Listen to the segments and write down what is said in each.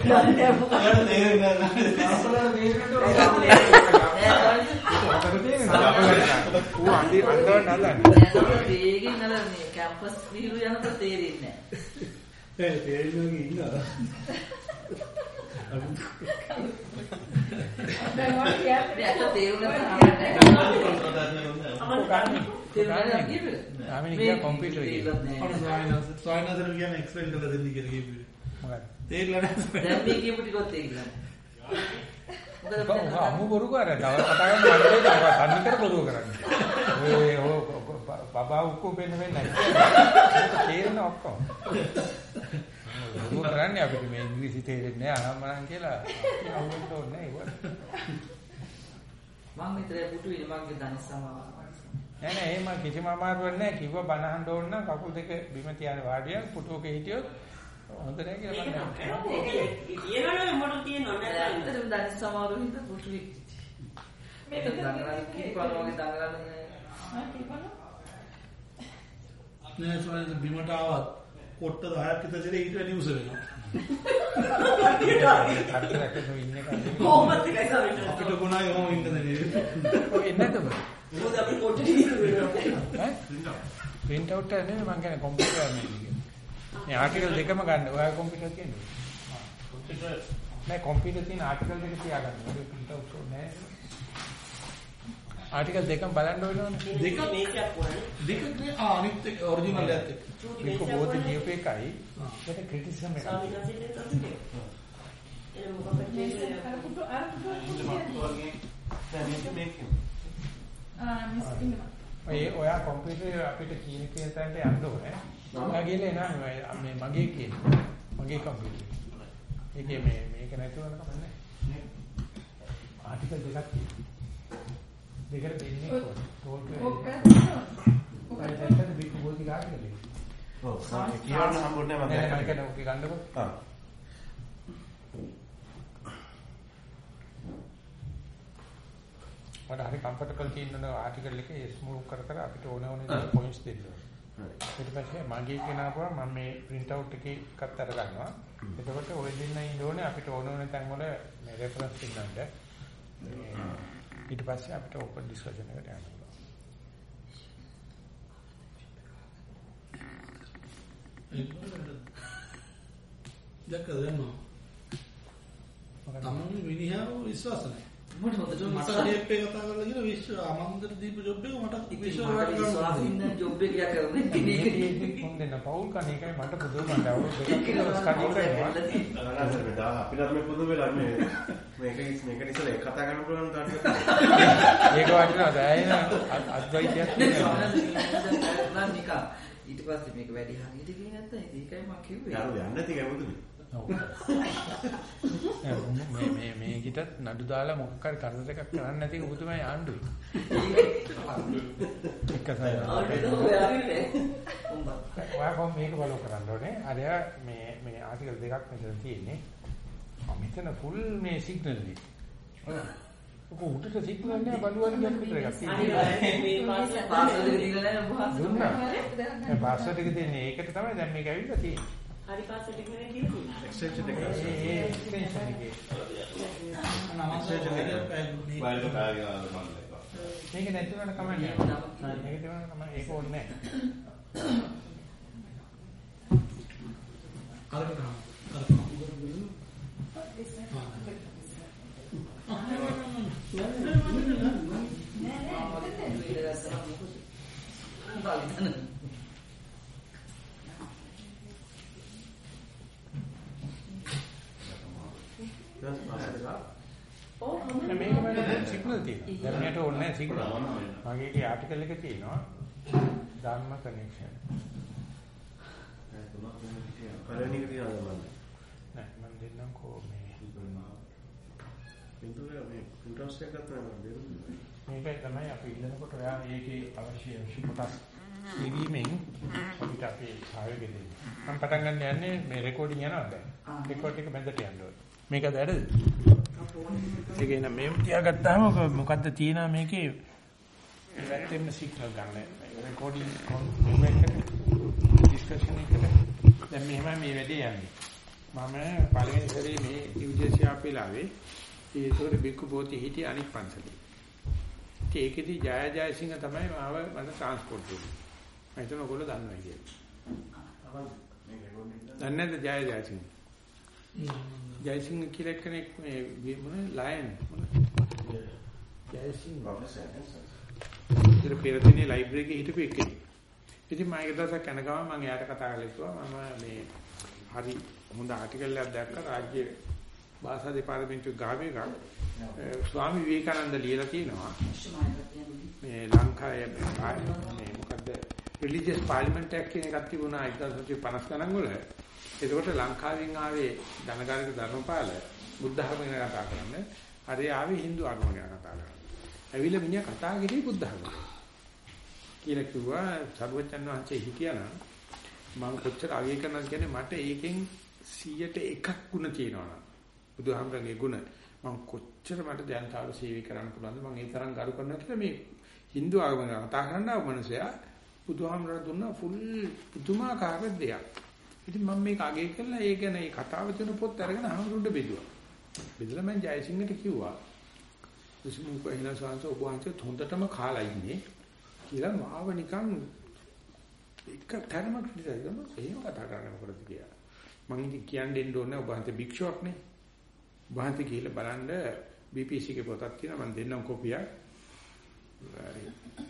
ඌ අන්දි අන්දවන්න හදන්නේ. වේගෙන් අර මේ කැම්පස් විහිළු යනකොට තේරෙන්නේ නැහැ. ඒ තේරෙන්නේ ඉන්නවා. දැන් මොකද කියන්නේ? තේරුණා තමයි. තේරුණා නේද? ආමිනි කිය කම්පියුටර්. අර සායනස සායනසර කියන්නේ එක්ස්ප්ලেইন කරලා දෙන්න කියලා කිව්වේ. මොකක්ද? තේරිලා නැහැ. දැන් මේ කියපු ටිකත් තේරුණා. මොකද ඔව් අමු බොරු කරා. තව කතා කරන්න මට දෙන්න තන්නේ කර බොරු කරන්නේ. ඔය ඔය බබා උක්කෝ වෙන්න වෙන්නේ නැහැ. තේරෙන ඔක්කොම. බොරු කරන්නේ අපිට මේ ඉංග්‍රීසි තේරෙන්නේ නැහැ අනම්මනම් කියලා. අහුවෙන්න ඕනේ නැහැ මම විතරේ පුටුවේ මගේ දන්නේ සමාව. නෑ නෑ එහෙම කිසිම අමාරුවක් නෑ කිව්ව බනහන්න ඕන නම් කකුල් දෙක බිම තියාගෙන වාඩියක් පුටුවක හිටියොත් හොඳ නෑ කියලා මම කියනවනේ මොකද කියනව නැත්නම් ඇත්තටම දන්නේ සමාව හින්ද පුටුවේ. මේක දඟලන කිරිපල වගේ දඟලන්නේ. ආ කිව්වලු. නෑ සායනස බිමට ආවත් කොට්ට 10ක් විතර ඉතින් ඊට වැඩි උස වෙනවා. හතරකට ඉන්නේ කන්නේ කොහොමද කියලා අපිට ගුණයි ඔහොම ඉන්න දෙන්නේ. ඔය එන්නේ නැතද මොකද අපි කොටි දිනු ඈ print out එක නෙමෙයි මං කියන්නේ කම්පියුටර් එකේ මේ ආටිකල් දෙකම ගන්න. ඔයා කම්පියුටර් කියන්නේ නෑ කම්පියුටර් තියෙන ආටිකල් දෙක තියාගන්න. ඔය print out නෑ. ආටිකල් දෙකම බලන්න ඕනවනේ දෙක මේකක් වුණා දෙක ආ අනිත් එක ඔරිජිනල් එකත් එක්ක. මේක ඒක ක්‍රිටිසිසම් එකයි ස්වාමීන් වහන්සේට තත්ත්වය එන මොකක්ද කියන්නේ අර පුතු අර පුතු ආ මිස් ඉන්නවා. ඔය ඔයා කම්පියුටර් අපිට කියන කියන තැනට යන්න ඕනේ. මම ගිහලා එනවා මේ මගේ කියන. මගේ කම්පියුටර්. ඒකේ මේ මේක නැතුව නෑ. ආටිකල් දෙකක් තියෙනවා. දෙකට දෙන්නේ කොහොමද? ඔය දැක්කද බික් බෝධි කාර්යද? ඔව් කියවන්න හම්බුනේ නෑ නැහැ මම මම කියන ඔක ගන්නකො. ආ මට හරි කම්ෆර්ටබල් තියෙන ආටිකල් එකේ ස්මූව් කර කර අපිට ඕන ඕන දේ පොයින්ට්ස් දෙන්න. ඊට පස්සේ මගේ කෙනාපුවා මම මේ print out එකේ එකත් අර ගන්නවා. එතකොට ඔය දෙන්න ඉන්න ඕනේ අපිට ඕන ඕන තැන් වල මේ රෙෆරන්ස් දෙන්නට. ඊට පස්සේ අපිට ඕපන් ඩිස්කෂන් එකට යන්න පුළුවන්. දැක්කද. මොකද තමන්ගේ මිනිහාව විශ්වාස නැහැ. මොකද හොඳටම මට ටේප් එක කතා කරලා කියන විශ්ව අමන්දර දීප ජොබ් එක මට විශ්ව මට වැඩ කරන්න විශ්වාසින් ජොබ් එක කරන්නේ කෙනෙක් මොන් දෙන්න පවුල් කණ එකයි මට පුදුම මට අවුරුදු දෙකක් කරනවා. අපිට මේ පොදු වෙලා මේ මේක මේක නිසා කතා කරන්න පුළුවන් තාක්ෂණ ඒක වටිනවා. දැයින අද්වෛතයක් නිකන් ඊට පස්සේ මේක වැඩි හරියට ගියේ නැත්නම් ඒකයි මම කිව්වේ. යාළුවෝ යන්න නැති කැමතිද? ඔව්. මේ මේ මේකිට නඩු දාලා මොකක් හරි කරදර එකක් කරන්න නැති උඹ තමයි ආණ්ඩුවේ. එක සැරයක්. ඔයා කොහොම මේක බලව කරන්න ඕනේ. අරයා මේ මේ ආටිකල් දෙකක් මෙතන තියෙන්නේ. මෙතන ෆුල් මේ සිග්නල් එක. ඔක උඩට සිග්නල් නෑ බලුවන් කියන විතර එකක් තියෙනවා. අනිවාර්යයෙන් මේ පාස්වර්ඩ් එක දීලා නැහැ උඹ දුන්නා. ඒ පාස්වර්ඩ් එක දෙන්නේ ඒකට තමයි දැන් මේක ඇවිල්ලා තියෙන්නේ. හරි පාසෙට ගිහින් තියෙන්නේ. එක්ස්ටෙන්ෂන් එක ඒ ඒ එක්ස්ටෙන්ෂන් එකේ. මේක නැති වෙන කමන්නේ. මේක තිබුණා නම් ඒක ඕනේ නෑ. අරකට අරකට දැන් මේක මම සිග්නල් තියෙනවා. දැන් මට ඕනේ නැහැ සිග්නල්. මගේ ඒකේ ආටිකල් එක තියෙනවා. ධර්ම කනෙක්ෂන්. පළවෙනි එක තියනවා මම. නෑ මම දෙන්නම්කෝ මේ පිටුවේ මේ ඉන්ට්‍රස්ට් එකක් ගන්න දෙන්නේ. මේකයි තමයි අපි ඉල්ලනකොට ඔයා ඒකේ අවශ්‍ය අවශ්‍ය කොටස් ඉවීමෙන් අපිට අපේ සහයෝගය දෙන්නේ. මම පටන් ගන්න යන්නේ මේ රෙකෝඩින් යනවා දැන්. රෙකෝඩ් එක බඳට යන්න ඕනේ. මේකද ඇරද? ඒක එන මේ තියාගත්තාම මොකද්ද තියෙනවා මේකේ වැටෙන්න සිග්නල් ගන්න. රෙකෝඩින් ඩිස්කෂන් එකට දැන් මෙහෙමයි මේ වැඩේ යන්නේ. මම පළවෙනි සැරේ මේ විදේශියා පිලාවේ ඒතකොට බික්කු පොතේ හිටිය අනික් පන්සලේ. ඒකෙදි ජය ජයසිංහ තමයි මාව මට ට්‍රාන්ස්පෝර්ට් දුන්නේ. මම හිතන ඔයගොල්ලෝ දන්නවා කියලා. දන්නේ නැද්ද ජය ජයසිංහ? ජයසිංහ කියලා කෙනෙක් මේ මොන ලයන් මොන? ජයසිංහ. ඉතින් පෙරදිනේ ලයිබ්‍රරි එකේ හිටපු එකෙක්. ඉතින් මම එක දවසක් යන ගමන් මම එයාට කතා කරලා කිව්වා මම මේ හරි හොඳ ආටිකල් එකක් දැක්කා රාජ්‍ය භාෂා දෙපාර්තමේන්තුවේ ගාවේ එකක්. ස්වාමි විවේකානන්ද ලියලා තියෙනවා. මේ ලංකාවේ මේ මොකද්ද? රිලිජියස් පාර්ලිමන්ට් එකක් කියන එකක් තිබුණා 1950 ගණන් වල එතකොට ලංකාවෙන් ආවේ ධනකාරික ධර්මපාල බුද්ධ ධර්ම ගැන කතා කරන්න හරි ආවේ Hindu ආගම ගැන කතා කරන්න ඇවිල්ලා මිනිහා කතා කරේ බුද්ධ ධර්ම කියලා කිව්වා සර්වචන් වහන්සේ හිටියානම් මම කොච්චර අගය කරනවද කියන්නේ මට ඒකෙන් 100ට එකක් ಗುಣ තියෙනවා බුදුහාමරගේ ಗುಣ මම කොච්චර මට දැනතාවල සේවය කරන්න පුළුවන්ද මම ඒ තරම් ගරු කරනවා කියලා මේ Hindu ආගම ගැන කතා කරන්න ආව මනුස්සයා බුදුහාමර දුන්න ෆුල් පුදුමාකාර දෙයක්. ඉතින් මම මේක අගය කළා ඒ ගැන ඒ කතාව තියෙන පොත් අරගෙන හාමුදුරුවෝ බෙදුවා. බෙදලා මම ජයසිංහට කිව්වා විසුණු කොහිනා සාංශ ඔබ වහන්සේ හොඳටම කාලා ඉන්නේ කියලා මාව නිකන් එක තරම ක්‍රිටිසයිස් කරනවා එහෙම කතා කරන්න මොකටද කියලා. මම ඉතින් කියන්න දෙන්න ඕනේ ඔබ වහන්සේ භික්ෂුවක් නේ. ඔබ වහන්සේ කියලා බලන්න BPC එකේ පොතක් තියෙනවා මම දෙන්නම් කොපියක්.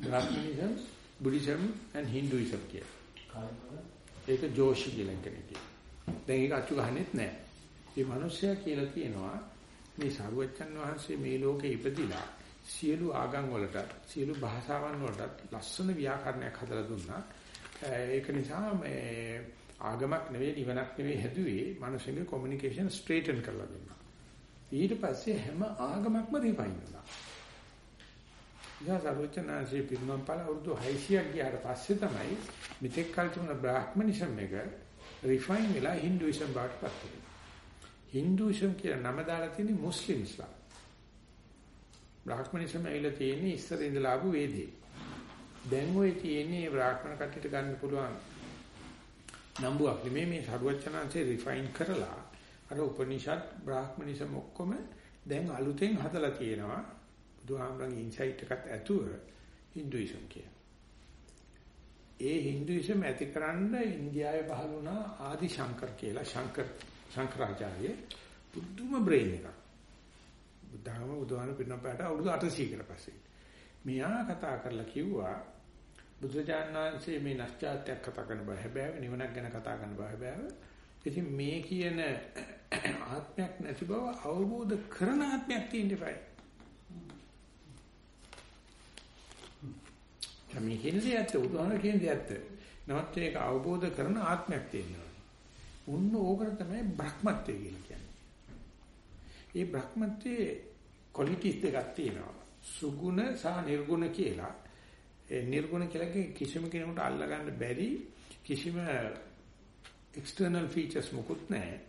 Brahmanism, Buddhism and Hinduism කියලා. ඒක ජෝෂි කියලා කෙනෙක්. දැන් ඒක අච්චු ගහන්නෙත් නැහැ. මේ මිනිස්සයා කියලා කියනවා මේ සරුවච්චන් වහන්සේ මේ ලෝකේ ඉපදිලා සියලු ආගම් වලට සියලු භාෂාවන් වලට ලස්සන ව්‍යාකරණයක් හදලා දුන්නා. ඒක නිසා මේ ආගමක් නෙවෙයි නිවනක් නෙවෙයි හැදුවේ මිනිස්සුන්ගේ කොමියුනිකේෂන් ස්ට්‍රේටන් කරලා දුන්නා. ඊට පස්සේ හැම ආගමක්ම රිෆයින් වුණා. ඉතින් සරුවච්චන්හන්සේ පිරුණම් පාල අවුරුදු 600ක් ගියාට පස්සේ තමයි මෙතෙක් කල තිබුණ බ්‍රාහ්මනිසම් එක රිෆයින් වෙලා හින්දුයිසම් බවට පත් වුණේ. හින්දුයිසම් කියලා නම දාලා තියෙන්නේ මුස්ලිම්ස්ලා. බ්‍රාහ්මනිසම් ඇවිල්ලා තියෙන්නේ ඉස්සර ඉඳලා ආපු වේදේ. දැන් ඔය තියෙන්නේ බ්‍රාහ්මණ කට්ටියට ගන්න පුළුවන් නම්බුවක් නෙමෙයි මේ සරුවචනාංශේ රිෆයින් කරලා අර උපනිෂද් බ්‍රාහ්මනිසම් ඔක්කොම දැන් අලුතෙන් හදලා තියෙනවා. බුදුහාමරගේ ඉන්සයිට් එකත් ඇතුව හින්දුයිසම් කියන. ඒ හින්දුයිසම් ඇතිකරන්න ඉන්දියාවේ පහළ වුණා ආදි ශංකර් කියලා ශංකර් ශංකරාචාර්ය පුදුම බ්‍රේන් එකක්. බුද්ධාගම බුදුහාම පින්නපාට අවුරුදු 800 කට පස්සේ. මෙයා කතා කරලා කිව්වා බුදුජානනාංශයේ මේ නැස්චාත්‍යයක් කතා කරන බෑ හැබැයි නිවනක් ගැන කතා කරන බෑ හැබැයි ඉතින් මේ කියන ආත්මයක් නැති බව අවබෝධ කරන ආත්මයක් තියෙන්න eBay. මේ කියන්නේ ඇත්ත උදාහරණ කියන්නේ ඇත්ත. නමුත් ඒක අවබෝධ කරන ආත්මයක් තියෙනවා. උන්න ඕකට තමයි බ්‍රහ්මත්වය කියලා කියන්නේ. ඒ බ්‍රහ්මත්වයේ ක්වොලිටිස් දෙකක් තියෙනවා. සුගුණ සහ නිර්ගුණ කියලා. ඒ නිර්ගුණ කියලා කිසිම කෙනෙකුට අල්ලගන්න බැරි කිසිම එක්ස්ටර්නල් ෆීචර්ස් මොකුත් නැහැ.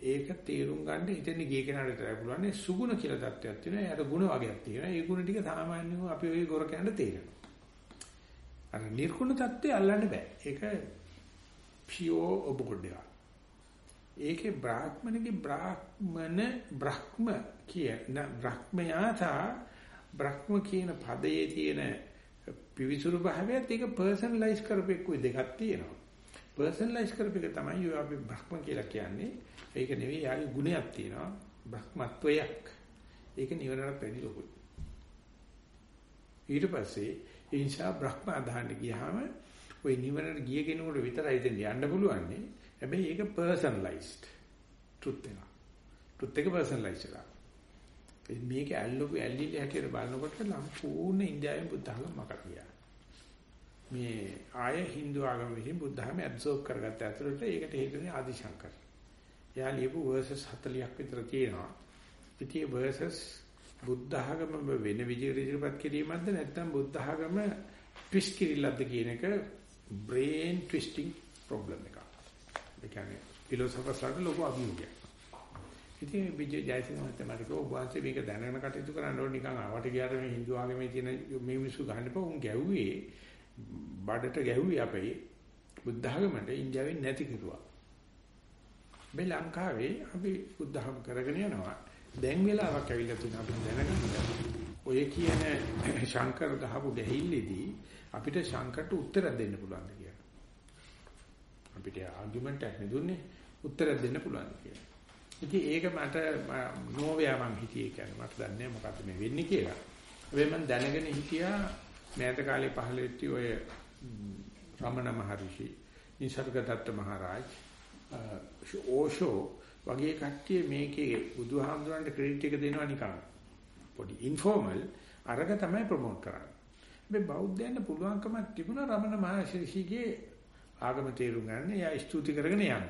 ඒක තේරුම් ගන්න හිතෙන් ගිය කෙනාට විතරයි පුළුවන්. සුගුණ කියලා தත්වයක් තියෙනවා. ඒකට ගුණ වගේක් තියෙනවා. ඒ ගුණ ටික සාමාන්‍යව අපි ඔය ගොර කැනට තේරෙනවා. අර නිර්ගුණ தත්ත්වය අල්ලන්න බෑ. ඒක පියෝ ඔබකොඩ එකක්. ඒකේ බ්‍රාහ්මණගේ බ්‍රාහ්මන බ්‍රහ්ම කියන බ්‍රහ්මයාතා බ්‍රහ්ම කියන පදයේ තියෙන පිවිසුරු භාවයත් ඒක පර්සනලයිස් කරපෙකුයි දෙකක් තියෙනවා. පර්සනලයිස් කරපෙක තමයි ඔය අපි බ්‍රහ්ම කියලා කියන්නේ. ඒක නෙවෙයි යාගේ ගුණයක් තියෙනවා. බ්‍රහ්මත්වයක්. ඒක නිවනට පැණි ලොකුයි. ඊට පස්සේ ඒ නිසා බ්‍රහ්ම අදහන්න ගියාම ওই නිවනට ගිය කෙනෙකුට විතරයි දෙන්න යන්න පුළුවන්. හැබැයි ඒක පර්සනලයිස්ඩ් ට්‍රුත් එක. ට්‍රුත් එක පර්සනලයිස්ඩ් එකක්. මේක ඇල්ලුපු ඇල්ලිලි හැටියට බලනකොට සම්පූර්ණ ඉන්දියාවේ බුද්ධ ධර්ම මකට ගියා. මේ ආය Hindu ආගම විසින් බුද්ධ ධර්ම ඇබ්සෝබ් කරගත්ත ඇතුළට ඒකට හේතුනේ ආදිශංකර. එයා ලියපු verses 40ක් විතර තියෙනවා. ඉතින් verses බුද්ධ ආගම වෙන විදිහට ඉදිරිපත් කිරීමක්ද නැත්නම් බුද්ධ ආගම ට්විස්ට් කිරිල්ලක්ද කියන එක brain twisting problem එකක්. ඒ කියන්නේ ෆිලොසොෆර්ස්ලාට ලොකු අභියෝගයක්. ඉතින් විජය ජයසිංහ මහත්මයා මට කිව්වා ඔබ වහන්සේ මේක දැනගෙන කටයුතු කරන්න ඕනේ නිකන් ආවට ගියාට මේ Hindu ආගමේ තියෙන මේ මිනිස්සු ගන්න එපා උන් ගැව්වේ බඩට ගැව්වේ අපේ බුද්ධ ආගමට ඉන්දියාවෙන් නැති කිරුවා. මේ ලංකාවේ අපි බුද්ධහම කරගෙන යනවා. දැන් වෙලාවක් ඇවිල්ලා තියෙනවා අපි දැනගන්න. ඔය කියන ශංකර ගහපු ගැහිල්ලේදී අපිට ශංකරට උත්තර දෙන්න පුළුවන් කියලා. අපිට ආගියුමන්ට් එකක් නෙදුන්නේ උත්තර දෙන්න පුළුවන් කියලා. ඉතින් ඒක මට නෝවයා මං හිතියේ කියන්නේ මට දන්නේ මොකද්ද මේ වෙන්නේ කියලා. හැබැයි මම දැනගෙන හිටියා මෑත කාලේ පහළ වෙච්ච ඔය රමණ මහරිෂි, නිසර්ගදත්ත මහරජ, ඕෂෝ වගේ කට්ටිය මේකේ බුදුහාමුදුරන්ට ක්‍රෙඩිට් එක දෙනවා නිකන්. පොඩි ඉන්ෆෝමල් අරග තමයි ප්‍රොමෝට් කරන්නේ. මේ බෞද්ධයන්ට පුළුවන්කමක් තිබුණා රමණ මහර්ෂිගේ ආගම තේරුම් ගන්න. එයා ස්තුති කරගෙන යන්න.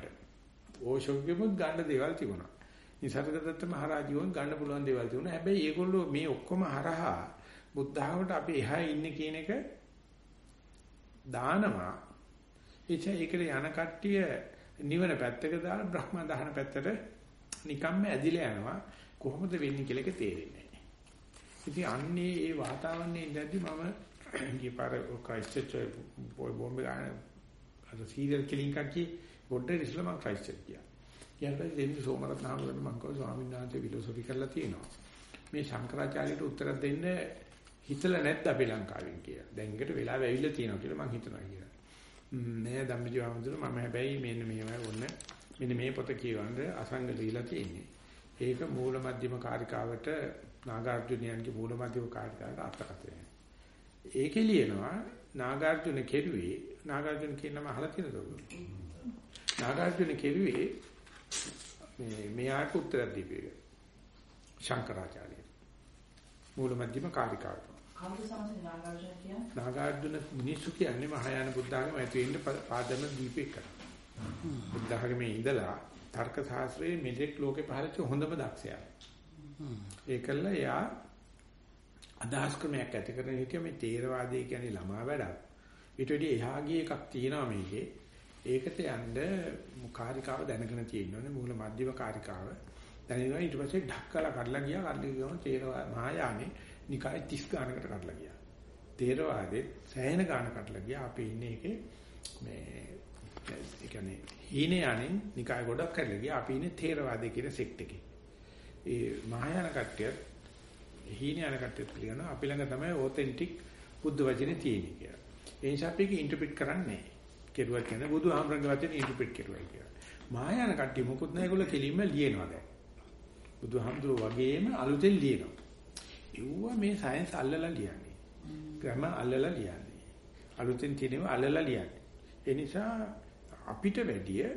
ඕෂෝගෙමුත් ගන්න දේවල් තිබුණා. නිසර්ගදත්ත මහරජුන් ගන්න පුළුවන් දේවල් තිබුණා. හැබැයි ඒගොල්ලෝ මේ ඔක්කොම හරහා බුද්ධාවට අපි එහා ඉන්නේ කියන එක දානවා. එච ඒකට යන කට්ටිය නිවන පැත්තක දාලා බ්‍රහ්ම දහන පැත්තට නිකම්ම ඇදිලා යනවා. කොහොමද වෙන්නේ කියලා එක තේරෙන්නේ ඉතින් අන්නේ ඒ වාතාවරණයේ ඉඳද්දි මම ගියපාර ක්‍රයිස්ට්චර්ච් බොයි බෝම්බේ ගන්න අර සීරියල් කිලින් එකක් කි පොඩ්ඩක් ඉස්සලා මම ක්‍රයිස්ට්චර්ච් ගියා. ඊට පස්සේ දෙවි සෝමරත්න හමුදුරට මම කිව්වා ස්වාමීන් වහන්සේ ෆිලොසොෆි කරලා තියෙනවා. මේ ශංකරාචාර්යයට උත්තර දෙන්න හිතලා නැද්ද අපි ලංකාවෙන් කියලා. දැන් එකට වෙලාව ඇවිල්ලා තියෙනවා කියලා මම හිතනවා කියලා. නෑ ධම්මජීව හමුදුර මම හැබැයි මෙන්න මෙහෙමයි ඔන්න මෙන්න මේ පොත කියවන්න අසංග දීලා තියෙන්නේ. ඒක මූල මධ්‍යම කාරිකාවට නාගාර්ජුනයන්ගේ මූල මධ්‍යම කාර්යකාරට අර්ථකථනය. ඒකේ ලියනවා නාගාර්ජුන කෙරුවේ නාගාර්ජුන කියන නම අහලා තියෙනවද ඔයගොල්ලෝ? නාගාර්ජුන කෙරුවේ මේ මෙයාට උත්තර දීපේ. ශංකරාචාර්ය. මූල මධ්‍යම කාර්යකාරට. නාගාර්ජුන මිනිස්සු කියන්නේ මහායාන බුද්ධාගම ඇති වෙන්න පාදම දීපේ කරා. බුද්ධාගමේ ඉඳලා තර්ක ශාස්ත්‍රයේ මෙලෙක් ලෝකේ පහළට හොඳම දක්ෂයා. ඒකල්ල එයා අදහස් ක්‍රමයක් ඇති කරගෙන හිටිය මේ තේරවාදය කියන්නේ ළමා වැඩක්. ඊට වඩා එහා ගිය එකක් තියෙනවා මේකේ. ඒකට යන්න කාරිකාව දැනගෙන තියෙනවනේ මූල මධ්‍යම කාරිකාව. දැනගෙන ඊට පස්සේ ඩක්කලා කඩලා ගියා. කඩලා ගියම තේරවාද මහායානේ නිකාය 30 ගානකට කඩලා ගියා. තේරවාදේ සෑහෙන ගාන කඩලා ගියා. අපි ඉන්නේ ඒකේ මේ ඒ කියන්නේ හීනේ යන්නේ නිකාය ගොඩක් කඩලා ගියා. අපි ඉන්නේ තේරවාදයේ කියන සෙක්ට් එකේ. ඒ මහායාන කට්ටියත් හීන යන කට්ටියත් පිළිගන්නවා අපි ළඟ තමයි ඔතෙන්ටික් බුද්ධ වචනේ තියෙන්නේ කියලා. ඒ නිසා අපි ඒක ඉන්ටර්ප්‍රිට් කරන්නේ නැහැ. කෙරුවා කියන්නේ බුදුහාමරගේ වචනේ ඉන්ටර්ප්‍රිට් කරුවයි කියලා. මහායාන කට්ටිය මොකුත් නැහැ ඒගොල්ලෝ කෙලින්ම ලියනවා දැන්. බුදුහාමුදුරුවෝ වගේම අලුතෙන් ලියනවා. එව්වා මේ සයන්ස් අල්ලලා ලියන්නේ. ග්‍රම අල්ලලා ලියන්නේ. අලුතෙන් තියෙනව අල්ලලා ලියන්නේ. ඒ නිසා අපිට වැඩිය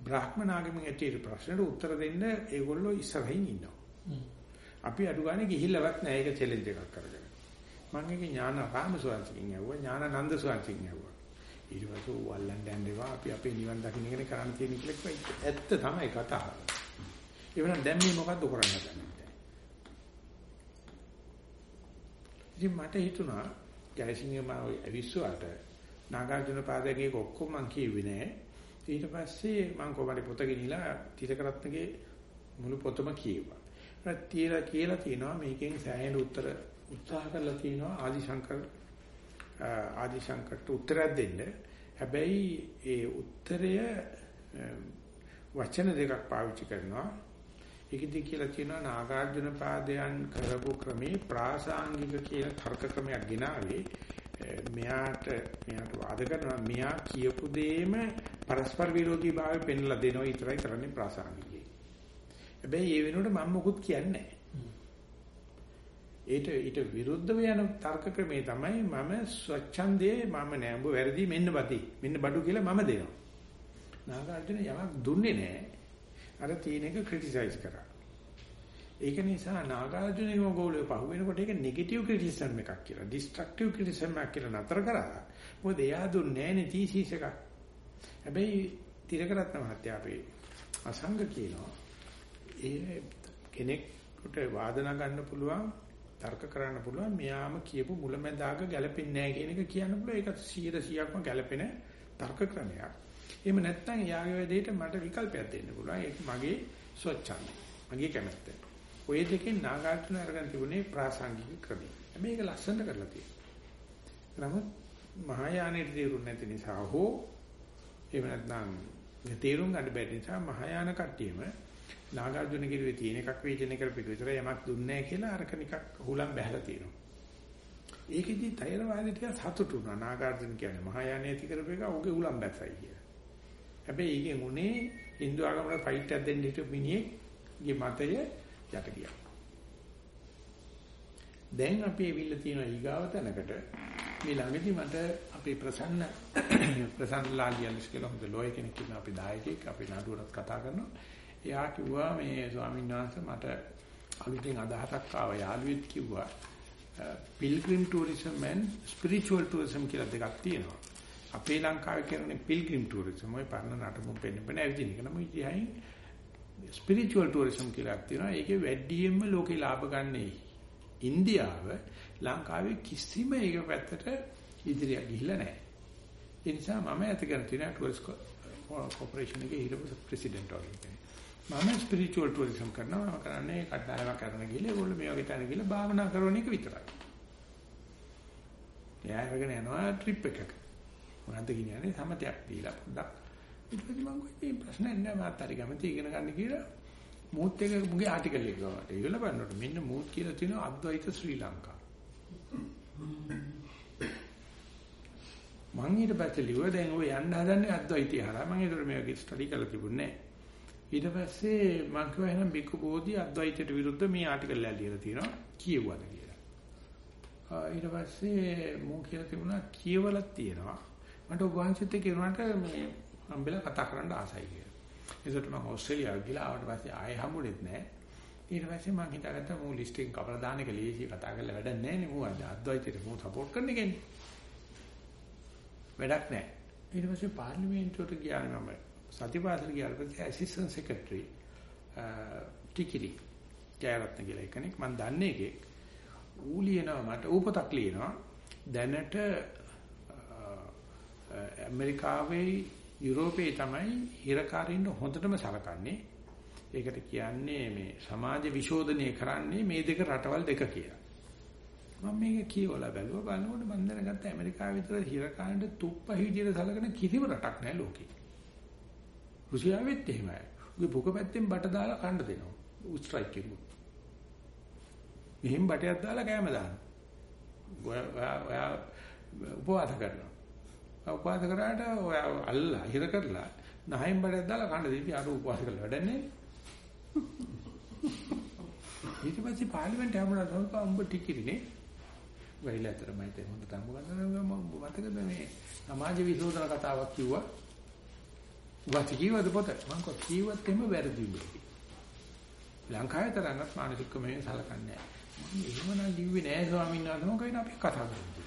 බ්‍රාහ්මණ ආගමෙන් ඇටියට ප්‍රශ්නට උත්තර දෙන්න ඒගොල්ලෝ ඉස්සරහින් ඉන්නවා. අපි අඩු ගානේ ගිහිල්ලවත් නැහැ ඒක චැලෙන්ජ් එකක් කරගෙන. මම ඒක ඥානාරාම සුවන්තිකින් ඇහුවා ඥානানন্দ සුවන්තිකින් ඇහුවා. ඊට පස්සේ ඕල්ලන් දැන්දේවා අපි අපේ නිවන් දකින්න ඉගෙන කරන් තියෙන කියලා කිව්වා. ඇත්ත තමයි කතාව. ඒ වෙනම් දැන් මේ මොකද්ද කරන්නේ? ඉතින් මට හිතුණා ජයසිංහ මම ඇවිස්සුවාට නාගාර්ජුන පාදකේ ඔක්කොම මං කියුවේ නෑ. ඊට පස්සේ මම කොහමද පොත ගෙනිලා තිලකරත්නගේ මුළු පොතම කියුවා. ඒත් තියලා කියලා තියෙනවා මේකෙන් සෑහෙන උත්තර උත්සාහ කරලා තියෙනවා ආදිශංකර ආදිශංකරට උත්තරයක් දෙන්න. හැබැයි ඒ උත්තරය වචන දෙකක් පාවිච්චි කරනවා. ඒකෙදි කියලා තියෙනවා නාගාර්ජුන පාදයන් කරපු ක්‍රමේ ප්‍රාසාංගික කියන තර්ක ක්‍රමයක් ගෙනාවේ මෙයාට මෙයාට වාද කරනවා මෙයා කියපු දෙයම පරස්පර විරෝධී භාවය පෙන්ලා දෙනවා විතරයි කරන්නේ ප්‍රාසංගිකයි. හැබැයි ඒ වෙනුවට මම මොකුත් කියන්නේ ඊට ඊට විරුද්ධව යන තර්ක ක්‍රමේ තමයි මම ස්වච්ඡන්දේ මම නෑ ඔබ වැරදි මෙන්න බති මෙන්න බඩු කියලා මම දෙනවා. නාගාර්ජුන යමක් දුන්නේ නෑ. අර තියෙන එක ක්‍රිටිසයිස් කරා. ඒක නිසා නාගාර්ජුන යෝගෝලේ පහු වෙනකොට ඒක නෙගටිව් ක්‍රිටිසිසම් එකක් කියලා. ඩිස්ට්‍රක්ටිව් ක්‍රිටිසිසම් එකක් කියලා නතර කරා. මොකද එයා දුන්නේ නෑනේ තීසීස් එකක්. හැබැයි තිරකරත්න මහත්තයා අපේ අසංග කියනවා ඒ කෙනෙක්ට වාදනා ගන්න පුළුවන් තර්ක කරන්න පුළුවන් මෙයාම කියපු මුලැමැදාග ගැලපෙන්නේ නැහැ කියන එක කියන්න පුළුවන් ඒක 100%ක්ම ගැලපෙන තර්ක ක්‍රමයක්. එහෙම නැත්නම් යාගේ වැඩේට මට විකල්පයක් දෙන්න පුළුවන්. ඒක මගේ ස්වච්ඡන්දය. මගේ කැමැත්ත. ඔය දෙකෙන් නාගාර්ජුන අරගෙන තිබුණේ ප්‍රාසංගික ක්‍රමය. මේක ලස්සනට කරලා තියෙනවා. නමුත් මහායානෙට තේරුන්නේ නැති නිසා හෝ එහෙම නැත්නම් ඒක තේරුම් ගන්න බැරි නිසා මහායාන කට්ටියම නාගාර්ජුන කිරුවේ තියෙන එකක් වේචනය කරපිට විතර යමක් දුන්නේ නැහැ කියලා අරක නිකක් හුලම් බහැලා තියෙනවා. ඒකෙදි තෛරවාදී ටික සතුටු වුණා. නාගාර්ජුන කියන්නේ මහායාන ඇති කරපු එක උගේ උලම් බැස්සයි කියලා. හැබැයි ඒකෙන් උනේ Hindu ආගමකට ෆයිට් එකක් දෙන්න හිටපු මිනිහෙක්ගේ මතය යට ගියා. දැන් අපි එවිල්ල තියෙන ඊගාව තැනකට මේ ළඟදි මට අපේ ප්‍රසන්න ප්‍රසන්න ලාලියන්ස් කියලා හොඳ ලෝය කෙනෙක් ඉන්න අපි දායකයෙක් අපි නඩුවරත් කතා කරනවා. එයා කිව්වා මේ ස්වාමීන් වහන්සේ මට අලුතෙන් අදහසක් ආවා යාළුවෙක් කිව්වා pilgrim tourism and spiritual tourism කියලා දෙකක් තියෙනවා. අපේ ලංකාවේ කරන්නේ පිල්ග්‍රිම් ටූරිසම් ඔය පරණ නටමුම් පෙන්න පෙන්න ඇවිදින එක නම් ඉතින් ස්පිරිචුවල් ටූරිසම් කියලා තියෙනවා. ඒකේ වැඩියෙන්ම ලෝකේ ලාභ ගන්නේ ඉන්දියාව ලංකාවේ කිසිම එක පැත්තට ඉදිරියට ගිහිල්ලා නැහැ. ඒ නිසා මම ඇති කරගෙන තියෙන ටූරිස්ට් කෝපරේෂන් එකේ හිටපු ප්‍රෙසිඩන්ට් වගේ. මම ස්පිරිචුවල් ටූරිසම් කරනවා. මම කරන්නේ කඩායමක් කරන ගිහලා ඒගොල්ලෝ මේ වගේ තැන ගිහලා භාවනා කරන එක විතරයි. එයා අරගෙන යනවා ට්‍රිප් එකක. මොනවද කියන්නේ සමතයක් දීලා පොඩ්ඩක්. ඊට පස්සේ මම කිව්වා මේ ප්‍රශ්නයක් නෑ මාත් හරි කැමති ඉගෙන ගන්න කියලා. මූත් එක මුගේ ආටිකල් එක ගාවට. ඒගොල්ලෝ බලනකොට මෙන්න මූත් කියලා තියෙනවා අද්වෛත ශ්‍රී ලංකා. මම ඊට පස්සේ ලිව්වා දැන් ඔය යන්න හදන්නේ අද්වෛතය හරහා. මම ඒතර මේක ස්ටඩි කරලා තිබුණේ නෑ. ඊට පස්සේ මම කිව්වා එහෙනම් බික්කු බෝධි අද්වෛතයට විරුද්ධ මේ ආටිකල් එක ලියලා තියෙනවා කියවුවද කියලා. ඊට පස්සේ මම කියලා තිබුණා කියවලක් තියෙනවා. මට ඔබ වහන්සේත් එක්ක උනාට මේ හම්බෙලා කතා කරන්න ආසයි කියලා. ඒකට මම ඕස්ට්‍රේලියාව ගිහලා ආවට පස්සේ ආයෙ හම්බුනේත් නැහැ. ඊට පස්සේ මම හිතාගත්තා මූ ලිස්ට් එකෙන් කපලා දාන එක ලේසි කතා කරලා වැඩක් නැහැ නේ මූ අද්වෛතයට මූ සපෝට් කරන එකනේ. වැඩක් නැහැ. ඊට පස්සේ පාර්ලිමේන්තුවට ගියා මම සතිපාසල ගියාට පස්සේ ඇසිස්ටන්ට් සෙක්‍රටරි ටිකිරි ජයරත්න කියලා කෙනෙක් මම දන්නේ එකෙක්. ඌ ලියනවා මට ඌ පොතක් ලියනවා දැනට ඇමරිකාවේ යුරෝපයේ තමයි හිරකාරින්න හොඳටම සලකන්නේ. ඒකට කියන්නේ මේ සමාජ විශෝධනය කරන්නේ මේ දෙක රටවල් දෙක කියලා. මම මේක කියවලා බැලුවා බලනකොට මම දැනගත්තා ඇමරිකාව විතර හිරකාරින්න තුප්පහි විදියට සලකන කිසිම රටක් නැහැ ලෝකේ. රුසියාවෙත් එහෙමයි. උගේ බුක පැත්තෙන් බට දාලා කන්න දෙනවා. උස්ට්‍රයික් එක. මෙහෙම බටයක් දාලා කෑම දානවා. ඔයා උපවාස කරනවා. උපවාස කරාට ඔය අල්ලා හිර කරලා නහයෙන් බඩක් දාලා කන්න දෙපි අර උපවාස කරලා වැඩන්නේ. ඊට පස්සේ පාර්ලිමේන්තු හැමෝටම තමයි උඹ ටිකිරිනේ. වෙයිල ඇතරමයි තේ හොඳ තම ගන්න මම මතකද මේ සමාජ විශෝධන කතාවක් කිව්වා. උගත් කිව්වද පොත මම කො කිව්වත් එම වැරදි ලංකාවේ තරම්වත් මානසික ක්‍රමයෙන් සලකන්නේ නැහැ. මම එහෙමනම් ලිව්වේ නෑ ස්වාමීන් වහන්සේ මොකද අපි කතා කරන්නේ.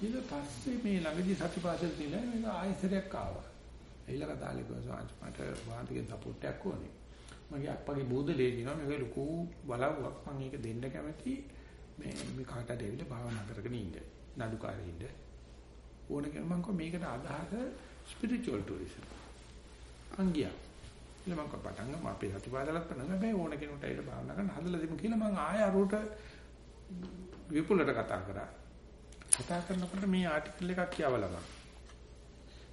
ඊට පස්සේ මේ ළඟදී සතිපාසල් තියෙනවා මේක ආයතරයක් ආවා. එයිලා කතාලේ ගෝසාන්ච් මට වාන්තිගේ සපෝට් එකක් ඕනේ. මගේ අප්පගේ බෝධලේ දිනවා මේක ලොකු බලවුවක් මම ඒක දෙන්න කැමති මේ මේ කාට දෙවිල භාවනා කරගෙන ඉන්න. නඩුකාරී ඉන්න. ඕන කෙනෙක් මම මේකට අදහස ස්පිරිචුවල් ටූරිසම්. අංගියා. ඉතින් මම පටන් ගම අපේ සතිපාසලත් පටන් ගම ඕන කෙනෙකුට ඒක භාවනා කරන්න හදලා දෙමු කියලා මම ආය අරුවට විපුලට කතා කරා. කතා කරනකොට මේ ආටිකල් එකක් කියවලා මම.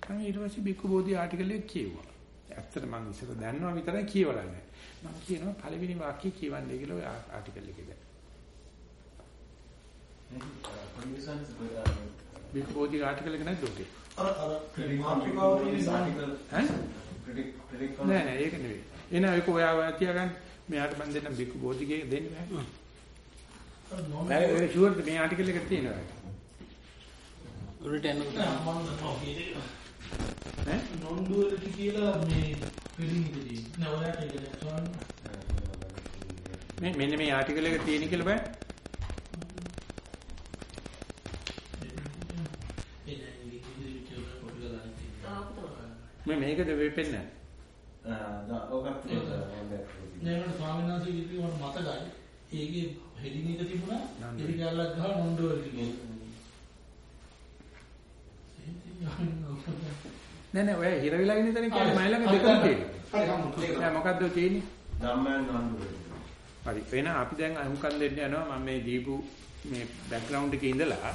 මම ඊට පස්සේ බික්කු බෝධි ආටිකල් එක කියුවා. ඇත්තට මම ඉස්සර දන්නවා විතරයි කියවලා නැහැ. මම කියනවා පළවෙනි වාක්‍යය කියවන්නේ කියලා ඔය ආටිකල් එකේ දැන්. බික්කු බෝධි ආටිකල් එක නැද්ද ඔකේ? අර අර ඈ? නෑ නෑ ඒක නෙවෙයි. එන ඒක ඔයා තියාගන්න. මෙයාට මම දෙන්නම් බික්කු බෝධිගේ දෙන්න බෑ. නෑ ඒ ෂුවර් මේ ආටිකල් එක තියෙනවා. උඩට යනකොට ඈ? නොන් ඩුවලිටි කියලා මේ පිළිහිදී නෑ ඔයාට ඒක නෑ මේ මෙන්න මේ ආටිකල් එක තියෙන කියලා බෑ. මේ මේකද වෙපෙන්නේ. නෑ. මට ස්වාමීන් වහන්සේ කිව්වා මට මතකයි. ඒකේ හෙඩින් එක තිබුණා. එලි කැල්ලක් ගහලා ඩුවලිටි කියලා. නෑ නෑ ඔය හිර වෙලා ඉන්න තැන කියන්නේ මයි ළඟ දෙකක් තියෙනවා. නෑ මොකද්ද තියෙන්නේ? ධම්මයන් නන්දුවේ. හරි. වෙන අපි දැන් අහුම්කම් දෙන්න යනවා මම මේ දීපු මේ බෑග්ග්‍රවුන්ඩ් එකේ ඉඳලා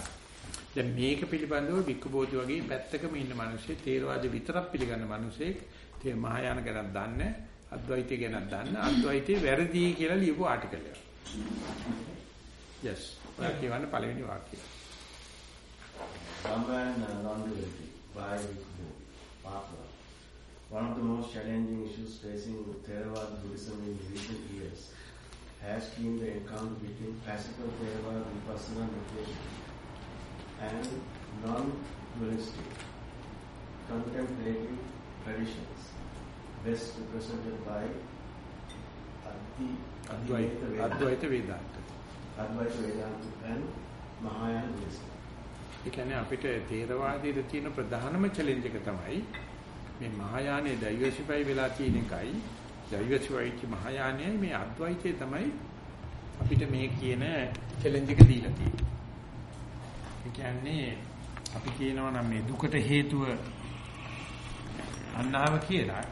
දැන් මේක පිළිබඳව වික්කබෝධි වගේ පැත්තකම ඉන්න මිනිස්සේ තේරවාද විතරක් පිළිගන්න මිනිස්සේ තේ මහායාන ගැනක් දන්නේ අද්වෛතය ගැනක් දන්න අද්වෛතේ වැරදි කියලා ලියපු ආටිකල් එක. yes. ඔයා කියවන්න පළවෙනි වාක්‍යය. Brahman and non-duality by Bhakra. One of the most challenging issues facing Theravada Buddhism in recent years has been the encounter between classical Theravada Vipassana meditation and non-dualistic contemplative traditions, best represented by Adhi, Advaita, Advaita Vedanta. Advaita Vedanta and Mahayana Buddhism. ඒ කියන්නේ අපිට තේරවාදයේ තියෙන ප්‍රධානම challenge එක තමයි මේ මහායානයේ diversify වෙලා තියෙන එකයි ඩයිවර්සිෆයිච්ච මහායානයයි මේ අද්වෛතයේ තමයි අපිට මේ කියන චැලෙන්ජ් එක දීලා තියෙන්නේ. ඒ කියන්නේ අපි කියනවා නම් මේ දුකට හේතුව අන්නාව කියලා.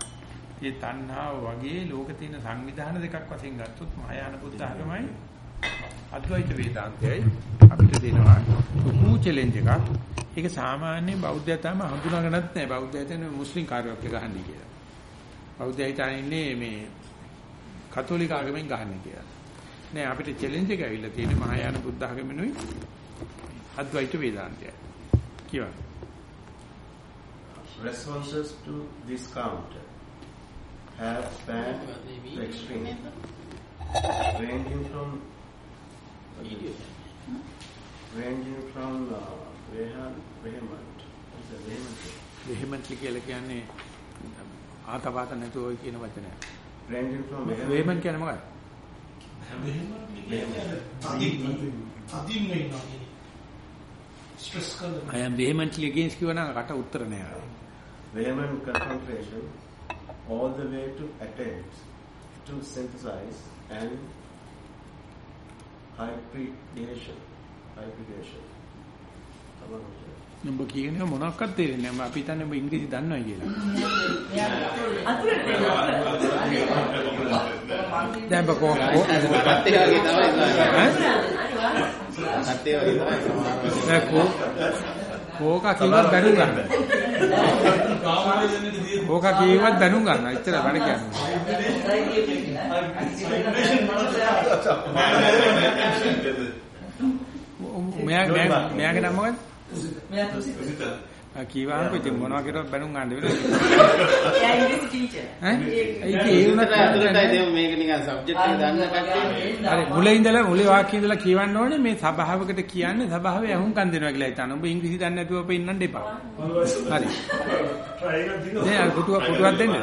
ඒ තණ්හාව වගේ ලෝකේ තියෙන සංවිධාන දෙකක් වශයෙන් ගත්තොත් මහායාන බුද්ධ ආගමයි අද්වෛත වේදාන්තයයි අපිට දෙනවා ලොකු චැලෙන්ජ් එකක්. ඒක සාමාන්‍ය බෞද්ධය තමයි හඳුනාගන්නත් නැහැ. බෞද්ධය කියන්නේ මුස්ලිම් කාර්යයක් ගහන්නේ කියලා. බෞද්ධය හිතන්නේ මේ කතෝලික ආගමෙන් ගහන්නේ කියලා. නෑ අපිට චැලෙන්ජ් එක ඇවිල්ලා තියෙන්නේ මහායාන බුද්ධ ආගමෙනුයි අද්වෛත වේදාන්තයයි. කියවන්න. Responses to this counter have spanned the extreme, ranging from ranging from uh, vehem, vehement, vehement, වෙහෙමන්ට්ලි කියලා කියන්නේ ආතවාත නැතුව ඔය කියන වචනය. ranging from vehement, වෙහෙමන්ට් කියන්නේ මොකක්ද? I am vehemently against කියවනම් කට උත්තර නෑ. vehement concentration all the way to attempt to synthesize and hybridation. නුඹ කියන එක මොනවක්වත් තේරෙන්නේ නැහැ. අපි හිතන්නේ ඔබ ඉංග්‍රීසි දන්නවා කියලා. දැන් බකෝ කත්තේ වගේ තමයි? කත්තේ වගේ තමයි සමහරවල්. දැන් කෝ කෝක කිව්වත් බැනුම් ගන්න. කෝක කිව්වත් බැනුම් ගන්න. ඉතල වැඩ කියන්නේ. මෙයා මෙයා මෙයාගේ නම මොකද? මෙයා තුසිත. කීවාම ඉතින් මොනවා කරුවත් බැනුම් ගන්න වෙනවා. එයා ඉංග්‍රීසි ටීචර්. ඈ? ඒක ඒ වුණත් දෙමු මේක නිකන් සබ්ජෙක්ට් එක දන්න කට්ටිය. හරි මුලින් ඉඳලා මුලේ වාක්‍ය ඉඳලා කියවන්න ඕනේ මේ සභාවකට කියන්නේ සභාවේ අහුම්කම් දෙනවා කියලා හිතන්න. ඔබ ඉංග්‍රීසි දන්නේ නැතුව ඔබ ඉන්නන්න එපා. හරි. නේ අර පුටුව පුටුවක් දෙන්න.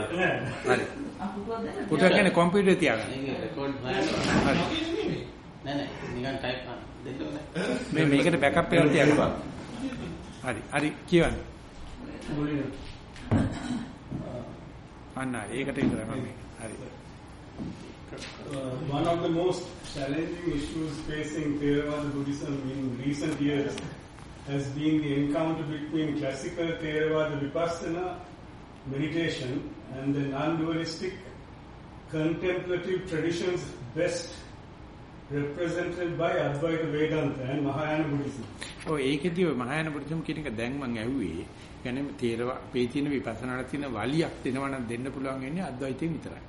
හරි. අපුතුවක් දෙන්න. පුටුවක් කියන්නේ කම්පියුටරේ තියාගන්න. රෙකෝඩ් හොයන්න. හරි. නෑ නෑ නිකන් ටයිප්. මේ මේකට බෑකප් එකක් තියාගන්න. හරි. හරි කියවන්න. අන්න ඒකට විතරයි මම. හරි. Uh, one of the most challenging issues facing Theravada Buddhism in recent years has been the encounter between classical Theravada Vipassana meditation and the non-dualistic contemplative traditions best represented by Advaita Vedanta and Mahayana Buddhism. ඔය ඒකෙදී ඔය මහායාන බුද්ධිසම් කියන එක දැන් මම ඇහුවේ. කියන්නේ තේරවා අපේ තියෙන විපස්සනාට තියෙන වලියක් දෙනවා නම් දෙන්න පුළුවන් වෙන්නේ අද්වෛතයෙන් විතරයි.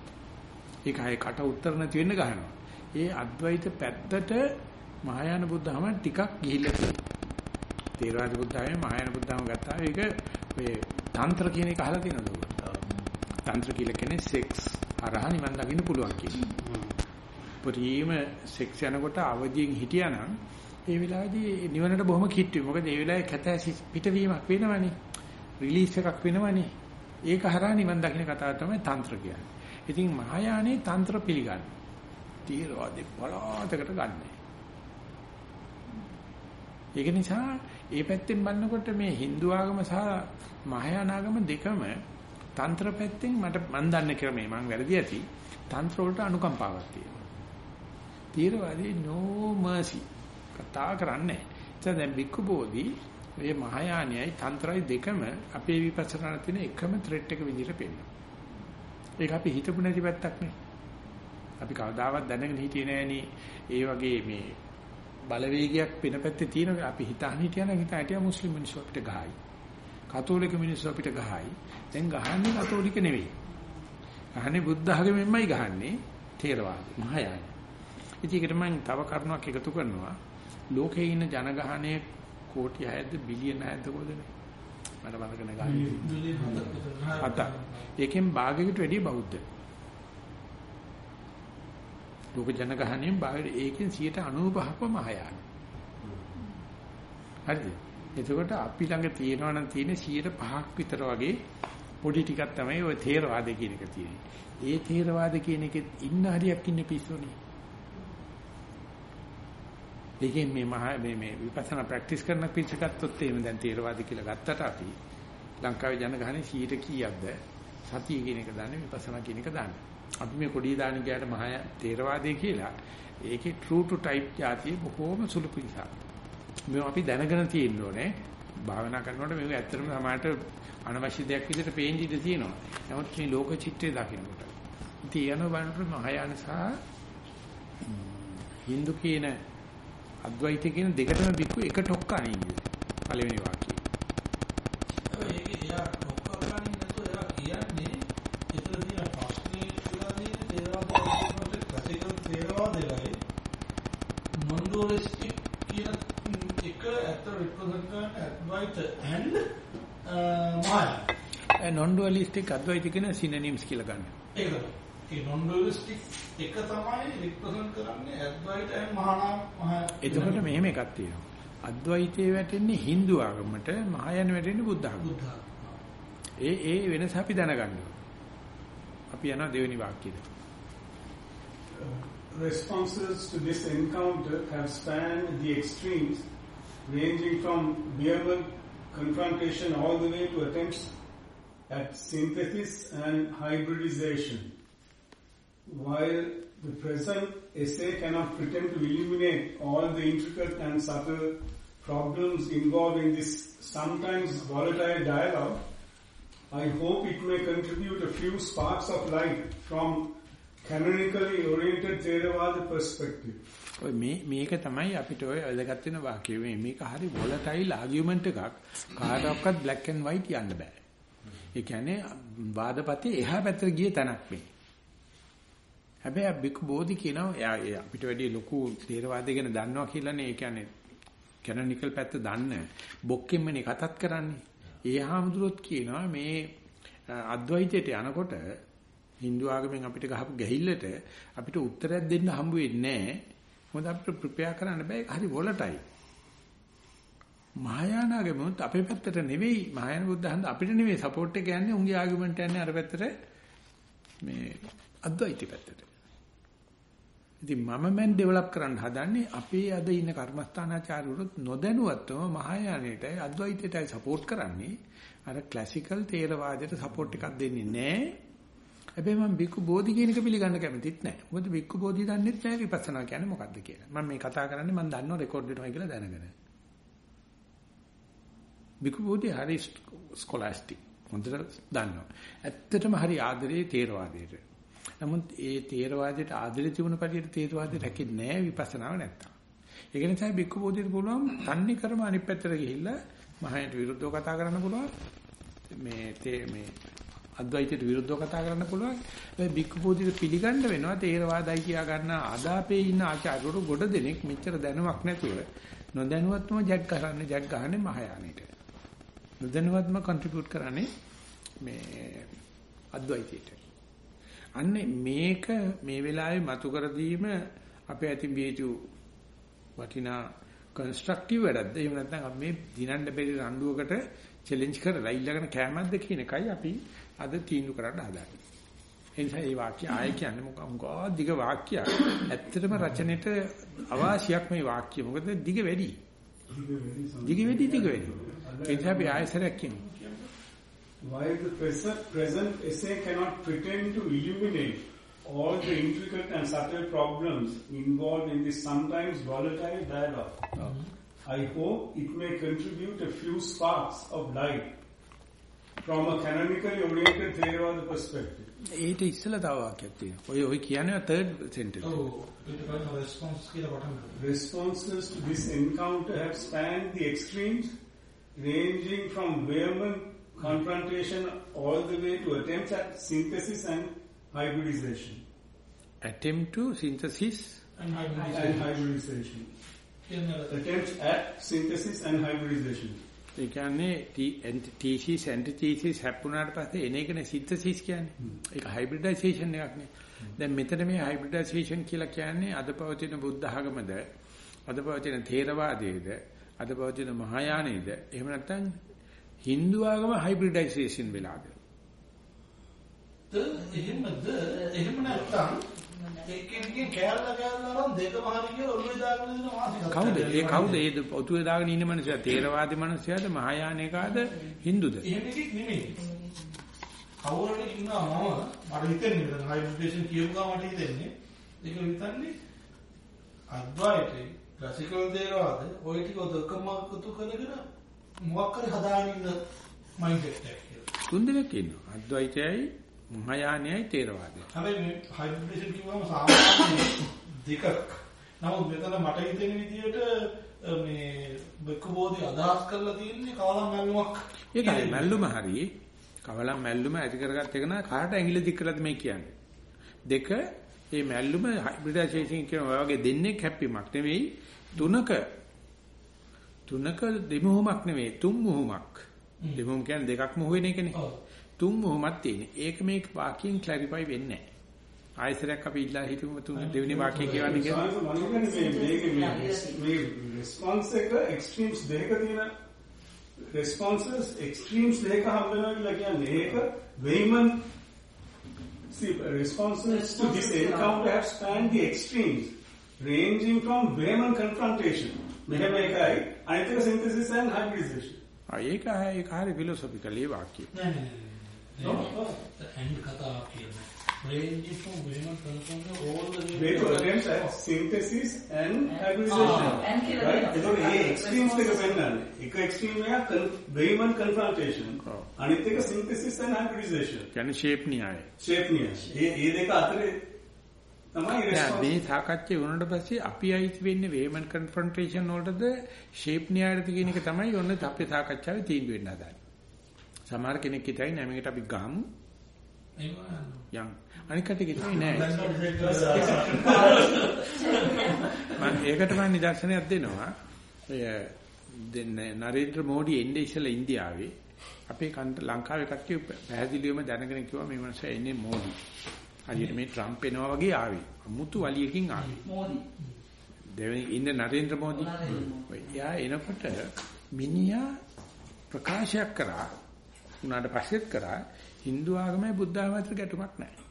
ඒක හය කට උත්තර නැති වෙන්න ගහනවා. ඒ අද්වෛත පැත්තට මහායාන බුද්ධහම ටිකක් ගිහිල්ලා තියෙනවා. තේරවාද බුද්ධහම මහායාන බුද්ධහම ගත්තා. ඒක ඔය තන්ත්‍ර කියන එක අහලා තියෙනවද? තන්ත්‍ර කියලා කියන්නේ සෙක්ස් අරහා නිවන් දකින්න පුළුවන් කියන. පරිම සෙක්ස් යනකොට අවදියෙන් හිටියානම් ඒ වෙලාවේදී නිවනට බොහොම කිට්ටුයි. මොකද ඒ වෙලාවේ කැතැසි පිටවීමක් වෙනවනේ. රිලීස් එකක් වෙනවනේ. ඒක හරහා නිවන් දකින්න කතාව තමයි තන්ත්‍ර කියන්නේ. ඉතින් මහායානේ තන්ත්‍ර පිළිගන්න. තීරවාදී පලාතකට ගන්නෑ. ඒක නිසා ඒ පැත්තෙන් බලනකොට මේ Hindu ආගම සහ මහායාන ආගම දෙකම තන්ත්‍ර පැත්තෙන් මට මන් දන්න ක්‍රමේ මම වැරදි ඇති. තන්ත්‍ර වලට අනුකම්පාවක් තියෙනවා. තීරවාදී no mercy කතා කරන්නේ. ඒ දැන් බික්කු බෝධි මේ මහායානයයි තන්ත්‍රයි දෙකම අපේ විපස්සනාට තියෙන එකම ත්‍රෙඩ් එක විදිහට පෙන්නනවා. ඒක අපි හිතපු නැති පැත්තක් නේ. අපි කවදාවත් දැනගෙන හිටියේ නෑනේ ඒ වගේ මේ බලවේගයක් වෙන පැත්තේ තියෙන අපි හිතාන හිටියනම් හිතා හිටියා මුස්ලිම් මිනිස්සු අපිට ගහයි. කතෝලික මිනිස්සු අපිට ගහයි. දැන් ගහන්නේ කතෝලික නෙවෙයි. අහන්නේ බුද්ධ ආගමෙන්මයි ගහන්නේ තේරවාදී මහායාන. ඉතින් ඒකට මම තව කරුණක් එකතු කරනවා. ලෝකේ ඉන්න ජනගහනය කෝටි 6ද බිලියන 6ද කොහෙද? මට මතක නැහැ. අත. ඒකෙන් භාගයකට වැඩිය බෞද්ධ. ලෝක ජනගහනයෙන් භාගයට ඒකෙන් 95ක්ම මහායාන. හරිද? එතකොට අපි ළඟ තියෙනවා නම් තියෙන 105ක් විතර වගේ පොඩි ටිකක් තමයි ওই තේරවාද කියන එක තියෙන්නේ. ඒ තේරවාද කියන එකෙත් ඉන්න හරියක් ඉන්නේ පිස්සුනේ. ඒකෙන් මේ මහා මේ මේ විපස්සනා ප්‍රැක්ටිස් කරන පිටස ගත්තොත් එහෙම දැන් තේරවාද කියලා ගත්තට අපි ලංකාවේ ජනගහනේ 100 කීයක්ද සතිය කියන එක දන්නේ විපස්සනා කියන එක දන්නේ. අපි මේ කොඩිය දාන ගියාට මහා තේරවාදය කියලා ඒකේ true to type જાතිය බොහෝම සුළු පිළිසක්. මේ අපි දැනගෙන තියෙන්න ඕනේ. භාවනා කරනකොට මේක ඇත්තටම සමාජයට අනවශ්‍ය දෙයක් විදිහට පේන්න ඉඩ තියෙනවා. නමුත් මේ ලෝක චිත්‍රය දකින්නකොට. ඉතින් යන බණට මහායාන සහ Hindu කියන අද්වෛත කියන දෙකටම බික්කු එක ටොක්කා නෙන්නේ. පළවෙනි වාක්‍යය. ඒක එයා ඩොක්කර් ගන්නේ නැතුව එයා කියන්නේ ඒතර තියෙන ප්‍රශ්නේ කියලා තියෙන තේරවාද ක්ලාසිකල් තේරවාදයයි මොන්ඩෝලිස්ටික් කියන එක ඇත්ත රිප්‍රසන්ට් කරන ඇඩ්වයිත ඇන්ඩ් මායා non dualistic අද්වෛත කියන synonyms කියලා ගන්න. ඒක ඒ නොන්ඩුවලිස්ටික් එක තමයි රිප්‍රසන්ට් කරන්නේ ඇඩ්වයිට ඇන් මහානා මහා එතකොට මෙහෙම එකක් තියෙනවා. අද්වෛතයේ වැටෙන්නේ Hindu ආගමට, මහායාන වැටෙන්නේ බුද්ධ ආගමට. ඒ ඒ වෙනස අපි දැනගන්න. අපි යනවා දෙවෙනි වාක්‍යයට. responses to this encounter have spanned the extremes, ranging from vehement confrontation all the way to attempts at synthesis and hybridization. While the present essay cannot pretend to illuminate all the intricate and subtle problems involved in this sometimes volatile dialogue, I hope it may contribute a few sparks of light from canonically oriented Theravada perspective. ඔය මේ මේක තමයි අපිට ඔය වැදගත් වෙන වාක්‍යය මේ මේක හරි volatile argument එකක් කාටවත් black and white යන්න බෑ. ඒ කියන්නේ වාදපතේ එහා පැත්තට ගිය තැනක් මේ. හැබැයි බිකු බෝධි කියනවා එයා එයා අපිට වැඩි ලොකු තේරවාදය ගැන දන්නවා කියලානේ ඒ කියන්නේ කැනොනිකල් පැත්ත දන්න බොක්කෙම්මනේ කතාත් කරන්නේ. ඒ හාමුදුරුවොත් කියනවා මේ අද්වෛතයට යනකොට Hindu ආගමෙන් අපිට ගහපු ගැහිල්ලට අපිට උත්තරයක් දෙන්න හම්බ වෙන්නේ නැහැ. මොකද අපිට ප්‍රිපෙයාර් කරන්න බෑ ඒක හරි වොලටයිල්. මහායාන ආගමොත් අපේ පැත්තට නෙවෙයි මහායාන බුද්ධ හන්ද අපිට නෙවෙයි සපෝට් එක යන්නේ උන්ගේ ආගමන්ට් යන්නේ අර පැත්තට මේ අද්වෛත පැත්තට. ඉතින් මම මෙන් ඩෙවලොප් කරන්න හදන්නේ අපේ අද ඉන්න කර්මස්ථානාචාර්යවරුත් නොදැනුවත්වම මහායානයටයි අද්වෛතයටයි සපෝට් කරන්නේ අර ක්ලාසිකල් තේරවාදයට සපෝට් එකක් දෙන්නේ නැහැ. හැබැයි මම බික්කු බෝධි කියන එක පිළිගන්න කැමතිත් නැහැ. මොකද බික්කු බෝධි දන්නෙත් නැහැ විපස්සනා කියන්නේ මොකක්ද කියලා. මම මේ කතා කරන්නේ මම දන්නව රෙකෝඩ් වෙනවා කියලා දැනගෙන. බික්කු බෝධි හරි ස්කොලාස්ටික්. හොඳට දන්නවා. ඇත්තටම හරි ආදරේ තේරවාදයට. නමුත් ඒ තේරවාදයට ආදරේ තිබුණ පරිදි තේරවාදයට හැකෙන්නේ නැහැ විපස්සනාව නැත්තම්. ඒක නිසා බික්කු බෝධියට පුළුවන් තන්නේ කරම අනිත් පැත්තට ගිහිල්ලා මහායට විරුද්ධව කතා කරන්න පුළුවන්. මේ මේ අද්වෛතයට විරුද්ධව කතා කරන්න පුළුවන්. ඒ බික්කු බෝධියට පිළිගන්න වෙනවා තේරවාදයි කියා ගන්න අදාපේ ඉන්න ආචාර්යවරු ගොඩ දෙනෙක් මෙච්චර දැනුමක් නැතුව නොදැනුවත්වම ජග් කරන්නේ ජග් ගහන්නේ මහායානෙට. නොදැනුවත්ම කන්ට්‍රිබියුට් කරන්නේ මේ අද්වෛතයට. අන්නේ මේක මේ වෙලාවේ මතු කර දීම අපේ ඇති බීතු වටිනා කන්ස්ට්‍රක්ටිව් වැඩක්ද එහෙම නැත්නම් අපි මේ දිනන්න බැරි රණ්ඩුවකට චැලෙන්ජ් කරලා ඊළඟට කැමැද්ද කියන එකයි අපි අද තීන්දුව කරන්න හදාගන්නේ. ඒ නිසා මේ වාක්‍ය ආයෙ කියන්නේ මොකක්ද දිග වාක්‍යයක්. ඇත්තටම රචනෙට අවාසියක් මේ වාක්‍ය. මොකද දිග වැඩි. දිග වැඩි දිග වැඩි. ඒ නිසා අපි ආයෙසරයක් කියමු. While the present, present essay cannot pretend to illuminate all the intricate and subtle problems involved in this sometimes volatile dialogue, I hope it may contribute a few sparks of light from a canonically oriented Theravada perspective. ඊට ඉස්සෙල්ලා තව වාක්‍යයක් තියෙනවා. ඔය ඔය කියන්නේ third sentence. ඔව් ඊට පස්සේ රෙස්පොන්ස් කියලා පටන් ගන්නවා. Responses to this encounter have spanned the extremes, ranging from vehement confrontation all the way to attempts at synthesis and hybridization. attempt to synthesis and And hybridization. hybridization. කියන Attempts at synthesis and hybridization. ඒ කියන්නේ thesis antithesis හැප්පුණාට පස්සේ එන එකනේ synthesis කියන්නේ. ඒක hybridization එකක් නේ. දැන් මෙතන මේ hybridization කියලා කියන්නේ අද පවතින බුද්ධ ආගමද අද පවතින ථේරවාදයේද අද පවතින මහායානයේද එහෙම නැත්නම් Hindu ආගම hybridization වෙලාද? එහෙමද එහෙම නැත්තම් එක්කෙනෙක්ගේ කෑල්ල කෑල්ල අරන් දෙකම හරි කියලා ඔළුවේ දාගෙන ඉන්න වාසිකක් කවුද? ඒ කවුද? ඒ ඔතුවේ දාගෙන ඉන්න මනුස්සයා ථේරවාදී මනුස්සයාද මහායානිකාද Hinduද? එහෙම එකක් නෙමෙයි. කවුරුහරි ඉන්නවා මම මට හිතෙන්නේ මෙතන හයිබ්‍රිඩේෂන් කියපු ගමන් මට හිතෙන්නේ ඒක හිතන්නේ අද්වයිතේ ක්ලාසිකල් දේවාද ඔය ටික ඔතකම එකතු කරගෙන මොකක් හරි හදාගෙන ඉන්න මයින්ඩ් එකක් කියලා. තුන් දෙනෙක් ඉන්නවා. අද්වෛතයයි මහායානයයි ථේරවාදයයි. හැබැයි මේ හයිබ්‍රිඩේෂන් කිව්වම සාමාන්‍ය දෙකක්. නමුත් මෙතන මට හිතෙන විදිහට මේ බෙක්කබෝධි අදහස් කරලා තියෙන්නේ කාලම් මැල්ලුමක්. ඒකයි මැල්ලුම හරි. කවලම් මැල්ලුම ඇති කරගත්ත එක නා කාට ඇඟිලි දික් කරලාද මේ කියන්නේ. දෙක මේ මැල්ලුම හයිබ්‍රිඩයිසේෂන් කියන ඔය වගේ දෙන්නේ කැප්පීමක් නෙවෙයි තුනක තුනක දෙමුහුමක් නෙවෙයි තුන් මුහුමක්. දෙමුහුම කියන්නේ දෙකක් මුහු වෙන එකනේ. තුන් මුහුමක් තියෙන. ඒක මේ වාක්‍යයෙන් ක්ලැරිෆයි වෙන්නේ නැහැ. ආයසරයක් අපි ඉල්ලා හිටමු තුන් දෙවෙනි වාක්‍යය කියවන්නේ කියලා. මේ response එක extremes දෙක තියෙන responses extremes දෙක හම්බ වෙනවා කියලා කියන්නේ ඒක Weyman see responses to this encounter have spanned the extremes ranging from Weyman confrontation මෙහෙම එකයි අනිත් එක synthesis and hybridization ආ ඒක ඒක හරි ෆිලොසොෆිකල් ඒ වාක්‍යය. නෑ නෑ නෑ. ඇන්ඩ් කතාවක් කියන්නේ. range from women concerned all the they to attempts at synthesis and hybridization Ah, and කියලා right? දෙනවා. එතකොට ඒ extremes දෙක පෙන්නන්නේ එක extreme එකක් Weyman තමයි දැන්. මේ සාකච්ඡා වුණාට පස්සේ අපි අයිති වෙන්නේ වේමන් කන්ෆ්‍රන්ටේෂන් වලටද ෂේප් න්‍යායද කියන එක තමයි ඔන්න අපේ සාකච්ඡාවේ තීන්දුව වෙන්න හදන්නේ. සමහර කෙනෙක් හිතයි නෑ මේකට අපි ගහමු යන්. අනික කටේ කිව්වේ නෑ. මම ඒකට මම නිදර්ශනයක් දෙනවා. ඔය දෙන්නේ නරේන්ද්‍ර මෝඩි එන්නේ ඉස්සෙල්ලා ඉන්දියාවේ අපේ කන්ට ලංකාවේ කට්ටිය පැහැදිලිවම දැනගෙන කිව්වා මේ මනුස්සයා එන්නේ මෝඩි. හරියට මේ ට්‍රම්ප් එනවා වගේ ආවේ. අමුතු වලියකින් ආවේ. මෝදි. දෙවෙනි ඉන්න නරේන්ද්‍ර මෝදි. ඔය යා එනකොට මිනිහා ප්‍රකාශයක් කරා උනාට පස්සෙත් කරා Hindu ආගමයි බුද්ධ ආගමයි අතර ගැටුමක් නැහැ.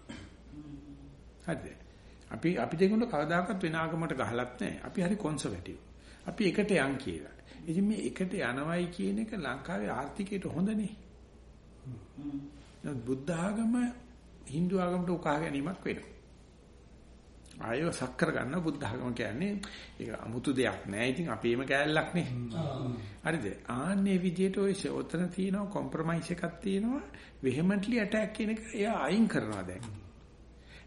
හරිද? අපි අපි දෙගොල්ලෝ කවදාකවත් වෙන ආගමකට ගහලත් නැහැ. අපි හරි කොන්සර්වටිව්. අපි එකට යන් කියලා. ඉතින් මේ එකට යනවයි කියන එක ලංකාවේ ආර්ථිකයට හොඳනේ. නමුත් බුද්ධ ආගම Hindu ආගමට උකහා ගැනීමක් වෙනවා. ආයෝ සක්කර ගන්න බුද්ධ ආගම කියන්නේ ඒක 아무තු දෙයක් නෑ. ඉතින් අපේම කෑල්ලක් නේ. හරිද? ආන්නේ විදියට ඔය ඔතන තියෙනවා කොම්ප්‍රොමයිස් එකක් තියෙනවා. වෙහෙමන්ට්ලි ඇටැක් කියන එක එයා අයින් කරනවා දැන්.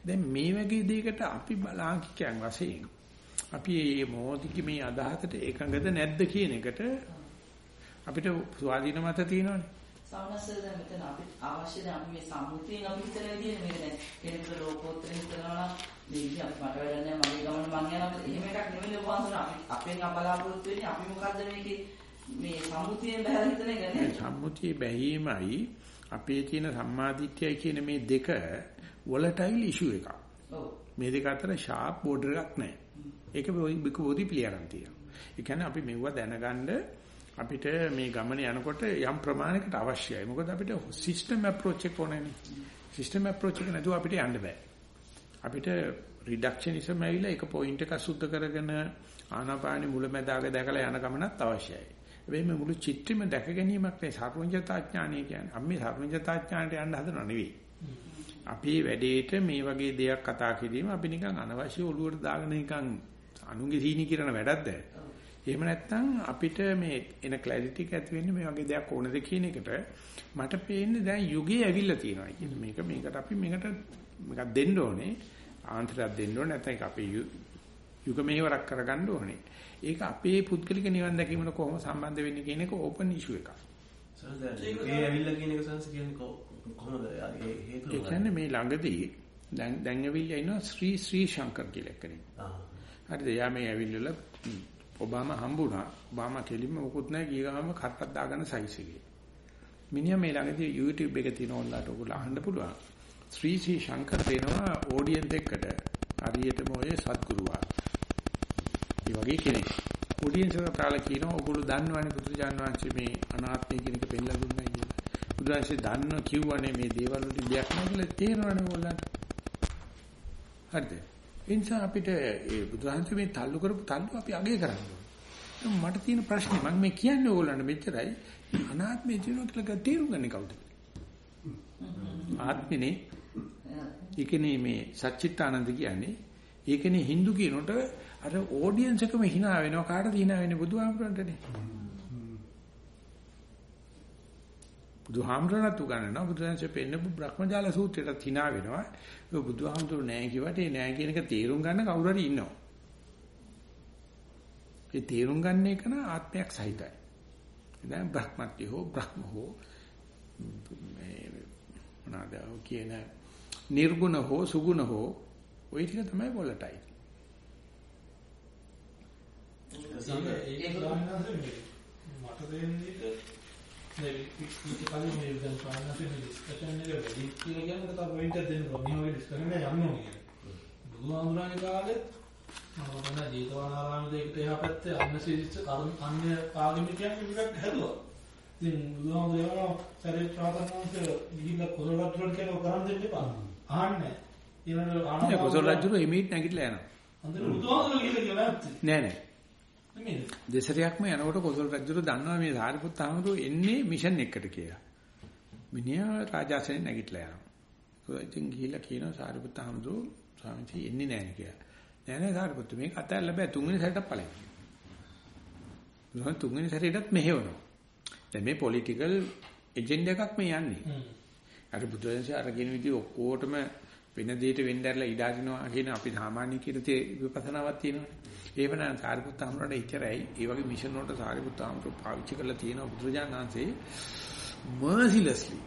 දැන් මේ වගේ දෙයකට අපි බලාංකිකයන් වශයෙන් අපි මේ මොහොතේ මේ අදහසට එකඟද නැද්ද කියන එකට අපිට ස්වාධීන මත තියෙනවනේ. සාමාන්‍යයෙන් දැන් මෙතන අපි අවශ්‍ය දැන් අපි මේ සම්මුතියෙන් අපි හිතන විදිහට මේක දැන් කෙනෙකුට ලෝකෝත්තර හිතනවා මේ විදිහ අපි මට වැඩ නැහැ. මගේ ගමන මං යනවා එහෙම එකක් නෙමෙයි ඔබවන්සන අපි අපෙන් අපලාපොරොත්තු වෙන්නේ අපි මොකද්ද මේකේ? මේ සම්මුතියෙන් බහැලා හිතන එක නේ සම්මුතිය බැහිමයි අපේ තියෙන සම්මාදිට්ඨියයි කියන මේ දෙක වොලටයිල් ඉෂුව එකක්. ඔව්. මේ දෙක අතර ෂාප් බෝඩර් එකක් නැහැ. ඒක බික බෝධි පිළියරන් තියෙනවා. ඒ කියන්නේ අපි මෙවුව දැනගන්න අපිට මේ ගමන යනකොට යම් ප්‍රමාණයකට අවශ්‍යයි. මොකද අපිට සිස්ටම් අප්‍රෝච් එක ඕනේනේ. සිස්ටම් අප්‍රෝච් එක නැතුව අපිට යන්න බෑ. අපිට රිඩක්ෂනිසම් ඇවිල්ලා එක පොයින්ට් එකක් සුද්ධ කරගෙන ආනාපානෙ මුලැමැදාග දැකලා යන ගමනත් අවශ්‍යයි. හැබැයි මේ මුළු චිත්‍රෙම දැක ගැනීමක් නේ සර්වඥතා ඥානය කියන්නේ. අපි මේ සර්වඥතා ඥානයට යන්න හදනව නෙවෙයි. අපේ වැඩේට මේ වගේ දෙයක් කතා කිරීම අපි නිකන් අනවශ්‍ය ඔළුවට දාගෙන නිකන් අනුන්ගේ සීනි කිරන වැඩක්ද? එහෙම නැත්නම් අපිට මේ එන ක්ලැරිටි එක ඇති වෙන්නේ මේ වගේ දෙයක් ඕනද කියන එකට මට පේන්නේ දැන් යුගයේ ඇවිල්ලා තියෙනවා කියන මේක මේකට අපි මේකට මේකක් දෙන්න ඕනේ ආන්තරයක් දෙන්න ඕනේ නැත්නම් ඒක අපේ යුග මෙහෙවරක් කරගන්න ඕනේ. ඒක අපේ පුද්ගලික නිවන් දැකීමට කොහොම සම්බන්ධ වෙන්නේ කියන එක ඕපන් ඉෂුව එකක්. ඒ කියන්නේ මේ ළඟදී දැන් දැන් ඇවිල්ලා ඉනවා ශ්‍රී ශ්‍රී ශංකර් කියලා කෙනෙක්. හරිද? යා මේ ඇවිල්ලා ඔබාමා හම්බුණා. ඔබාමා කෙලින්ම මොකුත් නැහැ ගිය ගමන් කට්ටක් දාගන්න සයිස් එකේ. මිනිහා මේ ළඟදී YouTube එකේ තියෙන ඔයාලට ඔයගොල්ලෝ අහන්න පුළුවන්. ශ්‍රී ශ්‍රී ශංකර් දෙනවා ඔඩියන්ස් එක්කට. හරියටම ඔය සත්ගුරුවා. ඒ වගේ කෙනෙක්. ඔඩියන්ස් එකට කාලා කියනවා ඔයගොල්ලෝ දන්නවනේ බුදුජාන විශ්වයේ මේ අනාත්මය කියන එක පෙන්නලා දුන්නා කියලා. බුදුරජාණන්සේ දන්න කිව්වනේ මේ දේවල් වලින් දෙයක් නෑ කියලා තේරෙනවනේ ඕගොල්ලන්ට. හරිද? ඒ නිසා අපිට ඒ බුදුරජාණන්සේ මේ තල්ලු කරපු තල්ලු අපි අගය කරන්න. ඕනේ. මට තියෙන ප්‍රශ්නේ මම මේ කියන්නේ ඕගොල්ලන්ට මෙච්චරයි. අනාත්මය ජීවන කියලා තේරුම් ගන්නේ කවුද? ආත්මනේ. ඒකනේ මේ සච්චිත්තානන්ද කියන්නේ. ඒකනේ Hindu කියනකොට අර ඔඩියන්ස් එකම hina වෙනවා. කාටද hina වෙන්නේ? බුදුහාමුදුරන්ටනේ. බුදුහාමුදුරන්ට උගන්වනවා බුදුන්සේ පෙන්නපු බ්‍රහ්මජාල සූත්‍රයට hina වෙනවා. ඒ බුදුහාමුදුරු නෑ කිව්වට ඒ නෑ කියන එක තේරුම් ගන්න කවුරු හරි ඉන්නවා. ඒ තේරුම් ගන්න එක න ආත්මයක් සහිතයි. දැන් බ්‍රහ්මත්‍ය හෝ බ්‍රහ්ම හෝ මේ මොනවාද කියන නිර්ගුණ හෝ සුගුණ හෝ ওই ටික තමයි වොලටයිල්. ඒක මට දෙන්නේ මේ පිටි කලින් මේ දැන් ප්‍රාණාසේ මේ ඩිස්කෂන් එක වැඩි කියලා කියන්නේ තව එකක් දෙන්න ඕනේ. මේ වගේ ඩිස්කෂන් එක යන්න ඕනේ. බුදුහාමුදුරන්ගේ කාලෙත් මොන ජීතවනාරාම දෙකට එහා පැත්තේ අන්න සිරිච්ච අන්‍ය ආගමිකයන් විදිහට හැදුවා. ඉතින් බුදුහාමුදුරේ සරේ ප්‍රාර්ථනාන්ත ගිහිල්ලා කොරවට්ටුවට කියලා කරන් දෙන්න එපා. අහන්නේ. ඊළඟට ආනන්ද කොසල් රජුරු එමීට් නැගිටලා යනවා. අන්තිම බුදුහාමුදුරේ ගිහිල්ලා කියලා. නෑ නෑ. නෙමෙයි. දෙසරයක්ම යනකොට කොසල් රජුරු දන්නවා මේ සාරිපුත් ආමරු එන්නේ මිෂන් එකකට කියලා. මිනිහා රාජාසනේ නැගිටලා යනවා. ඉතින් ගිහිල්ලා කියනවා සාරිපුත් ආමරු ස්වාමීන් එන්නේ නෑනේ කියලා. නෑ නෑ සාරිපුත් මේක අතල්ලා බෑ තුන්වෙනි සැරේට ඵලයි. මොහොත තුන්වෙනි සැරේටත් මෙහෙවනවා. දැන් මේ පොලිටිකල් එජෙන්ඩා එකක් මේ යන්නේ. අර බුදුරජාණන්සේ අරගෙන විදිහ ඔක්කොටම වෙන දෙයකට වෙන්න ඇරලා ඉඩ අරිනවා කියන අපි සාමාන්‍ය කියන තේ විපස්සනාවක් තියෙනවානේ. ඒව නම් සාරිපුත්ත හමුරට ඉච්චරයි. ඒ වගේ මිෂන් වලට සාරිපුත්ත හමුරු පාවිච්චි කරලා තියෙනවා බුදුරජාණන් වහන්සේ mercilessly.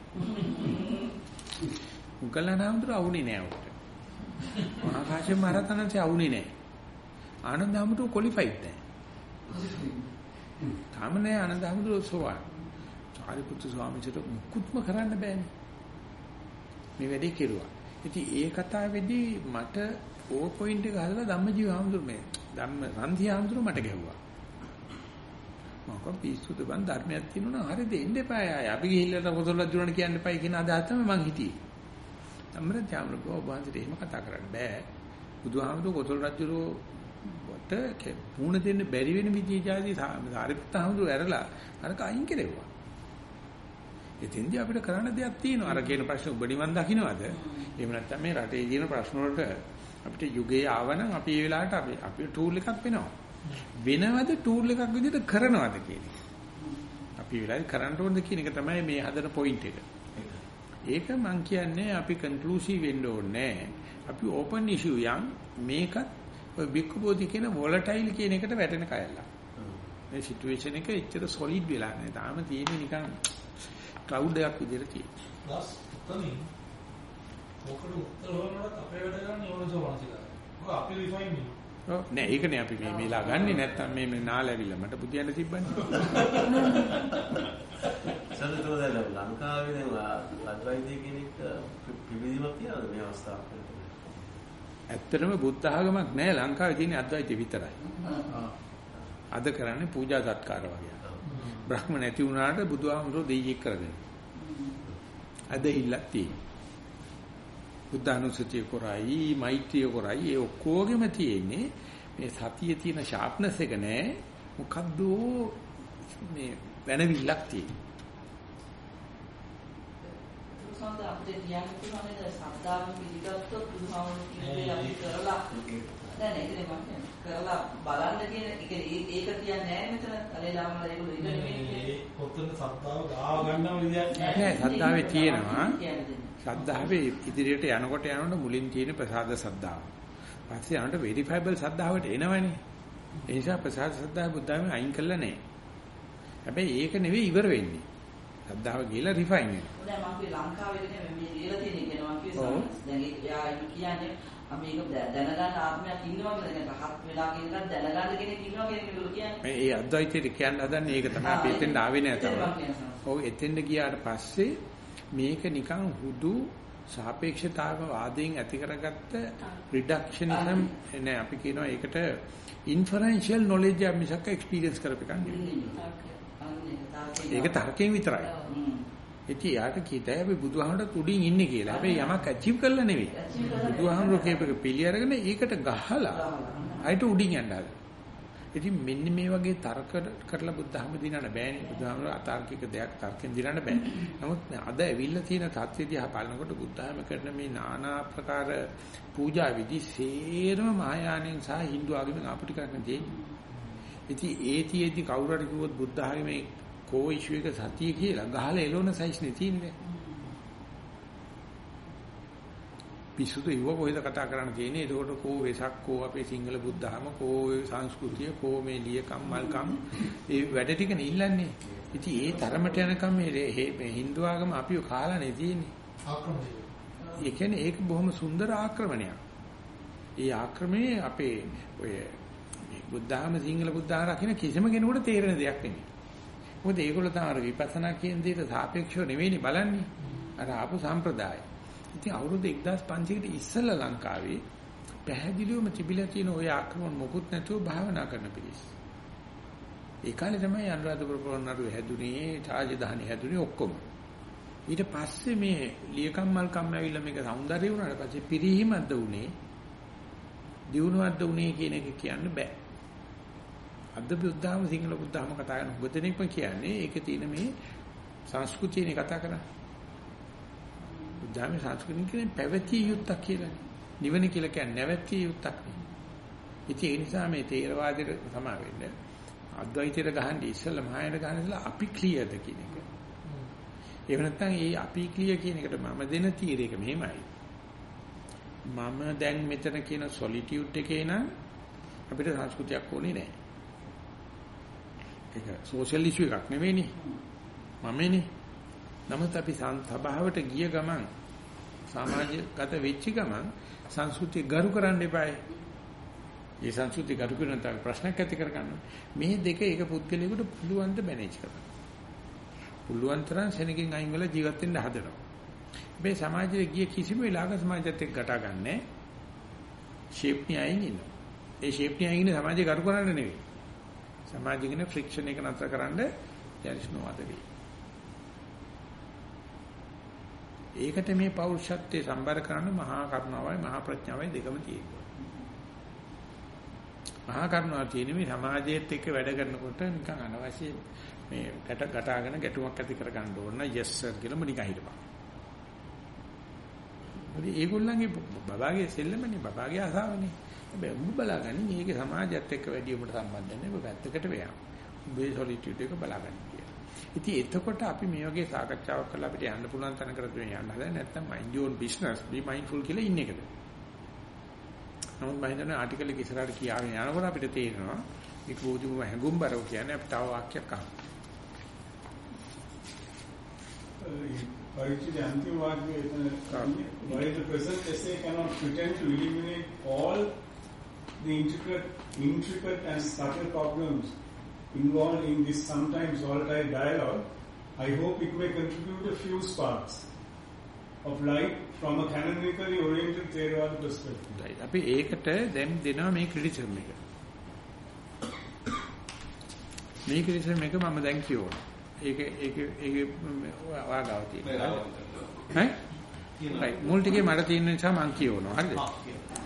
උගලන හමුරු අවුනේ නෑ උට. ආකාශේ මහරතනන්සේ අවුනේ නෑ. ආනන්ද හමුරු ක්වොලිෆයිඩ් නෑ. තාම නෑ ආනන්ද හමුරු සෝවාන්. සාරිපුත්තු ස්වාමීන්ට මුකුත්ම කරන්න බෑනේ. මේ වැඩේ කෙරුවා. ඉතින් ඒ කතාවේදී මට ඕ පොයින්ට් එක හදලා ධම්මජීව හාමුදුරු මේ ධම්ම රන්ති හාමුදුරු මට ගැහුවා. මම කව පිස්සුද බන් ධර්මයක් තියෙනවා හරි දෙන්න එපා ආය. අපි ගිහිල්ලා කොසල් රජුණන් කියන්න එපා කියන අදහස තමයි මං හිතියේ. ධම්මර ජාමල ගෝ වහන්සේට එහෙම කතා කරන්න බෑ. බුදුහාමුදුරු කොසල් රජුරට පුණ දෙන්න බැරි වෙන විදිහේ જાති සාරිපුත්ත හාමුදුරු ඇරලා අරක අයින් කෙරෙව්වා. එතෙන්දී අපිට කරන්න දෙයක් තියෙනවා. අර කියන ප්‍රශ්න ඔබ නිවන් දකින්නවද? එහෙම නැත්නම් මේ රටේ තියෙන ප්‍රශ්න වලට අපිට යුගයේ ආවනම් අපි ඒ වෙලාවට අපි අපි ටූල් එකක් වෙනවා. වෙනවද ටූල් එකක් විදිහට කරනවද කියන එක. අපි වෙලාවේ කරන්න ඕනද කියන එක තමයි මේ හදන පොයින්ට් එක. ඒක මම කියන්නේ අපි කන්ක්ලූසිව් වෙන්න ඕනේ අපි ඕපන් ඉෂුව යන් මේකත් ඔය බික්කබෝධි කියන වොලටයිල් කියන එකට වැටෙන කයල්ලා. මේ සිටුේෂන් එක එච්චර සොලිඩ් වෙලා නැහැ. තාම තියෙන්නේ නිකන් ක්ලවුඩ් එකක් විදිහට තියෙනවා. දස් උත්තරින් මොකද උත්තර හොයනකොට අපේ වැඩ ගන්න ඕනසෝ වාසිකා. ඔක අපි රිෆයින් නේ. ඔව් නෑ ඒකනේ අපි මේ මේලා ගන්නෙ නැත්තම් මේ මේ නාලැවිල්ල මට පුතියන්න තිබ්බන්නේ. සල්තෝ දැන් ලංකාවේ දැන් අද්වෛතය කියන එක පිළිවිදීමක් තියනද මේ අවස්ථාවක? ඇත්තටම බුද්ධ ආගමක් නෑ ලංකාවේ තියෙන අද්වෛතය විතරයි. අද කරන්නේ පූජා සත්කාර වගේ. බ්‍රහ්ම නැති වුණාට බුදුහාමුදුරෝ දෙයියෙක් කරගෙන. අද ඉල්ලක් තියෙනවා. බුද්ධ අනුසතිය කරයි, මෛත්‍රිය කරයි, ඒ ඔක්කොගෙම තියෙන්නේ මේ සතියේ තියෙන ෂාප්නස් එක නෑ. මොකද්ද මේ වෙනවිල්ලක් තියෙන්නේ. සඳ අපිට කියන්න පුළුවන් නේද සද්ධාව පිළිගත්තොත් බුදුහාමුදුරු කියන්නේ අපි කරලා දැන් ඒකනේ මම කරලා බලන්න කියන එක ඒක කියන්නේ නැහැ මෙතන කලේලාම ඒගොල්ලෝ ඉන්න නෙමෙයි ඔතන සත්තාව ගා ගන්නව විදියක් නෑ සද්ධාවේ තියෙනවා සද්ධාවේ ඉදිරියට යනකොට යනකොට මුලින් තියෙන ප්‍රසාද සද්ධාව. පස්සේ යනකොට වෙරිෆයබල් සද්ධාවට එනවනේ. ඒ නිසා ප්‍රසාද සද්ධාව බුද්ධාවෙන් අයින් කළා නෑ. හැබැයි ඒක නෙවෙයි ඉවර වෙන්නේ. ශ්‍රද්ධාව ගිහලා රිෆයින් වෙනවා. දැන් මම කිය ලංකාවේ නෙමෙයි මේ ලියලා තියෙන එක නේ මම කිය ඔව්. දැන් ඒක එයා කියන්නේ අපි මේක දැ- දැනගන්න ආත්මයක් ඉන්නවා කියලා දැන් රහත් වෙලා කියන එකත් දැනගන්න කෙනෙක් ඉන්නවා කියන එක කියන්නේ. මේ ඒ අද්වෛතයට කියන්න හදන්නේ ඒක තමයි අපි එතෙන්ට ආවේ නෑ තමයි. කියන. ඔව් එතෙන්ට ගියාට පස්සේ මේක නිකන් හුදු සාපේක්ෂතාව වාදයෙන් ඇති කරගත්ත රිඩක්ෂනිසම් නෑ අපි කියනවා ඒකට ඉන්ෆරෙන්ෂියල් නොලෙජ් එක මිසක් එක්ස්පීරියන්ස් කරපු එකක් නෙවෙයි. ඒක තර්කයෙන් විතරයි. ඉතින් යාට කීතයි අපි බුදුහාමුදුරට උඩින් ඉන්නේ කියලා. හැබැයි යමක් achieve කරලා නෙවෙයි. බුදුහාමුදුර කේපක පිළි අරගෙන ඒකට ගහලා අයිට උඩින් යන්න හදලා. ඉතින් මෙන්න මේ වගේ තර්ක කරලා බුද්ධහම දිනන්න බෑනේ. බුදුහාමර අතාර්කික දෙයක් තර්කෙන් දිනන්න බෑ. නමුත් අද ඇවිල්ලා තියෙන தත්ත්වය දිහා බලනකොට බුද්ධහම කරන මේ নানা ආකාර පූජා විදි සේරම මහායානෙන් සහ Hindu ආගමෙන් අපිට කරන්න තියෙන්නේ. ඉතින් ඒතියෙදි කවුරු හරි කිව්වොත් බුද්ධහමේ කෝ ඉෂුව එක සතිය කියලා ගහලා එළවන සයිස් නේ තියෙන්නේ. පිස්සුද ඉව කොහෙද කතා කරන්න තියෙන්නේ? ඒකට කෝ වෙසක් කෝ අපේ සිංහල බුද්ධහම කෝ සංස්කෘතිය කෝ මේ ලියකම් මල්කම් ඒ වැඩ ටික නෙල්ලන්නේ. ඉතින් ඒ තරමට යනකම් මේ මේ Hindu ආගම අපිව කාලානේ තියෙන්නේ. ආක්‍රමණය. ඒ කියන්නේ ඒක බොහොම සුන්දර ආක්‍රමණයක්. ඒ ආක්‍රමණය අපේ ඔය බුද්ධාම සිංහල බුද්ධාම රකින්න කිසිම කෙනෙකුට තේරෙන දෙයක් නෙමෙයි. මොකද ඒගොල්ලෝ තමයි විපස්සනා කියන දේට සාපේක්ෂව නෙවෙයිනේ බලන්නේ. අර ආපු සම්ප්‍රදාය. ඉතින් අවුරුදු 1500කට ඉස්සෙල්ලා ලංකාවේ පැහැදිලිවම තිබිලා තියෙන ওই ආක්‍රමණ මොකුත් නැතුව භාවනා කරන පිළිස්. ඒ කාලේ තමයි අනුරාධපුර පොරොන්නරුව හැදුනේ, රාජධානි හැදුනේ ඔක්කොම. ඊට පස්සේ මේ ලියකම් මල්කම් ඇවිල්ලා මේක సౌందර්ය වුණාට පස්සේ පිරිහීමක්ද උනේ, දියුණුවක්ද උනේ කියන එක කියන්න බෑ. අද බුද්ධාම සිංහල බුද්ධාම කතා කරන උගදෙනෙක්ම කියන්නේ ඒකේ තියෙන මේ සංස්කෘතියනේ කතා කරන්නේ. බුද්ධාමේ සංස්කෘතිය කියන්නේ පැවතිය යුත්තක් කියලා. නිවන කියලා කියන්නේ නැවතිය යුත්තක් නෙවෙයි. ඉතින් ඒ නිසා මේ තේරවාදයට සමා වෙන්න අද්වෛතයට ගහන්නේ ඉස්සෙල්ලා මහායාන ගහන ඉස්සෙල්ලා අපි ක්ලියර්ද කියන එක. එහෙම නැත්නම් ඒ අපි ක්ලියර් කියන එකට මම දෙන තීරය එක මෙහෙමයි. මම දැන් මෙතන කියන සොලිටියුඩ් එකේ නම් අපිට සංස්කෘතියක් ඕනේ නැහැ. ඒක සෝෂල් ඉෂුව එකක් නෙවෙයිනේ. මමනේ. නමුත් අපි සභාවට ගිය ගමන් සමාජගත වෙච්ච ගමන් සංස්කෘතිය ගරු කරන්න එපායි. ඒ සංස්කෘතිය ගරු කරන තව ප්‍රශ්නයක් ඇති කරගන්න. මේ දෙක එක පුද්ගලයෙකුට පුළුවන් ද මැනේජ් කරන්න. පුළුවන් තරම් සෙනගින් අයින් වෙලා ජීවත් වෙන්න හදනවා. මේ සමාජයේ ගිය කිසිම වෙලාවක සමාජයත් එක්ක ගටා ගන්නෑ. ෂේප් නියයින් ඉන්නවා. ඒ ෂේප් නියයින් ඉන්නේ සමාජය ගරු කරන්න නෙවෙයි. සමාජයේ ඉන්න ෆ්‍රික්ෂන් එක නතර කරන්න there is no other way. ඒකට මේ පෞරුෂත්වයේ සම්බර කරන මහා කරුණාවයි මහා ප්‍රඥාවයි දෙකම තියෙනවා. මහා කරුණාව තියෙන්නේ මේ සමාජයේත් එක්ක වැඩ කරනකොට නිකන් අනවශ්‍ය මේ ගැට ගටාගෙන ගැටුමක් ඇති කර ගන්න ඕන yes sir කියලා මොනිකා හිටපන්. මොකද ඒගොල්ලන්ගේ බබාගේ සෙල්ලමනේ බබාගේ ආසාවනේ. හැබැයි උඹ බලාගන්නේ මේකේ සමාජයත් එක්ක වැඩි උඹට සම්බන්ධ නැහැ. ඔබ පැත්තකට වෙනවා. උඹේ සොලිටියුඩ් එක බලාගන්න කියලා. ඉතින් එතකොට අපි මේ වගේ සාකච්ඡාවක් කරලා අපිට යන්න පුළුවන් තැනකට මේ යන්න හදන්නේ නැත්නම් mind your business be mindful කියලා ඉන්න එකද. නමුත් මම හිතන්නේ ආටිකල් එක ඉස්සරහට කියාගෙන යනකොට අපිට තේරෙනවා මේ කෝජුම හැඟුම්බරව කියන්නේ අපිට තව වාක්‍යයක් අහන්න. පරිච්ඡේද අන්තිම වාක්‍යය එතන why the present essay cannot pretend to eliminate all the intricate, intricate and subtle problems involved in this sometimes volatile dialogue, I hope it may contribute a few sparks of light from a canonically oriented Theravada perspective. right. අපි ඒකට දැන් දෙනවා මේ criticism එක. මේ criticism එක මම දැන් කියවනවා. ඒක ඒක ඒක වාගාව තියෙනවා. ඈ? right. මුල් ටිකේ මට තියෙන නිසා මම කියවනවා. හරිද?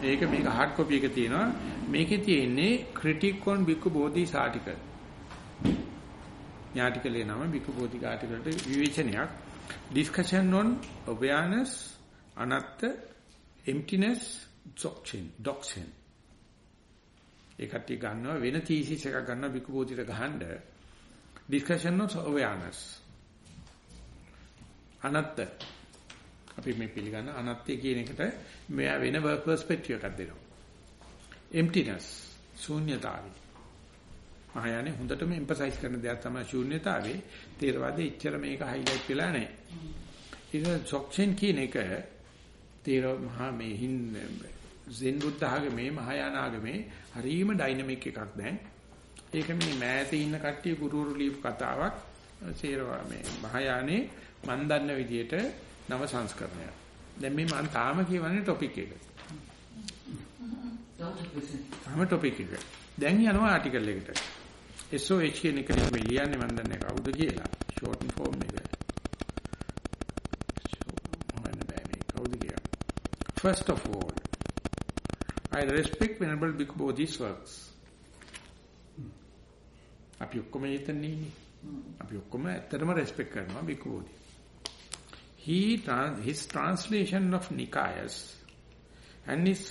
ඒක මේක හાર્ඩ් කොපි එක තියෙනවා. මේකේ තියෙන්නේ critic on බික්කු බෝධි ආටිකල්. ඥාටිකලේ නම බික්කු බෝධි ආටිකල්ට විවේචනයක්. discussion on awareness අනත්ත emptiness doctrine doctrine ඒකට ගන්නවා වෙන තීසිස් එකක් ගන්නවා බිකු බෝධිට ගහන්න discussion of awareness අනත්ත අපි මේ පිළිගන්න අනත්ය කියන එකට මෙයා වෙන perspective එකක් දෙනවා emptiness ශූන්‍යතාවය මහායානේ හොඳටම එම්ෆසයිස් කරන දෙයක් තමයි ශූන්‍යතාවේ. තේරවාදයේ ඉච්චර මේක හයිලයිට් වෙලා නැහැ. ඒක සොක්ෂෙන් කියන එක තේර මහා මේ හින් සෙන් බුද්ධ ආගමේ මහායාන ආගමේ හරීම ඩයිනමික් එකක් දැන්. ඒක මේ මෑතේ ඉන්න කට්ටිය ගුරුවරු ලියපු කතාවක්. තේරවා මේ මහායානේ මන් දන්න විදිහට නව සංස්කරණයක්. දැන් මේ මම තාම කියවන්නේ টොපික් එක. තාම টොපික් එක. දැන් යනවා ආටිකල් එකට. SOH කියන එක මේ ලියන්නේ මම දන්නේ කවුද කියලා. ෂෝට් ෆෝම් එක. First of all, I respect Venerable Bhikkhu Bodhi's works. අපි ඔක්කොම හිතන්නේ. අපි ඔක්කොම ඇත්තටම respect කරනවා Bodhi. He his translation of Nikayas and his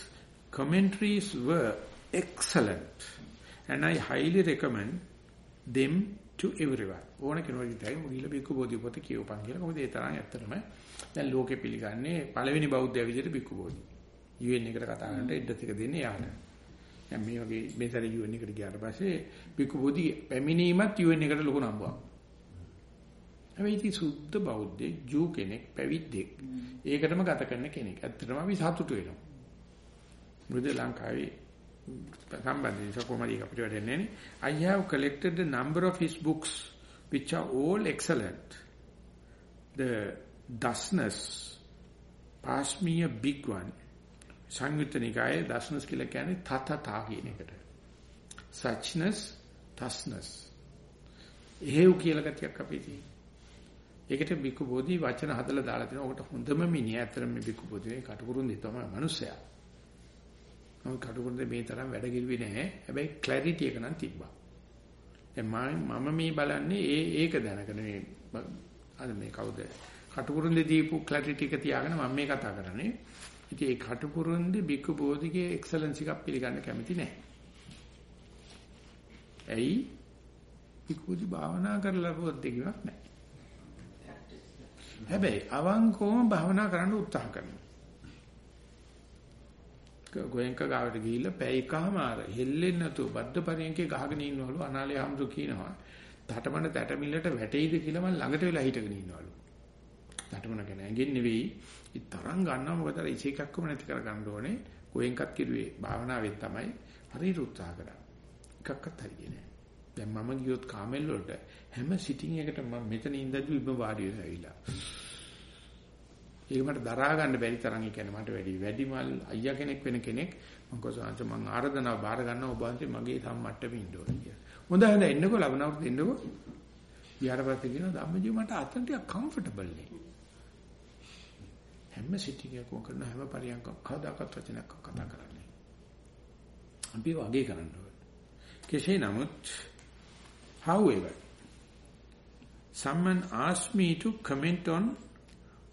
commentaries were excellent and I highly recommend them to everyone. ඕන කෙනෙකුට හිතයි මුගිල බික්කු බෝධි පොත කියවපන් කියලා. මොකද ඒ තරම් ඇත්තටම දැන් ලෝකෙ පිළිගන්නේ පළවෙනි බෞද්ධය විදිහට බික්කු බෝධි. UN එකට කතා කරනට එඩ්ඩස් එක දෙන්නේ යාට. දැන් මේ වගේ මේ සැරේ UN එකට ගියාට පස්සේ බික්කු බෝධි පැමිණීමත් UN එකට ලොකු නම්බුවක්. හැබැයි ඉතින් සුද්ධ බෞද්ධයෙක්, ජූ කෙනෙක්, පැවිද්දෙක්. ඒකටම ගත කරන කෙනෙක්. ඇත්තටම අපි සතුටු වෙනවා. මුද ලංකාවේ සම්බන්ධයෙන් කොහොමද අපිට වැඩන්නේ I have collected a number of his books which are all excellent. The thusness pass me a big one. සංයුත්ත නිකායේ thusness කියලා කියන්නේ තතතා කියන එකට. Suchness thusness එහෙව් කියලා ගතියක් අපි තියෙනවා ඒකට බිකු බෝධි වචන හදලා දාලා තියෙනවා. ඔකට හොඳම මිනිහ ඇත්තටම මේ බිකු බෝධිනේ කටුකුරුන්දි තමයි මිනිස්සයා. මම කටුකුරුන්දේ මේ තරම් වැඩ කිරුවේ නැහැ. හැබැයි ක්ලැරිටි එක නම් තිබ්බා. දැන් මම මේ බලන්නේ ඒ ඒක දැනගෙන මේ අර මේ කවුද කටුකුරුන්දේ දීපු ක්ලැරිටි එක තියාගෙන මම මේ කතා කරන්නේ. ඉතින් ඒ කටුකුරුන්දේ බිකු බෝධිගේ එක්සලන්ස් එකක් පිළිගන්න කැමති නැහැ. ඇයි? බිකු බෝධි භාවනා කරලා පොත් දෙකක් නැහැ. හැබැයි අවංකවම භාවනා කරන්න උත්සාහ කරනවා. ගෝයන්ක ගාවට ගිහිල්ලා පැය එකමාර හෙල්ලෙන්නේ නැතුව බද්ද පරියන්කේ ගහගෙන ඉන්නවලු අනාලේ හම්දු කියනවා. තටමන තැටමිල්ලට වැටෙයිද කියලා මම ළඟට වෙලා හිටගෙන ඉන්නවලු. තටමන ගැන ඇඟෙන් නෙවෙයි. ඒ තරම් ගන්නවා මොකද අර ඉසි එකක්ම නැති කර ගන්න ඕනේ. ගෝයන්කත් කිරුවේ භාවනාවෙන් තමයි හරියට උත්සාහ කරා. එකක්වත් හරියන්නේ නැහැ. දැන් මම ගියොත් කාමෙල් වලට හැම සිටින් එකට මම මෙතන ඉඳද්දි ඉබ වාඩි වෙලා ඇවිල්ලා. ඒක මට දරා ගන්න බැරි තරම් ඒ කියන්නේ මට වැඩි වැඩිමල් අයියා කෙනෙක් වෙන කෙනෙක් මම කොසාන්ත මම ආරාධනාව බාර ගන්නවා ඔබ වහන්සේ මගේ සම්මට්ටමේ ඉන්න ඕනේ කියලා. හොඳයි හොඳයි එන්නකෝ ලබනවට එන්නකෝ. ඊට පස්සේ කියනවා ධම්මජී මට අතන ටික කම්ෆර්ටබල් නේ. හැම සිටින් එකකම කරන හැම පරියන්ක කවදාකවත් වචනයක් කතා කරන්නේ. අපි වගේ කරන්න ඕනේ. කෙසේ නමුත් however someone asked me to comment on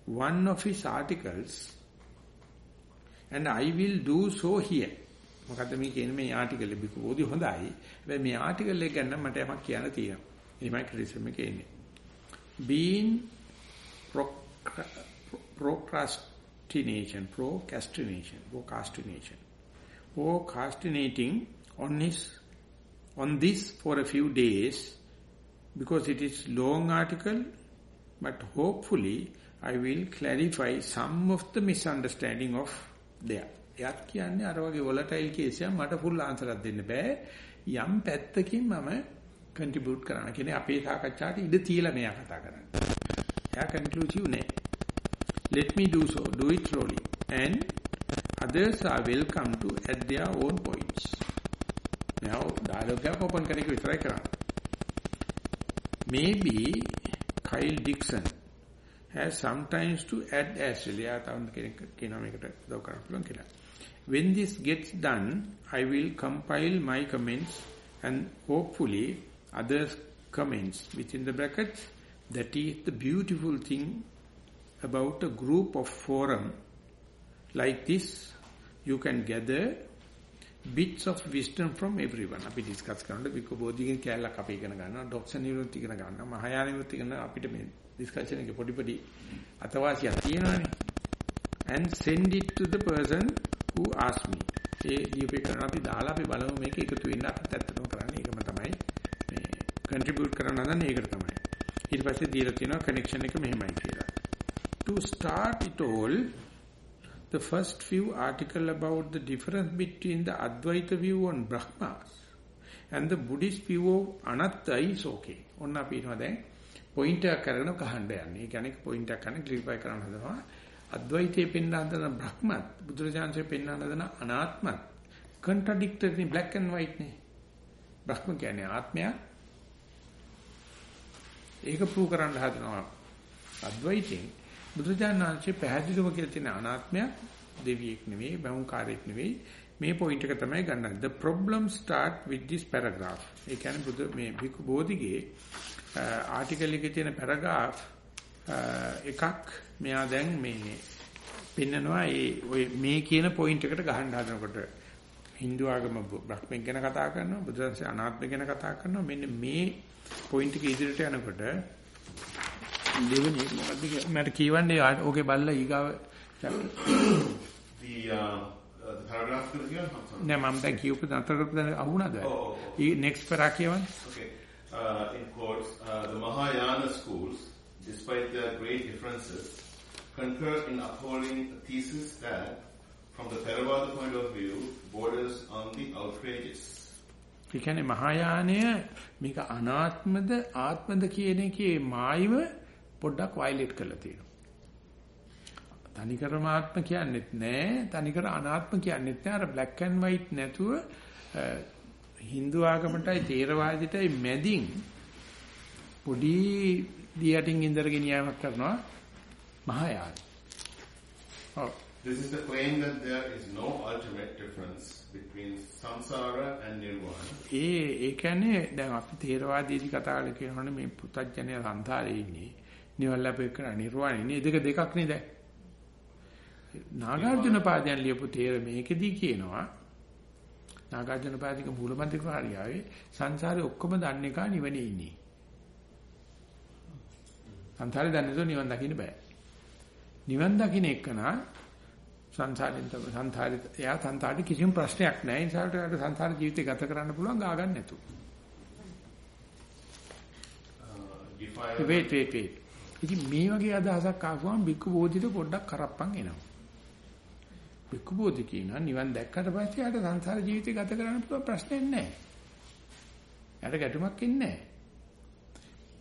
one of his articles and I will do so here. මොකද්ද මේ කියන්නේ මේ ආටිකල් එක බිකෝදි හොඳයි. හැබැයි මේ ආටිකල් එක ගැන මට යමක් කියන්න තියෙනවා. එහෙමයි ක්‍රිටිසිසම් එකේ ඉන්නේ. being procrastination, procrastination, procrastination. Procrastinating on his on this for a few days because it is long article but hopefully I will clarify some of the misunderstanding of there. එයාත් කියන්නේ අර වගේ volatile case එක මට full answer එකක් දෙන්න බෑ. යම් පැත්තකින් මම contribute කරන්න. කියන්නේ අපේ සාකච්ඡාට ඉඩ තියලා මෙයා කතා කරන්නේ. එයා conclusive නෑ. Let me do so. Do it slowly. And others are welcome to add their own points. Now, dialogue එක open කරන එක විතරයි කරන්නේ. Maybe Kyle Dixon has sometimes to add as well. එයා තවන්න කෙනෙක් කියනවා මේකට උදව් කරන්න පුළුවන් කියලා. When this gets done, I will compile my comments and hopefully others comments within the brackets. That is the beautiful thing about a group of forum like this. You can gather bits of wisdom from everyone. අපි discuss කරනකොට විකෝ බෝධිගෙන් කැලලක් අපි ඉගෙන ගන්නවා. ඩොක්සන් නිරුත් ඉගෙන ගන්නවා. මහායාන නිරුත් ඉගෙන අපිට මේ ඩිස්කෂන් එකේ පොඩි පොඩි අතවාසියක් තියෙනවානේ. and send it to the person who asked me. ඒ දීපේ කරන අපි දාලා අපි බලමු මේක එකතු වෙන්න අපිත් ඇත්තටම කරන්නේ ඒකම තමයි කන්ට්‍රිබියුට් කරන්න හදන්නේ ඒකට තමයි. ඊට පස්සේ දීලා තියෙනවා කනෙක්ෂන් එක මෙහෙමයි කියලා. To start it all the first few article about the difference between the Advaita view on Brahmas and the Buddhist view of Anatta is okay. ඔන්න අපි හිතනවා දැන් පොයින්ට් එකක් අරගෙන ගහන්න යන්නේ. ඒ කියන්නේ පොයින්ට් එකක් ගන්න ක්ලියරිෆයි කරන්න හදනවා. අද්වෛතයේ පෙන්වන හදන බ්‍රහ්මත් බුදුරජාන්සේ පෙන්වන හදන අනාත්මත් contradictory black and white නේ. බ්‍රහ්ම කියන්නේ ආත්මය. ඒක ප්‍රූව් කරන්න හදනවා. අද්වෛතයෙන් බුදුරජාණන්සේ පැහැදිලිව කියලා තියෙන අනාත්මයක් දෙවියෙක් නෙවෙයි, බහුංකාරයෙක් නෙවෙයි. මේ පොයින්ට් එක තමයි ගන්න. The problem start with this paragraph. ඒ කියන්නේ බුදු මේ භික්ඛු බෝධිගේ ආටිකල් එකේ තියෙන පැරග්‍රාෆ් එකක් මෙයා දැන් මේ පෙන්නනවා ඒ ඔය මේ කියන පොයින්ට් එකට ගහන්න හදනකොට Hindu ආගම බ්‍රහ්මෙක් ගැන කතා කරනවා බුදුන්සේ අනාත්මය ගැන කතා කරනවා මෙන්න මේ පොයින්ට් එක ඉදිරියට යනකොට දෙවෙනි මොකද්ද මට කියවන්නේ ඕකේ බල්ලා ඊගාව The, uh, uh, the paragraph could again? නෑ මම දැන් කියපු නතර කරපු දැන් අහුණාද. ඊ නෙක්ස්ට් පෙරා කියවන්නේ Okay. Uh, in quotes, uh, the Mahayana schools, despite their great differences, concur in upholding a thesis that, from the Theravada point of view, borders on the outrageous. ඒ කියන්නේ මහායානය මේක අනාත්මද ආත්මද කියන එකේ මායිම පොඩ්ඩක් වයලට් කරලා තියෙනවා. තනිකරම ආත්ම කියන්නෙත් නෑ තනිකර අනාත්ම කියන්නෙත් නෑ අර black and white නැතුව Hindu ආගමටයි තේරවාදයටයි මැදින් පොඩි දියටින් ඉඳර ගෙනියමක් කරනවා මහායාන. ඔව් This is the claim that there is no ultimate difference between samsara and nirvana. ඒ ඒ කියන්නේ දැන් අපි තේරවාදීදී කතා කරලා කියනවනේ මේ පුතඥය සංසාරේ ඉන්නේ. නිවල් ලැබෙ කරා නිර්වාණය ඉන්නේ. දෙක දෙකක් නේ දැන්. නාගාර්ජුන පාදයන් ලියපු තේර මේකෙදී කියනවා නාගාර්ජුන පාදික මූලමන්ත්‍රකාරියාවේ සංසාරේ ඔක්කොම දන්න එක නිවනේ ඉන්නේ. සංසාරේ දන්නේ නැතුව නිවන් දකින්න බෑ. නිවන් දකින්න එකනා සංසාරෙන් තමයි සංසාරේ එයා සංසාරේ කිසිම ප්‍රශ්නයක් නැහැ. ඒ නිසා ඒකට සංසාර ජීවිතය ගත කරන්න පුළුවන් ගා ගන්න නැතුව. Uh, wait wait wait. ඉතින් මේ වගේ අදහසක් ආවම බික්කු බෝධිට පොඩ්ඩක් කරප්පන් එනවා. බික්කු බෝධි කියනවා නිවන් දැක්කට පස්සේ ආට සංසාර ජීවිතය ගත කරන්න පුළුවන් ප්‍රශ්නයක් නැහැ. යාට ගැටුමක් ඉන්නේ නැහැ.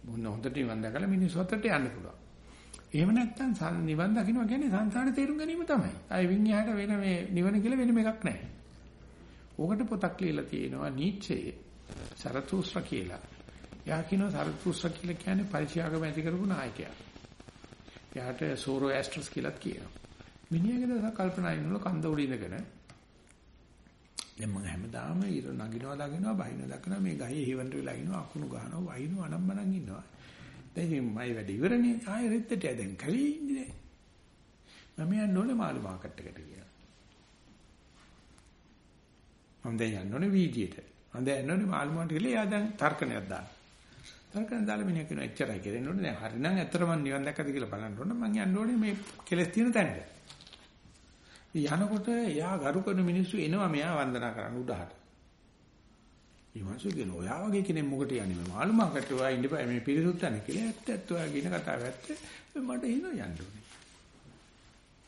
මොන හොඳට නිවන් දැකලා මිනිස්සු අතරට යන්න පුළුවන්. එහෙම නැත්නම් නිවන් දකින්නවා කියන්නේ සංසාරේ තේරුම් ගැනීම තමයි. ආයි වින් එහාට වෙන මේ නිවන කියලා වෙන එකක් නැහැ. ඕකට පොතක් ලියලා තියෙනවා නීචේ සරතුස්ත්‍ර කියලා. එයා කියනවා සරතුස්ත්‍ර කියලා කියන්නේ පරිචයාගම ඇති කරපු නායකයා. එයාට සෝරෝ ඇස්ට්‍රස් කියලාත් කියනවා. මිනිහගේ දවසක් කල්පනා ඉන්නවල කන්ද උඩ ඉඳගෙන දැන් මම හැමදාම ඉර නගිනවා දකින්නවා බහිනවා දකින්නවා මේ ගහේ හේවන්ට වෙලා ඉන්නවා අකුණු ගහනවා වහිනවා අනම්මනම් ඉන්නවා. දැන් මයි වැඩ ඉවරනේ ආයෙ රෙද්දට දැන් කලී ඉන්නේ. මම යන්න ඕනේ මාළු මාකට් එකට කියලා. මම දැන් යන්න ඕනේ වීදියට. මම දැන් යන්න ඕනේ මාළු මාකට් කියලා එයා දැන් තර්කණයක් දාන. තර්කණ දාලා මිනිහා කියනවා එච්චරයි කියලා එන්න ඕනේ දැන් හරිනම් ඇත්තට මම නිවන් දැක්කද කියලා බලන්න ඕනේ මම යන්න ඕනේ මේ කෙලස් තියෙන තැනට. යනකොට එයා ගරු කරන මිනිස්සු එනවා මෙයා වන්දනා කරන්න උඩහට. මේ මිනිස්සු කියන ඔයා වගේ කෙනෙක් මොකට යන්නේ මේ මාළු මාකට් ඔයා ඉන්න බෑ මේ පිරිසුත් යන කියලා ඇත්ත ඇත්ත ඔයා කියන කතාව ඇත්ත මට හින යන්න ඕනේ.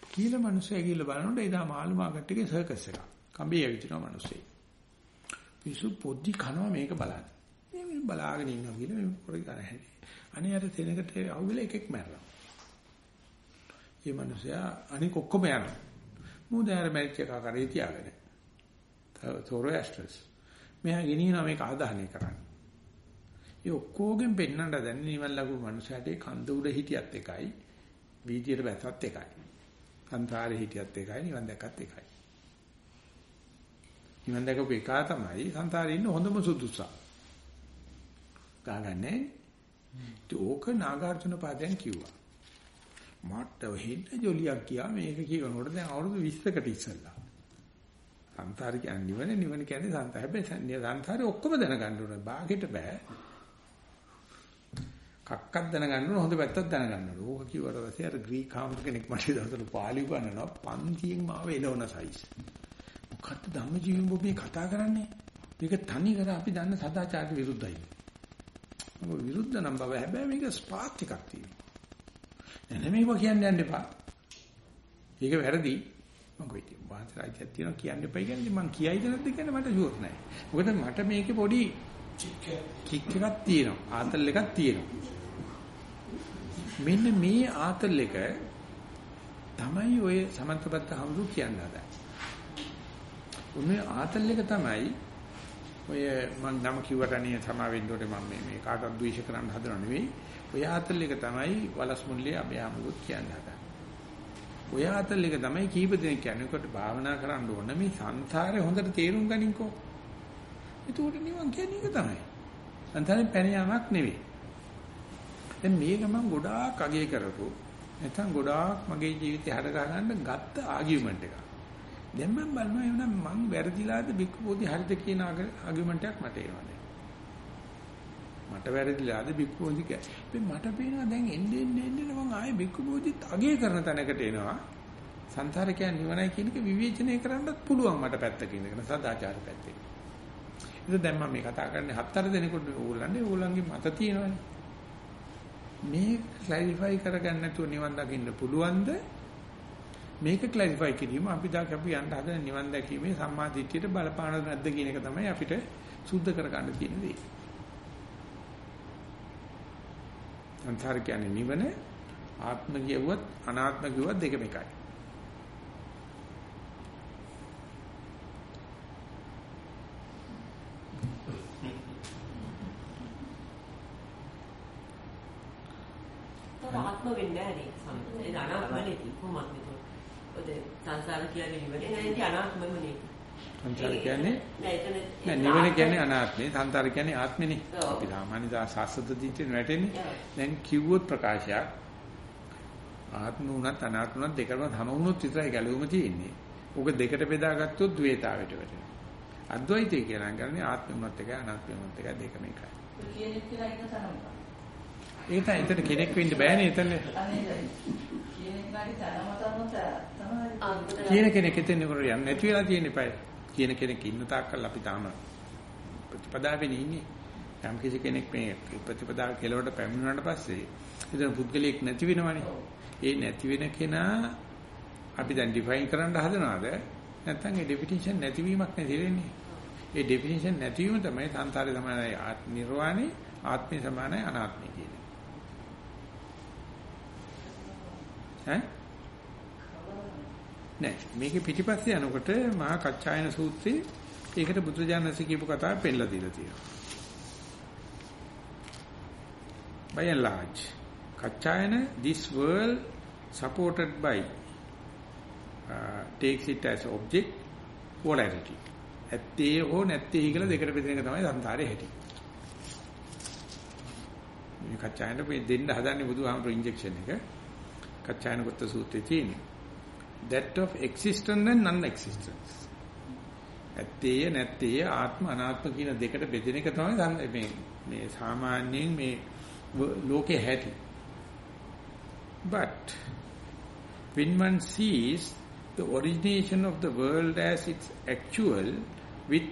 කියලා මිනිස්සු ඇගිල්ල බලනකොට එදා මාළු මාකට් එකේ සර්කස් එකක්. කම්බිය ඇවිදිනවා මිනිස්සු. පිසු පොඩි කනවා මේක බලන්න. මේ බලාගෙන ඉන්නවා කියලා මේ පොඩි කන හැටි. අනේ අර තැනකට අවුල එකෙක් මැරලා. මේ මිනිසයා අනික ඔක්කොම යනවා. මුදාර මැරිච්ච එක කරේ තියාගෙන. තෝරෝස්ට්‍රස්. මෙයා ගෙනියනවා මේක ආදාහනය කරන්න. ඒ ඔක්කොගෙන් පෙන්නන්න දැන් නිවන් ලැබු මනුස්සයට කන්ද උඩ හිටියත් එකයි, වීදියට බැසත් එකයි. සංසාරේ හිටියත් එකයි, නිවන් දැක්කත් එකයි. නිවන් දැකපු එක තමයි සංසාරේ ඉන්න හොඳම සුදුසා. ගාගන්නේ. ඒක නාගාර්ජුන පාදයන් කිව්වා. මට හෙන්න ජොලියක් කියා මේක කියනකොට දැන් අවුරුදු 20කට ඉස්සෙල්ලා. සංසාර කියන්නේ නිවන නිවන කියන්නේ සංසාර. හැබැයි සංසාරේ ඔක්කොම දැනගන්න ඕනේ. බාගෙට බෑ. කක්කක් දැනගන්න ඕනේ හොඳ පැත්තක් දැනගන්න ඕනේ. ඕක කිව්වට පස්සේ අර ග්‍රීක හාමුදුර කෙනෙක් මට දවසට පාලි උගන්වනවා පන්තියෙන් මාව එළවන සයිස්. මොකද්ද ධම්මජීවීන් ඔබ මේ කතා කරන්නේ? මේක තනි කර අපි දන්න සදාචාරයට විරුද්ධයි. විරුද්ධ නම් බව හැබැයි මේක ස්පාත් එකක් තියෙනවා. නෑ මේක කියන්න යන්න එපා. ඒක වැරදි. මම කොයි වාසරාජ්‍යයක් තියෙනවා කියන්න එපා කියන්නේ මං කියයිද නැද්ද කියන්නේ මට ෂුවර් නෑ. මොකද මට මේකේ පොඩි කික් එකක් තියෙනවා. ආතල් එකක් තියෙනවා. මෙන්න මේ ආතල් එක තමයි ඔය සමන්තපත්ත හමුදු කියන්න හදන්නේ. උන්නේ ආතල් එක තමයි ඔය මම නම කිව්වට අනේ සමා වෙන්න ඕනේ මම මේ මේ කාටවත් ද්වේෂ කරන්න හදනව නෙවෙයි. ඔය ආතල් එක තමයි වලස් මුල්ලේ අභයාමුත් කියන්න හදන්නේ. ඔය ආතල් එක තමයි කීප දෙනෙක් කියන්නේ කොට භාවනා කරන්න ඕන මේ සංසාරේ හොඳට තේරුම් ගනින්කෝ. ඒකට නිවන් කියන්නේ ඒක තමයි. සංසාරේ පැන යාමක් නෙවෙයි. දැන් මේක මම ගොඩාක් අගය කරපු නැත්නම් ගොඩාක් මගේ ජීවිතේ හර ගන්න ගත්ත ආගියුමන්ට් එකක්. දැන් මම බලනවා එහෙනම් මං වැරදිලාද බික්කු බෝධි හරිද කියන ආගියුමන්ට් එකක් මට එනවා දැන්. මට වැරදිලාද බික්කු බෝධි කියන්නේ. මට පේනවා දැන් එන්නේ එන්නේ එන්නේ මං ආයේ බික්කු බෝධිත් අගය කරන තැනකට එනවා. සංසාරේ කියන්නේ නිවනයි කියන එක විවේචනය කරන්නත් පුළුවන් මට පැත්තකින් ඉඳගෙන සදාචාර පැත්තකින්. ඒක දැන් මම මේ කතා කරන්නේ හතර දෙනෙකුට ඕගොල්ලන්ගේ ඕගොල්ලන්ගේ මත තියෙනවනේ. මේ ක්ලැරිෆයි කරගන්න නැතුව නිවන් දකින්න පුළුවන්ද? මේක ක්ලැරිෆයි කිරීම අපි දා අපි යන්න හදන නිවන් දැකීමේ සම්මා දිට්ඨියට බලපානද නැද්ද කියන එක තමයි අපිට සුද්ධ කරගන්න තියෙන දේ. අන්තර කියන්නේ නිවන ආත්ම කියුවත් අනාත්ම කියුවත් දෙකම එකයි. ආත්ම වෙන්නේ නැහැ නේද? සම්පූර්ණ අනාත්මනේ කොහොමද මේක? ඔද සංසාර කියන්නේ නිවනේ නැති අනාත්මම නේද? සංසාර කියන්නේ නෑ නිවන කියන්නේ අනාත්මේ සංසාර කියන්නේ ආත්මනේ. අපි සාමාන්‍ය සාස්ත්‍ව දිට්ඨියෙන් වැටෙන්නේ. දැන් කිව්වොත් ප්‍රකාශයක් ආත්ම උනත් අනාත්ම උනත් දෙකම සම වුණොත් විතරයි ගැලවුම තියෙන්නේ. ඕක දෙකට බෙදාගත්තොත් ද්වේතාවට වැටෙනවා. අද්වෛතය කියලා කියන්නේ ආත්ම උනත් එකයි අනාත්ම උනත් එකයි දෙකම එකයි. ඒක තමයි එතන කෙනෙක් වෙන්න බෑනේ එතන. කියන කෙනෙක් එතන කොට යන්නේ නැති වෙලා තියෙන ඉපයි. කියන කෙනෙක් ඉන්න තාක්කල් අපි තාම ප්‍රතිපදාවෙන් ඉන්නේ. යම් කිසි කෙනෙක් මේ ප්‍රතිපදාව කෙලවට පැමිණුණාට පස්සේ එතන පුද්ගලයෙක් නැති වෙනවනේ. ඒ නැති වෙන කෙනා අපි දැන් ඩිෆයින් කරන්න හදනවාද? නැත්නම් ඒ ඩෙෆිනිෂන් නැතිවීමක් නැතිවෙන්නේ. ඒ ඩෙෆිනිෂන් නැතිවීම තමයි සංසාරේ සමානයි නිර්වාණය ආත්මය සමානයි අනාත්මය කියන්නේ. ඈ නෑ මේකේ පිටිපස්සේ යනකොට මහා කච්චායන සූත්‍රයේ ඒකට බුදුජානසී කියපු කතාව පෙන්නලා දීලා තියෙනවා. by and large Kaccayana this world supported by uh, takes it as object polarity ඇත්තේ හෝ නැත්තේ කියලා දෙකට බෙදෙන එක තමයි සංසාරේ හැටි. මේ කච්චායන මේ දෙන්න හදන්නේ බුදුහාමර ඉන්ජෙක්ෂන් එක. කච්චායනගත සූත්‍රයේ තියෙන්නේ. that of existence and non-existence. ඇත්තේ නැත්තේ ආත්ම අනාත්ම කියන දෙකට බෙදෙන එක තමයි මේ මේ සාමාන්‍යයෙන් මේ ලෝකේ හැටි. But when one sees the origination of the world as its actual with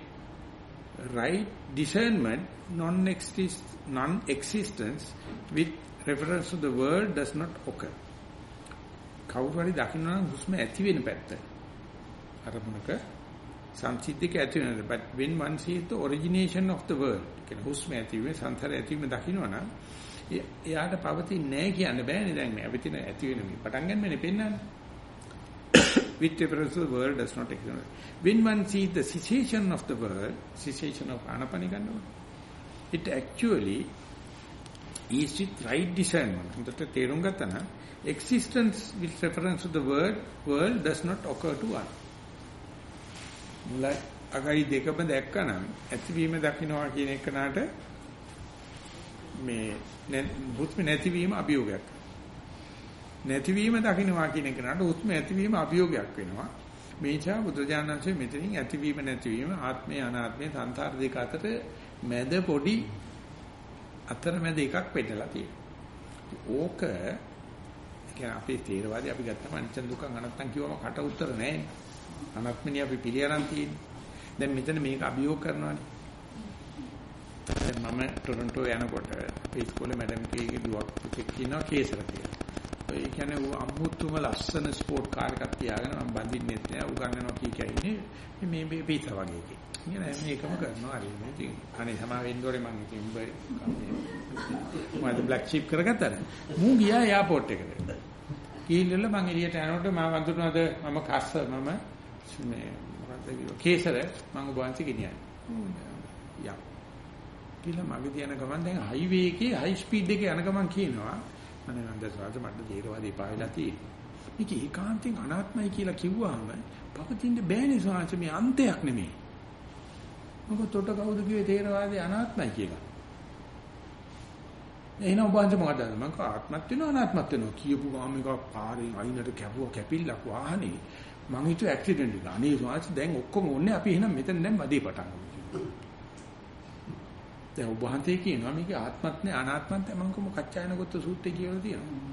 right discernment non-existence non-existence with reference to the world does not occur කවුරු හරි දකින්න නම් හුස්ම ඇති වෙන පැත්ත. අරමුණක සංසිද්ධික ඇති වෙනද but when one sees the origination of the world කියන හුස්ම ඇති වෙන සංතර ඇති වෙන දකින්න නම් එයාට පවතින්නේ නැහැ කියන්න බෑනේ දැන් මේ අපිට ඇති වෙන මේ පටන් ගන්නනේ පෙන්නන්නේ. with reference to the world does not exist. When one sees the cessation of the world, cessation of anapani it actually is with right discernment. හොඳට තේරුම් ගත්තා නම් existence with reference to the word world does not occur to one. මුලයි අගයි දෙකම දැක්කනම් ඇතිවීම දකින්නවා කියන එකනට මේ හුස්ම නැතිවීම අභියෝගයක්. නැතිවීම දකින්නවා කියන එකනට හුස්ම ඇතිවීම අභියෝගයක් වෙනවා. මේචා බුදුජානන්සේ මෙතනින් ඇතිවීම නැතිවීම ආත්මය අනාත්මය සංසාර දෙක අතර මැද පොඩි අතර මැද එකක් පෙන්නලා තියෙනවා. ඕක කියන්නේ අපේ තේරවාදී අපි ගත්තම අනිච්ච දුක්ඛ අනත්තම් කිව්වම කට උතර නැහැ. අනත්මනේ අපි පිළියරන් තියෙන්නේ. දැන් මෙතන මේක අභියෝග කරනවානේ. දැන් මම ටොරන්ටෝ යනකොට අපේ ඉස්කෝලේ මැඩම් කීගේ දුවක් පුතෙක් ඉන්නවා කේසර කියලා. ඒ කියන්නේ ඌ අමුතුම ලස්සන ස්පෝර්ට් කාර් එකක් තියාගෙන මම බඳින්නෙත් නෑ උගන්නනවා කී කියන්නේ මේ මේ පිට වගේ එකක්. ඉතින් මේකම කරනවා හරි මේ ඉතින් අනේ සමා වෙන්නෝරේ මම ඉතින් උඹ මම බ්ලැක් ෂීප් කරගත්තා. මූ ගියා එයාපෝට් එකට. කීල්ලල මම එළියට යනකොට මම වඳුනනද මම කස්ස මම මේ මොකද්ද කිව්වා කේසර මම ඔබ වහන්සේ ගෙනියන්නේ. යා. කියලා මගේ යන ගමන් දැන් හයිවේ එකේ හයි ස්පීඩ් එකේ යන ගමන් කියනවා අනේ නන්ද සාද මට දේරවාදී පාවිලා තියෙන්නේ. මේක ඒකාන්තයෙන් අනාත්මයි කියලා කිව්වහම පවතින්න බෑනේ සාංශ මේ අන්තයක් නෙමෙයි. මොකද තොට කවුද කිව්වේ තේරවාදී අනාත්මයි කියලා. එහෙනම් ඔබ අන්ත මොකද මම ආත්මත් වෙනවා අනාත්මත් වෙනවා කියපු ගාම එක පාරෙන් අයිනට කැපුවා කැපිල්ලක් වාහනේ මං හිතුව ඇක්සිඩන්ට් එක. අනේ සාංශ දැන් ඔක්කොම ඕනේ අපි එහෙනම් මෙතන දැන් වැඩේ පටන් ගමු. දැන් ඔබ වහන්සේ කියනවා මේක ආත්මත් නේ අනාත්මත් මම කොම කච්චායනගත සූත්‍රය කියලා තියෙනවා.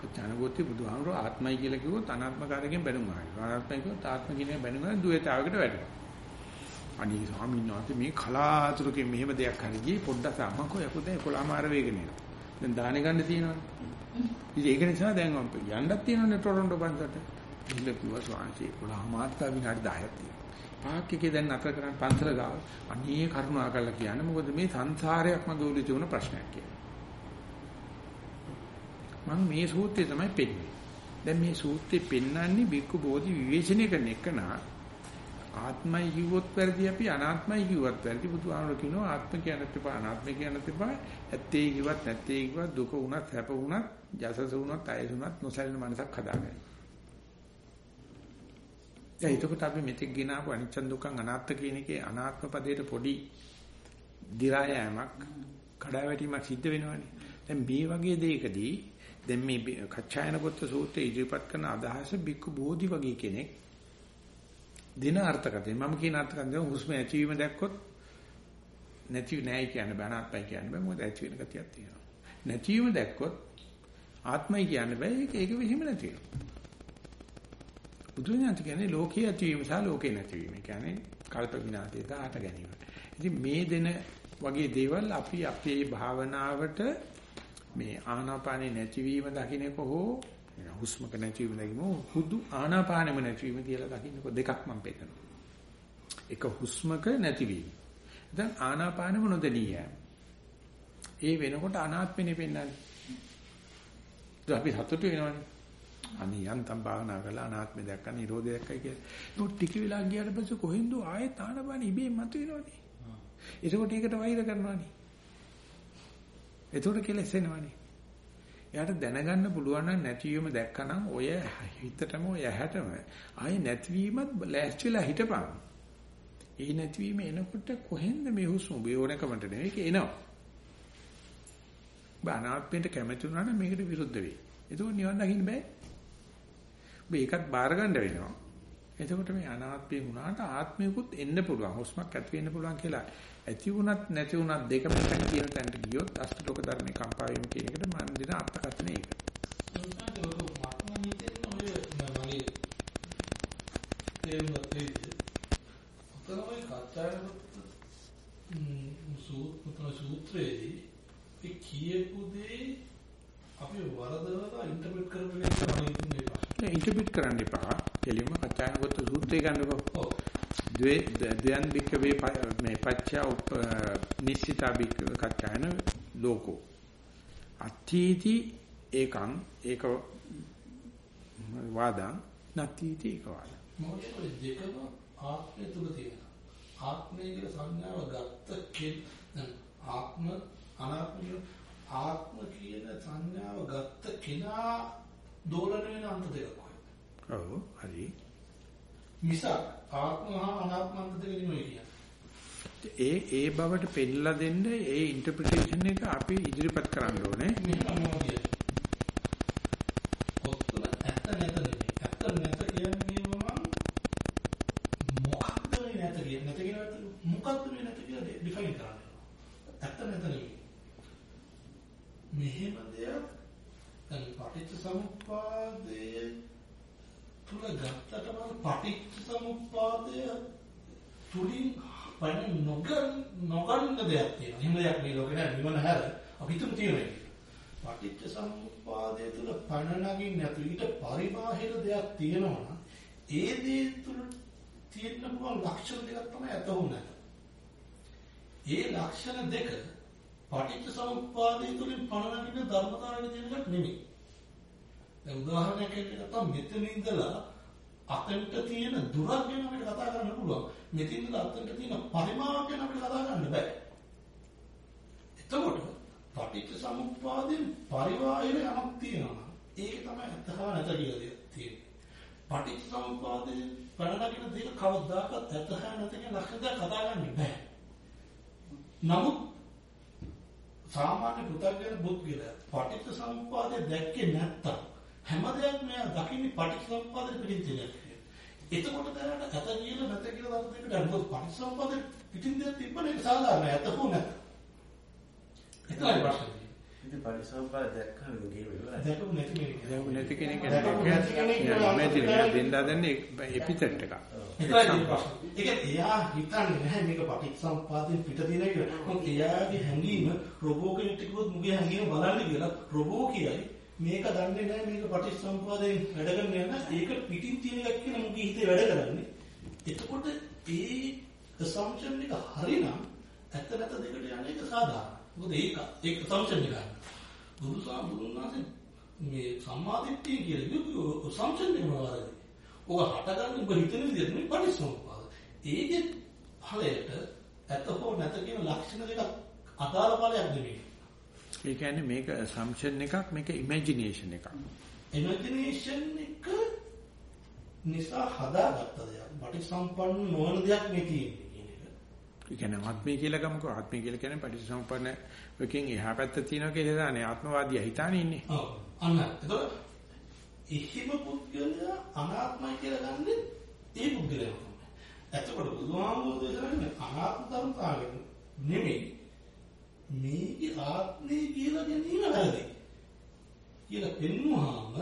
කච්චායනගත බුදුහාමුදුරුවෝ ආත්මයි කියලා කිව්වොත් අනාත්මකාරයෙන් බැනුම් ආයි. අනාත්මයි කිව්වොත් ආත්ම කියන බැනුම් ආයි දුවේතාවකට වැටෙනවා. අනේ ස්වාමීන් වහන්සේ මේ කලාතුරකින් මෙහෙම දෙයක් හරි ගියේ පොඩ්ඩක් අම්මකෝ යකෝ දැන් 11 මාර වේගන එනවා. දැන් දාහනේ ගන්න තියෙනවනේ. ඉතින් ඒක නිසා දැන් මම යන්නත් තියෙනවනේ ටොරන්ටෝ පන්සලට. ඉල්ල කිව්වා ස්වාමීන් 11 මාත්තා විනාඩි 10ක් තියෙනවා. පාක් එකේ දැන් අතර කරන් පන්සල ගාව අනේ කරුණා කරලා කියන්නේ මොකද මේ සංසාරයක් මගුලි තියුණ ප්‍රශ්නයක් කියලා. මම මේ සූත්‍රය තමයි පෙන්නේ. දැන් මේ සූත්‍රේ පෙන්වන්නේ බික්කු බෝධි විවේචනය කරන එක නා ආත්මයි කිව්වොත් වැරදි අපි අනාත්මයි කිව්වත් වැරදි බුදුහාමර කියනවා ආත්ම කියන්නත් එපා අනාත්ම කියන්නත් එපා ඇත්තේ කිව්වත් නැත්තේ කිව්වත් දුක වුණත් සැප වුණත් ජසස වුණත් අයස වුණත් නොසැලෙන මනසක් හදාගන්න. දැන් එතකොට අපි මෙතෙක් ගෙනාවු අනිච්ච දුක්ඛං අනාත්ත කියන එකේ අනාත්ම පදයට පොඩි දි รา යෑමක් කඩාවැටීමක් සිද්ධ වෙනවනේ. දැන් මේ වගේ දෙයකදී දැන් මේ කච්චායන පොත්ත සූත්‍රයේ ඉදිරිපත් කරන අදහස බික්කු බෝධි වගේ කෙනෙක් දින අර්ථකථනය මම කියන අර්ථකථනය හුස්ම ඇතිවීම දැක්කොත් නැති නෑයි කියන්න බෑ අනාත්මයි කියන්න බෑ මොකද ඇති වෙන ගතියක් තියෙනවා නැතිවීම දැක්කොත් ආත්මයි කියන්න බෑ ඒක ඒක වෙහිම නැති වෙනවා බුදුන්වහන්සේ කියන්නේ ලෝකයේ ඇතිවීම සහ ලෝකේ නැතිවීම. කියන්නේ කල්ප විනාශය දාට ගැනීම. ඉතින් මේ දෙන වගේ දේවල් අපි අපේ භාවනාවට මේ ආනාපානේ නැතිවීම දකින්නක හෝ හුස්මක නැතිවීම දකින්න හුදු ආනාපානෙම නැතිවීම කියලා දකින්නක දෙකක් මම පෙන්නනවා. එක හුස්මක නැතිවීම. දැන් ආනාපානෙම නොදෙනිය. ඒ වෙනකොට අනාත්මෙනේ පෙන්වන්නේ. අපි සතුටු වෙනවනේ. අනේ යන්තම් භාවනා කරලා අනාත්මය දැක්ක නිරෝධය දැක්කයි කියලා. ඒක ටික වෙලා ගියාට පස්සේ කොහෙන්ද ආයෙත් ආනබන ඉබේ මතුවෙනවනේ. ඒකෝට ඒකට වෛර කරනවනේ. ඒතකොට කෙලෙසෙනවනේ. එයාට දැනගන්න පුළුවන් නම් නැතිවීම දැක්කනම් ඔය හිතටම ඔය ඇහැටම ආයේ නැතිවීමත් ලෑස්තිලා හිටපන්. ඒ නැතිවීම එනකොට කොහෙන්ද මේ හුස්ම ඔබේ ඕනකමට නෙවෙයි ඒක එනවා. ඔබ අනාත්මයට කැමති වුණා නම් මේකට විරුද්ධ වෙයි. ඒක නිවන් දකින්න බෑ. ඔබ ඒකත් බාර ගන්න වෙනවා. එතකොට මේ අනාත්මය වුණාට ආත්මයකුත් එන්න පුළුවන්. හුස්මක් ඇති වෙන්න පුළුවන් කියලා. ඇති වුණත් නැති වුණත් දෙක පැත්තක් කියන තැනට ගියොත් අෂ්ටලෝක ධර්මේ කම්පා වීම කියන එකට මම දෙන අර්ථකථනය ඒක. සූත්‍රයේදී ඒ කියපු දේ අපි වරදවලා ඉන්ටර්ප්‍රිට් කරපු එක තමයි ඉන්නේ ප්‍රශ්නේ. ඉන්ටර්ප්‍රිට් කරන්න එපා. එළියම කචායනගත සූත්‍රය ගන්නකො. ඔව්. ද්වේ ද්වයන් බික වේ මේ පච්චා උප නිශ්චිතා බික කචායන ලෝකෝ. අතීති ඒකං ඒක වාදං නැතිති ඒක වාදං. මොකද දෙකම ආත්මය තුල තියෙනවා. ආත්මය කියලා සංඥාව ගත්ත කෙන ආත්ම අනාත්ම ආත්ම කියන සංඥාව ගත්ත කෙනා දෝලන වෙන අන්ත දෙකක් ඔව් හරි. මිසක් ආත්ම හා අනාත්ම අන්ත දෙක නෙමෙයි කියන්නේ. ඒ ඒ බවට පෙන්නලා දෙන්න ඒ ඉන්ටර්ප්‍රිටේෂන් එක අපි ඉදිරිපත් කරන්න ඕනේ. මෙහෙම මොකද? ඔත්තල ඇත්ත නැත නෙමෙයි. ඇත්ත නැත කියන්නේ මම මොකක්ද මේ නැත කියන්නේ? නැත කියන්නේ මොකක්ද මේ නැත කියලා ඩිෆයින් කරන්න. ඇත්ත නැත නෙමෙයි. මෙහෙම දෙයක් දැන් පටිච්ච සමුප්පාදයේ තුල ගත්තට මම පටිච්ච සමුප්පාදය තුලින් පණ නොගන් නොගන්න පරින්න දෙයක් තියෙනවා. එහෙම දෙයක් මේ ලෝකේ නෑ නිවන හැර අපි හිතමු තියෙනවා කියලා. පටිච්ච සමුප්පාදය තුල පණ නගින්න නැතු ඊට පරිබාහිර දෙයක් තියෙනවා නම් ඒ දේ තුල තියෙන පුළුවන් ලක්ෂණ දෙකක් තමයි ඇත හො නැත. ඒ ලක්ෂණ දෙක පටිච්ච සමුප්පාදය තුලින් පණ නගින්න ධර්මතාවයක තියෙන එකක් නෙමෙයි. දැන් උදාහරණයක් ගත්තොත් මෙතන ඉඳලා අතෙන්ට තියෙන දුරක් ගැන අපිට කතා කරන්න පුළුවන්. මෙතන ඉඳලා අතෙන්ට තියෙන පරිමාවක් ගැන අපිට කතා කරන්න බෑ. එතකොට පටිච්ච සමුප්පාදයෙන් පරිවාහිර යමක් තියෙනවා. ඒක තමයි අතහා නැත කියලා දෙයක් තියෙන්නේ. පටිච්ච සමුප්පාදයෙන් ප්‍රණාලික දෙක කවදාකවත් අතහා නැත කියන ලක්ෂණ කතා කරන්න බෑ. නමුත් සාමාන්‍ය පුතග්ජන බුද්ධිලා පටිච්ච සමුප්පාදය දැක්කේ නැත්තම් හැම දෙයක්ම මෙයා දකින්නේ පටිච්ච සමුප්පාදේ පිටින් තියෙන එතකොට දැනට ඇත කියලා නැත කියලා වර්ධ දෙකට අනුව පටිච්ච සමුප්පාදේ පිටින් දෙයක් තිබ්බනේ ඒක සාධාරණයි ඇත හෝ නැත. ඒකයි ප්‍රශ්නේ. ඉතින් පරිසම්පාද දැක්කම ගේම ඉවරයි. දැකපු නැති කෙනෙක්. දැන් නැති කෙනෙක් ඉමේජින් දෙන්න හදන්නේ එපිසෙට් එක. ඒකයි ප්‍රශ්නේ. ඒක එයා හිතන්නේ නැහැ මේක පටිච්ච සමුප්පාදයෙන් පිට දින කියලා. මොකද එයාගේ හැඟීම රොබෝ කෙනෙක් කිව්වොත් මුගේ හැඟීම බලන්න කියලා රොබෝ කියයි මේක දන්නේ නැහැ මේක පටිච්චසමුප්පාදයෙන් වැඩ කරන්නේ නැහැ. ඒක පිටින් තියෙන එකක් කියන මුගේ හිතේ වැඩ කරන්නේ. එතකොට ඒ assumption එක හරිනම් ඇත්ත නැත දෙකට යන එක සාධාරණයි. මොකද ඒක ඒක assumption එකයි. බුදුසා බුදුනාසේ මේ සම්මාදිට්ඨිය කියලා assumption එක මොනවද? ඔය හටගන්න ඔබ හිතන විදිහට මේ පටිච්චසමුප්පාද. ඒකේ ඵලයට ඇත්ත හෝ නැත කියන ලක්ෂණ දෙක අදාළ ඵලයක් නෙමෙයි. ඒ කියන්නේ මේක assumption එකක් මේක imagination එකක්. imagination එක නිසා හදාගත්ත දෙයක්. පටිසම්පන්න නොවන දෙයක් මේ තියෙන්නේ කියන එක. ඒ කියන්නේ ආත්මය කියලා ගමුකෝ ආත්මය කියලා කියන්නේ පටිච්චසමුප්පන්න එකකින් එහා පැත්ත තියෙනවා කියලා දාන්නේ ආත්මවාදියා හිතානේ ඉන්නේ. ඔව්. අන්න. එතකොට ඉහිම පුද්ගලයා අනාත්මයි කියලා ගන්නෙ ඒ පුද්ගලයා. එතකොට බුදුහාමුදුරුවෝ කරන්නේ අනාත්ම ධර්මතාවය නෙමෙයි මේකේ ආත්මය කියලා ගැනීම වැරදි. කියලා පෙන්වුවාම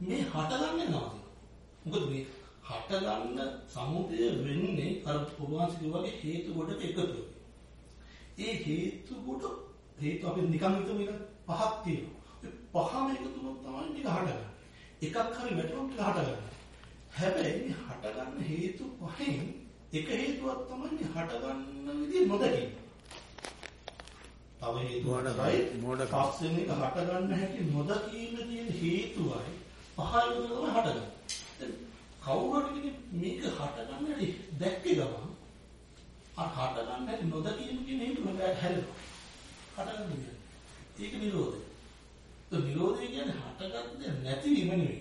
මේ හටගන්නේ නැහැ. මොකද මේ හටගන්න සමුදය වෙන්නේ අර ප්‍රවාසික වගේ හේතු ගොඩක එකතු ඒ හේතු ගොඩ හේතු අපි නිකන් හිතමු එක පහක් තියෙනවා. පහම එකතු වුණොත් තමයි මේක හටගන්නේ. එකක් හරි වැටුනොත් ඒක හටගන්නේ. හැබැයි මේ හටගන්න හේතු පහෙන් එක හේතුවක් තමයි හටගන්න විදිහ නොදකින්නේ. තව හේතුවයි මොඩක පස්වෙන් එක හට ගන්න හැටි නොදකීම තියෙන හේතුවයි පහයි තමයි හටගන්නේ. කවුරු හරි මේක හට ගන්න හැටි දැක්කේ ගමන් අර හට ගන්න හැටි නොදකීම කියන හේතුව හැරෙනවා. හට ගන්න ඒක නිරෝධය. ඒ නිරෝධය කියන්නේ හටගත්තේ නැතිවීම නෙවෙයි.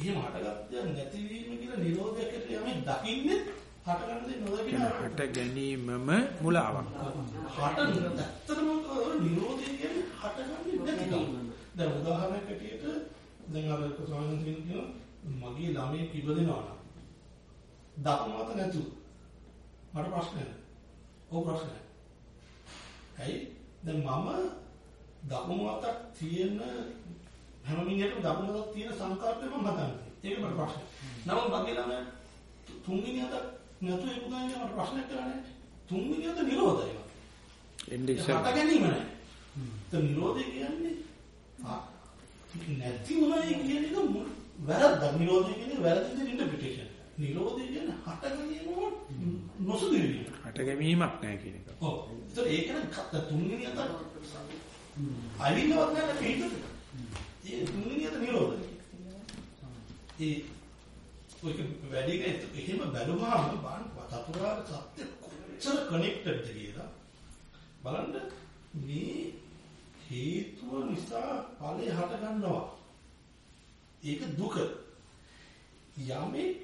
එහෙම හටගත්තේ නැතිවීම කියලා නිරෝධයකට යමෙන් දකින්නේ හටගන්න දේ නොදකින හට ගැනීමම මුලාවක්. හට ඇත්තටම නිරෝධය කියන්නේ හටගන්නේ නැතිකම. දැන් උදාහරණයක් ඇටියට දැන් අර ස්වාමීන් කියන මගේ ළමයි ඉපදෙනවා නම් දකුණු අත නැතු. මට ප්‍රශ්නයක්. ඔව් ප්‍රශ්නයක්. ඇයි? දැන් මම දකුණු අතක් තියෙන හැම මිනිහෙක්ම දකුණු අතක් තියෙන සංකල්පය මම හදන්නේ. ඒක මට ප්‍රශ්නයක්. නමුත් මගේ ළමයා තුන්වෙනි අතක් නැතු ඉපදුනා මට ප්‍රශ්නයක් කරන්නේ. තුන්වෙනි අත නිරෝධයි. එන්නේ හට ඉස්සර ගැනීම නෑ. ඒ නිරෝධය කියන්නේ ආ, නැති උනායි කියන එක වැරද්ද. නිරෝධය කියන්නේ වැරදි දෙන ඉන්ටර්ප්‍රිටේෂන්. නිරෝධය කියන්නේ හට ගැනීම නොසුදුවීම. හට ගැනීමක් නැහැ කියන එක. ඔව්. ඒතර ඒක නම් තුන්වෙනි අත අවින්නවත් නැහැ පිට. ඒ තුන්වෙනි අත නිරෝධය. ඒ ඔයක වැඩි එහෙම බැලුවාම බලන්න චතුරාර්ය සත්‍ය කොච්චර කනෙක්ටඩ්ද කියලා බලන්න මේ හේතුව නිසා ඵලය හට ගන්නවා. ඒක දුක. යමෙක්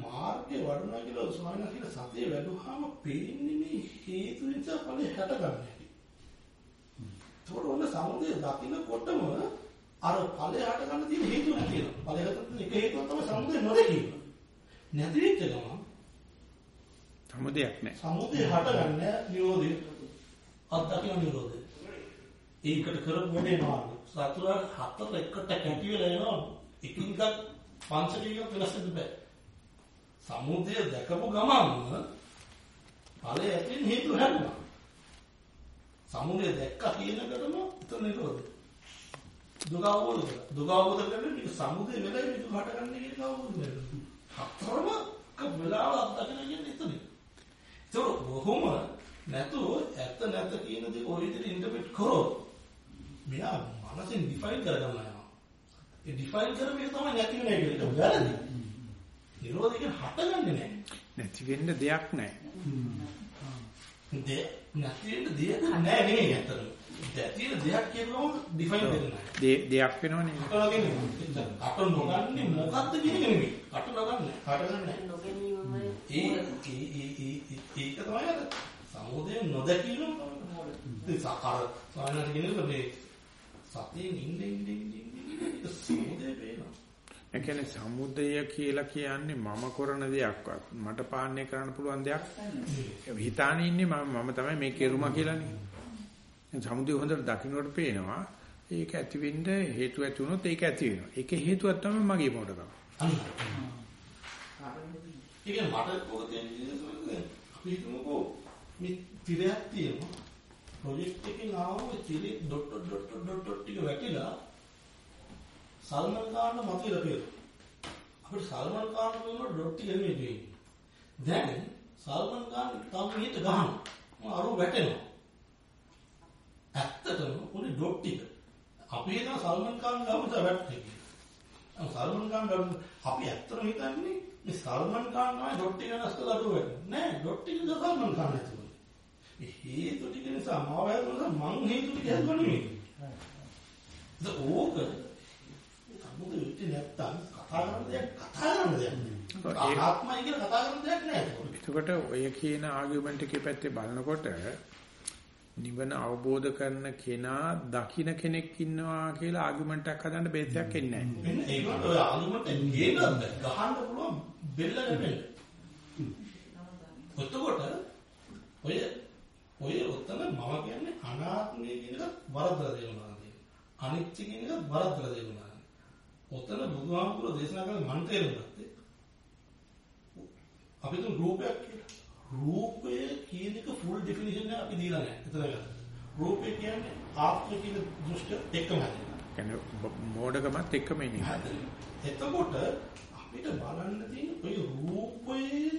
මාර්ගේ වඩනවා කියලා ස්වාමීන් කියන සතිය වැඩුවාම පේන්නේ මේ හේතු නිසා ඵලය හට ගන්න හැටි. ඒකට ඔන්න සමුදය දකින්නකොටම අර ඵලය හට ගන්න තියෙන හේතුව තියෙනවා. ඵලය හට ගන්න එක හේතුවක් තමයි සමුදය නොදැකීම. නැති වෙච්ච ගමන් සමුදයක් නැහැ. සමුදේ හටගන්න නිරෝධය අත්දකින්න නිරෝධය ඒකට කරපු වැඩේ නාම සතුරා හතර එකට කැටි වෙලා එනවා එකින් එකක් පංචකීය වෙනස් වෙන්න බෑ සමුදය දැකපු ගමන්ම ඵලය ඇතින් හේතු හැදුවා. සමුදය දැක්ක කියනකොටම එතන නිරෝධය. දුක අවබෝධ කරලා. දුක අවබෝධ කරගෙන මේක සමුදය වෙලයි මේක හටගන්නේ කියන අවබෝධ කරගන්න. හතරම කබලාව අත්දකින්න කියන්නේ එතන. ඒක බොහොම නැතුව ඇත්ත නැත්ත කියන දේ ඔය විදිහට ඉන්ටර්ප්‍රිට් කරොත් මෙයා මනසෙන් ඩිෆයින් කරගන්න යනවා. ඒ ඩිෆයින් එක තමයි නැති වෙන එක. ඒක වැරදි. නිරෝධය කියන්නේ හටගන්නේ නැහැ. නැති වෙන්න දෙයක් නැහැ. දෙ නැති වෙන්න දෙයක් නැහැ නෙමෙයි අතන. තියෙන දෙයක් කියනවම ඩිෆයින් වෙන්නේ දෙ- දෙයක් වෙනවනේ. නැහැ. අට නොගන්නේ මොකද්ද කියන එක නෙමෙයි. අට නොගන්නේ. හටගන්නේ නොගැනීමමයි ඒ ඒ ඒ ඒක තමයි අර සමුදය නොදැකීම සාකාර සායනට කියන්නේ මේ සතියෙන් ඉන්නේ ඉන්නේ ඉන්නේ සමුදය පේනවා. ඒ කියන්නේ සමුදය කියලා කියන්නේ මම කරන දෙයක්වත් මට පාලනය කරන්න පුළුවන් දෙයක් හිතානේ ඉන්නේ මම මම තමයි මේ කෙරුමා කියලානේ. සමුදේ හොඳට දකින්නට පේනවා. ඒක ඇති වෙන්න හේතු ඇති වුණොත් ඒක ඇති වෙනවා. ඒක හේතුවක් තමයි මගේ මොඩකම. ඒක මට පොත දෙන්නේ අපි මොකෝ මේ තිරයක් තියෙනවා. ප්‍රොජෙක්ට් එකේ ආව තිරේ ඩොට් ඩොට් ඩොට් ඩොට් ටික වැටිලා සල්මන් කාන්න මතයලා පේනවා. අපිට සල්මන් කාන්න කියන ඩොට් ටික නෙමෙයි. දැන් සල්මන් කාන්න තම ඊට ගහනවා. අරෝ වැටෙනවා. අපි හිතන සල්මන් ඛාන් ගාමත වැටේ කියලා. සල්මන් ඛාන් ගාම අපි ඇත්තටම හිතන්නේ මේ සල්මන් ඛාන් තමයි ඩොට්ටි වෙනස්ක දරුවෝ වෙන්නේ. නෑ ඩොට්ටි ද සල්මන් ඛාන් ඇතුළේ. මේ හේතු ටික නිසා මාව හැදුවා මං හේතු ටික හැදුවා නෙමෙයි. ද ඕක අමුද විත් නැත්තම් කතා කරන දෙයක් කතා කරන දෙයක් නෙමෙයි. ආත්මය කියලා කතා කරන දෙයක් නෑ. එතකොට ඔය කියන ආගියුමන්ට් එකේ පැත්තේ බලනකොට නිවන අවබෝධ කරන කෙනා දකින්න කෙනෙක් ඉන්නවා කියලා ආගියුමන්ට් එකක් හදන්න බේසයක් එන්නේ නැහැ. මෙන්න ඒකට ඔය ආගමට ගේනත් ගහන්න පුළුවන් බෙල්ල නෙමෙයි. එතකොට ඔය ඔය උත්තර මම කියන්නේ අනාත්මය කියන එක වරද්දලා දෙනවා කියන්නේ. අනිත්‍ය කියන එක වරද්දලා දෙනවා. උත්තර බුදුහාමුදුරුවෝ දේශනා කළ මන් තේරුම් ගත්තේ. අපි තුන් රූපයක් කියලා. රූපය කියන එක ෆුල් ඩෙෆිනිෂන් එක අපි දීලා නැහැ. එතන ගත්තා. රූපය කියන්නේ ආත්ම කියන දෘෂ්ටි එකමයි. කියන්නේ මොඩකමත් එක්කම ඉන්නේ. එතකොට අපිට බලන්න තියෙන ඔය රූපයේ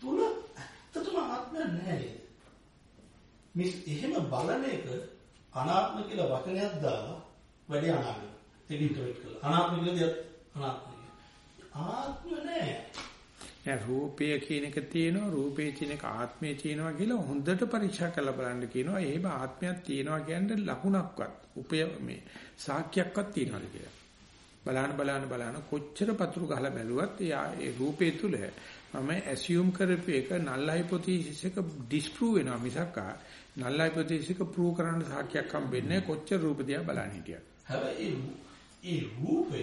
තුල ඇත්තටම ආත්මය නැහැ. මේ එහෙම බලන එක අනාත්ම කියලා වචනයක් දාලා වැඩි අනාත්ම. දෙකින්ටවෙට් කරලා අනාත්ම කියලා අනාත්ම. ආත්ම නැහැ. දැන් රූපය කියන එක තියෙනවා රූපේ කියන එක ආත්මය තියෙනවා කියලා හොඳට පරීක්ෂා කරලා බලන්න කියනවා. එහෙම ආත්මයක් තියෙනවා කියන්නේ ලකුණක්වත් උපය මේ සාක්ෂියක්වත් තියනවාද කියලා. බලන්න බලන්න බලන්න කොච්චර පතුරු ගහලා බැලුවත් ඒ රූපේ තුල මම ඇසියුම් කරපු එක නල් හයිපොතීසිස් එක ඩිස්ප්‍රූව් වෙනවා මිසක් නල් හයිපොතීසිස් එක ප්‍රූව් කරන්න සාක්ෂියක් හම්බෙන්නේ කොච්චර රූප දිහා බලන්න හිටියත්. හැබැයි ඒ රූපය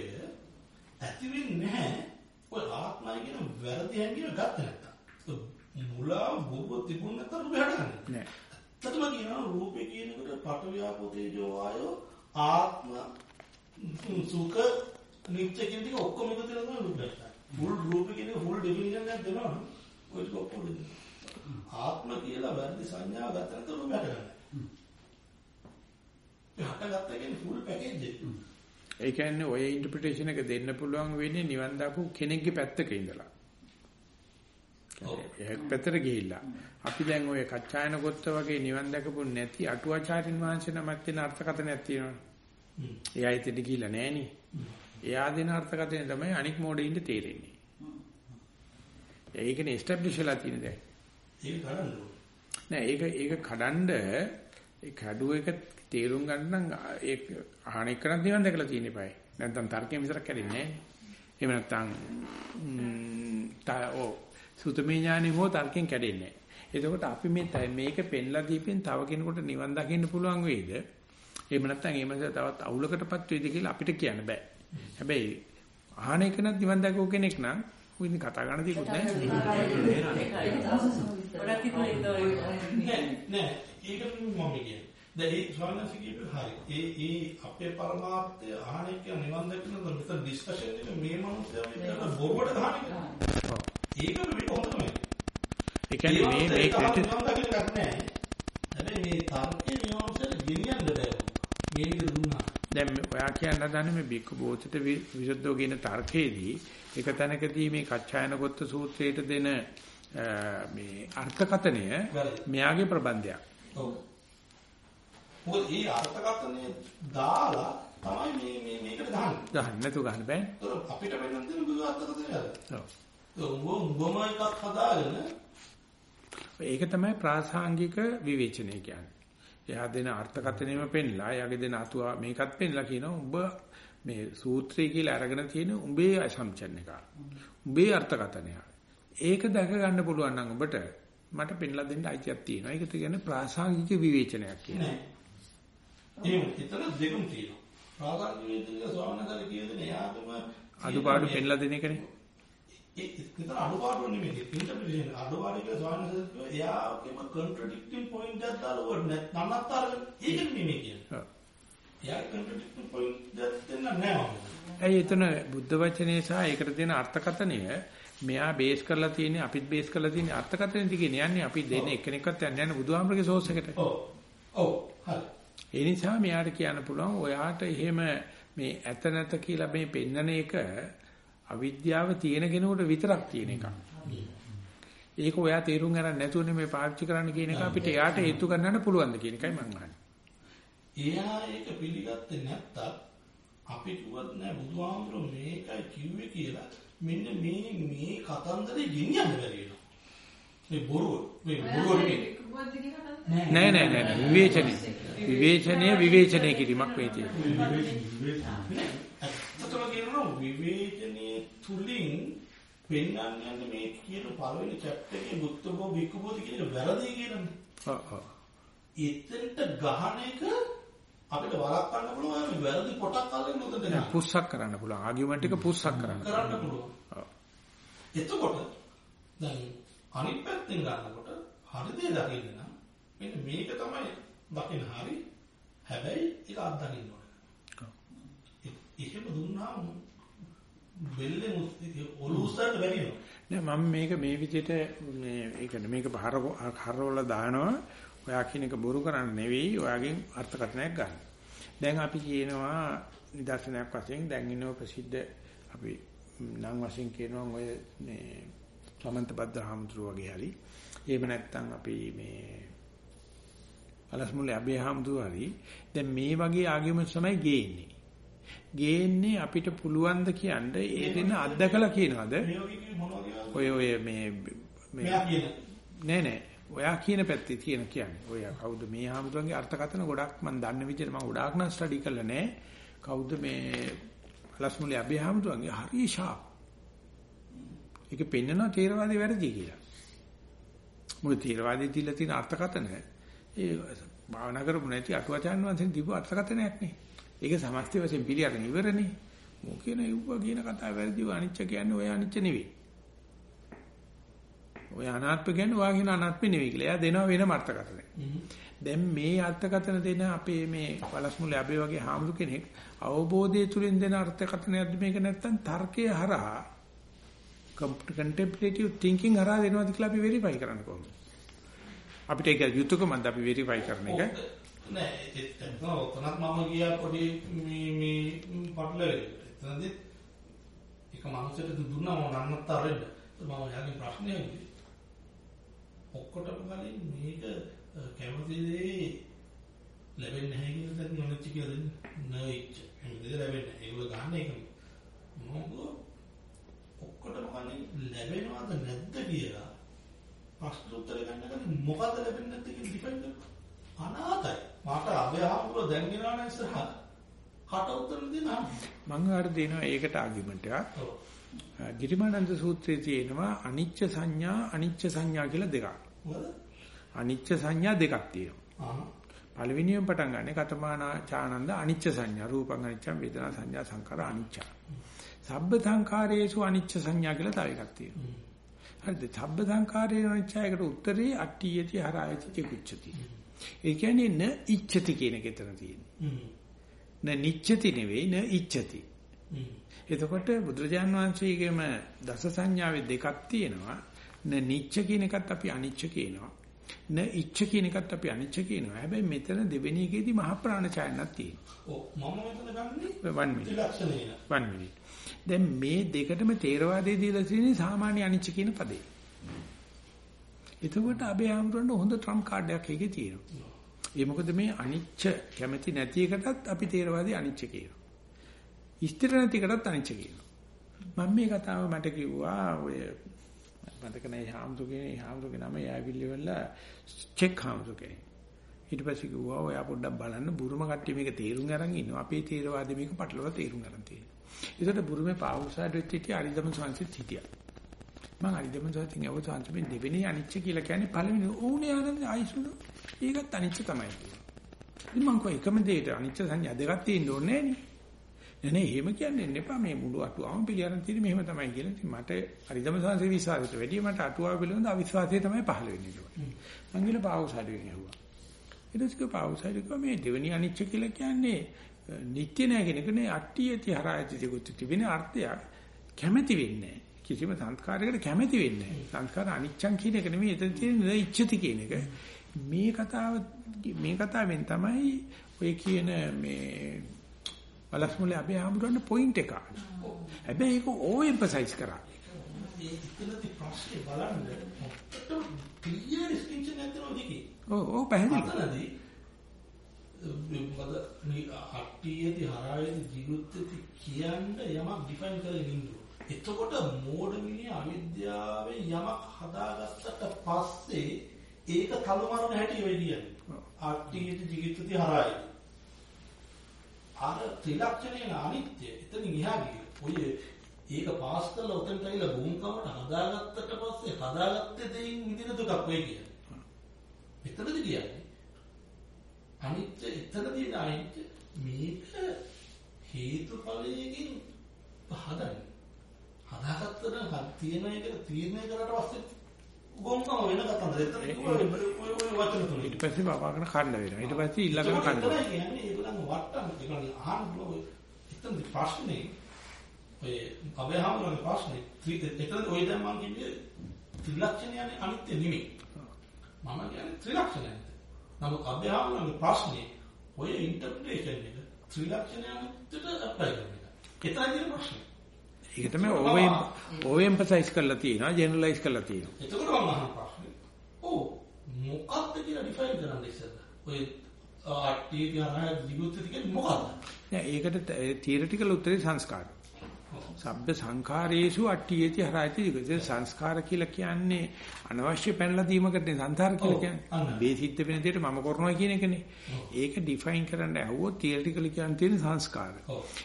ඇති වෙන්නේ නැහැ. ඔය ආත්මය කියන වැරදි හැඟීම ගත්තේ නැත්තම්. මුලා බොබ තිබුණ නැත්තම් රූපය හටගන්නේ. නෑ. ඇත්තටම කියනවා රූපේ කියනකොට පටවියාපෝ තේජෝ වායෝ ආත්ම සුඛ නිත්‍ය කියන ටික ඔක්කොම එකතු වෙලා තමයි රූපය. මුල් රූප කියන ෆුල් ඩෙෆිනිෂන් එකක් දෙනවා. ඔය ටික ඔක්කොම. ආත්ම කියලා වැරදි සංඥාව ගත්ත නැත්නම් රූපය හටගන්නේ. ඒ හටගත්ත කියන්නේ ෆුල් පැකේජ් එක. ඒ කියන්නේ ඔය ඉන්ටර්ප්‍රිටේෂන් එක දෙන්න පුළුවන් වෙන්නේ නිවන් දාපු කෙනෙක්ගේ පැත්තක ඉඳලා. ඒක පැත්තට ගිහිල්ලා. අපි දැන් ඔය කච්චායන ගොත්ත වගේ නිවන් දැකපු නැති අටුවාචාරින් වහන්සේ නමක් තියෙන අර්ථකථනයක් තියෙනවනේ. එයා ඉතින් ගිහිල්ලා නෑනේ. එයා දෙන අර්ථකථනය තමයි අනික් මොඩින්ට තේරෙන්නේ. ඒකනේ එස්ටැබ්ලිෂ් වෙලා තියෙන දැන්. ඒක ගන්න නෑ ඒක ඒක කඩන්ඩ ඒ කඩුව එක තේරුම් ගන්න නම් ඒ අහන එක නම් නිවන් දැකලා තියෙන eBay. නැත්නම් තර්කයෙන් විතරක් කැඩෙන්නේ නෑනේ. එහෙම නැත්නම් තා ඕ සුතමේ ඥානෙ හෝ තර්කයෙන් කැඩෙන්නේ නෑ. එතකොට අපි මේ මේක පෙන්ලා දීපෙන් තව කෙනෙකුට නිවන් දකින්න පුළුවන් වේද? එහෙම නැත්නම් ඒ මනස තවත් අවුලකටපත් වෙයිද කියලා අපිට කියන්න බෑ. හැබැයි අහන එක නම් නිවන් දැකෝ කෙනෙක් නම් උන් කතා කරන්න දෙයක් නෑ. ඒක මම කියන්නේ. දැන් ඒ ස්වාමීන් කියපු හරි. ඒ ඒ අපේ පරමාර්ථය අහන එක නිවන් දැකන මෙතන ඩිස්කෂන් එක මේ මනුස්සයා විතර බොරුවට ගහන එක. ඒක මේ තමයි. ඒ කියන්නේ මේ මේ නැහැ. හැබැයි මේ තර්කයේ නිවන්සට ගෙනියන්න බෑ. මේ විදිහට දුන්නා. දැන් මේ ඔයා කියන්න හදන්නේ මේ බික්කු බෝධිත විසුද්ධෝ කියන තර්කයේදී එක තැනකදී මේ කච්චායන ගොත්ත සූත්‍රයට දෙන මේ අර්ථකතනය මෙයාගේ ප්‍රබන්ධයක්. ඔව්. මොකද මේ අර්ථකථනය දාලා තමයි මේ මේ මේකට දාන්නේ. ගහන්න නැතුව ගන්න බෑ. අපිට වෙන දේ බුදු අර්ථකථනය. ඔව්. උඹ උඹම එකක් හදාගෙන ඒක තමයි ප්‍රාසංගික විවේචනය කියන්නේ. එයා දෙන අර්ථකථනයම පෙන්ලා, එයාගේ දෙන අතුවා මේකත් පෙන්ලා කියනවා උඹ මේ සූත්‍රය කියලා අරගෙන තියෙන උඹේ assumption එක. උඹේ අර්ථකථනය. ඒක දැක ගන්න පුළුවන් නම් ඔබට මට පෙන්ලා දෙන්න අයිතියක් තියෙනවා. ඒකට කියන්නේ ප්‍රාසංගික විවේචනයක් කියලා. එහෙම එතන දෙකම තියෙනවා. ප්‍රාසංගික වේදිකේ ස්වාමීන් වහන්සේ කියන එයාගම අඩුපාඩු පෙන්ලා දෙන එකනේ. ඒ එතන අඩුපාඩු නෙමෙයි. ඉන්ටර්ප්‍රිටේෂන් අඩුපාඩු කියලා ස්වාමීන් වහන්සේ කිව්වා එයාගේම කන්ට්‍රඩික්ටිං පොයින්ට් එකක් දාලා ඔය නන්නත්තර ඒක නෙමෙයි කියන්නේ. එයා කන්ට්‍රඩික්ටිං පොයින්ට් දෙන්න නෑ. ඇයි එතන බුද්ධ වචනේ සහ ඒකට දෙන අර්ථකථනය මෙයා බේස් කරලා තියෙන්නේ අපිත් බේස් කරලා තියෙන්නේ අර්ථකථන ටිකේ යන්නේ අපි දෙන්නේ එක්කෙනෙක්වත් යන්නේ නැහැ බුදුහාමරගේ සෝස් එකට. ඔව්. ඔව්. හරි. ඒ නිසා මෙයාට කියන්න පුළුවන් ඔයාට එහෙම මේ ඇත නැත කියලා මේ පෙන්නන එක අවිද්‍යාව තියෙන කෙනෙකුට විතරක් තියෙන එකක්. ඒක ඔයා තේරුම් ගන්න නැතුවනේ මේ පාවිච්චි කරන්න කියන එක අපිට එයාට හේතු ගන්නන්න පුළුවන්ද කියන එකයි මම අහන්නේ. එයා ඒක පිළිගත්තේ නැත්තම් අපි කිව්වත් නෑ බුදුහාමුදුරුවෝ මේකයි කිව්වේ කියලා මෙන්න මේ මේ කතන්දරේ ගෙනියන්න බැරි වෙනවා. මේ බොරුව මේ බොරුව නෙමෙයි. නෑ නෑ නෑ නෑ විවේචනය. විවේචනය විවේචනය කිරීමක් වෙයි තියෙන්නේ. ඇත්තටම කියනවා විවේචනයේ තුලින් පෙන්වන්න යන්නේ මේ කියන පළවෙනි චැප්ටර් එකේ බුද්ධබෝ විකුබෝධි කියන වැරදි කියනනේ. ඔව් ඔව්. එතෙන්ට ගහන එක අපිට වළක්වන්න පුළුවන් වැරදි පොටක් අල්ලගෙන උදේ නෑ පුස්සක් කරන්න පුළුවන්. ආගියුමන්ට් එක පුස්සක් කරන්න. කරන්න පුළුවන්. එතකොට දැන් අනිත් පැත්තෙන් ගන්නකොට හරි දේ දකින්න නම් මෙන්න මේක තමයි දකින්න හරි. හැබැයි ඒක අත්දකින්න ඕනේ. එහෙම දුන්නාම බෙල්ලේ ඔලුව උස්සන්න බැරි වෙනවා. නෑ මම මේක මේ විදිහට මේ ඒ කියන්නේ මේක හරවල දානවා ඔයා කියන එක බොරු කරන්න නෙවෙයි ඔයාගෙන් අර්ථකථනයක් ගන්න. දැන් අපි කියනවා නිදර්ශනයක් වශයෙන් දැන් ඉන්නව ප්‍රසිද්ධ අපි නම් වශයෙන් කියනවා ඔය මේ සමන්ත බද්දහාමුදුරුව වගේ හරි එහෙම නැත්නම් අපි මේ අලස්මුල්ලේ අබේහාමුදුරුව හරි දැන් මේ වගේ ආගියුමන්ට් තමයි ගේන්නේ. ගේන්නේ අපිට පුළුවන් ද කියන්නේ ඒ දෙන අත්දකලා කියනවාද? මේ ඔය ඔය මේ කියන නෑ නෑ ඔයා කියන පැත්තේ තියෙන කියන්නේ. ඔය කවුද මේ ආමුදුරන්ගේ අර්ථකථන ගොඩක් මම දන්න විදිහට මම ගොඩාක් නම් ස්ටඩි කරලා නෑ. කවුද මේ ලස්මුලේ අබේ ආමුදුරන්ගේ හරි ෂාප් ඒක පෙන්නනවා තේරවාදී වැරදි කියලා. මොකද තේරවාදී දීලා තියෙන අර්ථකථන. ඒ භාවනා කරපු නැති අටුවචාන් වහන්සේ දීපු අර්ථකථනයක් නේ. ඒක සමස්ත වශයෙන් පිළි අරගෙන ඉවරනේ මොකේන යුවා කියන කතාව වැරදිව අනිච්ච කියන්නේ ඔය අනිච්ච නෙවෙයි. ඔය අනාත්ම කියන්නේ වාගෙන අනාත්ම නෙවෙයි කියලා. එයා දෙනවා වෙනම අර්ථකථනයක්. දැන් මේ අර්ථකථන දෙන අපේ මේ වලස්මුල අබේ වගේ හාමුදුර කෙනෙක් අවබෝධය තුලින් දෙන අර්ථකථනයක්ද මේක නැත්තම් තර්කයේ හරහා contemplative thinking හරහා දෙනවද කියලා අපි verify කරන්න කොහොමද? අපිට ඒක යුතුයකමද අපි verify කරන එක? නෑ එතන උතනත් මම ගියා පොඩි මේ මේ පටලෙකට. එතනදී එක මනුස්සයෙක් දුන්නා මම නන්නත් අරෙන්න. මම යාගේ ප්‍රශ්නේ ඇහුවේ. ඔක්කොටම කලින් මේක කැමති දේ ලැබෙන්නේ නැහැ කියන දේ නොනෙච්ච කියලා දෙන්න. නොයිච්ච. මේ දේ ලැබෙන්නේ. ඒක ගන්න එක. මොකද ඔක්කොටම කලින් ලැබෙනවද නැද්ද කියලා ප්‍රශ්න උත්තර ගන්න කලින් මොකද ලැබෙන්නේ නැද්ද කියලා ඩිෆයින් කරනවා. අනාතයි. මට අභයහාමුදුර දැන් ගෙනාන ඉස්සරහ කට උත්තර දෙනවා. මම ආර දෙනවා ඒකට ආගියුමන්ට් එකක්. ගිරිමානන්ද සූත්‍රයේ තියෙනවා අනිච්ච සංඥා අනිච්ච සංඥා කියලා දෙකක්. අනිච්ච සංඥා දෙකක් තියෙනවා. පළවෙනියෙන් පටන් ගන්න කතමානා චානන්ද අනිච්ච සංඥා රූපං අනිච්චං වේදනා සංඥා සංකාර අනිච්ච. සබ්බ සංඛාරයේසු අනිච්ච සංඥා කියලා තව එකක් තියෙනවා. හරිද? සබ්බ සංඛාරයේ අනිච්චයකට උත්තරේ අට්ඨියති හරායති චිකුච්චති. ඒ කියන්නේ න ඉච්ඡති කියන එක එතන තියෙන්නේ. න නිච්ඡති නෙවෙයි න ඉච්ඡති. එතකොට බුදුරජාන් වහන්සේගේම දස සංඥාවේ දෙකක් තියෙනවා. න නිච්ච කියන එකත් අපි අනිච්ච කියනවා. න ඉච්ඡ කියන එකත් අපි අනිච්ච කියනවා. හැබැයි මෙතන දෙවෙනි එකේදී මහ ප්‍රාණ ඡායනක් තියෙනවා. ඔව් මම මෙතන ගන්නේ 1 minute. ත්‍රිලක්ෂණය. 1 minute. දැන් මේ දෙකටම තේරවාදයේ දීලා තියෙන සාමාන්‍ය අනිච්ච කියන පදේ. එතකොට අබේ ආමරණ හොඳ ට්‍රම් කාඩ් එකක් එකේ තියෙනවා. ඒ මොකද මේ අනිච්ච කැමැති නැති එකටත් අපි තේරවාදී අනිච්ච කියනවා. ඉස්තර නැති එකටත් අනිච්ච කියනවා. මම මේ කතාව මට කිව්වා ඔය මතක නැහැ හාමුදුරනේ හාමුදුරගේ නම යාවිල්ලි වල චෙක් හාමුදුරනේ. ඊට පස්සේ කිව්වා ඔයා පොඩ්ඩක් බලන්න බුරුම කට්ටිය මේක තේරුම් අරන් ඉන්නවා. අපේ තේරවාදී මේක පටලවලා තේරුම් අරන් තියෙනවා. ඒකට බුරුමේ පාවුසාඩ් වෙච්ච ඉතින් අරිදම සංසිත් හිටියා. මම අරිදම සංසිත් යව සංසිත් දෙවෙනි අනිච්ච කියලා කියන්නේ පළවෙනි ඕනේ ආනන්ද ආයිසුන. ඒකත් අනිච්ච තමයි කියනවා. ඉතින් මම කොයි එකම දෙයට අනිච්ච සංඥා දෙකක් තියෙන්න ඕනේ නෑනේ. නෑ එහෙම කියන්නේ එපා මේ මුළු අටුවාවම පිළිගන්න තියෙන්නේ මෙහෙම තමයි කියලා. ඉතින් මට හරිදම සංසේ විශ්වාසයට වැඩිය මට අටුවාව පිළිබඳ අවිශ්වාසය තමයි පහළ වෙන්නේ ඒක. මං ගිල පාවුසාරියෙන් ඇහුවා. ඊට පස්සේ පාවුසාරිය කිව්වා මේ දෙවෙනි අනිච්ච කියලා කියන්නේ නිට්ටය නෑ කියන එක නේ අට්ටියති හරායති තිබුත් තිබෙන අර්ථයක් කැමැති වෙන්නේ කිසිම සංස්කාරයකට කැමැති වෙන්නේ සංස්කාර අනිච්චං කියන එක නෙමෙයි එතන තියෙන ඉච්ඡති කියන එක. මේ කතාව මේ කතාවෙන් තමයි ඔය කියන මේ වලස්මුලේ අපි හම්බුනන පොයින්ට් එක. හැබැයි ඒක ඕ එම්ෆසයිස් කරා. ඒ ඉතලදී ප්‍රශ්නේ බලන්න ඔක්කොම ක්ලියර් ඩිස්ටින්ක්ෂන් නැත්නම් දෙකේ. ඔව් ඔව් පැහැදිලි. මොකද මේ හට්ටියේදී හරායේදී ජීවිතේදී කියන්න යමක් ඩිෆයින් කරගෙන ඉන්නවා. එතකොට මෝඩ මිනිහ අවිද්‍යාවෙන් යමක් හදාගත්තට පස්සේ ඒක තලමරන හැටි වෙයි කියන්නේ. හට්ටියේදී ජීවිතේදී හරායේදී අර ත්‍රිලක්ෂණයේ අනිත්‍ය එතනින් එහා ගිහින් ඔය ඒක පාස් කරලා උතෙන්ට ඇවිල්ලා භූමිකවට හදාගත්තට පස්සේ හදාගත්තේ දෙයින් විදින දුකක් වෙයි කියන්නේ. එතනදි කියන්නේ අනිත්‍ය එතනදී අනිත්‍ය මේක හේතුඵලයෙන් හදන්නේ. හදාගත්තට නම් තියෙන එක තීරණය කරලා පස්සේ ගොංකම වෙන කතන්දර. එතන ඔය ඔය වචන තුන. ඊට පස්සේ බබාගෙන කන්න වෙනවා. ඊට පස්සේ ඊළඟට කන්න. ඒක කියන්නේ ඒගොල්ලන් වට්ටම් ඒගොල්ලන් අහන්න ඔය එතන ප්‍රශ්නේ ඔය අබේහාමුදුරනේ ප්‍රශ්නේ එතන ඔය දැන් මම කිව්වේ ත්‍රිලක්ෂණය යන්නේ අනිත්‍ය නෙමෙයි. මම කියන්නේ ත්‍රිලක්ෂණය. නමුත් අභ්‍යාමයේ ප්‍රශ්නේ ඔය ඉන්ටර්ප්‍රිටේෂන් එක ත්‍රිලක්ෂණය අනිත්‍යට ඇප්ලයි කරන එක. ඒතරයි ප්‍රශ්නේ. ඒක තමයි ඕවෙන් ඕවෙම්ෆසයිස් කරලා තියෙනවා ජෙනරලයිස් කරලා තියෙනවා. එතකොට මම අහන ප්‍රශ්නේ ඔව් මොකක්ද කියලා ඩිෆයින් කරන්න ඉස්සෙල්ලා. ඔය ආටි ගාන දිගුත් කියන්නේ මොකක්ද? නෑ ඒකට තියරිටිකල් උත්තරේ සංස්කාර. සබ්බ සංඛාරේසු අට්ඨියති හරයිති දිගට සංස්කාර කියලා කියන්නේ අනවශ්‍ය පැනලා දීමකට සංසාර කියලා කියන්නේ. මේ සිද්ධ වෙන දෙයට මම කරනවා කියන එකනේ. ඒක ඩිෆයින් කරන්න ඇහුවොත් තියරිටිකලි කියන්න තියෙන සංස්කාර.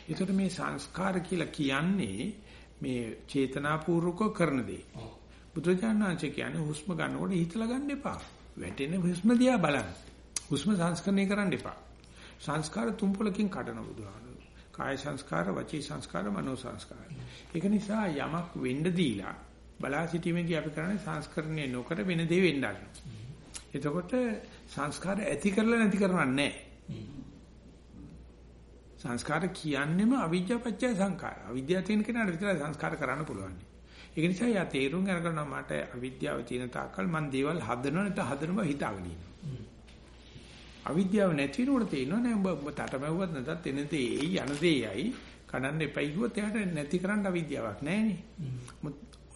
ඒකට මේ සංස්කාර කියලා කියන්නේ මේ චේතනාපූර්වක කරන දේ. බුදුචානන්සේ කියන්නේ හුස්ම ගන්නකොට හිතලා ගන්න එපා. වැටෙන හුස්ම දිහා බලන්න. හුස්ම සංස්කරණය කරන්න එපා. සංස්කාර තුම්පලකින් කඩන බුදුහාම. කාය සංස්කාර, වචී සංස්කාර, මනෝ සංස්කාර. ඒක නිසා යමක් වෙන්න දීලා බලා සිටීමේදී අපි කරන්නේ සංස්කරණය නොකර වෙන දේ වෙන්න එතකොට සංස්කාර ඇති කරලා නැති කරන්නේ සංස්කාර කියන්නේම අවිජ්ජා පත්‍ය සංකාර. අවිද්‍යාව තියෙන කෙනාට විතරයි සංස්කාර කරන්න පුළුවන්. ඒක නිසා යා තේරුම් අරගෙන මට අවිද්‍යාව තියෙන තාක්කල් මම දේවල් හදනව නැත්නම් හදනවා හිතාගෙන ඉන්නවා. අවිද්‍යාව නැති වෙනකොට තේරෙනවා නෑ උඹ උඹ තටමැව්වත් නැතත් එන දේ එයි යන දේයයි කඩන්න එපයි කිව්වොත් එයාට නැති කරන්න අවිද්‍යාවක් නෑනේ.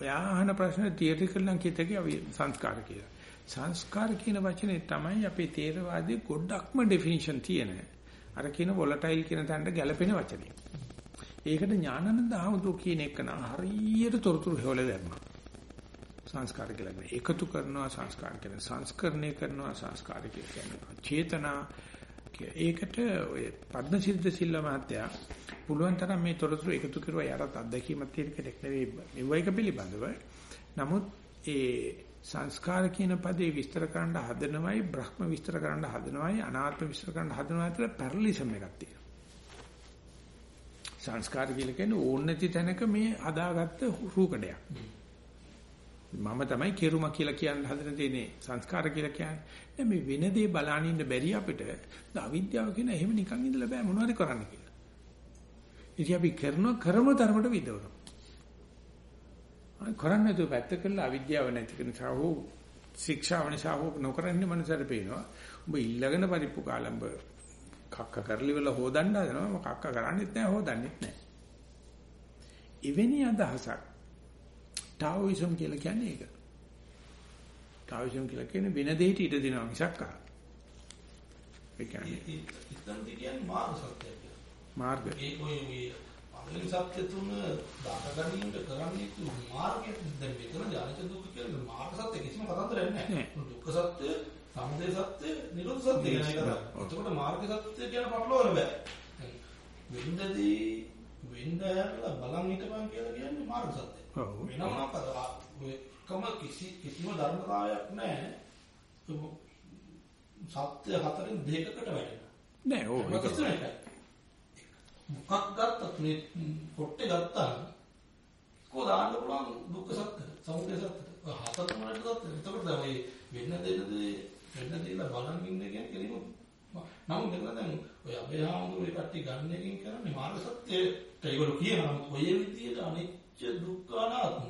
ඔයා අහන ප්‍රශ්න තියරිකල් නම් කියතකේ සංස්කාර කියලා. සංස්කාර කියන වචනේ තමයි අපේ තේරවාදී ගොඩක්ම ඩෙෆිනිෂන් තියෙන. අර කියන වොලටයිල් කියන තැනට ගැලපෙන වචනේ. ඒකට ඥානানন্দ ආමුදෝ කියන එක නා හරියට තොරතුරු හොල දැම්මා. සංස්කාර කියලා කියන්නේ. එකතු කරනවා සංස්කාර කියන සංස්කරණය කරනවා සංස්කාර කියන්නේ. චේතනා ඒකට ඔය පද්මසිද්ධ සිල්ල මහත්තයා පුළුවන් තරම් මේ තොරතුරු එකතු කරුවා යාට අත්දැකීමක් තියෙන කෙනෙක් නෙවෙයි. මෙවයික පිළිබඳව. නමුත් ඒ සංස්කාර කියන පදේ විස්තර කරන්න හදනවයි බ්‍රහ්ම විස්තර කරන්න හදනවයි අනාත්ම විස්තර කරන්න හදනවා අතර පැරලිසම් එකක් තියෙනවා. සංස්කාර කියලා කියන්නේ ඕන නැති තැනක මේ හදාගත්ත රූකඩයක්. මම තමයි කෙරුම කියලා කියන්න හදන තියෙන්නේ සංස්කාර කියලා කියන්නේ. දැන් මේ වෙන දේ බලාගෙන ඉන්න බැරි අපිට අවිද්‍යාව කියන එහෙම නිකන් ඉඳලා බෑ මොනවද කරන්න කියලා. ඉතින් අපි කරන කරම තරමට විදවනවා. කරන්නේ නැතුව පැත්ත කරලා අවිද්‍යාව නැති කරන නිසා හෝ ශික්ෂාව නිසා හෝ නොකරන්නේ මනසට පේනවා. උඹ ඊළඟන පරිප්පු කාලම්බ කක්ක කරලි වල හොදන්න හදනවා මම කක්ක කරන්නේත් නැහැ හොදන්නේත් නැහැ. එවැනි අදහසක් ටාઓයිසම් කියලා කියන්නේ ඒක. ටාઓයිසම් කියලා කියන්නේ වෙන දෙයකට ඉඩ දෙනවා මිසක් ආ. ඒ කියන්නේ ඉතින් කියන්නේ මාර්ග සත්‍යය කියලා. මාර්ග. ඒක ඔය මේ සත්‍ය තුන ගැනීමට කරන්නේ තු මාර්ගය දැන් මෙතන ජානක දුක කියන්නේ මාර්ග සත්‍ය කිසිම කතන්දරයක් නැහැ. දුක්ඛ සත්‍ය, සමුදය සත්‍ය, නිරෝධ සත්‍ය කියන එක තමයි. එතකොට මාර්ග සත්‍ය කියන පටලවන්න බෑ. වෙන්නදී වෙන්න ඇරලා බලන් හිටපන් කියලා කියන්නේ මාර්ග සත්‍ය. ඔව්. වෙනම මොකද ඔය කම කිසි කිසිම ධර්මතාවයක් නැහැ. සත්‍ය හතරෙන් දෙකකට වැටෙනවා. නෑ මොකක්ද එකයි. මොකක් ගත්තත් මේ පොට්ටේ ගත්තාම කොහොමද දාන්න පුළුවන් දුක්ඛ සත්‍ය සමුදය සත්‍ය හතර තුනට සත්‍ය එතකොට තමයි වෙන්න දෙන්නදී වෙන්න දෙන්න බලන් ඉන්න කියන්නේ කෙලිම නමුත් මෙතන දැන් ඔය අභයහාමුදුරුවෝ ඒ කට්ටිය ගන්න එකකින් කරන්නේ මාර්ග සත්‍යයට ඒගොල්ලෝ කියනවා ඔය විදියට අනිත්‍ය දුක්ඛ අනාත්ම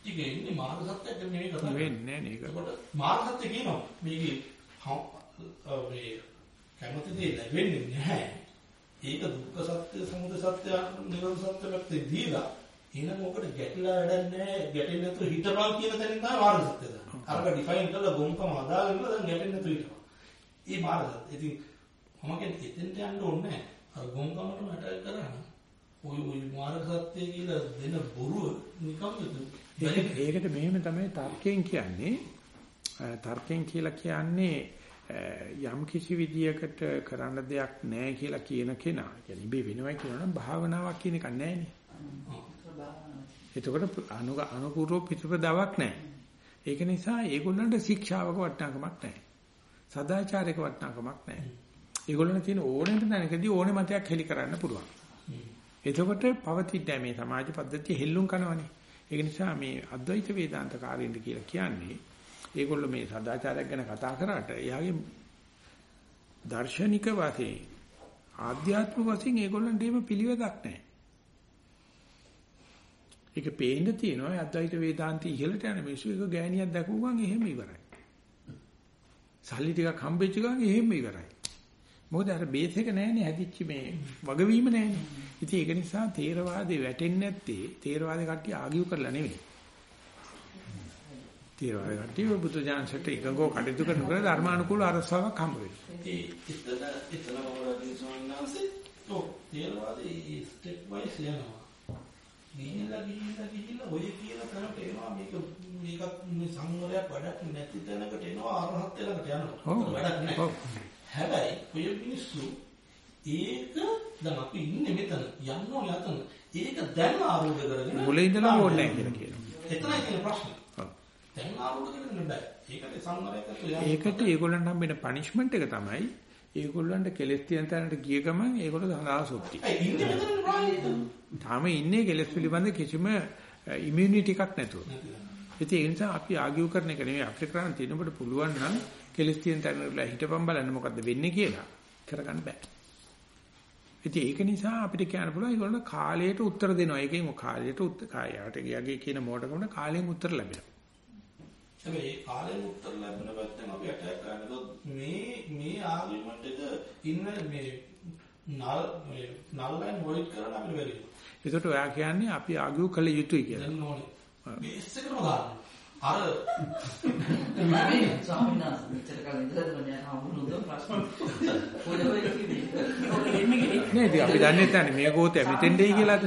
ටික ඉන්නේ මාර්ග සත්‍යයක් නෙමෙයි කතා කරන්නේ වෙන්නේ නේද? එතකොට මාර්ග සත්‍ය කියනවා මේකේ මේ කැමති දේ ලැබෙන්නේ නැහැ ඒක දුක්ඛ සත්‍ය, සමුදය සත්‍ය, නිරෝධ සත්‍ය පැත්තේ දීලා එහෙනම් ඔකට ගැටිලා වැඩක් නැහැ. ගැටෙන්නේ නැතුව හිටපන් කියන තැනින් තමයි මාර්ග සත්‍ය දාන්නේ. අරක ඩිෆයින් කරලා ගොම්කම අදාගෙන දැන් ගැටෙන්නේ නැතුව හිටපන්. ඒ මාර්ග සත්‍ය. ඉතින් මම කියන්නේ එතෙන්ට යන්න ඕනේ නැහැ. අර ගොම්කමටම අටැක් කරා ඔය ඔය මාර්ග සත්‍ය කියලා දෙන බොරුව නිකම්ද ඒකට මෙහෙම තමයි තර්කයෙන් කියන්නේ. තර්කයෙන් කියලා කියන්නේ යම් කිසි විදියකට කරන්න දෙයක් නැහැ කියලා කියන කෙනා. කියන්නේ ඉබේ වෙනවා කියනවා නම් භාවනාවක් කියන එකක් නැහැනේ. එතකොට අනු අනුපූර්ව පිටුපදාවක් නැහැ. ඒක නිසා ඒගොල්ලන්ට ශික්ෂාවක වටිනාකමක් නැහැ. සදාචාරයක වටිනාකමක් නැහැ. ඒගොල්ලන්ට තියෙන ඕනෙම තැනකදී ඕනෙ මතයක් හෙලි කරන්න පුළුවන්. එතකොට පවතින්නේ මේ සමාජ පද්ධතිය හෙල්ලුම් කරනවනේ. ඒක නිසා මේ අද්වෛත වේදාන්ත කාරින්ද කියලා කියන්නේ ඒගොල්ලෝ මේ සදාචාරයක් ගැන කතා කරාට එයාගේ දාර්ශනික වශයෙන් ආධ්‍යාත්මික වශයෙන් ඒගොල්ලන්ට එහෙම පිළිවෙලක් නැහැ. ඒක පේන්න තියෙනවා අද්වෛත වේදාන්ති ඉහළට යන මිනිස්සු එක ගෑණියක් දැකපු ගමන් එහෙම ඉවරයි. සල්ලි ටිකක් හම්බෙච්ච ගමන් එහෙම ඉවරයි. මොකද අර බේස් එක නැහැනේ හැදිච්ච මේ වගවීම නැහැනේ. ඉතින් ඒක නිසා තේරවාදේ වැටෙන්නේ නැත්තේ තේරවාද කට්ටිය ආගියු කරලා නෙවෙයි. තේරවාද කට්ටිය බුදු දානසට එකඟව කටයුතු කරනකොට ධර්මානුකූල අරසාවක් හම්බ වෙනවා. තේරවාදේ ස්ටෙප් වයිස් යනවා. ගිහිල්ලා ගිහිල්ලා ගිහිල්ලා ඔය කියන තැනට එනවා මේක මේකත් මේ සංවරයක් වැඩක් නැති තැනකට එනවා අරහත් ළඟට යනවා. වැඩක් නැහැ. හැබැයි ඔය මිනිස්සු ඒක දැන් අපි ඉන්නේ මෙතන යන්න අතන. ඒක දැන් ආරෝධ කරගෙන මුලින් ඉඳලා ඕනේ කියලා කියනවා. එතනයි තියෙන ප්‍රශ්නේ. දැන් ආරෝධ කරගෙන බෑ. ඒකට සංවරයක් ඒකට ඒගොල්ලන්ට හම්බෙන පනිෂ්මන්ට් එක තමයි ඒගොල්ලන්ට කෙලස් තියෙන තැනට ගිය ගමන් ඒගොල්ලෝ සඳහා සුක්ති. තාම ඉන්නේ කෙලස් පිළිබඳ කිසිම ඉමුනිටි එකක් නැතුව. ඉතින් ඒ නිසා අපි ආගියු කරන එක නෙමෙයි අපිට කරන්න තියෙන ඔබට පුළුවන් නම් කෙලස් තියෙන තැනට හිටපම් බලන්න මොකද්ද වෙන්නේ කියලා කරගන්න බෑ. ඉතින් ඒක නිසා අපිට කියන්න පුළුවන් ඒගොල්ලෝ කාලයට උත්තර දෙනවා. ඒකෙන් කාලයට උත්තර කායයට ගියගේ කියන මොඩකම කාලයෙන් උත්තර ලැබෙනවා. හැබැයි ඒ කාලයෙන් උත්තර ලැබෙන පැත්තෙන් අපි අටැක් කරනකොට මේ මේ ආගියුමන්ට් එක ඉන්න මේ නල් මේ නල් ලයින් වොයිඩ් කරන අපිට බැරි. ඒකට ඔයා කියන්නේ අපි ආගියු කළ යුතුයි කියලා. දැන් ඕනේ. බේස් එකම ගන්න. අර මම ස්වාමීන් වහන්සේ මෙච්චර කාලෙ ඉඳලා මම යන හමුනුද ප්‍රශ්න. පොඩි වෙයි කිව්වේ. නෑ ඉතින් අපි දන්නේ නැත්නම් මේ ගෝතය මෙතෙන්දයි කියලාද?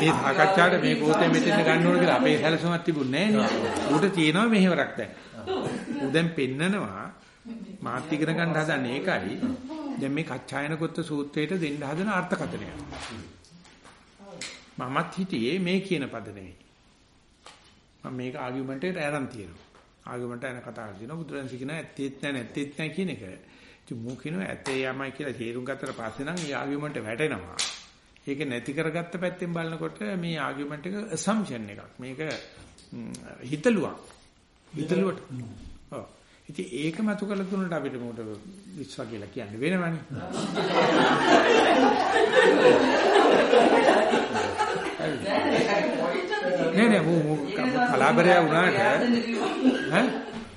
මේ සාකච්ඡාවට මේ ගෝතය මෙතෙන්ද ගන්න ඕන කියලා අපේ සැලසුමක් තිබුණේ නෑනේ. ඌට තියෙනවා මෙහෙවරක් දැන්. ඌ දැන් පෙන්නනවා මාත් ඉගෙන ගන්න හදන්නේ ඒකයි. දැන් මේ කච්චායන කොත්ත සූත්‍රයට දෙන්න හදන අර්ථකථනය. මමත් හිතියේ මේ කියන පද නෙවෙයි. මම මේක ආගියුමන්ට් එකට අරන් තියෙනවා. ආගියුමන්ට් යන කතා කරනවා බුදුරජාණන් කියන ඇත්තෙත් නැහැ නැත්තෙත් නැහැ කියන එක. ඉතින් මෝ කියනවා ඇත්තේ යමයි කියලා තේරුම් ගත්තට පස්සේ නම් ඒ ආගියුමන්ට් වැටෙනවා. ඒක නැති කරගත්ත පැත්තෙන් බලනකොට මේ ආගියුමන්ට් එක assumption එකක්. මේක හිතලුවක්. හිතලුවට. ඔව්. ඉතින් ඒක මතු කරලා දුන්නට අපිට මොකට විශ්වා කියලා කියන්නේ වෙනවනේ. නෑ නෑ මෝ කලාබරයා වුණාට ඈ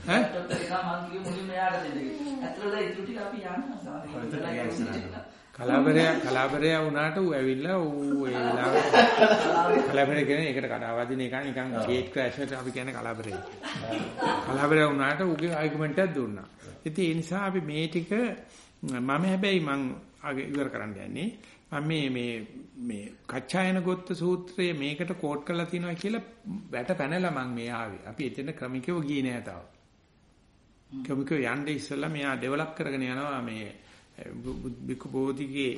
ඈ ඩොක්ටර් එකා මං කිව්ව මුලින්ම යාට දෙන්න කිව්වා. ඇත්තටම ඒ ත්‍ුටි අපි යන්නවා. කලාබරයා කලාබරයා වුණාට ඌ ඇවිල්ලා ඌ ඒ වෙලාවේ කලාබරේ කියන්නේ ඒකට කඩාවදින එක නිකන් ගේට් ක්‍රෑෂ් එකට අපි කියන්නේ කලාබරේ. කලාබරයා වුණාට ඌගේ ආර්ගුමන්ට් එකක් දුන්නා. ඉතින් ඒ නිසා අපි මේ ටික මම හැබැයි මං ඉවර කරන්න යන්නේ මම මේ මේ මේ කච්චායන ගොත්ත සූත්‍රයේ මේකට කෝට් කරලා තියෙනවා කියලා වැට පැනලා මං මේ ආවේ. අපි එතන ක්‍රමිකව ගියේ නෑ තාම. ක්‍රමිකව යන්නේ ඉස්සෙල්ලා මෙයා ඩෙවලොප් කරගෙන යනවා මේ බිකු බෝධිගේ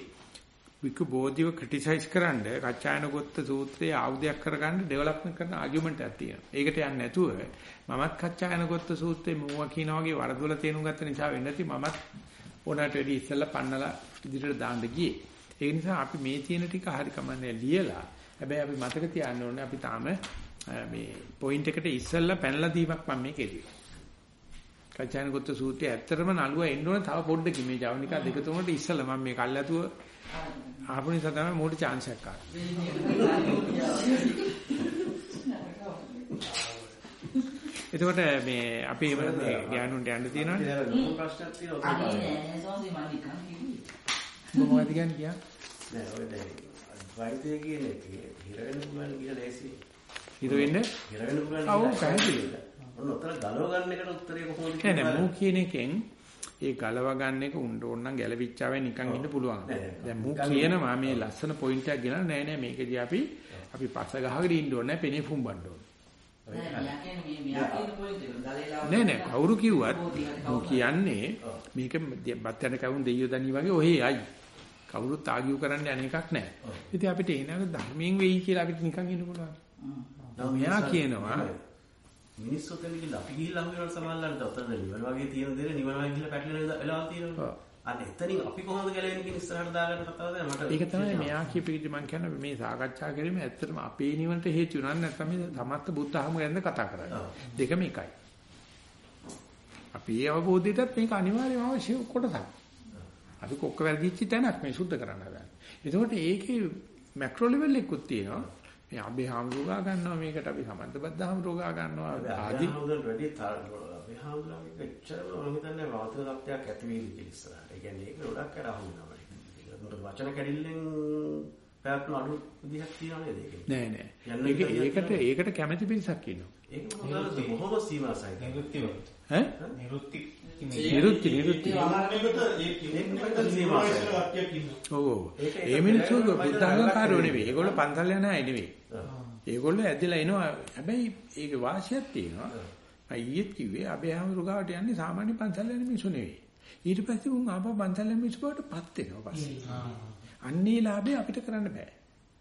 බිකු බෝධිව ක්‍රිටිසයිස් කරන්න කච්චායන ගොත්ත සූත්‍රයේ ආයුධයක් කරගන්න ඩෙවලොප්මන්ට් කරන ආගියුමන්ට් එකක් තියෙනවා. ඒකට යන්නේ නැතුව මමත් කච්චායන ගොත්ත සූත්‍රයේ මුවා කියනා වගේ වරදොල තේරුම් ගත්ත නිසා වෙන්නේ නැති මමත් ඕනට වැඩි ඉස්සෙල්ලා පන්නලා ඉදිරියට දාන්න ගියේ. ඒ නිසා අපි මේ තියෙන ටික හරි කමන්නේ ලියලා හැබැයි අපි මතක තියාගන්න ඕනේ අපි තාම මේ පොයින්ට් එකට ඉස්සෙල්ලා පැනලා දීමක් මම මේ කෙරුවේ. කච්චායන ගොත්ත සූත්‍රය ඇත්තටම නළුවා එන්න ඕනේ තව පොඩ්ඩකින් මේ ජවනිකා දෙක තුනකට ඉස්සෙල්ලා මම මේ කල්ලාතුව ආපු නිසා තමයි මෝට chance එකක් ආවේ. එතකොට මේ අපි මේ ගෑනුන්ට යන්න තියෙනවනේ. ලොකු ප්‍රශ්නයක් තියෙනවා. නෑ. මොකක්ද කියන්නේ කියා? නෑ ඔය දැන් වෛද්‍ය කියන එක හිර වෙන පුළුවන් කියලා ලේසි. හිර වෙන්න? හිර වෙන පුළුවන්. ඔව් පැහැදිලි. ඔන්න උතර ගලව ගන්න එකට උත්තරේ කොහොමද නෑ නෑ මූ කියන එකෙන් ඒ ගලව ගන්න එක උන්ට ඕන නම් ගැලවිච්චාවේ නිකන් ඉන්න පුළුවන්. දැන් මූ කියනවා මේ ලස්සන පොයින්ට් එකක් ගෙනලා නෑ නෑ මේකදී අපි අපි පස්ස ගහගෙන ඉන්න ඕනේ පෙනේ ෆුම්බන්න ඕනේ. නෑ නෑ කවුරු කිව්වත් මූ කියන්නේ මේක බත් යන කවුන් දෙයියෝ දනි වගේ ඔහේ අයි. කවුරුත් ආගියු කරන්න යන එකක් නෑ. ඉතින් අපිට එනක ධර්මයෙන් වෙයි කියලා අපිට නිකන් ඉන්න පුළුවන්. මෙයා කියනවා මිනිස්සු තෙන් ගිහලා අපි ගිහිල්ලා හම්බ වෙනවා සමහරවල්ලාට උතන නිවන වගේ තියෙන දේ නිවන වගේ ගිහිල්ලා පැටලෙන වෙලාව තියෙනවා. අන්න එතනින් අපි කොහොමද ගැලවෙන්නේ කියන ඉස්සරහට දාගන්න කතාව දැන් මට ඒක තමයි මෙයා කියපේදී මම කියන්නේ මේ සාකච්ඡා කිරීම ඇත්තටම අපේ නිවනට හේතු වෙනවා නැත්නම් මේ සමස්ත බුද්ධ ධර්ම ගැන කතා කරන්නේ. දෙකම එකයි. අපි ඒ අවබෝධයටත් මේක අනිවාර්යම අවශ්‍ය කොටසක්. අපි කොක්ක වැරදිච්ච තැනක් මේ සුද්ධ කරන්න හදන්නේ. එතකොට ඒකේ මැක්‍රෝ ලෙවල් එකකුත් තියෙනවා. මේ අබේ හාමුදුරුවෝ ගන්නවා මේකට අපි සමන්තබද්ධ හාමුදුරුවෝ ගන්නවා ආදි හාමුදුරුවෝ වැඩි අබේ හාමුදුරුවෝ එච්චරම මම හිතන්නේ වාතක තත්ත්වයක් ඇති වෙයි කියලා ඉස්සරහට. ඒ කියන්නේ ඒක ගොඩක් කර අහුවෙනවා. ඒක වචන කැඩිල්ලෙන් පැවැත්ම අඩු විදිහක් තියෙනවා නේද ඒකේ? නෑ නෑ. ඒක ඒකට ඒකට කැමැති පිරිසක් ඉන්නවා. ඒක මොකද බොහොම සීමාසයි. නිරුක්තිය. ඈ? නිරුක්ති. නිරුක්ති නිරුක්ති. ඔව්. ඒ මිනිස්සු බුද්ධාගමකාරයෝ නෙවෙයි. ඒගොල්ලෝ පන්සල් යන අය නෙවෙයි. ඒගොල්ලෝ ඇදලා එනවා. හැබැයි ඒක වාසියක් තියෙනවා. මම ඊයේත් කිව්වේ අබේහම රුගාවට යන්නේ සාමාන්‍ය පන්සල් යන මිනිස්සු නෙවෙයි. ඊට පස්සේ උන් ආපහු පන්සල් යන මිනිස්සු බවට පත් වෙනවා පස්සේ. අන්නේ ලාභේ අපිට කරන්න බෑ.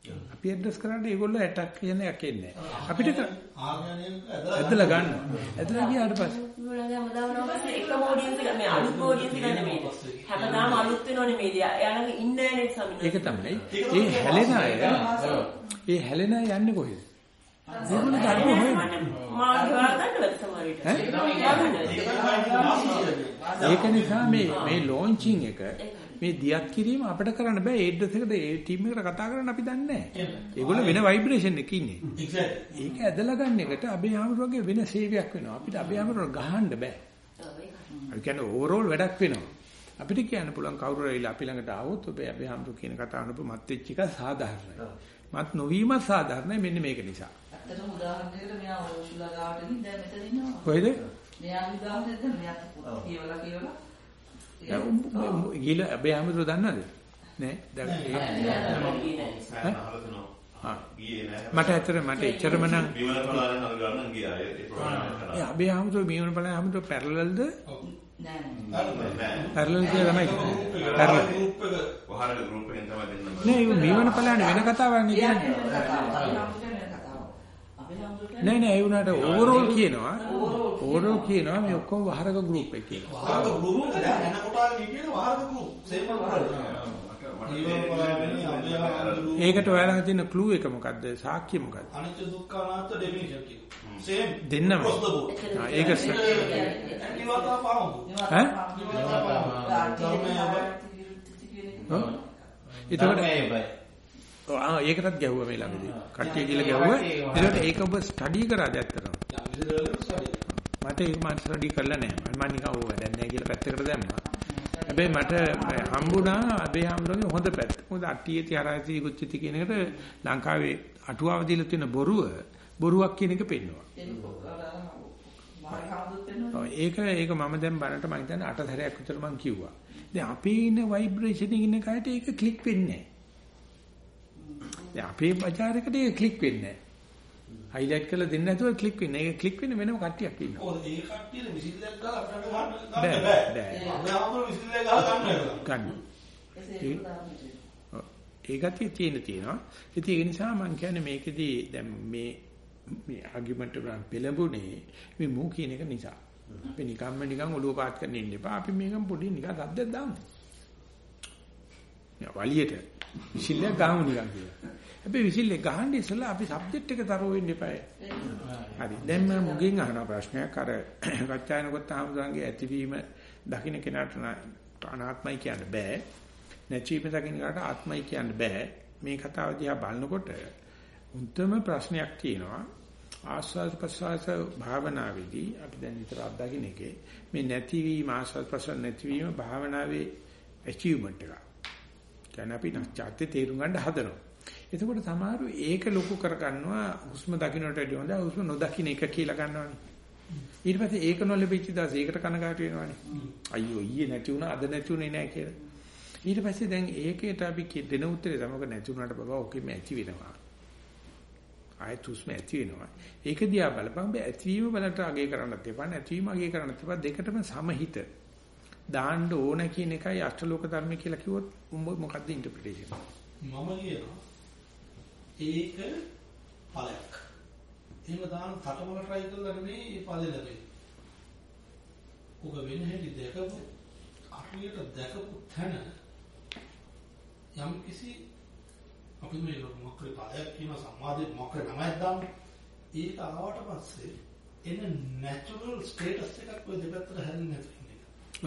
අපි ඇඩ්‍රස් කරන්නේ ඒගොල්ලෝ ඇටක් කියන එකක් එන්නේ අපිට ඇදලා ගන්න. ඇදලා ගියාට පස්සේ එක මොඩියස් එක මේ අලුත් මොඩියස් එක නෙමෙයි. හැමදාම අලුත් වෙනවනේ මේ දියා. එයා ළඟ ඉන්නේ නැහැ සමින. ඒක තමයි. ඒ හැලෙන අය ඒ හැලෙන අය යන්නේ කොහෙද? ඒගොල්ලෝ ධර්ම හොයන්නේ. මා හොයාගන්නවද සමහර විට? ඒක නිසා මේ මේ ලොන්චින් එක මේ දියත් කිරීම අපිට කරන්න බෑ ඒ ඇඩ්‍රස් එකට ඒ ටීම් එකට කතා කරන්න අපි දන්නේ නැහැ. ඒගොල්ලෝ වෙන ভাইබ්‍රේෂන් එකක ඉන්නේ. ඒක ඇදලා ගන්න එකට අබේ ආමරුවගේ වෙන සේවයක් වෙනවා. අපිට අබේ ආමරුව ගහන්න බෑ. අපි කියන්නේ ඕවරෝල් වැඩක් වෙනවා. අපිට කියන්න පුළුවන් කවුරු හරි අපි ළඟට ආවොත් ඔබ අබේ ආමරුව කියන කතාව නුඹ මත් වෙච්ච එක සාධාරණයි. මත් නොවීම සාධාරණයි මෙන්න මේක නිසා. ඇත්තටම උදාහරණයකට මෙයා ඕෂුලා ගාවට ගිහින් දැන් මෙතන ඉන්නවා. කොහෙද? මෙයා උදාහරණයක් දැන් මෙයා කියවලා කියවලා ගිල අබේ හැමදෙර දන්නවද? නෑ. දැන් මට ඇත්තට මට එච්චරම නම් විමල පලාරෙන් හල් ගන්න ගියා ඒ ප්‍රෝග්‍රෑම් කරා. ඒ අබේ හැමදෙර මේවන බලන හැමදෙර පැරලල්ද? නෑ නෑ. පැරලල් කියලා තමයි. පැරලල්. වහරක ගෲප් එකෙන් තමයි දෙන්නම. නෑ ඒක මේවන පලානේ වෙන කතාවක් නේ කියන්නේ. නෑ නෑ ඒ වුණාට ඕවරෝල් කියනවා. ඕවරෝල් කියනවා මේ ඔක්කොම වහරක ගෲප් එක කියනවා. වහරක ගෲප් එක දැන් යන කොටාගෙන ඉන්නේ වහරක ගෲප්. සේම ඒකට ඔයාලා තියෙන ක්ලූ එක මොකද්ද? සාක්ෂිය මොකද්ද? අනිත්‍ය දුක්ඛ අනාත්ම ඩෙෆිනිෂන් කියන. සේම්. දෙන්නම. ඒක ඈ? එතකොට ඔව් ආ ඒකටත් ගැහුවා මේ ළඟදී. කට්ටිය කියලා ගැහුවා. ඒකට ඒක ඔබ ස්ටඩි කරාද ඇත්තටම? මට ඒක මම ස්ටඩි කරලා නැහැ. මම නිකන් ඕව වැඩක් නැහැ කියලා පැත්තකට දැම්මා. හැබැයි මට හම්බුණා අබේ හම්බුනේ හොඳ පැත්ත. මොකද අට්ටියේ තිහරාති කුච්චිති කියන එකට ලංකාවේ අටුවාව දීලා තියෙන බොරුව බොරුවක් කියන එක පෙන්නවා. ඒක ඒක මම දැන් බලන්න මම හිතන්නේ අට සැරයක් විතර මම කිව්වා. දැන් අපේ ඉන්න ভাইබ්‍රේෂන් එකේ ඉන්න කයට ඒක ක්ලික් වෙන්නේ නැහැ. දැන් අපේ බજાරයකට ඒක ක්ලික් වෙන්නේ නැහැ. හයිලයිට් කරලා දෙන්න නැතුව ක්ලික් වෙන්නේ. ඒක ක්ලික් වෙන්නේ වෙනම කට්ටියක් ඉන්නවා. ඔව් ඒ කට්ටියට විසිල්ලක් ගහලා අපිට ගන්න ගන්න බෑ. අපි විසිල්ලක් ගහලා ගන්න ගන්න. ඒ ගතිය තියෙන තියෙනවා. ඉතින් ඒ නිසා මම කියන්නේ මේකෙදී දැන් මේ මේ ආගියුමන්ට් එක පෙළඹුණේ මේ මූ කියන එක නිසා. අපි නිකම්ම නිකන් ඔළුව පාත් කරන්න ඉන්න එපා. අපි මේකම පොඩි නිකන් සද්දයක් දාමු. යා වලියට විසිල්ලක් ගහමු නිකන් කියලා. හැබැයි විසිල්ලේ ගහන්නේ ඉස්සලා අපි සබ්ජෙක්ට් එක තරව වෙන්න එපා. හරි. දැන් මම මුගෙන් අහන ප්‍රශ්නයක් අර කච්චායනකොත් ආමුදන්ගේ ඇතිවීම දකින්න කෙනාට අනාත්මයි කියන්න බෑ. නැචීම දකින්න කාට ආත්මයි කියන්න බෑ. මේ කතාව දිහා බලනකොට උන්තම ප්‍රශ්නයක් තියෙනවා. ආස්වාද ප්‍රසවාස භාවනාවේදී අපි දැන් විතර අත්දකින්න එකේ මේ නැතිවීම ආස්වාද ප්‍රසවාස නැතිවීම භාවනාවේ achievement එක. කියන්නේ අපි නැචාත්තේ තේරුම් ගන්න හදනවා. එතකොට සමහරු ඒක ලොකු කරගන්නවා හුස්ම දකින්නට වඩා හොඳ හුස්ම නොදකින්න එක කියලා ගන්නවානේ. ඊට පස්සේ ඒක නොලැබෙච්ච දවසේ ඒකට කනගාටු වෙනවානේ. අයියෝ ඊයේ නැති වුණා අද නැති උනේ නැහැ කියලා. ඊට පස්සේ දැන් ඒකේට අපි දෙන උත්තරේ තමයි නැති වුණාට බබා ඔකෙම ඇති වෙනවා. ආයෙත් හුස්ම ඇති වෙනවා. ඒක දිහා බලපන් බෑ ඇතිවීම බලට අගේ කරන්නත් එපා නැතිවීම අගේ කරන්නත් එපා දෙකටම සමහිත දාන්න ඕන කියන එකයි අෂ්ටලෝක ධර්ම කියලා කිව්වොත් මොකද්ද ඉන්ටර්ප්‍රිටේෂන් මම කියනවා ඒක ඵලයක්. එහෙම දාන තටමල try කරලා නෙමෙයි ඒ ඵලෙ ලැබෙන්නේ. ඔක වෙන හැටි දැකපු අරියට දැකපු තැන යම් කිසි අපි මේ මොකක්ද ඵලයක් කියන සමාධිය මොකක්ද නමයක් දාන්න. ඒක ආවට පස්සේ එන natural status එකක් ඔය දෙපැත්තට හැරෙන්නේ නැතුව ඉන්න එක.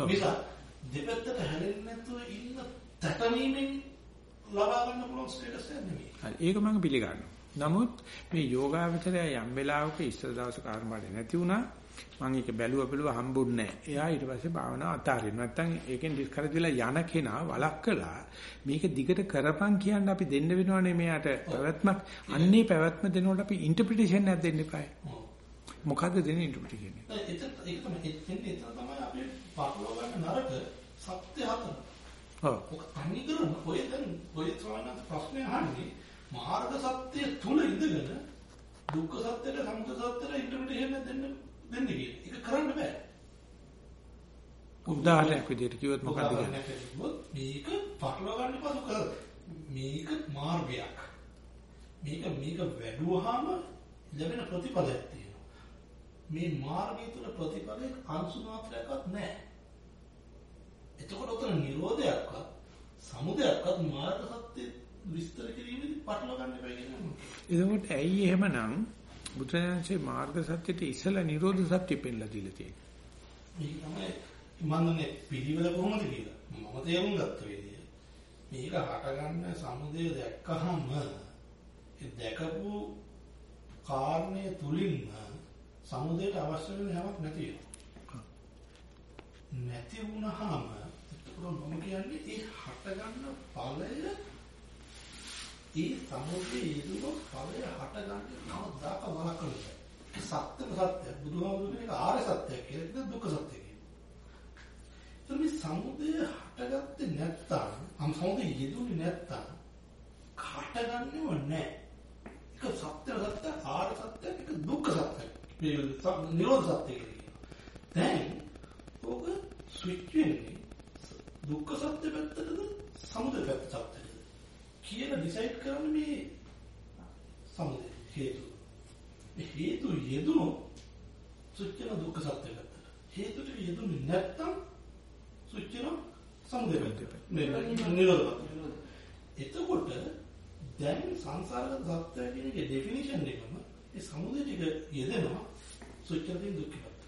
නිසා දෙපැත්තට හැරෙන්නේ නැතුව ඉන්න තටමීමෙන් ලබා ගන්න පුළුවන් ස්ටේටස් එකක් නෙමෙයි. හරි ඒක මම පිළිගන්නවා. නමුත් මේ යෝගාවචරය යම් වෙලාවක ඉස්සර දවස් කාර්මාඩේ නැති වුණා මම ඒක බැලුව බැලුව හම්බුන්නේ නැහැ. එයා ඊට පස්සේ භාවනාව අතාරින්න. නැත්තම් ඒකෙන් ඩිස්කරේජ් වෙලා යන කෙනා වලක්කලා මේක දිගට කරපන් කියන්න අපි දෙන්න වෙනවනේ මෙයාට පැවැත්මක්. අන්නේ පැවැත්ම දෙනකොට අපි ඉන්ටර්ප්‍රිටේෂන් එකක් දෙන්න එපායි. මොකද්ද දෙන්නේ ඉන්ටර්ප්‍රිටේෂන් එක? ඒක ඒක තමයි එතන තමයි අපි පටලවා ගන්න නරක සත්‍ය හතර. ඔක තනි කරම ඔය දැන් ඔය ස්වාමීන් ප්‍රශ්නේ අහන්නේ මාර්ග සත්‍ය තුල ඉඳගෙන දුක්ඛ සත්‍යට සමුදය සත්‍යට ඉන්ටර්ප්‍රිටේෂන් දෙන්න දෙන්න කියන. ඒක කරන්න බෑ. උදාහරණයක් විදිහට කිව්වොත් මොකද්ද කියන්නේ? මේක පටලවා ගන්න එපා දුක. මේක මාර්ගයක්. මේක මේක වැඩුවාම ලැබෙන ප්‍රතිඵලයක් තියෙනවා. මේ මාර්ගය තුල ප්‍රතිඵලයක් අංශු මාත්‍රයක්වත් නැහැ. එතකොට උතන නිරෝධයක්වත් සමුදයක්වත් මාර්ග සත්‍ය විස්තර කිරීමේදී පටලවා ගන්න එපා කියන්නේ. එතකොට ඇයි එහෙමනම් බුදුරජාණන්සේ මාර්ග සත්‍යෙට ඉසල නිරෝධ සත්‍ය පෙන්නලා දීලා තියෙන්නේ. මන්නේ පිළිවෙල කොහොමද කියලා. මම තේරුම් ගත්ත විදිය. මේක හටගන්න සමුදය දැක්කහම ඒ දැකපු කාරණය තුලින්ම සමුදයට අවශ්‍ය වෙන හැමක් නැති වෙනවා. නැති වුණාම එතකොට මම කියන්නේ ඒ හටගන්න ඵලය ඒ සමුදේ යෙදුන ඵලය හටගන්න කවදාක වළක්වන්න බෑ. සත්‍යම සත්‍ය බුදුහාමුදුරු කියන එක ආර්ය සත්‍යය කියලා කියන දුක්ඛ සත්‍ය කියනවා. ඒත් මේ සමුදය හටගත්තේ නැත්තම් අම් සමුදේ යෙදුනේ නැත්තම් හටගන්නව නැහැ. ඒක සත්‍ය සත්‍ය ආර්ය සත්‍ය ඒක දුක්ඛ සත්‍ය. මේ නිරෝධ සත්‍ය කියනවා. දැන් ඔබ ස්විච් වෙන්නේ දුක්ඛ සත්‍ය පැත්තටද සමුදය පැත්තටද කියලා ඩිසයිඩ් කරන්න මේ සමුදය හේතු. මේ හේතු යෙදුණොත් සුච්චන දුක්ඛ සත්‍ය පැත්තට. හේතු ටික යෙදුනේ නැත්තම් සුච්චන සමුදය පැත්තට. මේ නිරෝධ. එතකොට දැන් සංසාරගත සත්‍ය කියන එකේ ඩෙෆිනිෂන් එකම ඒ සමුදය ටික යෙදෙනවා සුච්චන දුක්ඛ පැත්ත.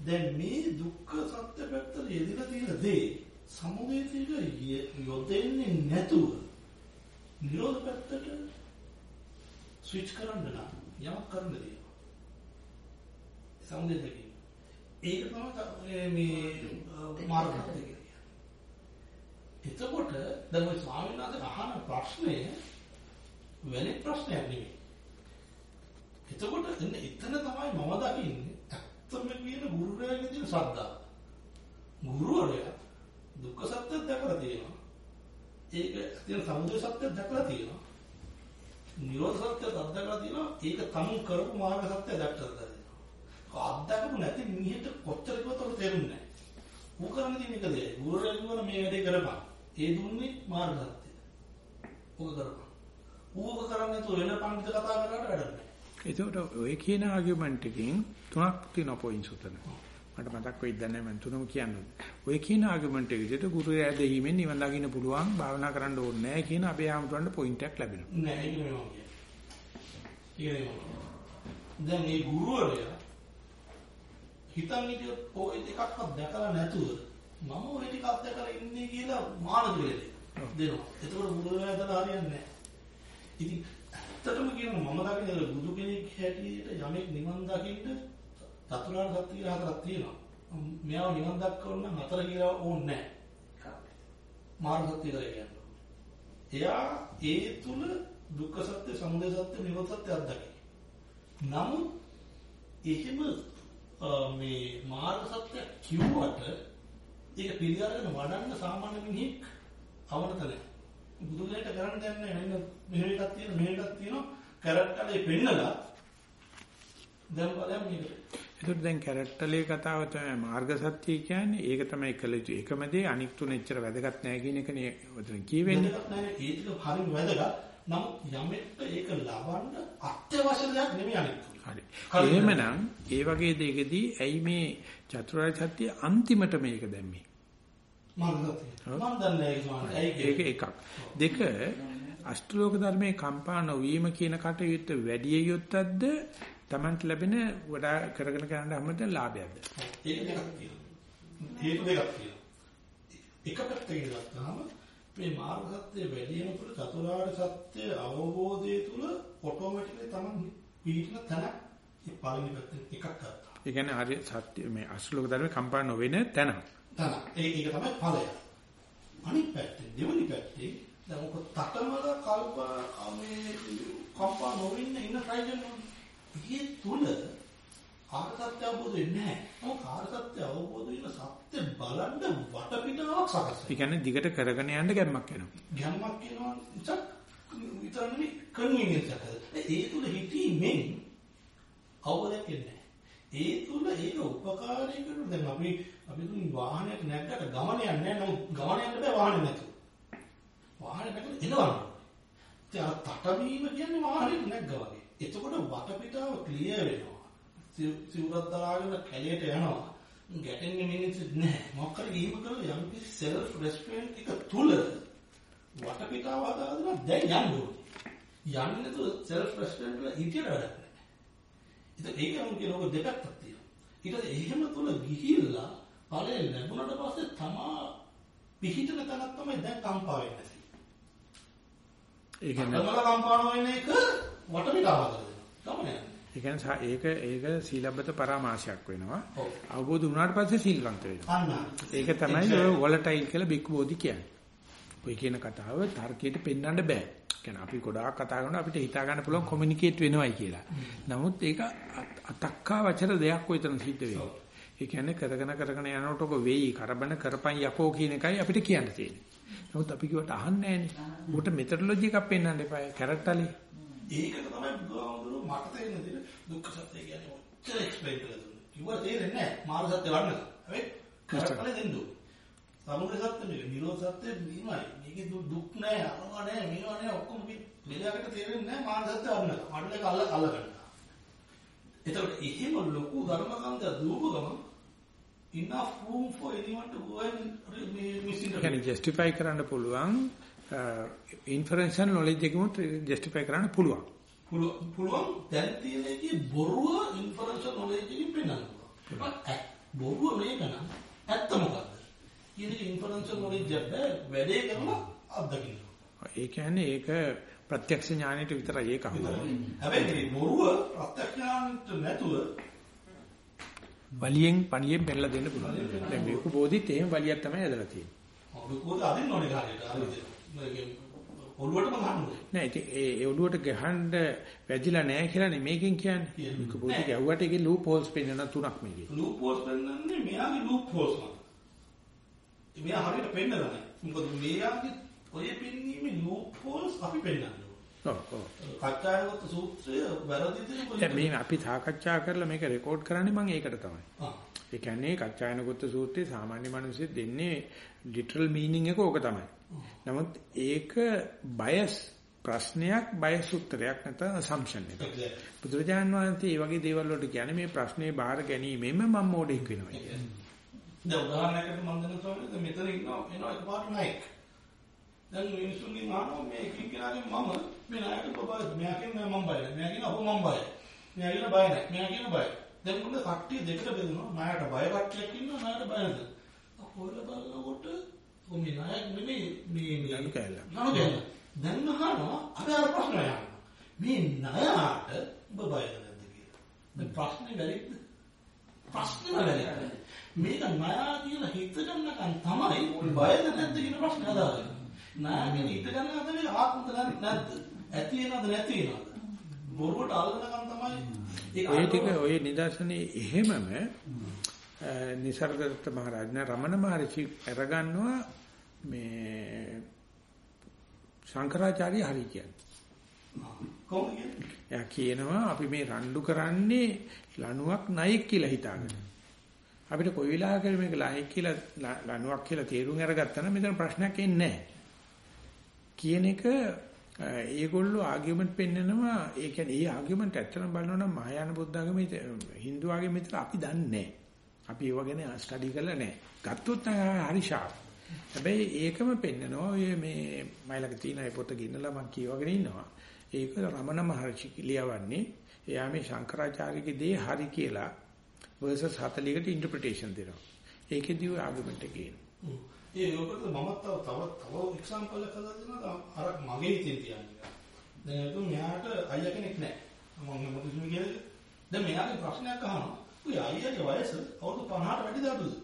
දැන් මේ දුක්ඛ සත්‍ය පැත්තට යෙදিলা තියෙන දේ සමුදය ටික යොදෙන්නේ නැතුව නිරෝධ පැත්තට ස්විච් කරන්න නම් යමක් කරන්න දෙනවා. සමුදේ දෙකේ. ඒක තමයි මේ මාර්ගය කියන්නේ. එතකොට දැන් ඔය ස්වාමීන් වහන්සේ අහන ප්‍රශ්නේ වෙන ප්‍රශ්නයක් නෙමෙයි. එතකොට එන්න එතන තමයි මම දකින්නේ ඇත්තම කියන ගුරුවරයාගේ තියෙන ශ්‍රද්ධාව. ගුරුවරයා දුක්ඛ සත්‍ය දැකලා තියෙනවා. ඒක තියෙන සමුදය සත්‍ය දැකලා තියෙනවා. නිරෝධ සත්‍ය දැකලා තියෙනවා. ඒක තමුන් කරපු මාර්ග සත්‍ය දැක්කලා තියෙනවා. අත්දැකපු නැති මිනිහෙට කොච්චර කිව්වත් ඔබ තේරුන්නේ නැහැ. ඌ කරන්නේ තියෙන එක දෙයි. ගුරුවරයා කිව්වන මේ වැඩේ කරපන්. ඒ දුන්නේ මාර්ග සත්‍ය. ඔක කරපන්. ඌක කරන්නේ તો වෙන පඬිත කතා කරලා වැඩක් නැහැ. එතකොට ඔය කියන ආගියුමන්ට් එකකින් තුනක් තියෙන පොයින්ට්ස් උතන. මට මතක් වෙයිද නැහැ මම තුනම කියන්නේ. ඔය කියන ආගියුමන්ට් එක විදිහට ගුරුවරයා දෙහිමෙන් නිවන් දකින්න පුළුවන් භාවනා කරන්න ඕනේ නැහැ කියන අපේ ආමතුන්ට පොයින්ට් එකක් ලැබෙනවා. නෑ ඒක නෙමෙයි කියන්නේ. දැන් මේ ගුරුවරයා හිතන් හිටියොත් ඔය එකක්වත් දැකලා නැතුව මම ඔය ටිකක් දැකලා ඉන්නේ කියලා මානද වෙලේ දෙනවා. එතකොට ගුරුවරයා දලා හරියන්නේ නැහැ. ඉතින් ඇත්තටම කියනවා මම දකින්නේ බුදු කෙනෙක් හැටියට යමෙක් නිවන් දකින්න චතුරාර්ය සත්‍ය කියලා හතරක් තියෙනවා. මෙයාව නිවන් දක්වන්න නම් හතර කියලා ඕනේ නැහැ. මාර්ග සත්‍ය කියලා කියනවා. එයා ඒ තුල දුක්ඛ සත්‍ය, සමුදය සත්‍ය, නිරෝධ සත්‍ය අත්දකි. නමුත් එහෙම මේ මාර්ග සත්‍ය කිව්වට ඒක පිළිගන්න වඩන්න සාමාන්‍ය මිනිහෙක් අවනත නැහැ. බුදුදහමට කරන්න දෙයක් නැහැ. මෙන්න මෙහෙම එකක් තියෙන මෙහෙම එකක් තියෙනවා. කැරක්ටරේ පෙන්නලා දැන් බලන්න මේක. ඒකට දැන් කැරක්ටරේ කතාව තමයි මාර්ග සත්‍ය කියන්නේ. ඒක තමයි කළ යුතු එකම දේ. අනික් තුන එච්චර වැදගත් නැහැ කියන එකනේ උතන කියවෙන්නේ. වැදගත් නැහැ. ඒක හරිය වැදගත්. නමුත් යමෙක්ට ඒක ලබන්න අත්‍යවශ්‍ය දෙයක් නෙමෙයි තුන. හරි. එහෙමනම් ඒ වගේ දෙයකදී ඇයි මේ චතුරාර්ය සත්‍ය අන්තිමට මේක දැම්මේ? ඒක එකක්. දෙක අෂ්ටලෝක ධර්මයේ කම්පා නොවීම කියන කටයුත්ත වැඩි යොත්තක්ද Tamanට ලැබෙන වඩා කරගෙන කරන්න හැමද ලාභයක්ද? ඒක දෙකක් තියෙනවා. හේතු දෙකක් තියෙනවා. එක පැත්තකින් ගත්තාම මේ මාර්ග සත්‍ය වැඩි වෙනකොට චතුරාර්ය සත්‍ය අවබෝධය තුල ඔටෝමැටිකලි Taman පිළිතුර තැනක් ඒ පළවෙනි පැත්තෙන් එකක් ගන්නවා. ඒ කියන්නේ හරි සත්‍ය මේ අසුලෝක ධර්මේ කම්පා නොවෙන තැන. තන. ඒක තමයි ඵලය. අනිත් පැත්තේ දෙවනි පැත්තේ දැන් ඔක තටමල කල්ප මේ කම්පා නොවෙන්න ඉන්න try කරනවා. මේ තුල ආර්ථත්‍ය අවබෝධ වෙන්නේ නැහැ. මොකද ආර්ථත්‍ය අවබෝධ වෙන සත්‍ය බලන්න වටපිටාවක් සකස් ඒ කියන්නේ දිගට කරගෙන යන්න ගැම්මක් එනවා. ගැම්මක් කියනවා මිසක් විතර නෙවෙයි කන්විනියන්ස් එකක්. ඒ තුල හිතීමෙන් අවබෝධයක් එන්නේ ඒ තුල ඒක උපකාරී කරන දැන් අපි අපි තුන් වාහනයක් නැග්ගට ගමන යන්නේ නැහැ නමුත් ගමන යන්න බෑ වාහනේ නැතුව. වාහනේ නැගලා එනවා. ඒ තටවීම කියන්නේ වාහනේ නැග්ගා වගේ. එතකොට වටපිටාව ක්ලියර් වෙනවා. සිවුරක් දාගෙන කැලේට යනවා. ගැටෙන්නේ මිනිස්සු නැහැ. මොකක් හරි ගේම කරලා යම් කිසි සෙල්ෆ් රෙස්ටොරන්ට් එක තුල වටපිටාව හදාගෙන දැන් යන්න ඕනේ. යන්නේ නැතුව සෙල්ෆ් රෙස්ටොරන්ට් වල හිටියට වැඩක් නැහැ. ඒක නම් කියන ඔක දෙකක් තියෙනවා. ඊට පස්සේ එහෙම තුල ගිහිල්ලා ඵලය ලැබුණාට පස්සේ තමා පිහිටන තැනක් තමයි දැන් කම්පා වෙන්නේ. ඒ කියන්නේ කම්පා වෙන එක වටපිටාව හදලා දෙනවා. ඒ කියන්නේ ඒක ඒක සීලබ්බත පරාමාශයක් වෙනවා. අවබෝධ වුණාට පස්සේ සීලවන්ත වෙනවා. ඒක තමයි ඔය වොලටයිල් කියලා බික් බෝධි කියන්නේ. ඔය කියන කතාව තර්කයට පෙන්වන්න බෑ. කියන්නේ අපි ගොඩාක් කතා කරනවා අපිට හිතා ගන්න පුළුවන් කොමියුනිකේට් වෙනවයි කියලා. නමුත් ඒක අතක්කා වචර දෙයක් ඔයතන සිද්ධ වෙනවා. ඒ කියන්නේ කරගෙන කරගෙන යනකොට ඔක වෙයි කරබන කරපන් යකෝ කියන එකයි අපිට කියන්න තියෙන්නේ. නමුත් අපි කිව්වට අහන්නේ නැහනේ. උකට මෙතඩොලොජි එකක් පෙන්වන්න එපා. කැරක්ටරලි. ඒකට තමයි බුදුහාමුදුරුවෝ මට තේරෙන දේ දුක්ඛ සත්‍ය කියන්නේ ඔච්චර එක්ස්ප්ලেইন කරලා දුන්නේ. කිව්වා තේරෙන්නේ නැහැ. මාර්ග සත්‍ය වඩන්න. හැබැයි කරකටලේ දෙන්න ඕනේ. සමුදය සත්‍ය නෙවෙයි. නිරෝධ සත්‍ය නිමයි. මේකේ දුක් නැහැ, අරවා නැහැ, මේවා නැහැ ඔක්කොම මෙලකට තේරෙන්නේ නැහැ මාර්ග සත්‍ය වඩන්න. වඩන එක අල්ල අල්ල ගන්න. එතකොට එහෙම ලොකු ධර්මකන්ද දුවපු ගමන් enough room for anyone to go and misinterpret. කියන්නේ justify කරන්න පුළුවන් ඉන්ෆරෙන්ෂල් නොලෙජ් එකමුත් ජස්ටිෆයි කරන්න පුළුවන්. පුළුවන් දැන් තියෙන එකේ බොරුව ඉන්ෆරෙන්ෂල් නොලෙජ් එකකින් පෙන්වන්න පුළුවන්. බොරුව මේක නම් ඇත්ත මොකද්ද? කියන ඉන්ෆරෙන්ෂල් නොලෙජ් එක වැඩේ කරලා අත්දකින්න. ඒ කියන්නේ ඒක ප්‍රත්‍යක්ෂ ඥානෙට විතරයි ඒක හම්බෙන්නේ. හැබැයි මේ බොරුව ප්‍රත්‍යක්ෂාන්ත නැතුව වලියෙන් පණියෙන් පෙරලා දෙන්න පුළුවන්. දැන් මේක බෝධිත් එහෙම වලියක් තමයි ඇදලා තියෙන්නේ. ඔබ අදින්න ඕනේ කාර්යයට. ඔළුවටම ගන්න ඕනේ. නෑ ඉතින් ඒ ඔළුවට ගහන්න වැදිලා නෑ කියලා නේ මේකෙන් කියන්නේ. මේක බෝධි ගැව්වට ඒකේ ලූප් හෝල්ස් පෙන්නන තුනක් මේකේ. ලූප් හෝල්ස් පෙන්නන්නේ මෙයාගේ ලූප් හෝල්ස් මත. මෙයා හරියට පෙන්නලා නැහැ. මොකද මෙයාගේ ඔය පෙන්නීමේ ලූප් හෝල්ස් අපි පෙන්නන්නේ. ඔව් ඔව්. කච්චායවත සූත්‍රය වැරදිද දැන් මේ අපි සාකච්ඡා කරලා මේක රෙකෝඩ් කරන්නේ මම ඒකට තමයි. ඒ කියන්නේ කච්චායනගත සූත්‍රයේ සාමාන්‍ය මිනිස්සු දෙන්නේ ලිටරල් මීනින්ග් එක ඕක තමයි. නමුත් ඒක බයස් ප්‍රශ්නයක් බයස් උත්තරයක් නැත්නම් assumption එක. බුදුරජාන් වහන්සේ මේ වගේ දේවල් වලට කියන්නේ මේ ප්‍රශ්නේ බාර ගැනීමෙම මම මොඩෙක් වෙනවා. දැන් උදාහරණයකට මම දෙන්න තෝරන්නේ මෙතන ඉන්නවා එනවා එකපාරට නයික්. දැන් මිනිස්සුන්ගෙන් අහනවා මේ එකින් කෙනාගෙන් මම මේ නායකට බබයි මෙයා කියන්නේ මම බයයි. මෙයා කියන අපෝ මම බයයි. මෙයා කියන බය නැහැ. මෙයා කියන බයයි. දැන් මුන්න කට්ටිය දෙකට බෙදෙනවා. නායට බය කට්ටියක් ඉන්නවා නායට බය නැද. කොහෙල බලනකොට ඔ මේ නායක නෙමෙයි මේ නඩු කෑල්ල. නඩු කෑල්ල. දැන් අහනවා අර අර ප්‍රශ්නය අහනවා. මේ ණයාට ඔබ බයද නැද්ද කියලා. දැන් ප්‍රශ්නේ වැරදිද? ප්‍රශ්නේ වැරදිද? මේක ණයා කියලා හිතගන්නකන් තමයි බයද නැද්ද කියන ප්‍රශ්නේ අදාළයි. ණයගෙන හිතගන්න හදන්නේ ආත්මද නැද්ද? ඇති වෙනවද නැති වෙනවද? බොරුවට අල්ලනකන් තමයි ඒ ටික ඔය නිදර්ශනේ එහෙමම නිසර්ගදත්ත මහරජා රමණ මහරිෂි අරගන්නවා මේ ශංකරාචාර්ය හරි කියන්නේ. එයා කියනවා අපි මේ රණ්ඩු කරන්නේ ලණුවක් නයික් කියලා හිතාගෙන. අපිට කොයි වෙලාවකද මේක ලයික් කියලා ලණුවක් කියලා තේරුම් අරගත්තා නම් මෙතන ප්‍රශ්නයක් එන්නේ නැහැ. කියන එක ඒගොල්ලෝ ආගියුමන්ට් පෙන්නනවා ඒ කියන්නේ ඒ ආගියුමන්ට් ඇත්තටම බලනවා නම් මහායාන බුද්ධ ආගමේ හින්දු ආගමේ විතර අපි දන්නේ නැහැ. අපි ඒව ගැන ස්ටඩි කරලා නැහැ. ගත්තොත් හරි ෂාප්. හැබැයි ඒකම පෙන්නනවා ඔය මේ මයිලක තියෙන ඒ පොත ගින්නලා මම කියවගෙන ඉන්නවා. ඒක රමණ මහර්ෂි ලියවන්නේ එයා මේ ශංකරාචාර්යගේ දේ හරි කියලා versus 40කට ඉන්ටර්ප්‍රිටේෂන් දෙනවා. ඒකෙදී ඔය ආගමෙන්ට් එක කියනවා. ඒ ඔකට මම තව තව තව එක්සැම්පල් එකක් හදලා දෙනවා අර මගේ හිතේ තියන්නේ. දැන් ඒක මෙයාට අයියා කෙනෙක් නැහැ. මම මොකද කියන්නේ? දැන් මෙයාගේ ප්‍රශ්නයක් අහනවා. ඔය අයියාගේ වයස අවුරුදු 50ට වැඩි දරුවෝ.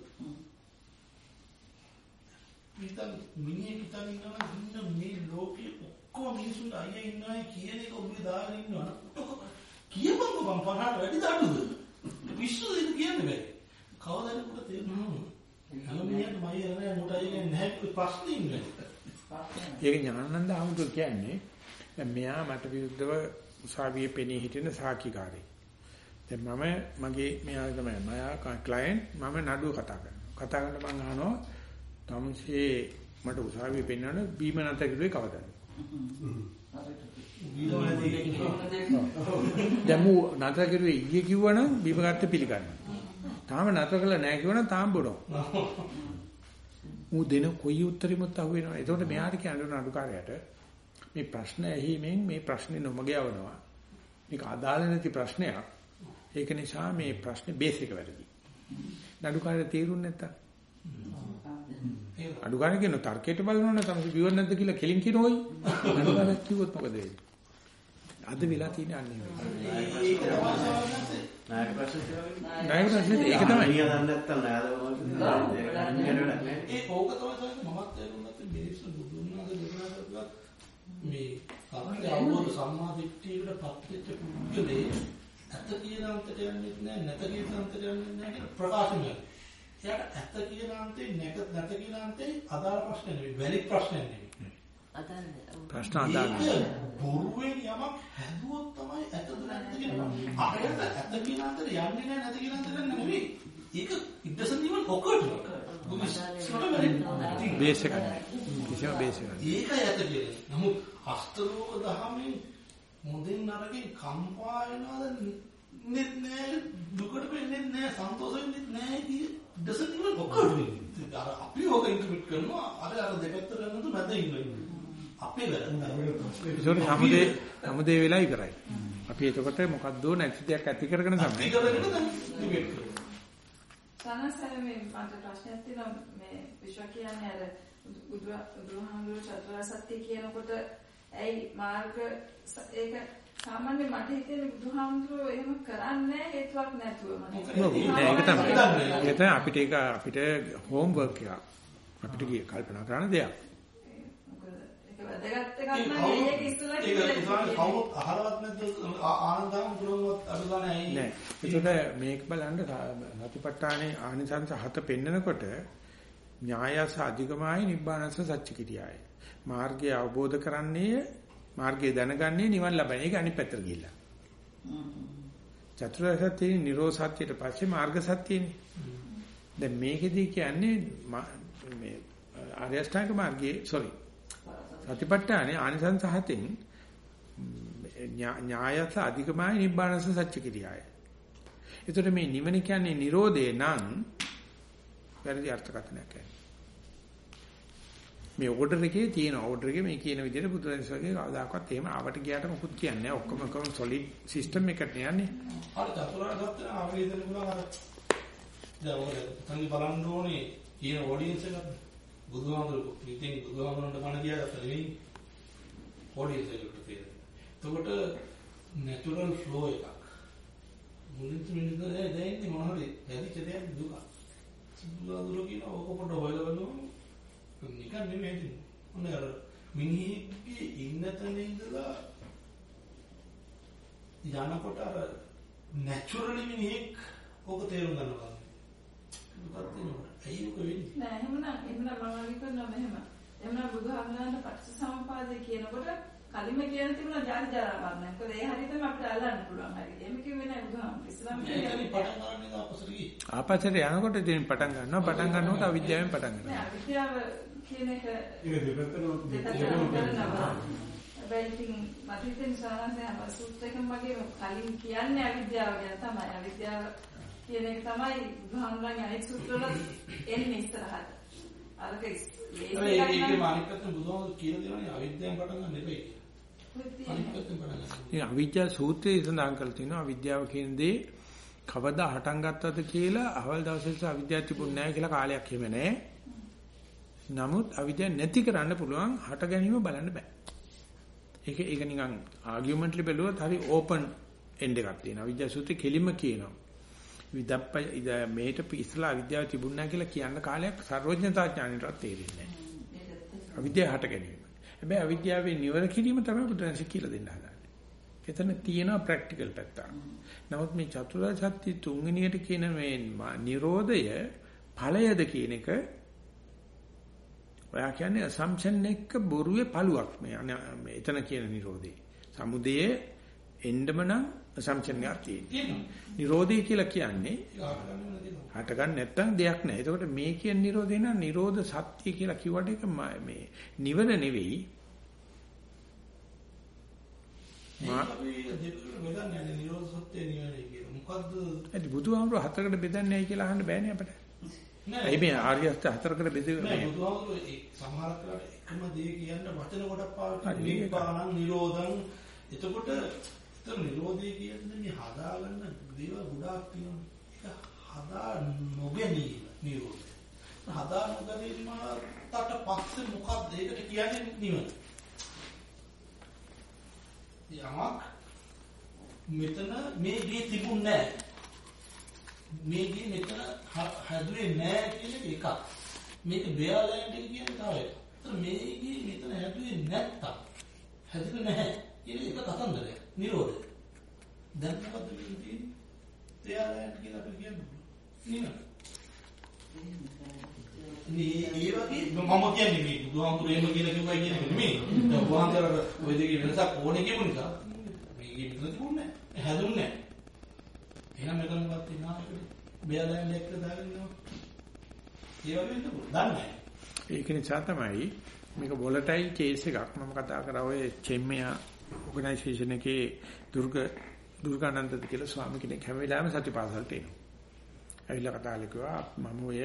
මිතන් මිනිහ මිතන් ඉන්නවා ඉන්න මේ ලෝකේ ඔක්කොම මිනිසුන් අයියා ඉන්නවා කියන එක ඔබේ දාගෙන ඉන්නවා ඔක්කොම කියපන්කො මම 50ට වැඩි දරුවෝ. විශ්ව දෙන්න කියන්නේ බෑ. කවදාද උඩ තේරෙන්නේ? හැමෝම මයි අර මොට අයියා නැහැ ප්‍රශ්නේ ඉන්නේ. ඒක ඥානানন্দ ආමුතු කියන්නේ මෙයා මට විරුද්ධව උසාවියේ පෙනී හිටින සාකිකාරී. දැන් මම මගේ මෙයා තමයි මයා ක්ලයන්ට් මම නඩුව කතා කරනවා. කතා කරනකොට මම අහනවා තමසේ මට උසාවියේ පෙන්වන්න බීම නැත කිව්වේ කවදාද? දැන් මු නතර කරුවේ ඊයේ කිව්වනම් බීම ගත්ත පිළිගන්නවා. තාම නතර කළා නැහැ කිව්වනම් තාම බොනවා. මු දෙන කොයි උත්තරෙමුත් අහු වෙනවා. එතකොට මෙයාට කියන්න අඩුකාරයට මේ ප්‍රශ්න ඇහිීමෙන් මේ ප්‍රශ්නේ නොමග යවනවා. මේක අදාළ නැති ප්‍රශ්නයක්. ඒක නිසා මේ ප්‍රශ්නේ බේස් එක වැරදි. නඩුකාරයට තේරුන්නේ නැත්තම්. අඩුකාරය කියන තර්කයට බලනවනේ තමයි බිවර් නැද්ද කියලා කෙලින් කියනෝයි. නඩුකාරයක් කිව්වොත් මොකද වෙන්නේ? අද වෙලා තියෙන අන්නේ. නායක ප්‍රශ්න ඒක තමයි. අනිය දන්නේ නැත්තම් නෑද ඒ ඕක තමයි මමත් ගත්තේ මිනිස්සු දේශනා කරලා මේ අපේ අවබෝධ සම්මා දිට්ඨියකට පත්වෙච්ච පුද්ගලේ ඇත්ත කියන අන්තයට යන්නේ නැහැ නැත කියන අන්තයට යන්නේ නැහැ කියලා ප්‍රකාශනය. එයාට ඇත්ත කියන අන්තේ නැත නැත කියන අන්තේ අදාළ ප්‍රශ්න නෙවෙයි වැලිඩ් ප්‍රශ්න නෙවෙයි. ප්‍රශ්න අදාළ බොරුවෙන් යමක් හැදුවොත් තමයි ඇත්තද නැත්ද කියන අපිට ඇත්ත කියන අන්තයට යන්නේ නැහැ නැත කියන අන්තයට නෙවෙයි. ඒක it doesn't even occur to us. Base එක කිසිම බේස් එකක්. ඒකයි ඇත්ත කියන්නේ. නමුත් අෂ්ටලෝක දහමෙන් මොදෙන් නරකින් කම්පා වෙනවද නෙත් නෑ දුකට වෙන්නේ නෑ සන්තෝෂ වෙන්නේ නෑ කිය doesn't even occur. අර අපි ඕක ඉන්ටර්ප්‍රිට් කරනවා අර අර දෙපැත්ත කරනතු මැද ඉන්නේ. අපේ වැරද්ද. ඒසොරි සමුදේ සමුදේ වෙලා ඉවරයි. අපි එතකොට මොකද්ද නැති දෙයක් ඇති කරගෙන තමයි. අපි කරගෙන කරනවා. සනසර මේ මට ප්‍රශ්නයක් තියෙනවා මේ විශ්ව කියන්නේ අර බුදුහාමුදුරුවෝ චතුරාර්ය සත්‍ය කියනකොට ඇයි මාර්ග ඒක සාමාන්‍ය මට හිතෙන්නේ බුදුහාමුදුරුවෝ එහෙම කරන්නේ හේතුවක් නැතුව මට. ඒක තමයි. ඒක තමයි අපිට ඒක අපිට හෝම්වර්ක් එකක්. අපිට කිය කල්පනා කරන දෙයක්. ඒක වැදගත් එකක් නම් ඒක ඉස්සලා කියලා. ඒක කවුරුත් අහලවත් නැද්ද ආනන්දම් ගුරුවත් අඩුගානේ ඇයි? නෑ. ඒකට මේක බලන්න සතිපට්ඨානේ ආනිසංස හත පෙන්නකොට ඥායස අධිකමයි නිබ්බානස සත්‍ය කිරියයි. මාර්ගය අවබෝධ කරන්නේ මාර්ගය දැනගන්නේ නිවන් ලබන. ඒක අනිත් පැත්තට ගිහිල්ලා. චතුරාර්ය සත්‍යයේ නිරෝධ සත්‍යයට පස්සේ මාර්ග සත්‍යනේ. දැන් මේකෙදි කියන්නේ මේ ආර්ය අෂ්ටාංග මාර්ගයේ sorry. සතිපට්ඨානේ ආනිසංස හතෙන් ඥායස අධිකමයි නිබ්බානස සත්‍ය කිරියයි. ඒතර මේ නිවන කියන්නේ Nirodhe නම් වැරදි අර්ථකථනයක් කියන්නේ. මේ ඕඩර් එකේ තියෙන ඕඩර් එකේ මේ කියන විදිහට බුදුරජාණන්සේගේ කවදාකවත් එහෙම ආවට ගියාට මොකුත් කියන්නේ නැහැ. ඔක්කොම කොම් සොලිඩ් සිස්ටම් එකකට යන්නේ. අර චතුරාර්ය සත්‍ය ආවේදන පුළුවන් අර දැන් ඔය තනි බලන්න ඕනේ කියන ඔඩියන්ස් එකක් බුදුහාමුදුරුවෝ ඉතින් බුදුහාමුදුරන්ට කන ගියාට නෙවෙයි ඔඩියන්ස් එකට තියෙන. එතකොට නැචරල් ෆ්ලෝ එකක්. මුලින්ම මිනිස්සු දැන් මොනවද හැදිච්ච දෙයක් දුක. බුදුහාමුදුරුවෝ කියන ඕක පොඩ හොයලා බලමු නිකන් නෙමෙයි ඔන්න අර මිනිහෙක්ගේ ඉන්න තැන ඉඳලා යනකොට අර නැචරලි මිනිහෙක් ඕක තේරුම් ගන්නවා. මොකක්ද නේද? ඇයි ඔක වෙන්නේ? නෑ එහෙමනම් එහෙමනම් මම කරනවා මෙහෙම. එහෙමනම් බුදුහාමුදුරන්ට පටිච්චසමුපාදේ කියනකොට කලින්ම කියන තිබුණා ජාති ජරා මරණ. මොකද ඒ හරියටම අපිට අල්ලන්න පුළුවන් හරි. එහෙම කිව්වේ නෑ බුදුහාමුදුර. ඉස්ලාම් කියන්නේ පටන් ගන්න අපසර ගියේ. ආපස්සට යනකොට ඉතින් පටන් ගන්නවා. පටන් ගන්නකොට අවිද්‍යාවෙන් පටන් ගන්නවා. නෑ අවිද්‍යාව කියන එක ඒක දෙපැත්තම දෙපැත්තම කරනවා. හැබැයි ඉතින් මට හිතෙන සාරාංශය අප සූත්‍රයකම වගේ කලින් කියන්නේ අවිද්‍යාව ගැන තමයි. අවිද්‍යාව කියන එක තමයි බුදුහාමුදුරන්ගේ අනෙක් සූත්‍රවල එන්නේ ඉස්සරහට. අරක ඒකේ මානිකත් බුදුහාමුදුර කියලා දෙනවා අවිද්‍යාවෙන් පටන් ගන්න එපයි. මේ අවිද්‍යා සූත්‍රයේ සඳහන් කරලා තියෙනවා අවිද්‍යාව කියන දේ කවදා හටන් ගත්තද කියලා අවල් දවසේ අවිද්‍යාව තිබුණ නැහැ කියලා කාලයක් හිම නැහැ. නමුත් අවිද්‍යාව නැති කරන්න පුළුවන් හට ගැනීම බලන්න බෑ. ඒක ඒක නිකන් ආගියුමන්ට්ලි බැලුවොත් හරි ඕපන් එන්ඩ් එකක් තියෙනවා. අවිද්‍යාව සූත්‍රය කෙලින්ම කියනවා. විදප්ප මේට ඉස්සලා අවිද්‍යාව තිබුණ නැහැ කියලා කියන්න කාලයක් සර්වඥතා ඥානෙටවත් තේරෙන්නේ නැහැ. අවිද්‍යාව හට ගැනීම. හැබැයි අවිද්‍යාවේ නිවර කිරීම තමයි බුදුරජාණන් කියලා දෙන්න හදන්නේ. එතන තියෙනවා ප්‍රැක්ටිකල් පැත්ත. නමුත් මේ චතුරාර්ය සත්‍ය තුන්වෙනියට කියන මේ නිරෝධය ඵලයද කියන එක ඔයා කියන්නේ assumption එක බොරුවේ පළුවක් මේ එතන කියන නිරෝධේ. සමුදයේ එන්නම නම් assumption එකක් තියෙනවා. නිරෝධය කියලා කියන්නේ හට ගන්න නැත්තම් දෙයක් නැහැ. එතකොට මේ කියන නිරෝධේ නම් නිරෝධ සත්‍ය කියලා කිව්වට ඒක මේ නිවන නෙවෙයි. මා? ඒ බුදුහාමුදුර හතරකට බෙදන්නේ කියලා අහන්න බෑනේ අපිට. නෑ මේ ආර්ය අෂ්ට හතරකට බෙදෙන්නේ නෑ බුදුහාමුදුර සමහර කරලා එකම දේ කියන්න වචන ගොඩක් පාවිච්චි නිබ්බාණං නිරෝධං එතකොට එතන නිරෝධය කියන්නේ මේ හදාගන්න දේවල් ගොඩාක් තියෙනවා. ඒක හදා නොගැනීම නිරෝධය. හදා නොගැනීමට පස්සේ මොකක්ද ඒකට කියන්නේ නිවන. යමක් මෙතන මේ දී තිබුණේ නැහැ. මේ දී මෙතන හැදුවේ නැහැ කියන එකක්. මේක බෙයාලෑන්ඩ් එක කියන්නේ තව එකක්. ඒතර මේ දී මෙතන හැදුවේ නැත්තම් හැදුවේ නැහැ කියන එක කතන්දරයක්. නිරෝධය. දැන් මොකද වෙන්නේ? බෙයාලෑන්ඩ් කියලා අපි කියන්නේ. නේද? මේ ඒ වගේ මම කියන්නේ මේ බුදුහාමුදුරේ එහෙම කියලා කිව්වයි කියන එක නෙමෙයි. දැන් බුදුහාමුදුර ඔය දෙකේ වෙනසක් ඕනේ කියපු නිසා මේකේ විතර තිබුණේ නැහැ. හැදුන්නේ නැහැ. එහෙනම් මෙතන මොකක්ද තියෙනවා බෙයාලෑන්ඩ් එක්ක දාගෙන ඉන්නවා. ඒ වගේ නේද? දන්නේ ඒක නිසා තමයි මේක වොලටයිල් කේස් එකක් මම කතා කරා ඔය චෙම්මියා ඕගනයිසේෂන් එකේ දුර්ග දුර්ගානන්දද කියලා ස්වාමි කෙනෙක් හැම වෙලාවෙම සතිපාසලට එනවා. ඇවිල්ලා කතා කළා මම ඔය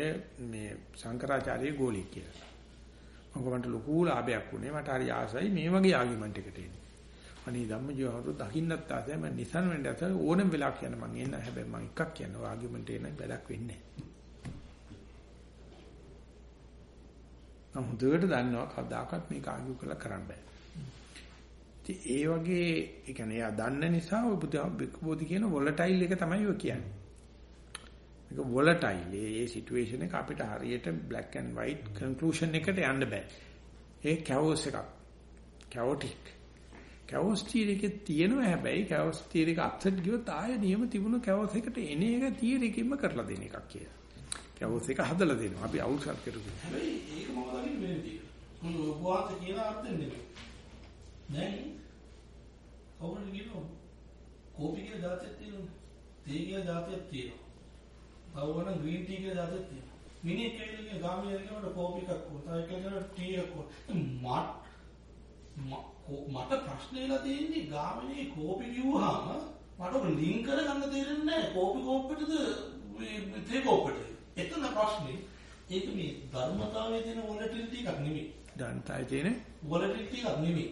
මේ શંકරාචාර්ය ගෝලිය කියලා. මොකද ලොකු ලාභයක් වුණේ මට හරි ආසයි මේ වගේ ආගියුමන්ට් එකට එන්නේ. අනේ ධම්මජීවහරු දකින්නත් ආසයි මම නිසන් වෙන්න ඇත ඕනෙම වෙලාවක් කියන්න මම එන්න හැබැයි මම එකක් කියනවා ආගියුමන්ට් එන්න වැඩක් වෙන්නේ මම හොඳට දන්නවා කවදාකවත් මේක ආගු කරලා කරන්න බෑ. ඉතින් ඒ වගේ ඒ කියන්නේ එයා දන්න නිසා ඔය බුද්ධ කියන වොලටයිල් එක තමයි ඔය කියන්නේ. මේක වොලටයිල්. ඒ සිටුේෂන් එක අපිට හරියට black and white conclusion එකට යන්න බෑ. ඒ කැවෝස් එකක්. කැවොටික්. කැවස් ටීර් එකේ තියෙනවා හැබැයි කැවස් ටීර් එක අත්හැර ගියොත් ආය නියම තිබුණ කැවස් එකට එන එක ටීර් එකකින්ම කරලා දෙන එකක් කියලා. කැවස් එක හදලා දෙනවා. අපි අවුල්සල් කරමු. හැබැයි ඒක මම දකින්නේ වෙන විදියට. මොන ලෝකවාත කියලා අර්ථ නෙමෙයි. දැන් කවුරුන් කියනවා කෝපි කියලා જાතියක් තියෙනවා. තේ කියලා જાතියක් තියෙනවා. තවවන ග්‍රීන් ටී කියලා જાතියක් තියෙනවා. මිනිහ කියලා ගාමිණී කියනකොට කෝපි එකක් ඕන. තව එකකට ටී එකක් ඕන. මට ප්‍රශ්නේලා තියෙන්නේ ගාමිණී කෝපි කිව්වහම මට ඔක ලින්ක් කරගන්න තේරෙන්නේ නැහැ. කෝපි කෝප්පෙටද මේ තේ කෝප්පෙටද? එතන ප්‍රශ්නේ ඒක මේ ධර්මතාවයේ තියෙන වොලටිලිටි එකක් නෙමෙයි. ධර්මතාවයේ තියෙන වොලටිලිටි එකක් නෙමෙයි.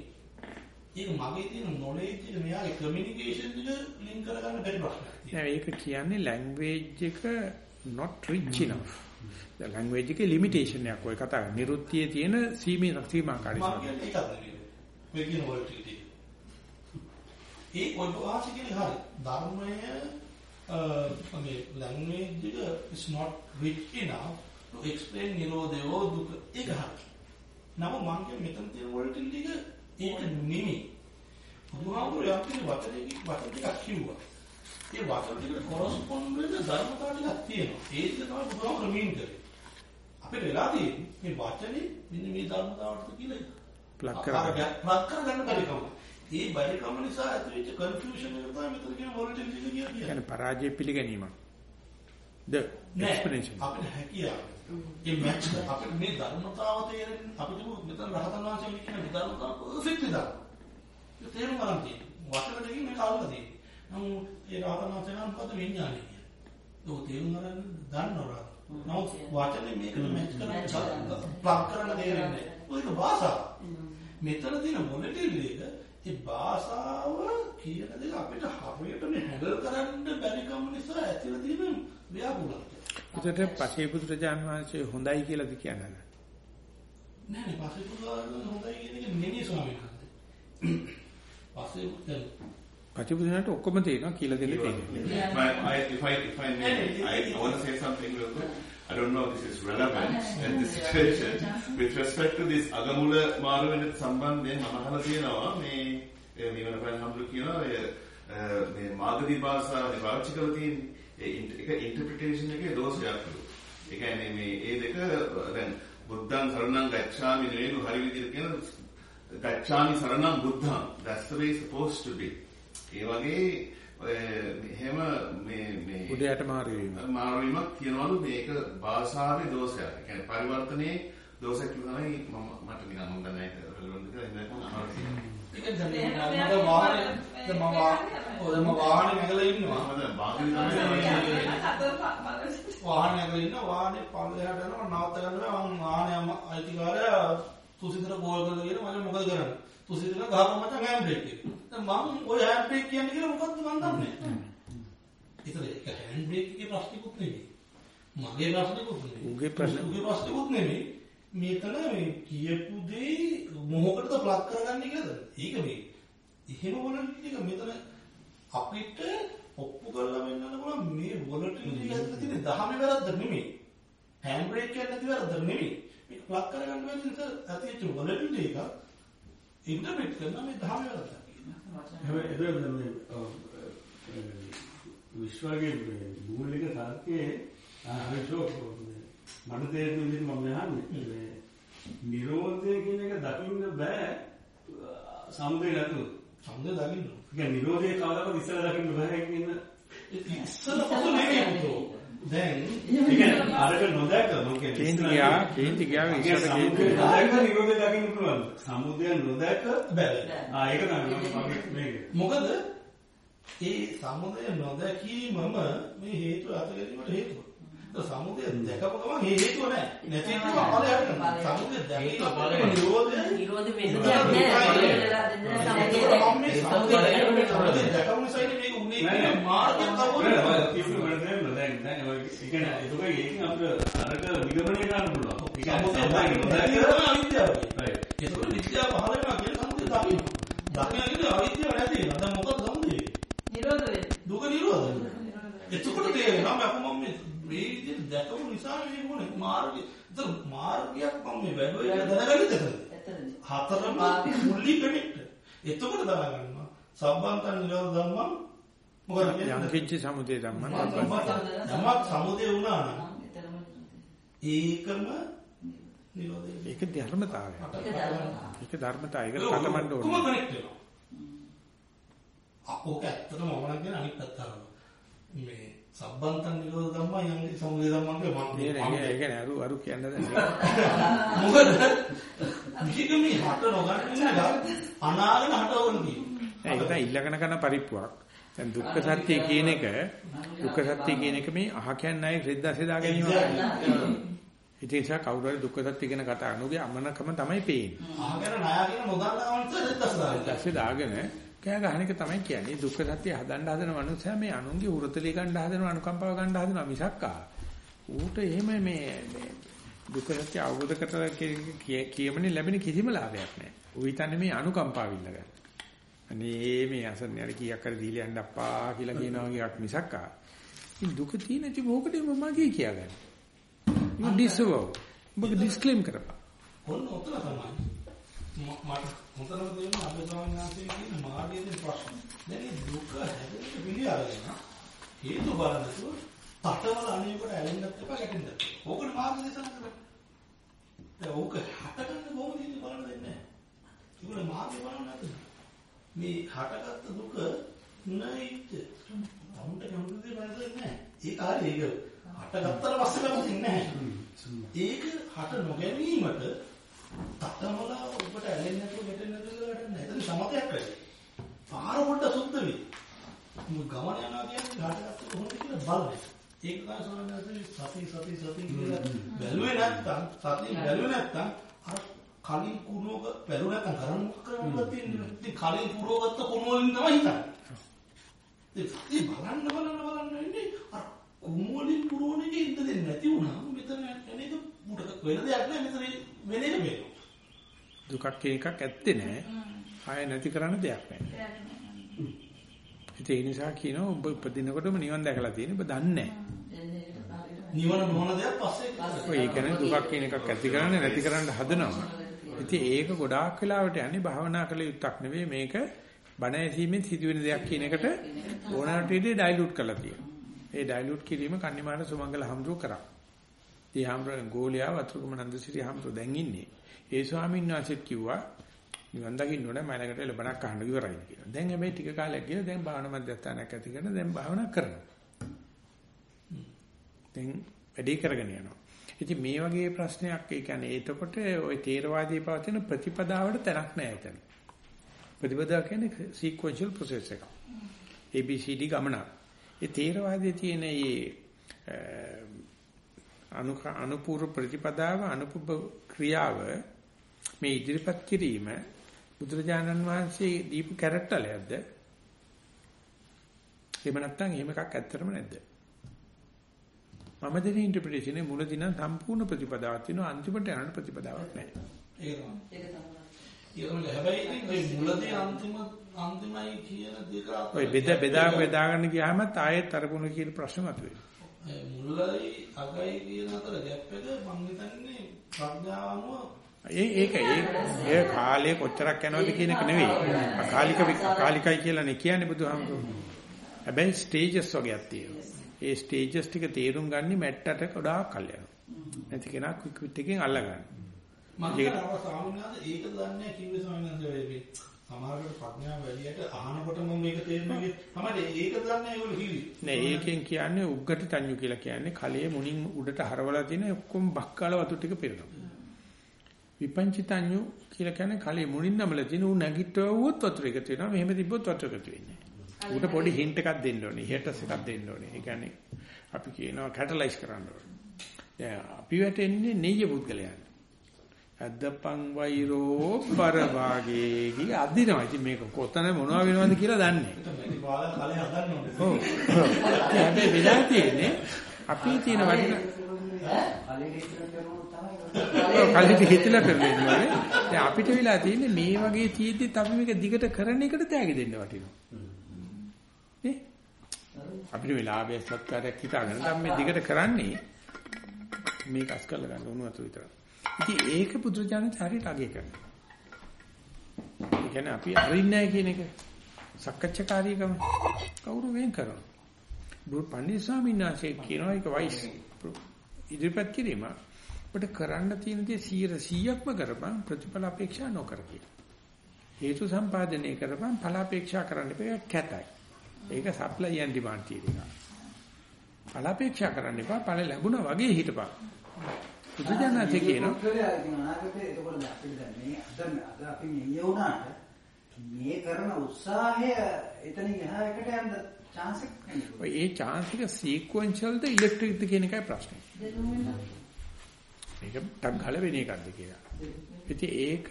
ඒක මගේ තියෙන නොලෙජ් එක මෙයාගේ කමියුනිකේෂන් එක ලින්ක් කරගන්න බැරි ප්‍රශ්නයක් නෑ ඒක කියන්නේ ලැන්ග්වේජ් එක not rich enough. the language එකේ limitation එකක් ඔය කතා නිරුත්තියේ තියෙන සීමා සීමාකාරී මම කියන්නේ ඒකද. මේ කියන වොලටිලිටි. ඒ ඔය වාසි කියන්නේ හරි. ධර්මය මේ ලැන්ග්වේජ් එක is not rich enough to explain නිරෝධය දුක ඒක හරි. නමුත් මම කියන්නේ මෙතන තියෙන වොලටිලිටි එක ඒක නෙමෙයි. බුදුහාමුදුරුවෝ යම් කිසි වචනයකින් වචන ටිකක් කිව්වා. ඒ වචන ටිකට කොරස්පොන්ඩ් වෙන ධර්මතාව ටිකක් තියෙනවා. ඒක තමයි බුදුහාමුදුරුවෝ මීන් කරේ. අපිට වෙලා තියෙන්නේ මේ වචනේ මෙන්න මේ ධර්මතාවට කියලා ප්ලග් කරගන්න. ප්ලග් කරගන්න බැරි කම. ඒ බැරි කම නිසා ඇතිවෙච්ච කන්ෆියුෂන් එක තමයි මෙතන කියන වොලටිලිටි කියන්නේ. කියන්නේ පරාජය පිළිගැනීම. the explanation. අපිට හැකියාව. ඒ මැච් අපිට මේ ධර්මතාව තේරෙන්නේ අපිට මෙතන රහතන් වහන්සේ කියන ධර්මතාව පර්ෆෙක්ට්ලි දාන්න. ඒ තේරුම් ගන්න තියෙනවා. වචන දෙකකින් මේක අවුල තියෙනවා. නමුත් ඒ රහතන් වහන්සේ නම් මොකද විඥානය කියන්නේ. ඒක තේරුම් ගන්න දන්නවා. නමුත් වචනේ මේකට මැච් කරන්න ප්ලග් කරන්න තේරෙන්නේ. ඒක භාෂාව. මෙතන තියෙන මොනිටිල් එක ඒ භාෂාව කියන දේ අපිට හරියට මේ හැන්ඩල් කරන්න බැරි කම නිසා ඇතිලා තියෙන ව්‍යාපෘතය. උදේට පසේ පුත්‍රජාන් වහන්සේ හොඳයි කියලාද කියන්නේ? නෑ නෑ පසේ පුත්‍රජාන් හොඳයි කියන එක නෙමෙයි ස්වාමීන් වහන්සේ. පසේ පුත්‍රජාන් පටිපුදනට ඔක්කොම තියෙනවා කියලා දෙන්න තියෙනවා. If I if I may, I, I want to say something real quick. I don't know if this is relevant in this situation. With respect to this අගමුල මාරු වෙන සම්බන්ධයෙන් මම අහලා තියෙනවා මේ නිවන පෑන් හම්බු කියනවා මේ මාගදී භාෂාවේ පාවිච්චි කරලා තියෙන ඒක ඉන්ටර්ප්‍රිටේෂන් එකේ දෝෂයක්. ඒ කියන්නේ මේ ඒ දෙක දැන් බුද්ධං සරණං ගච්ඡාමි නෙවෙයි හරි විදිහට කියන ගච්ඡාමි සරණං බුද්ධං that's the way it's supposed to be. ඒ වගේ එහෙම මේ මේ උදයට මාරු වීම. මාරු වීමක් කියනවලු මේක භාෂාවේ දෝෂයක්. ඒ කියන්නේ පරිවර්තනයේ දෝෂයක් තමයි මම මට නිකන් මම දන්නේ රෙලෙවන්ට් කියලා ඉඳන් මම අහනවා. ඒක දැන් මම වාහනේ දැන් මම ඔය මම වාහනේ නැගලා ඉන්නවා. මම වාහනේ නැගලා ඉන්නවා වාහනේ පල්ලෙහාට යනවා නවත්ත ගන්නවා මම වාහනේ අයිතිකාරයා තුසිතර කෝල් කරලා කියන මම මොකද කරන්නේ? තුසිතර ගහපම මචං හෑන්ඩ් බ්‍රේක් එක. දැන් මම ඔය හෑන්ඩ් බ්‍රේක් කියන්නේ කියලා මොකද්ද මන් දන්නේ. ඒතර ඒක හෑන්ඩ් බ්‍රේක් එකේ ප්‍රශ්නිකුත් නෙමෙයි. මගේ ප්‍රශ්නිකුත් නෙමෙයි. උගේ ප්‍රශ්න උගේ ප්‍රශ්නිකුත් නෙමෙයි. මේකන මේ කියපු දේ මොහොකටද ප්ලග් කරගන්නේ කියලාද? ඒක මේ එහෙම වොලටිලිටි එක මෙතන අපිට ඔප්පු කරලා වෙන්නන්න පුළුවන් මේ වොලටිලිටි එක තියෙන දහමේ වැරද්ද නෙමෙයි. හෑන්ඩ් බ්‍රේක් කියන්නේ වැරද්ද නෙමෙයි. මේක ප්ලග් කරගන්න බැරි නිසා ඇතිවෙච්ච වොලටිලිටි එක ඉන්ටර්ප්‍රිට් කරන මේ දහමේ වැරද්ද. හැබැයි මේ විශ්වගේ මූලික තර්කයේ ආශෝක මට තේරෙන විදිහට මම අහන්නේ මේ නිරෝධය කියන එක දකින්න බෑ සම්දේ නැතුව. සම්දේ දකින්න. කියන්නේ නිරෝධය කවදාවත් ඉස්සර දකින්න බෑ කියන ඉස්සර පොත නෙමෙයි දැන් කියන්නේ අරක නොදැක මම කියන්නේ කේන්ති ගියා කේන්ති ගියා ඉස්සර කේන්ති නොදැක නිරෝධය දකින්න පුළුවන්. සමුදය නොදැක බෑ. ආ ඒක තමයි මේක. මොකද ඒ සමුදය නොදැකීමම මේ හේතු අතගැනීමට හේතුව. සමුදය දැකපු ගමන් මේ හේතුව නැහැ. නැති එක ඵලයක් නෙමෙයි. සමුදය දැකීම ඵලය නිරෝධය නිරෝධ වෙන්න දෙයක් නැහැ. දැකපු නිසා මේක උනේ මාර්ගය තමයි. දැන් දැන් ඒ කියන්නේ ඒක ඒකෙන් අපිට අරක නිගමනය කරන්න පුළුවන්. අවිද්‍යාව කියන්නේ. ඒකවල විද්‍යාව පහළ වෙනවා කියන සමුදය දකින්න. දකින්න කියන්නේ අවිද්‍යාව නැති වෙනවා. දැන් මොකද සමුදය? නිරෝධ වෙන්නේ. දුක නිරෝධ වෙනවා. එතකොට තේරෙනවා මම මේ මේ විදිහට දැකපු නිසා මේ මොනේ මාර්ගය. ඒතර මාර්ගයක් මම මේ වැඩුවේ දැනගන්නද? හතරම fully connected. එතකොට දැනගන්නවා සබ්බන්තන් නිරෝධ ධම්මං කියන්නේ? යංකිච්ච සමුදය ධම්මං යමක් සමුදය වුණා නම් ඒකම නිරෝධය. ඒක ධර්මතාවය. ඒක ධර්මතාවය. ඒක ඔක්කොම ඕනේ. connect වෙනවා. අපෝක ඇත්තටම මම නම් කියන අනිත් පැත්ත. මේ සබ්බන්තන් නිරෝධ ධම්මං යංකිච්ච සමුදය ධම්මං කියන්නේ මම නේද? ඒක නෑ අරු අරු කියන්න දැන්. මොකද මේක මේ හට නොගන්න නේද අනාගෙන හටවගෙන තියෙන්නේ. ඒක ඊළඟන කරන පරිප්පුවක්. දැන් දුක්ඛ සත්‍ය කියන එක දුක්ඛ සත්‍ය කියන එක මේ අහ කියන්නේ ශ්‍රද්ධා සදා ගැනීම. ඒ නිසා කවුරු හරි දුක්ඛ සත්‍ය ගැන කතා කරනෝගේ අමනකම තමයි පේන්නේ. අහගෙන ණයා කියන නොදන්නා මනුස්සයෙක් දැක්කසාරයි. ඊටසේ දාගෙන කෑ ගහන එක තමයි කියන්නේ දුක්ඛ සත්‍ය හදන්න හදන මනුස්සයා මේ අනුන්ගේ උරතලිය ගන්න හදන අනුකම්පාව ගන්න හදන මිසක්කා ඌට එහෙම මේ දුක්ඛ සත්‍ය අවබෝධ කර කියමනේ ලැබෙන කිසිම ලාභයක් නැහැ. ඌ හිතන්නේ මේ අනුකම්පාව ඉල්ලගන්න. අනේ මේ අසන්නේ අර කීයක් කර දීලා යන්න අප්පා කියලා කියනවා වගේ එකක් මිසක්කා. ඉතින් දුක තියෙන ඉතින් මොකටද මමගේ කියාගන්නේ. you disavow. ඔබ ඩිස්ක්ලේම් කරපන්. ඔන්න ඔතන තමයි. ම- මට හොඳටම තේරෙනවා අපේ ස්වාමීන් වහන්සේ කියන මාර්ගයේ ප්‍රශ්න. දැන් මේ දුක හැදෙන්න පිළි අරගෙන හේතු බලනකොට තටවල අනේකට ඇලෙන්නත් එපා ගැටෙන්නත් එපා. ඕකට මාර්ග දේශනා කරන්න. දැන් ඕක හටගන්න කොහොමද ඉන්නේ බලන්න දෙන්නේ නැහැ. ඒගොල්ලෝ මාර්ගය බලන්න නැතුව. මේ හටගත්ත දුක නැයිත් අවුන්ට කවුරුද බලන්නේ නැහැ. ඒක හරි ඒක හටගත්තට පස්සේ බලන්නේ නැහැ. ඒක හට නොගැනීමට තටමල ඔබට ඇලෙන්නේ නැතුව ගැටෙන්නේ නැතුව නැහැ. එතන සමතයක් වෙයි. පාර පොඩ්ඩ සුද්ධ වෙයි. ගමන යනවා කියන්නේ හටගත්ත කොහොමද කියලා බලන්න. ඒක තමයි සෝනන්නේ සති සති සති කියලා බැලුවේ නැත්තම් සතිය බැලුවේ නැත්තම් අර කලින් කුණෝක බැලුවේ නැත්තම් කරන්න මොකක් කරන්නද තියෙන්නේ. ඉතින් කලින් පුරවගත්ත කුණ වලින් තමයි හිතන්නේ. ඉතින් බලන්න බලන්න බලන්න ඉන්නේ අර කුණු වලින් පුරවන එකේ ඉඳ දෙන්නේ නැති වුණා. මෙතන එන එක මුඩක වෙන දෙයක් නෑ මෙතන එක වෙනවා. දුකක් කියන එකක් ඇත්තේ නැහැ. ආය නැති කරන්න දෙයක් නැහැ. ඒ නිසා කියනවා ඔබ උපදිනකොටම නිවන් දැකලා තියෙන ඔබ දන්නේ නැහැ. නිවන මොන දෙයක් පස්සේ ඔය ඒ කියන්නේ දුකක් කියන එකක් ඇති කරන්නේ නැති කරන්න හදනවා. ඉතින් ඒක ගොඩාක් වෙලාවට යන්නේ භාවනා කළ යුත්තක් නෙවෙයි මේක බණ ඇසීමෙන් සිදුවෙන දෙයක් කියන එකට ඕනෑමට ඉදී ඩයිලූට් කරලා තියෙනවා. ඒ ඩයිලූට් කිරීම කන්නිමාන සුමංගල හම්දුව කරා. ඒ හම්දුවෙන් ගෝලියා වතුරුකම නන්දසිරි හම්දුව දැන් ඉන්නේ. ඒ ස්වාමීන් වහන්සේත් කිව්වා නිවන් දකින්න ඕනේ මලකට ලැබණක් අහන්න ඉවරයි කියලා. දැන් හැබැයි ටික කාලයක් ගිහලා දැන් භාවනා මධ්‍යස්ථානයක් ඇති කරන දැන් භාවනා කරනවා. දැන් වැඩි කරගෙන යනවා. ඉතින් මේ වගේ ප්‍රශ්නයක් ඒ කියන්නේ එතකොට ওই තේරවාදී පවතින ප්‍රතිපදාවට තැනක් නැහැ එතන. ප්‍රතිපදාව කියන්නේ sequential process එකක්. ABCD ගමනක්. ඒ තේරවාදයේ තියෙන මේ අනු අනුපූර්ව ප්‍රතිපදාව අනුපුබ්බ ක්‍රියාව මේ ඉදිරිපත් කිරීම බුදුරජාණන් වහන්සේ දීපු කැරක්ටරයක්ද? එහෙම නැත්නම් එහෙම එකක් ඇත්තටම නැද්ද? මම දෙන ඉන්ටර්ප්‍රිටේෂන් එක මුලදී නම් සම්පූර්ණ ප්‍රතිපදාවක් තියෙනවා අන්තිමට යන ප්‍රතිපදාවක් නැහැ. ඒක තමයි. ඒක තමයි. හැබැයි මේ මුලදී අන්තිම අන්තිමයි කියන දෙක අතර ඔය බෙද බෙදා බෙදාගෙන ගියාම ආයෙත් අරපුණ කියන ප්‍රශ්න මතුවේ. මුලයි අගයි කියන අතර ගැප් එක මම හිතන්නේ ප්‍රඥාවම ඒ ඒක ඒ කාලේ කොච්චරක් යනවද කියන එක නෙවෙයි. අකාලික අකාලිකයි කියලා නේ කියන්නේ බුදුහාමුදුරුවෝ. හැබැයි ස්ටේජස් වගේක් තියෙනවා. ඒ ස්ටේජස් ටික තේරුම් ගන්නේ මැට්ටට ගොඩාක් කල් යනවා. නැති කෙනා ක්වික් ක්වික් එකෙන් අල්ල ගන්න. මම හිතනවා ස්වාමීන් වහන්සේ ඒක දන්නේ කිව්වේ මේ සමහරකට ප්‍රඥාව වැඩියට අහනකොටම මේක තේරෙන්නේ තමයි ඒක දන්නේ ඒගොල්ලෝ කිව්වේ. නෑ ඒකෙන් කියන්නේ උග්ගටි තඤ්ඤු කියලා කියන්නේ කලයේ මුණින් උඩට හරවලා තියෙන ඔක්කොම බක්කාල වතු ටික පෙරනවා. විපංචිතඤ්ඤු කියලා කියන්නේ කලයේ මුණින් නමලා තියෙන උ නැගිටවුවොත් වතුර එකතු වෙනවා. මෙහෙම තිබ්බොත් වතුර එකතු වෙන්නේ නෑ. උට පොඩි හින්ට් එකක් දෙන්න ඕනේ. හියටස් එකක් දෙන්න ඕනේ. ඒ කියන්නේ අපි කියනවා කැටලයිස් කරන්න ඕනේ. දැන් අපි වැටෙන්නේ නෙయ్య පුද්ගලයන්. අද්දපං වෛරෝ පරභාගේ කි අදිනවා. ඉතින් මේක කොතන මොනව වෙනවද කියලා දන්නේ. මේ බාල කලේ හදන්න ඕනේ. ඔව්. හැබැයි වෙලා තියෙන්නේ අපි තියෙන වටින කලිට හිතලා කරන්නේ දැන් අපිට වෙලා තියෙන්නේ මේ වගේ තියෙද්දිත් අපි මේක දිගට කරන එකට තෑගි දෙන්න වටිනවා. නේ? අපිට වෙලාවය සත්කාරයක් හිතාගෙන නම් මේ දිගට කරන්නේ මේක අස් කරලා ගන්න උණු වතුර විතර. ඉතින් ඒක පුදුරජානක හරියට අගය කරනවා. ඒ කියන්නේ අපි අරින්නේ නැහැ කියන එක සක්කච්ඡාකාරීකම කවුරු වෙන් කරනවා. බුදු පණ්ඩිත ස්වාමීන් වහන්සේ කියනවා ඒක වයිස් ඉදිරිපත් කිරීම අපිට කරන්න තියෙන දේ 100%ක්ම කරපන් ප්‍රතිඵල අපේක්ෂා නොකර කියලා. හේතු සම්පාදනය කරපන් ඵල අපේක්ෂා කරන්න එපා කැතයි. ඒක සප්ලයි ඇන්ඩ් ඩිමාන්ඩ් තියෙන එක. ඵල අපේක්ෂා කරන්න එපා ඵල ලැබුණා වගේ හිටපන්. බුදුජානක කියනවා මේ කරන උත්සාහය එතනින් එහා එකට යන්න chance එකක් නැහැ. ඔය ඒ chance එක sequential ද electric ද කියන එකයි ප්‍රශ්නේ. මේක ටක් ගාලා වෙන එකක්ද කියලා. ඉතින් ඒක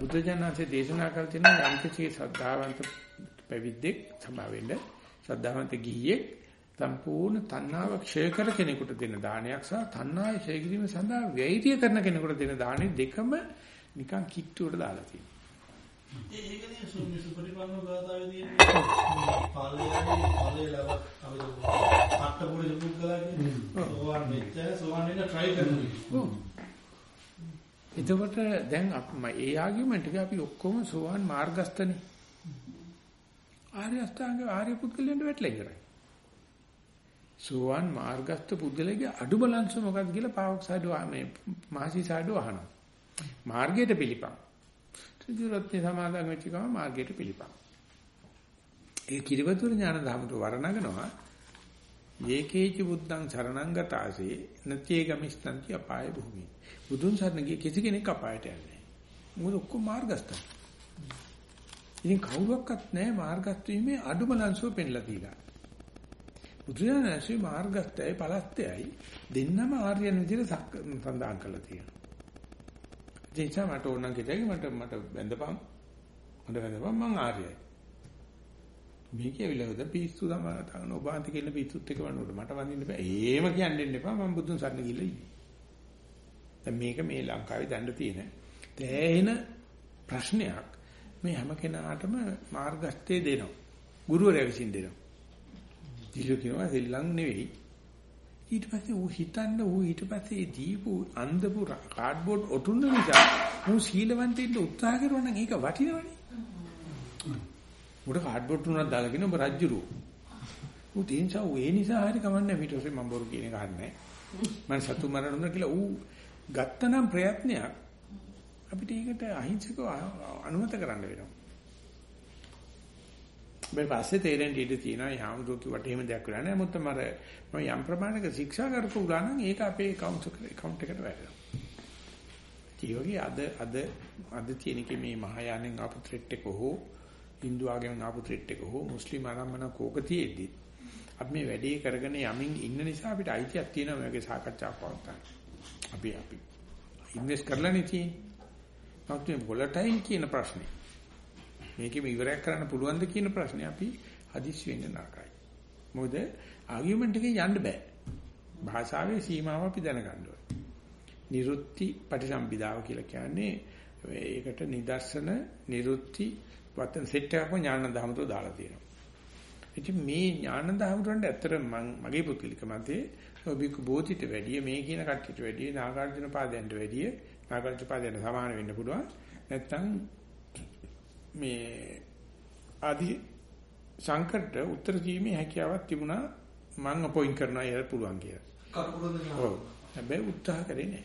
බුදුජානකසේ දේශනා කර තියෙන යම් කිසි ශ්‍රද්ධාවන්ත පැවිද්දෙක් සමාවෙන්න ශ්‍රද්ධාවන්ත ගිහියෙක් සම්පූර්ණ තණ්හාව ක්ෂය කර කෙනෙකුට දෙන දානයක් සහ තණ්හාව ක්ෂය කිරීම සඳහා වෛර්ය කරන කෙනෙකුට දෙන දානෙ දෙකම නිකන් කිට්ටුවට දාලා තියෙනවා. ඒකනේ සුමි සුපටිපන්න ගාතාවේ තියෙන පාලයයි පාලේ ලව අපිට අට්ටපොඩි දුක් කළා කියන්නේ සෝවන් වෙච්ච සෝවන් වෙන්න try කරනවා. එතකොට දැන් ඒ ආගියුමන්ට් එක අපි ඔක්කොම සෝවන් මාර්ගස්තනේ. ආර්ය අෂ්ටාංග ආර්ය පුද්ගලයන්ට වැටලා ඉවරයි. සෝවන් මාර්ගස්ත පුද්ගලයාගේ අඩු බලංශ මොකක්ද කියලා පාවොක් සාඩුව මේ මාසි සාඩුව අහනවා. මාර්ගයට පිළිපන්. ත්‍රිවිධ සමාදන් වෙච්ච ගම මාර්ගයට පිළිපන්. ඒ කිරිවතුර ඥාන ධාමතු වර්ණගෙනවා. ඒකේච බුද්ධං සරණං ගතාසේ නත්‍යේ ගමිස්තන්ති අපාය භූමි. බුදුන් සරණ ගිය කිසි කෙනෙක් අපායට යන්නේ නැහැ. මොකද ඔක්කොම මාර්ගස්ත. ඉතින් කවුරක්වත් නැහැ මාර්ගස්ත වීමේ අඩු බලංශුව පෙන්ලා දීලා. බුදුරජාණන්සේ මාර්ගස්තයයි පලස්තයයි දෙන්නම ආර්යයන් විදිහට සඳහන් කරලා තියෙනවා. ඒ නිසා මට ඕනනම් කිව්වයි මට මට වැඳපම් මට වැඳපම් මං ආර්යයි. මේ කියවිලවද පිස්සු තමයි ඔබ අන්ති කියන පිස්සුත් එක වන්නකොට මට වඳින්න බෑ. එහෙම කියන්න එපා මම බුදුන් සරණ ගිහලා ඉන්නේ. දැන් මේක මේ ලංකාවේ දැන්න තියෙන තෑහෙන ප්‍රශ්නයක් මේ හැම කෙනාටම මාර්ගස්තේ දෙනවා. ගුරුවරයා විසින් දෙනවා. දිලු කියනවා සෙල්ලම් නෙවෙයි. ඊට පස්සේ ඌ හිතන්න ඌ ඊට පස්සේ දීපු අන්දපු කාඩ්බෝඩ් ඔටුන්න නිසා ඌ සීලවන්තයින්ට උත්සාහ කරුවා නම් ඒක වටිනවනේ. උඩ කාඩ්බෝඩ් තුනක් දාලාගෙන ඔබ රජ්ජුරු. ඌ තේන්සා ඌ ඒ නිසා හරි කමන්නේ ඊට පස්සේ මම බොරු කියන එක හරිනේ. මම සතු මරණුන කියලා ඌ ගත්තනම් ප්‍රයත්නයක් අපිට ඒකට අහිංසකව අනුමත කරන්න වෙනවා. මේ පස්සේ තේරෙන්න ඉඩ තියෙනවා යාමුදෝ කිව්වට එහෙම දෙයක් වෙලා නැහැ. මොකද මර මම යම් ප්‍රමාණයක ශික්ෂා කරපු උලා නම් ඒක අපේ account account එකට වැටෙනවා. ඒ වගේ අද අද අද තියෙන කේ මේ මහායානෙන් ආපු ත්‍රිට් එක හෝ Hindu ආගමෙන් ආපු ත්‍රිට් එක හෝ මුස්ලිම් ආගමන කෝක තියෙද්දි අපි මේ වැඩේ කරගෙන යමින් ඉන්න නිසා අපිට අයිතියක් තියෙනවා මේකේ සාකච්ඡාවක් පවත්වන්න. අපි අපි ඉන්වෙස්ට් කරලා නේ තියෙන්නේ. නමුත් මේ වොලටයිල් කියන ප්‍රශ්නේ මේකෙම ඉවරයක් කරන්න පුළුවන්ද කියන ප්‍රශ්නේ අපි හදිස්සි වෙන්න නරකයි. මොකද ආගියුමන්ට් එකේ යන්න බෑ. භාෂාවේ සීමාව අපි දැනගන්න ඕනේ. නිරුත්ති පටිසම්භිදාව කියලා කියන්නේ ඒකට නිදර්ශන නිරුත්ති වතන සෙට් එකක්ම ඥාන දහමතෝ දාලා තියෙනවා. ඉතින් මේ ඥාන දහමතොන්ට ඇත්තට මම මගේ පුද්ගලික මතේ ඔබික බෝධිට වැඩිය මේ කියන කට්ටියට වැඩිය නාගාර්ජුන පාදයන්ට වැඩිය නාගාර්ජුන පාදයන්ට සමාන වෙන්න පුළුවන්. නැත්තම් මේ ආදි සංකටට උත්තර දීමේ හැකියාවක් තිබුණා මම අපොයින්ට් කරනවා ඒක පුළුවන් කියලා. ඔව්. හැබැයි උත්සාහ කරේ නැහැ.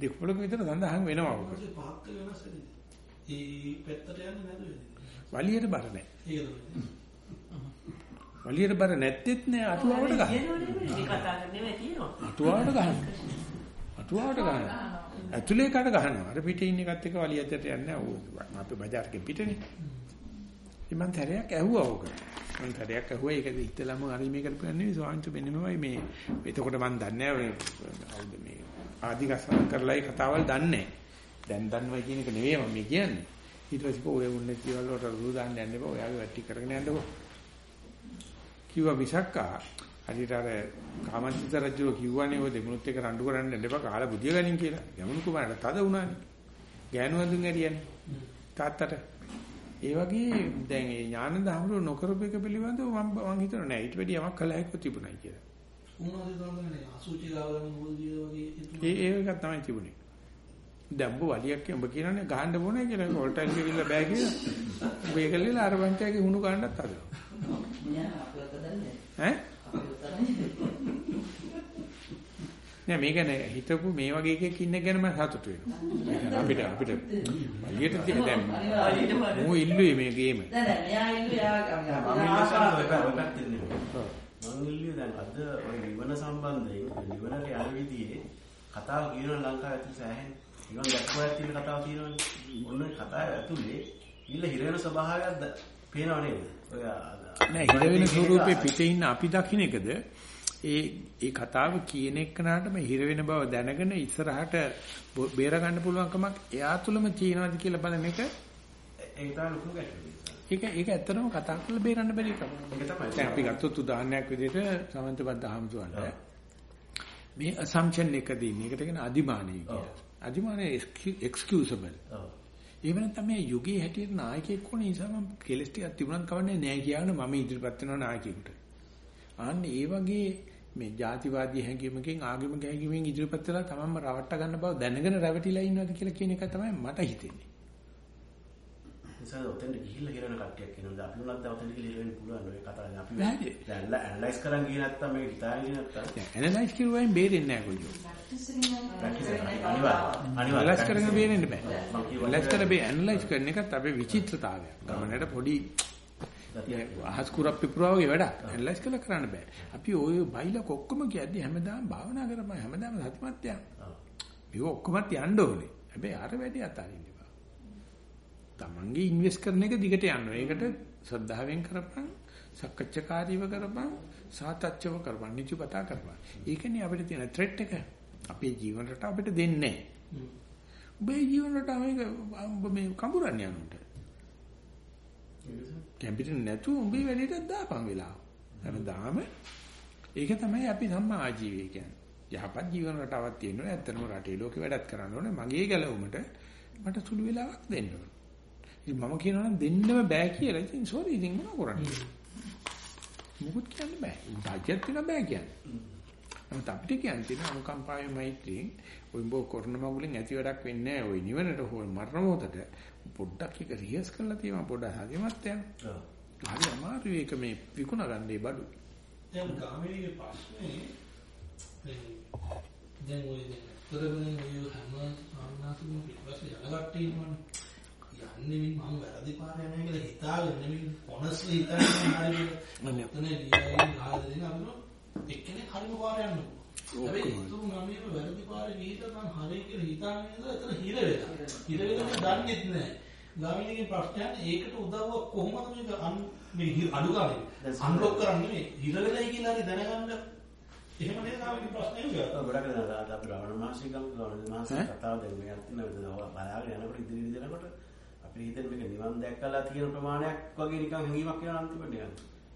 දෙකපොලක විතර සඳහන් වෙනවා ඔක. පහත් වෙනස් වෙන්නේ. ඒ පැත්තට යන්නේ නැද්ද? වලියට බර නැහැ. ඒක තමයි. වලියට බර නැත්තේත් නෑ අටුවාවට ගන්න. මේ කතා කරන්නේ තියෙනවා. අටුවාවට ගන්න. අටුවාවට ගන්න. ඇතුලේ කඩ ගහනවා. අර පිටේ ඉන්න එකත් එක්ක වලියට යන්නේ නැහැ. අපේ බજારකේ පිටනේ. ඉතින් මං තරයක් ඇහුවා ඕක. මං තරයක් ඇහුවා ඒක ඉතලම හරි මේක කරපු නෙවෙයි සෝංශ මෙන්නමයි මේ. එතකොට මං දන්නේ නැහැ මේ ආදිගසන කරලා ඒ කතාවල් දන්නේ දැන් දන්නවා කියන එක නෙවෙයි මම කියන්නේ. ඊට පස්සේ ඔය උන්නේ කියලා වලට රුදු දාන්න යන්න එපා. ඔයාගේ වැටි කරගෙන යන්නකෝ. කිව්වා මිසක්කා හරියට අර කාමන්තිත රජුව කිව්වනේ ඔය දෙමුණුත් එක රණ්ඩු කරන්න එපා කාලා බුදිය ගනින් කියලා. යමුණු කුමාරට තද වුණානේ. ගෑනු වඳුන් ඇරියනේ. තාත්තට. ඒ වගේ දැන් ඒ ඥානන්ද හමුරු නොකරපු එක පිළිබඳව මම මං හිතනවා නෑ ඊට වැඩි යමක් කළ හැකියි තිබුණයි කියලා. උනාද තමයි අසුචි ගාවගෙන මුල්දිය වගේ ඒ ඒ එක තමයි තිබුණේ. දැන් ඔබ වලියක් උඹ කියනනේ ගහන්න ඕනේ කියලා හොල්ටල් ගෙවිලා බෑ කියලා. ඔබ ඒකලෙලා අර පංචාගේ හුණු ගන්නත් හදනවා. ඈ? නෑ මේක නෑ හිතපු මේ වගේ එකෙක් ඉන්න ගැන මම සතුටු වෙනවා. අපිට අපිට වලියට තියෙන දැන් මෝ ඉල්ලුවේ මේ ගේම. නෑ නෑ මෙයා ඉන්නේ යා මම ඉල්ලුවේ ඔය පැත්තේ නෙමෙයි. මම ඉල්ලුවේ දැන් අද ඔය නිවන සම්බන්ධයෙන් නිවනට යන විදිහේ කතාව කියන ලංකාව ඇතුළේ සෑහෙන නිවන දැක්වයක් තියෙන කතාව තියෙනවනේ. ඔන්න කතාව ඇතුලේ ඊළ හිර වෙන ස්වභාවයක් පේනව නේද? ඔය නෑ හිර වෙන ස්වරූපේ පිටේ ඉන්න අපි දකින්න එකද ඒ ඒ කතාව කියන එක්කනට මේ හිර වෙන බව දැනගෙන ඉස්සරහට බේර ගන්න පුළුවන්කමක් එයා තුලම තියෙනවද කියලා බලන එක ඒක තමයි ලොකු ගැටලුව. ඒක ඒක ඇත්තටම කතා කරලා බේරන්න බැරි එකක්. ඒක තමයි. දැන් අපි ගත්තොත් උදාහරණයක් විදිහට සමන්තබද්ද හම්සුවන්ට මේ assumption එකදී මේකට කියන අදිමානයි කියලා. අදිමානය excusable. ඔව්. එහෙම නැත්නම් මේ යුගයේ හැටියට නායකයෙක් වුණ නිසා මම කෙලස් ටිකක් තිබුණත් කවන්නේ නැහැ කියන මම ඉදිරිපත් වෙනවා නායකයෙකුට. අන්න ඒ වගේ මේ ಜಾතිවාදී හැඟීමකින් ආගමික හැඟීමකින් ඉදිරිපත් වෙලා තමන්ම රවට්ට ගන්න බව දැනගෙන රැවටිලා ඉන්නවද කියලා කියන එක තමයි මට හිතෙන්නේ. නිසා ඔතෙන්ට ගිහිල්ලා හිරන කට්ටියක් කියනවා. අපි උනත් දැන් ඔතෙන්ට ගිහිල්ලා හිරෙන්න පුළුවන් ඔය කතාවෙන්. අපි බෑනේ. දැන් ඇනලයිස් කරන් ගියේ නැත්තම් මේක හිතාගෙන නැත්තම් ඇනලයිස් කරුවයින් බේරෙන්නේ නැහැ කොයියෝ. ඇනලයිස් කරගෙන බේරෙන්න බෑ. ඇනලයිස් කර බේ ඇනලයිස් කරන එකත් අපේ විචිත්‍රතාවය. ගමනට පොඩි අහස් කුරක් පිපුරා වගේ වැඩක්. ඇනලයිස් කරලා කරන්න බෑ. අපි ඔය බයිලා ඔක්කොම කියද්දි හැමදාම භාවනා කරපන් හැමදාම සතිමත් යන්න. මේක ඔක්කොමත් යන්න ඕනේ. හැබැයි අර වැඩි අතාරින්න එපා. Tamange ඉන්වෙස්ට් කරන එක දිගට යන්න. ඒකට ශ්‍රද්ධාවෙන් කරපන්, සක්කච්ඡාකාරීව කරපන්, සාතච්ඡව කරපන්, නිචුපතා කරපන්. ඒකනේ අපිට තියෙන ත්‍රෙට් එක. අපේ ජීවන රටාව අපිට දෙන්නේ නැහැ. ඔබේ ජීවන රටාව මේක මේ කඹරන්නේ යනුන්ට. කැම්පිට නැතුව උඹේ වැඩේට දාපන් වෙලාව. හැමදාම ඒක තමයි අපි සම්මා ආජීවය කියන්නේ. යහපත් ජීවන රටාවක් තියෙනවා. ඇත්තටම රටේ ලෝකේ වැඩත් කරන්න ඕනේ. මගේ ගැලවුමට මට සුළු වෙලාවක් දෙන්න ඕනේ. ඉතින් මම කියනවා නම් දෙන්නම බෑ කියලා. ඉතින් සෝරි ඉතින් මොනව කරන්නේ? මොකුත් කියන්න බෑ. රාජ්‍යත් වෙන බෑ කියන්නේ. නමුත් අපිට කියන්න තියෙන අනුකම්පාවේ මෛත්‍රියෙන් ඔය උඹ කරන මගුලෙන් ඇති වැඩක් වෙන්නේ නැහැ. ඔය නිවනට හෝ මරණ මොහොතට පොඩ්ඩක් එක රිහර්ස් කරලා තියෙනවා. පොඩ්ඩක් හදිමත් යන. හරි අමාරු ඒක මේ විකුණ ගන්නේ බඩු. දැන් ගාමිණීගේ ප්‍රශ්නේ දැන් ඔය කරගෙන ඔය හැම සාමනාතුම පිටපස්සේ යන කට්ටිය ඉන්නවනේ. යන්නේ මේ මම වැරදි පාර යනවා කියලා හිතාගෙන නෙමෙයි හොනස්ලි හිතන්නේ හරියට. මම ගියයි ගහලා දෙන අපිට එක්කෙනෙක් හරිම පාර යනවා. හැබැයි තුන් නමේම වැරදි පාරේ ගිහින් මම හරි කියලා හිතාගෙන ඉඳලා එතන හිර වෙලා. හිර වෙලා දන්නේත් නැහැ. ගාමිණීගේ ප්‍රශ්නයන් ඒකට උදව්වක් කොහොමද මේක මේ අඩු ගානේ අන්ලොක් කරන්නේ හිර වෙලයි කියලා හරි දැනගන්න. එහෙම නේද ගාමිණී ප්‍රශ්නේ? උගා ගොඩක් දෙනා අපි රවණ මාසිකම් රවණ මාසික කතාව දැන් මේ අත්න බලාගෙන යනකොට ඉදිරි ඉදිරියනකොට අපි හිතන්නේ මේක නිවන් දැක්කලා තියෙන ප්‍රමාණයක් වගේ නිකන් හැඟීමක් වෙන අන්තිමට යන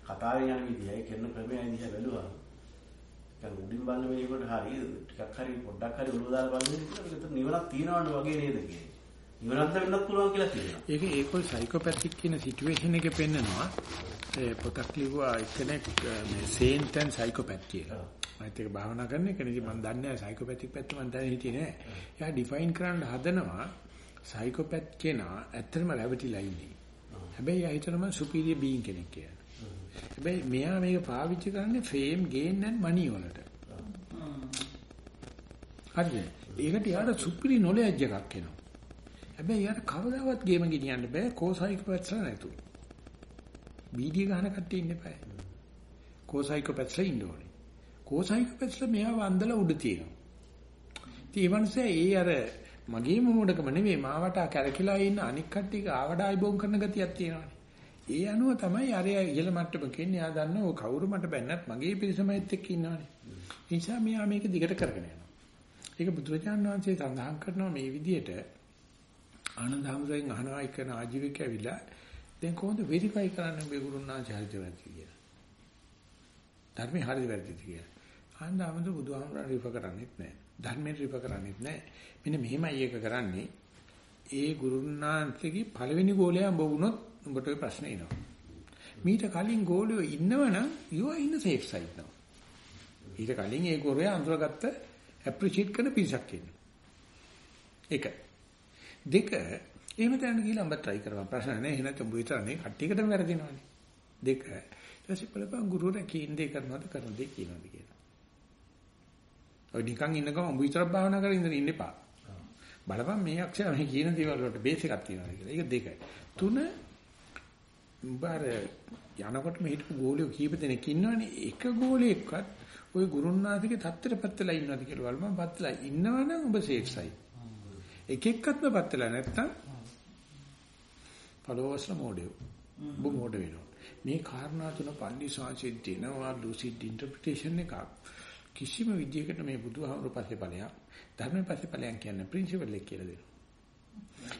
කතාවේ යන විදියයි කරන ක්‍රමයයි දිහා බැලුවා දැන් උඩින් බලන මේකට හරි ටිකක් හරි පොඩ්ඩක් හරි ඔළුව දාලා බලන්න මේක නිවනක් තියනවද වගේ නේද කියන්නේ නිවනක් වෙන්නත් පුළුවන් කියලා කියනවා. ඒක ඒකෝ සයිකෝපැතික් කියන සිටුේෂන් එකේ පෙන්නනවා. ඒ පොතක් ලිව්වා එක්කෙනෙක් මේ සේන්ට් ඇන් සයිකෝපැත් කියලා. මම ඒක භාවනා කරන එක නෙවෙයි මම දන්නේ නැහැ සයිකෝපැතික් පැත්ත මම දැන හිටියේ නෑ. එයා ඩිෆයින් කරන්න හදනවා සයිකෝපැත් කෙනා ඇත්තටම රැවටිලා ඉන්නේ. හැබැයි එයා හිතනවා සුපීරියර් බීಯಿಂగ్ කෙනෙක් කියලා. හැබැයි මෙයා මේක පාවිච්චි කරන්නේ ෆේම් ගේන් ඇන් මනි වලට. හරිද? ඒකට යාට සුපිරි නොලෙජ් එකක් එනවා. හැබැයි යාට කවදාවත් ගේම ගෙනියන්න බෑ කෝසයිකෝපැත්ස්ලා නැතු. වීඩියෝ ගහන කට්ටිය ඉන්න එපා. කෝසයිකෝපැත්ස්ලා ඉන්න ඕනේ. කෝසයිකෝපැත්ස්ලා මෙයා වන්දලා උඩ තියෙනවා. ඉතින් ඒ වන්සේ ඒ අර මගේම මොඩකම නෙමෙයි මාවට කැරකිලා ඉන්න අනික් කට්ටියක ආවඩ ආයිබෝම් කරන ගතියක් තියෙනවානේ. ඒ අනුව තමයි අර ඉහළ මට්ටම කියන්නේ ආ දන්න ඕ කවුරු මට බැන්නත් මගේ පිරිසමයිත් එක්ක ඉන්නවනේ. ඒ නිසා මෙයා මේක දිගට කරගෙන යනවා. ඒක බුදුරජාණන් වහන්සේ සඳහන් කරනවා මේ විදිහට ආනන්ද හැමෝගෙන් අහනවා එක්කන ආජීවක ඇවිල්ලා දැන් කොහොමද වෙරිෆයි කරන්නේ මේ ගුරුනාචාර්යවන්ති කියලා. ධර්මයේ හරිද වැරදිද කියලා. ආන්දාමද බුදුහාමුදුරන් රිෆර් කරන්නේත් නැහැ. ධර්මයෙන් රිෆර් කරන්නේත් නැහැ. මෙන්න මෙහෙමයි ඒක කරන්නේ. ඒ ගුරුනාන්තගේ පළවෙනි ගෝලයා උඹ වුණොත් උඹට ওই ප්‍රශ්නේ එනවා. මීට කලින් ගෝලියෝ ඉන්නවනම් you are in the safe side now. ඊට කලින් ඒ ගොරයා අඳුරගත්ත appreciate කරන පිරිසක් ඉන්නවා. එක. දෙක එහෙම දැනන ගිහලා උඹ try කරපන් ප්‍රශ්න නැහැ. එහෙනම් උඹ විතරනේ කට්ටියකටම වැරදිනවනේ. දෙක. ඊට පස්සේ බලපන් ගුරුවරයා කියන දේ කරනවද කරන දේ කියනවද කියලා. ඔය නිකන් ඉන්නකම උඹ විතරක් භාවනා කරගෙන ඉන්න එපා. බලපන් මේ අක්ෂර මේ කියන දේවල් වලට බේස් එකක් තියෙනවා කියලා. ඒක දෙක. තුන උඹාර යනකොට මේ හිටපු ගෝලියෝ කීප දෙනෙක් ඉන්නවනේ එක ගෝලියෙක්වත් ওই ගුරුන්නාතිගේ තත්ත්වයට පත්ලා ඉන්නවද කියලා බලපන් පත්ලා ඉන්නවනම් ඔබ සේෆ් සයි. එක එක්කත්ම පත්ලා නැත්තම් ෆලෝවර්ස්ලා මොඩියෝ. ඔබ මොඩ වෙනවා. මේ කාරණා තුන පන්දි සාංශයෙන් දෙනවා ලූසිඩ් ඉන්ටර්ප්‍රිටේෂන් එකක්. කිසිම විදියකට මේ බුදුහාමුදුරු පස්සේ ඵලයක් ධර්මයේ පස්සේ ඵලයක් කියන්නේ ප්‍රින්සිපල් එක කියලා දෙනවා.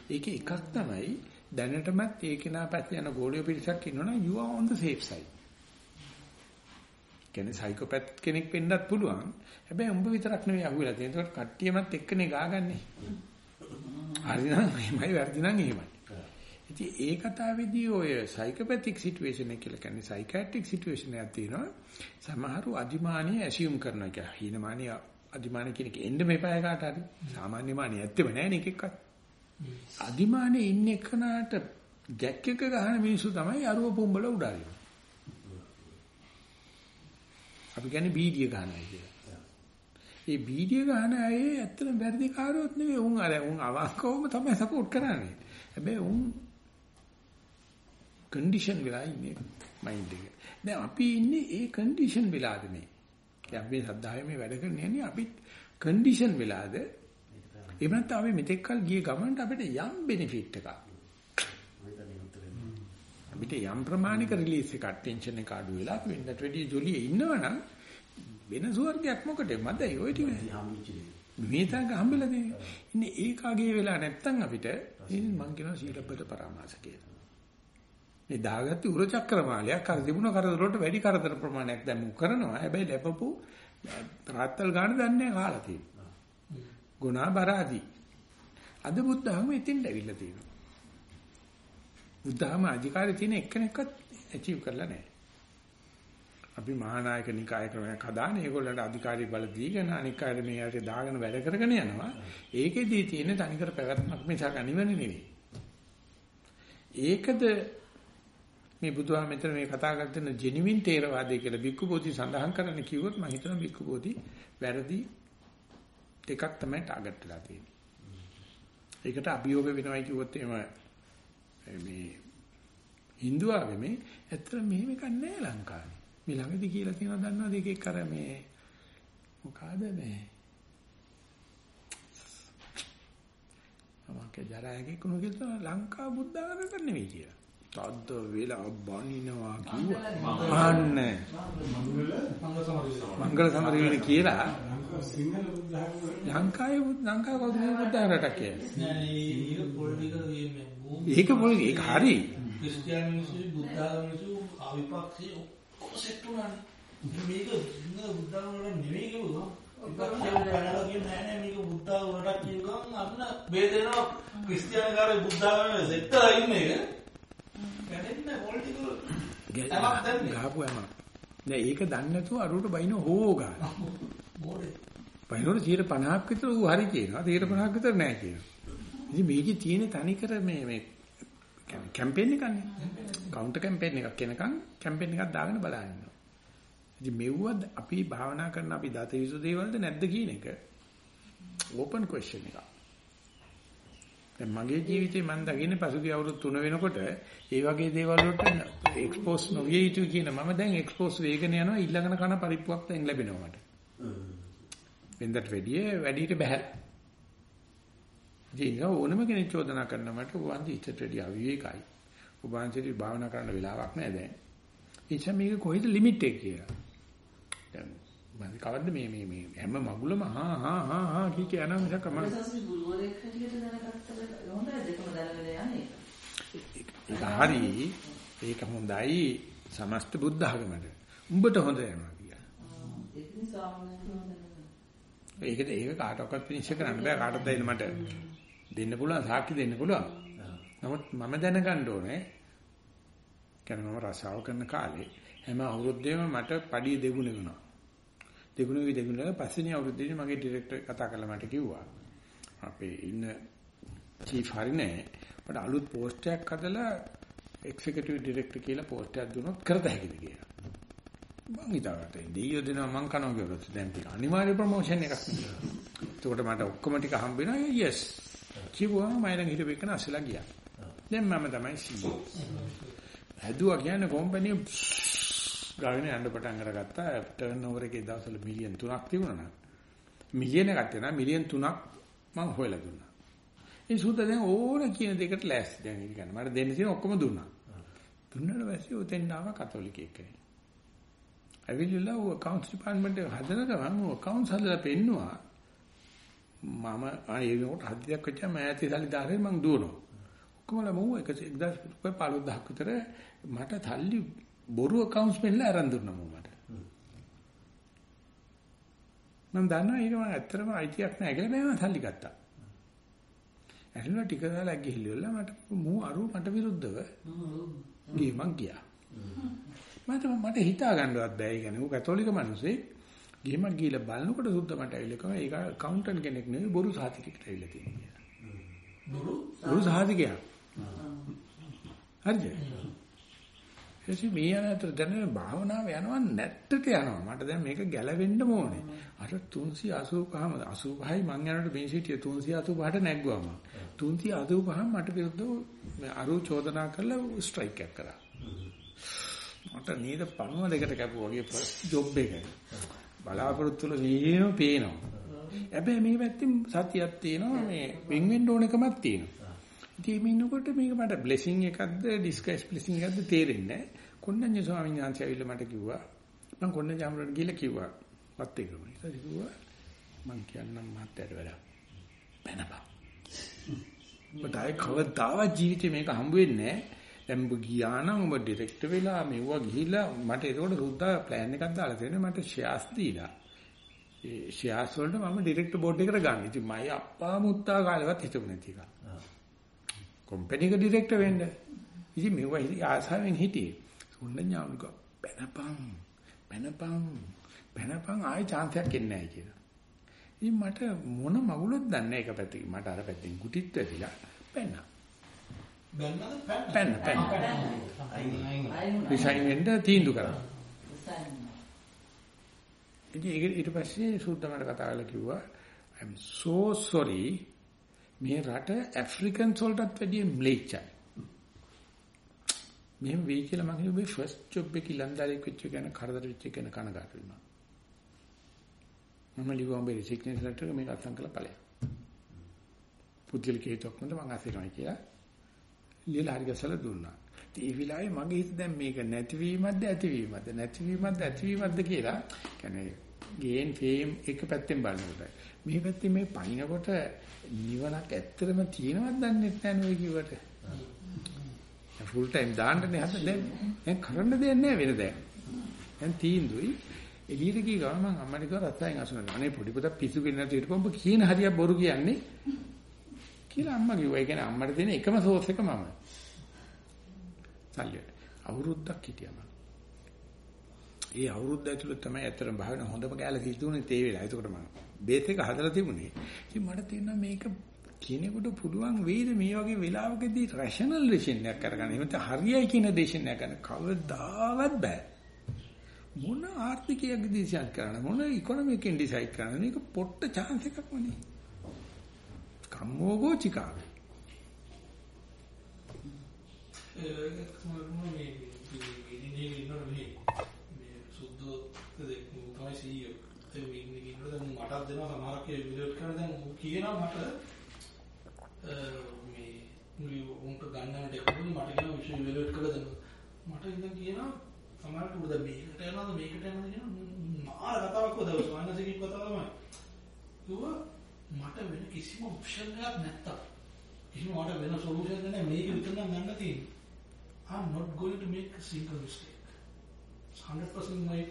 ඒකේ එකක් තමයි දැනටමත් ඒක නා පැත්තේ යන ගෝලිය පිරිසක් ඉන්නවනම් you are on the safe side. කියන්නේ සයිකෝපැත් කෙනෙක් වෙන්නත් පුළුවන්. හැබැයි උඹ විතරක් නෙවෙයි අහුවෙලා තියෙන්නේ. ඒකට කට්ටියමත් එක්කනේ ගාගන්නේ. හරිනම් එහෙමයි වැරදි නම් එහෙමයි. ඉතින් ඒ කතාවේදී ඔය සයිකෝපැතික් සිටුේෂන් එක කියලා කියන්නේ සයිකියාට්‍රික් සිටුේෂන් එකක් තියෙනවා. සමහරු අදිමානිය ඇසියුම් කරනවා කියලා. හීනමානිය අදිමානිය කියන එක එන්න මේපය කාට හරි. සාමාන්‍ය මානිය ඇත්තෙම නැහැ නේ එකෙක්වත්. අදිමානේ ඉන්න එකනට ගැක් එක ගහන මිනිස්සු තමයි අරුව පුඹල උඩාරින. අපි කියන්නේ බීඩිය ගන්නයි කියලා. ඒ බීඩිය ගන්න අය ඇත්තටම වැරදි කාරොත් නෙවෙයි උන් අර උන් අවංකවම තමයි සපෝට් කරන්නේ. හැබැයි උන් කන්ඩිෂන් වෙලා ඉන්නේ මයින්ඩ් එක. දැන් අපි ඉන්නේ ඒ කන්ඩිෂන් වෙලාද මේ. දැන් අපි සද්ධායේ මේ වැඩ කරන්නේ අපි කන්ඩිෂන් වෙලාද එහෙම නැත්නම් අපි මෙතෙක් කල් ගිය ගමනට අපිට යම් බෙනිෆිට් එකක්. අපිට යම් ප්‍රමාණික රිලීස් එකක් ටෙන්ෂන් එක අඩු වෙලා අපි වෙනදට වැඩි ජොලියේ ඉන්නවනම් වෙන ස්වර්ගයක් මොකටද මදයි ඔය ටික. මේ තාක හම්බෙලා තියෙන්නේ. ඉන්නේ ඒකාගේ වෙලා නැත්තම් අපිට ඉතින් මං කියනවා සීලබ්බත පරාමාස කියලා. මේ දාගත්තු උර චක්‍රමාලයක් අර තිබුණ කරදර වලට වැඩි කරදර ප්‍රමාණයක් දැන් මු කරනවා. හැබැයි ලැබපු රාත්තල් ගන්න දන්නේ කාලා තියෙනවා. ගුණා බරාදී. අද බුද්ධහම එතෙන්ට ඇවිල්ලා තියෙනවා. බුද්ධහම අධිකාරිය තියෙන එක්කෙනෙක්වත් ඇචීව් කරලා නැහැ. අපි මහානායක නිකාය ක්‍රමයක් හදාන ඒගොල්ලන්ට අධිකාරිය බල දීගෙන අනික් අය මේ යට දාගෙන වැඩ කරගෙන යනවා. ඒකෙදී තියෙන තනිකර පැවැත්මක් මිසක් අනිවන නෙවෙයි. ඒකද මේ බුදුහාම මෙතන මේ කතා කරන ජෙනුවින් තේරවාදය කියලා බික්කු බෝධි සඳහන් කරන්න කිව්වොත් මම හිතනවා බික්කු බෝධි වැරදි දෙකක් තමයි ටාගට් වෙලා තියෙන්නේ. ඒකට අභියෝග වෙනවයි කිව්වොත් එහෙම මේ Hindu ආගමේ ඇත්තට මෙහෙම එකක් නැහැ ලංකාවේ. මේ ළඟදී කියලා තියෙනවා දන්නවද එකෙක් අර මේ මොකಾದ මේ අමකේ ජරායගේ කොහොම කියලා ලංකා බුද්ධ ආගමක නෙවෙයි කියලා. තද්ද වෙලා බනිනවා කිව්වා. අන්න මංගල සමරින කියලා ලංකාවේ ලංකාව කවුද මේ බුද්ධ ආගමකට කියන්නේ. ඒක පොල් ඒක හරි. ක්‍රිස්තියානි මිනිස්සු බුද්ධ මිනිස්සු අවිපක්ෂේ ඔක්කොම සෙට් වුණානේ. මේක බුද්ධ වල නෙවෙයි කිව්වා. බුද්ධ වලට කියගම් අන්න බෙදෙනවා ක්‍රිස්තියානි කාරේ බුද්ධ ආගම සෙට් කරලා ඉන්නේ පොලිටිකල් තමක් දැන්නේ. ගහපුවම. නෑ ඒක දන්නේ නැතුව අරුවට බයින හෝ ගන්න. බයිනොට 50ක් විතර ඌ හරි කියනවා 50ක් විතර නෑ කියනවා. ඉතින් මේකේ තියෙන තනිකර මේ මේ කැම්පේන් එකනේ. කවුන්ටර් කැම්පේන් එකක් වෙනකන් කැම්පේන් එකක් දාගෙන බලන්න ඉන්නවා. ඉතින් මෙව්ව අපි භාවනා කරන අපි දත යුතු දේවල්ද නැද්ද කියන එක ඕපන් ක්වෙස්චන් එකක්. දැන් මගේ ජීවිතේ මම දකින්නේ පසුගිය අවුරුදු 3 වෙනකොට ඒ වගේ දේවල් වලට එක්ස්පෝස් නොවිය යුතු කියන මම දැන් එක්ස්පෝස් වේගන යනවා ඊළඟන කන පරිප්පුවක් දැන් ලැබෙනවා මට. වෙනදට වැඩිය වැඩිට බෑ. ඉතින් ඕනම කෙනෙක් චෝදනා කරන මට වන්දි ඉච්චට වැඩි අවිවේකයි. ඔබ වහන්සේට භාවනා කරන්න වෙලාවක් නැහැ දැන්. එනිසා මේක කොහෙද ලිමිට් එක කියලා. දැන් මම කවද්ද මේ මේ මේ හැම මගුලම හා හා හා හා කී කිය යනවා මිසක් මම හොඳයි දෙකම දැනගෙන යන්නේ. ඒක හරි ඒක හොඳයි සමස්ත බුද්ධ ආගමට. උඹට හොඳ යනවා කියලා. සාමාන්‍යයෙන් ඒකට ඒක කාටවත් විනිශ්චය කරන්න බෑ කාටවත් දෙන්න මට දෙන්න පුළුවන් සාක්ෂි දෙන්න පුළුවන්. නමුත් මම දැනගන්න ඕනේ කියන්නේ මම රසාව කරන කාලේ හැම අවුරුද්දේම මට පඩිය දෙගුණ වෙනවා. දෙගුණ වි දෙගුණ පස්වෙනි අවුරුද්දේදී මගේ ඩිරෙක්ටර් කතා කරලා මට කිව්වා අපේ ඉන්න චීෆ් හරි නෑ. මට අලුත් පෝස්ට් එකක් හදලා එක්සිකියුටිව් ඩිරෙක්ටර් කියලා පෝස්ට් එකක් දුන්නොත් කරත හැකිද කියලා. මං හිතාවට දෙයියෝ දෙනවා මං කනවා කියලා දැන් තියෙන අනිවාර්ය ප්‍රොමෝෂන් එකක් නේ. එතකොට මට ඔක්කොම ටික හම්බ වෙනවා yes. කිව්වා මම ළඟ හිටපු එක නැසලා ගියා. දැන් මම තමයි CEO. හැදුවා කියන්නේ කම්පැනි ගාගෙන යන්න පටන් අරගත්තා. ටර්න් ඕවර් එකේ දවසල මිලියන් 3ක් තිබුණා නම් මිලියන එකක් තියෙනවා මිලියන් 3ක් මම හොයලා දුන්නා. ඒ සූත දැන් ඕන කියන දෙකට ලෑස්ති දැන් ඉතින් ගන්න. මට දෙන්න තියෙන ඔක්කොම දුන්නා. දුන්නාට පස්සේ උතෙන් ආව කතෝලිකයෙක් කෙනෙක්. ඇවිල්ලා ඌ accounts department එක හදන ගමන් ඌ accounts හදලා පෙන්නවා. මම ආයේ නෝට හදියක් වෙච්ච මෑතේ සල්ලි දාරේ මං දුවනවා. ඔක්කොමලා මම 1000 රුපියල් 15000ක් විතර මට සල්ලි බොරු accounts පෙන්නලා අරන් දුන්නා මම. මම දන්නවා ඒක මම ඇත්තටම අයිතියක් නැහැ කියලා මම සල්ලි ගත්තා. ඇහිලා ටික දාලා ගිහිල්ලා මට මූ අරු මට විරුද්ධව ගියේ මං ගියා. මට මට හිතා ගන්නවත් බෑ. ඒ කියන්නේ ඌ කතෝලික මිනිස්සේ ගිහිම ගිහලා බලනකොට සුද්ධ මට ඇවිල්ලා කිව්වා ඒක කවුන්ටන්ට් කෙනෙක් නෙවෙයි බොරු සාතිකෙකට ඇවිල්ලා තියෙනවා. බොරු බොරු සාතිකයා. හරිද? එසේ මේ අතර දැන් භාවනාව යනවා නැත්තට යනවා. මට දැන් මේක ගැලවෙන්න ඕනේ. අර 385ම 85යි මං යනකොට මේ සිටිය 385ට නැග්ගුවාම. 385ම මට විරුද්ධව අරු චෝදනා කරලා ස්ට්‍රයික් එකක් කරා. මට නේද පණුව දෙකට කැපුවා වගේ ෆස්ට් ජොබ් එක. බලාපොරොත්තු වල නේම පේනවා. හැබැයි මේ පැත්තෙන් සතියක් තියෙනවා මේ වෙන් වෙන්න ඕන එකමක් තියෙනවා. ඉතින් මේ ඉන්නකොට මේක මට බ්ලෙසිං එකක්ද ඩිස්කස් බ්ලෙසිං එකක්ද තේරෙන්නේ නැහැ. කොණ්ණඤ්ඤ ස්වාමීන් වහන්සේ ඇවිල්ලා මට කිව්වා මම කොණ්ණඤ්ඤ ආමරණ ගිහලා කිව්වා වත් එකම. ඊට කිව්වා මං කියන්නම් මහත්තයට වැඩ. බැනපන්. මට ආයේ කවදාවත් ජීවිතේ මේක හම්බ වෙන්නේ නැහැ. දැන් ඔබ ගියා නම් ඔබ ඩිරෙක්ටර් වෙලා මෙවුවා ගිහිල්ලා මට ඒකට සුද්දා ප්ලෑන් එකක් දාලා තියෙනවා මට ෂෙයාර්ස් දීලා. ඒ ෂෙයාර්ස් වලට මම ඩිරෙක්ටර් බෝඩ් එකට ගන්න. ඉතින් මයි අප්පා මුත්තා කාලෙවත් හිතුනේ නැති එක. කම්පැනි එක ඩිරෙක්ටර් වෙන්න. ඉතින් මෙවුවා ආසාවෙන් හිටියේ. උන්න ඥානක බැනපන් බැනපන් බැනපන් ආයි chance එකක් එන්නේ නැහැ කියලා. ඉතින් මට මොන මගුලොත් දන්නේ ඒක පැත්තකින් මට අර පැත්තෙන් ගුටිත් වැදිලා බැන්නා. බැන්නද පැන්න පැන්න. රිසයින් වෙන්න තීන්දුව කරා. ඉතින් ඊට පස්සේ සුද්දමඩ කතා කරලා කිව්වා I'm so sorry මේ රට ඇෆ්‍රිකන් වලටත් වැඩිය ම්ලේච්චයි. මෙහෙම වෙයි කියලා මම හිතුවේ ෆස්ට් ජොබ් එකේ ඉලන්දාරියෙක් වෙච්ච ගැන කරදර වෙච්ච ගැන කනගාටු වෙනවා. මම ලිව්වා උඹේ රිසිග්නේෂන් ලෙටර් එක මේක අත්සන් කරලා ඵලයක්. පුද්ගලික හේතුවක් නැත්නම් මම අසිරමයි කියලා ලියලා හරි ගැසලා දුන්නා. ඉතින් ඒ විලාවේ මගේ හිත දැන් මේක නැතිවීමක්ද ඇතිවීමක්ද නැතිවීමක්ද ඇතිවීමක්ද කියලා කියන්නේ ගේන් ෆේම් එක පැත්තෙන් බලනකොට මේ පැත්තේ මේ පයින්කොට නිවනක් ඇත්තටම තියෙනවද දන්නේ නැහැ නෝ කිව්වට. ෆුල් ටයිම් දාන්නනේ හද දැන් දැන් කරන්න දෙයක් නැහැ වෙන දැන්. දැන් තීන්දුවයි එළියට ගිහ ගමන් මම අම්මට කිව්වා රත්තරන් අසුනන. අනේ පොඩි පුතා පිස්සු කෙනෙක් නැති හිටපොම්බ කියන හරියක් බොරු කියන්නේ කියලා අම්මා කිව්වා. ඒ කියන්නේ අම්මට දෙන එකම සෝස් එක මම. සල්ලි. අවුරුද්දක් හිටියම. ඒ අවුරුද්ද ඇතුළත තමයි ඇත්තටම භාවන හොඳම කැලේ තිබුණේ තේ වෙලාව. ඒකට මම බේස් එක හදලා තිබුණේ. ඉතින් මට තේරෙනවා මේක කෙනෙකුට පුළුවන් වෙයිද මේ වගේ වෙලාවකදී රෂනල් ඩිසිෂන් එකක් කරගන්න. එහෙම හරියයි කියන ඩිසිෂන් එකක් ගන්න කවදාවත් බෑ. මොන ආර්ථිකයක් ඩිසයිඩ් කරන්න මොන ඉකොනොමිකෙන් ඩිසයිඩ් කරන්න මේක පොට්ට chance එකක් වනේ. කම්මෝගෝ චිකාවේ. ඒක තමයි මේ ඉන්නේ ඉන්නකොට මේ මේ සුද්ධ දෙක තමයි සීයෝ ඒ මේ ඉන්නේ ඉන්නකොට දැන් මටත් දෙනවා සමහරක් ඒ විදිහට කරලා දැන් ඌ කියනවා මට මේ මුලි උන්ට ගන්නට එක්කම මට කියනවා විශ්ව විදිහට කරලා දෙන්න මට ඉඳන් කියනවා සමහරට උඩ මේකට යනවාද මේකට යනවාද කියනවා මාර කතාවක් හොදව සමහරසිකින් කතාව තමයි. ඌ මට වෙන කිසිම ඔප්ෂන් එකක් නැත්තම්. කිසිම මට වෙන සොලියුෂන් නැහැ. මේක විතර නම් ගන්න තියෙන්නේ. I'm not going to make a single mistake. 100% my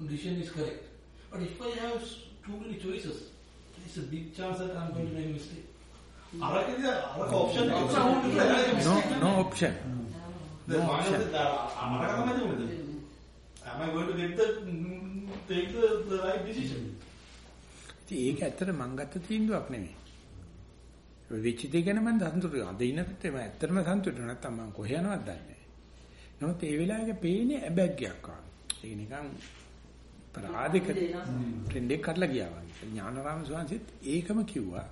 decision is correct. But if I have too many choices, there's a big chance that I'm going to make a mistake. අරකද අරක option එක option no no option The option. the. Am I going to get the mm, take the, the right decision? ඉතින් ඒක ඇත්තට මං ගත්ත තීන්දුවක් නෙමෙයි. දේ ගැන මම සතුටුයි. අද ඉන්නකත් මම ඇත්තටම සතුටුයි. නැත්තම් මං කොහේ යනවද දන්නේ නැහැ. නමුත් ඒ වෙලාවේ පේන්නේ ඇබැග්ගයක් වගේ. ඒක නිකන් පරාදික ට්‍රෙන්ඩ් එක කඩලා ගියා වගේ. ඥානරාම සෝන්සිත් ඒකම කිව්වා.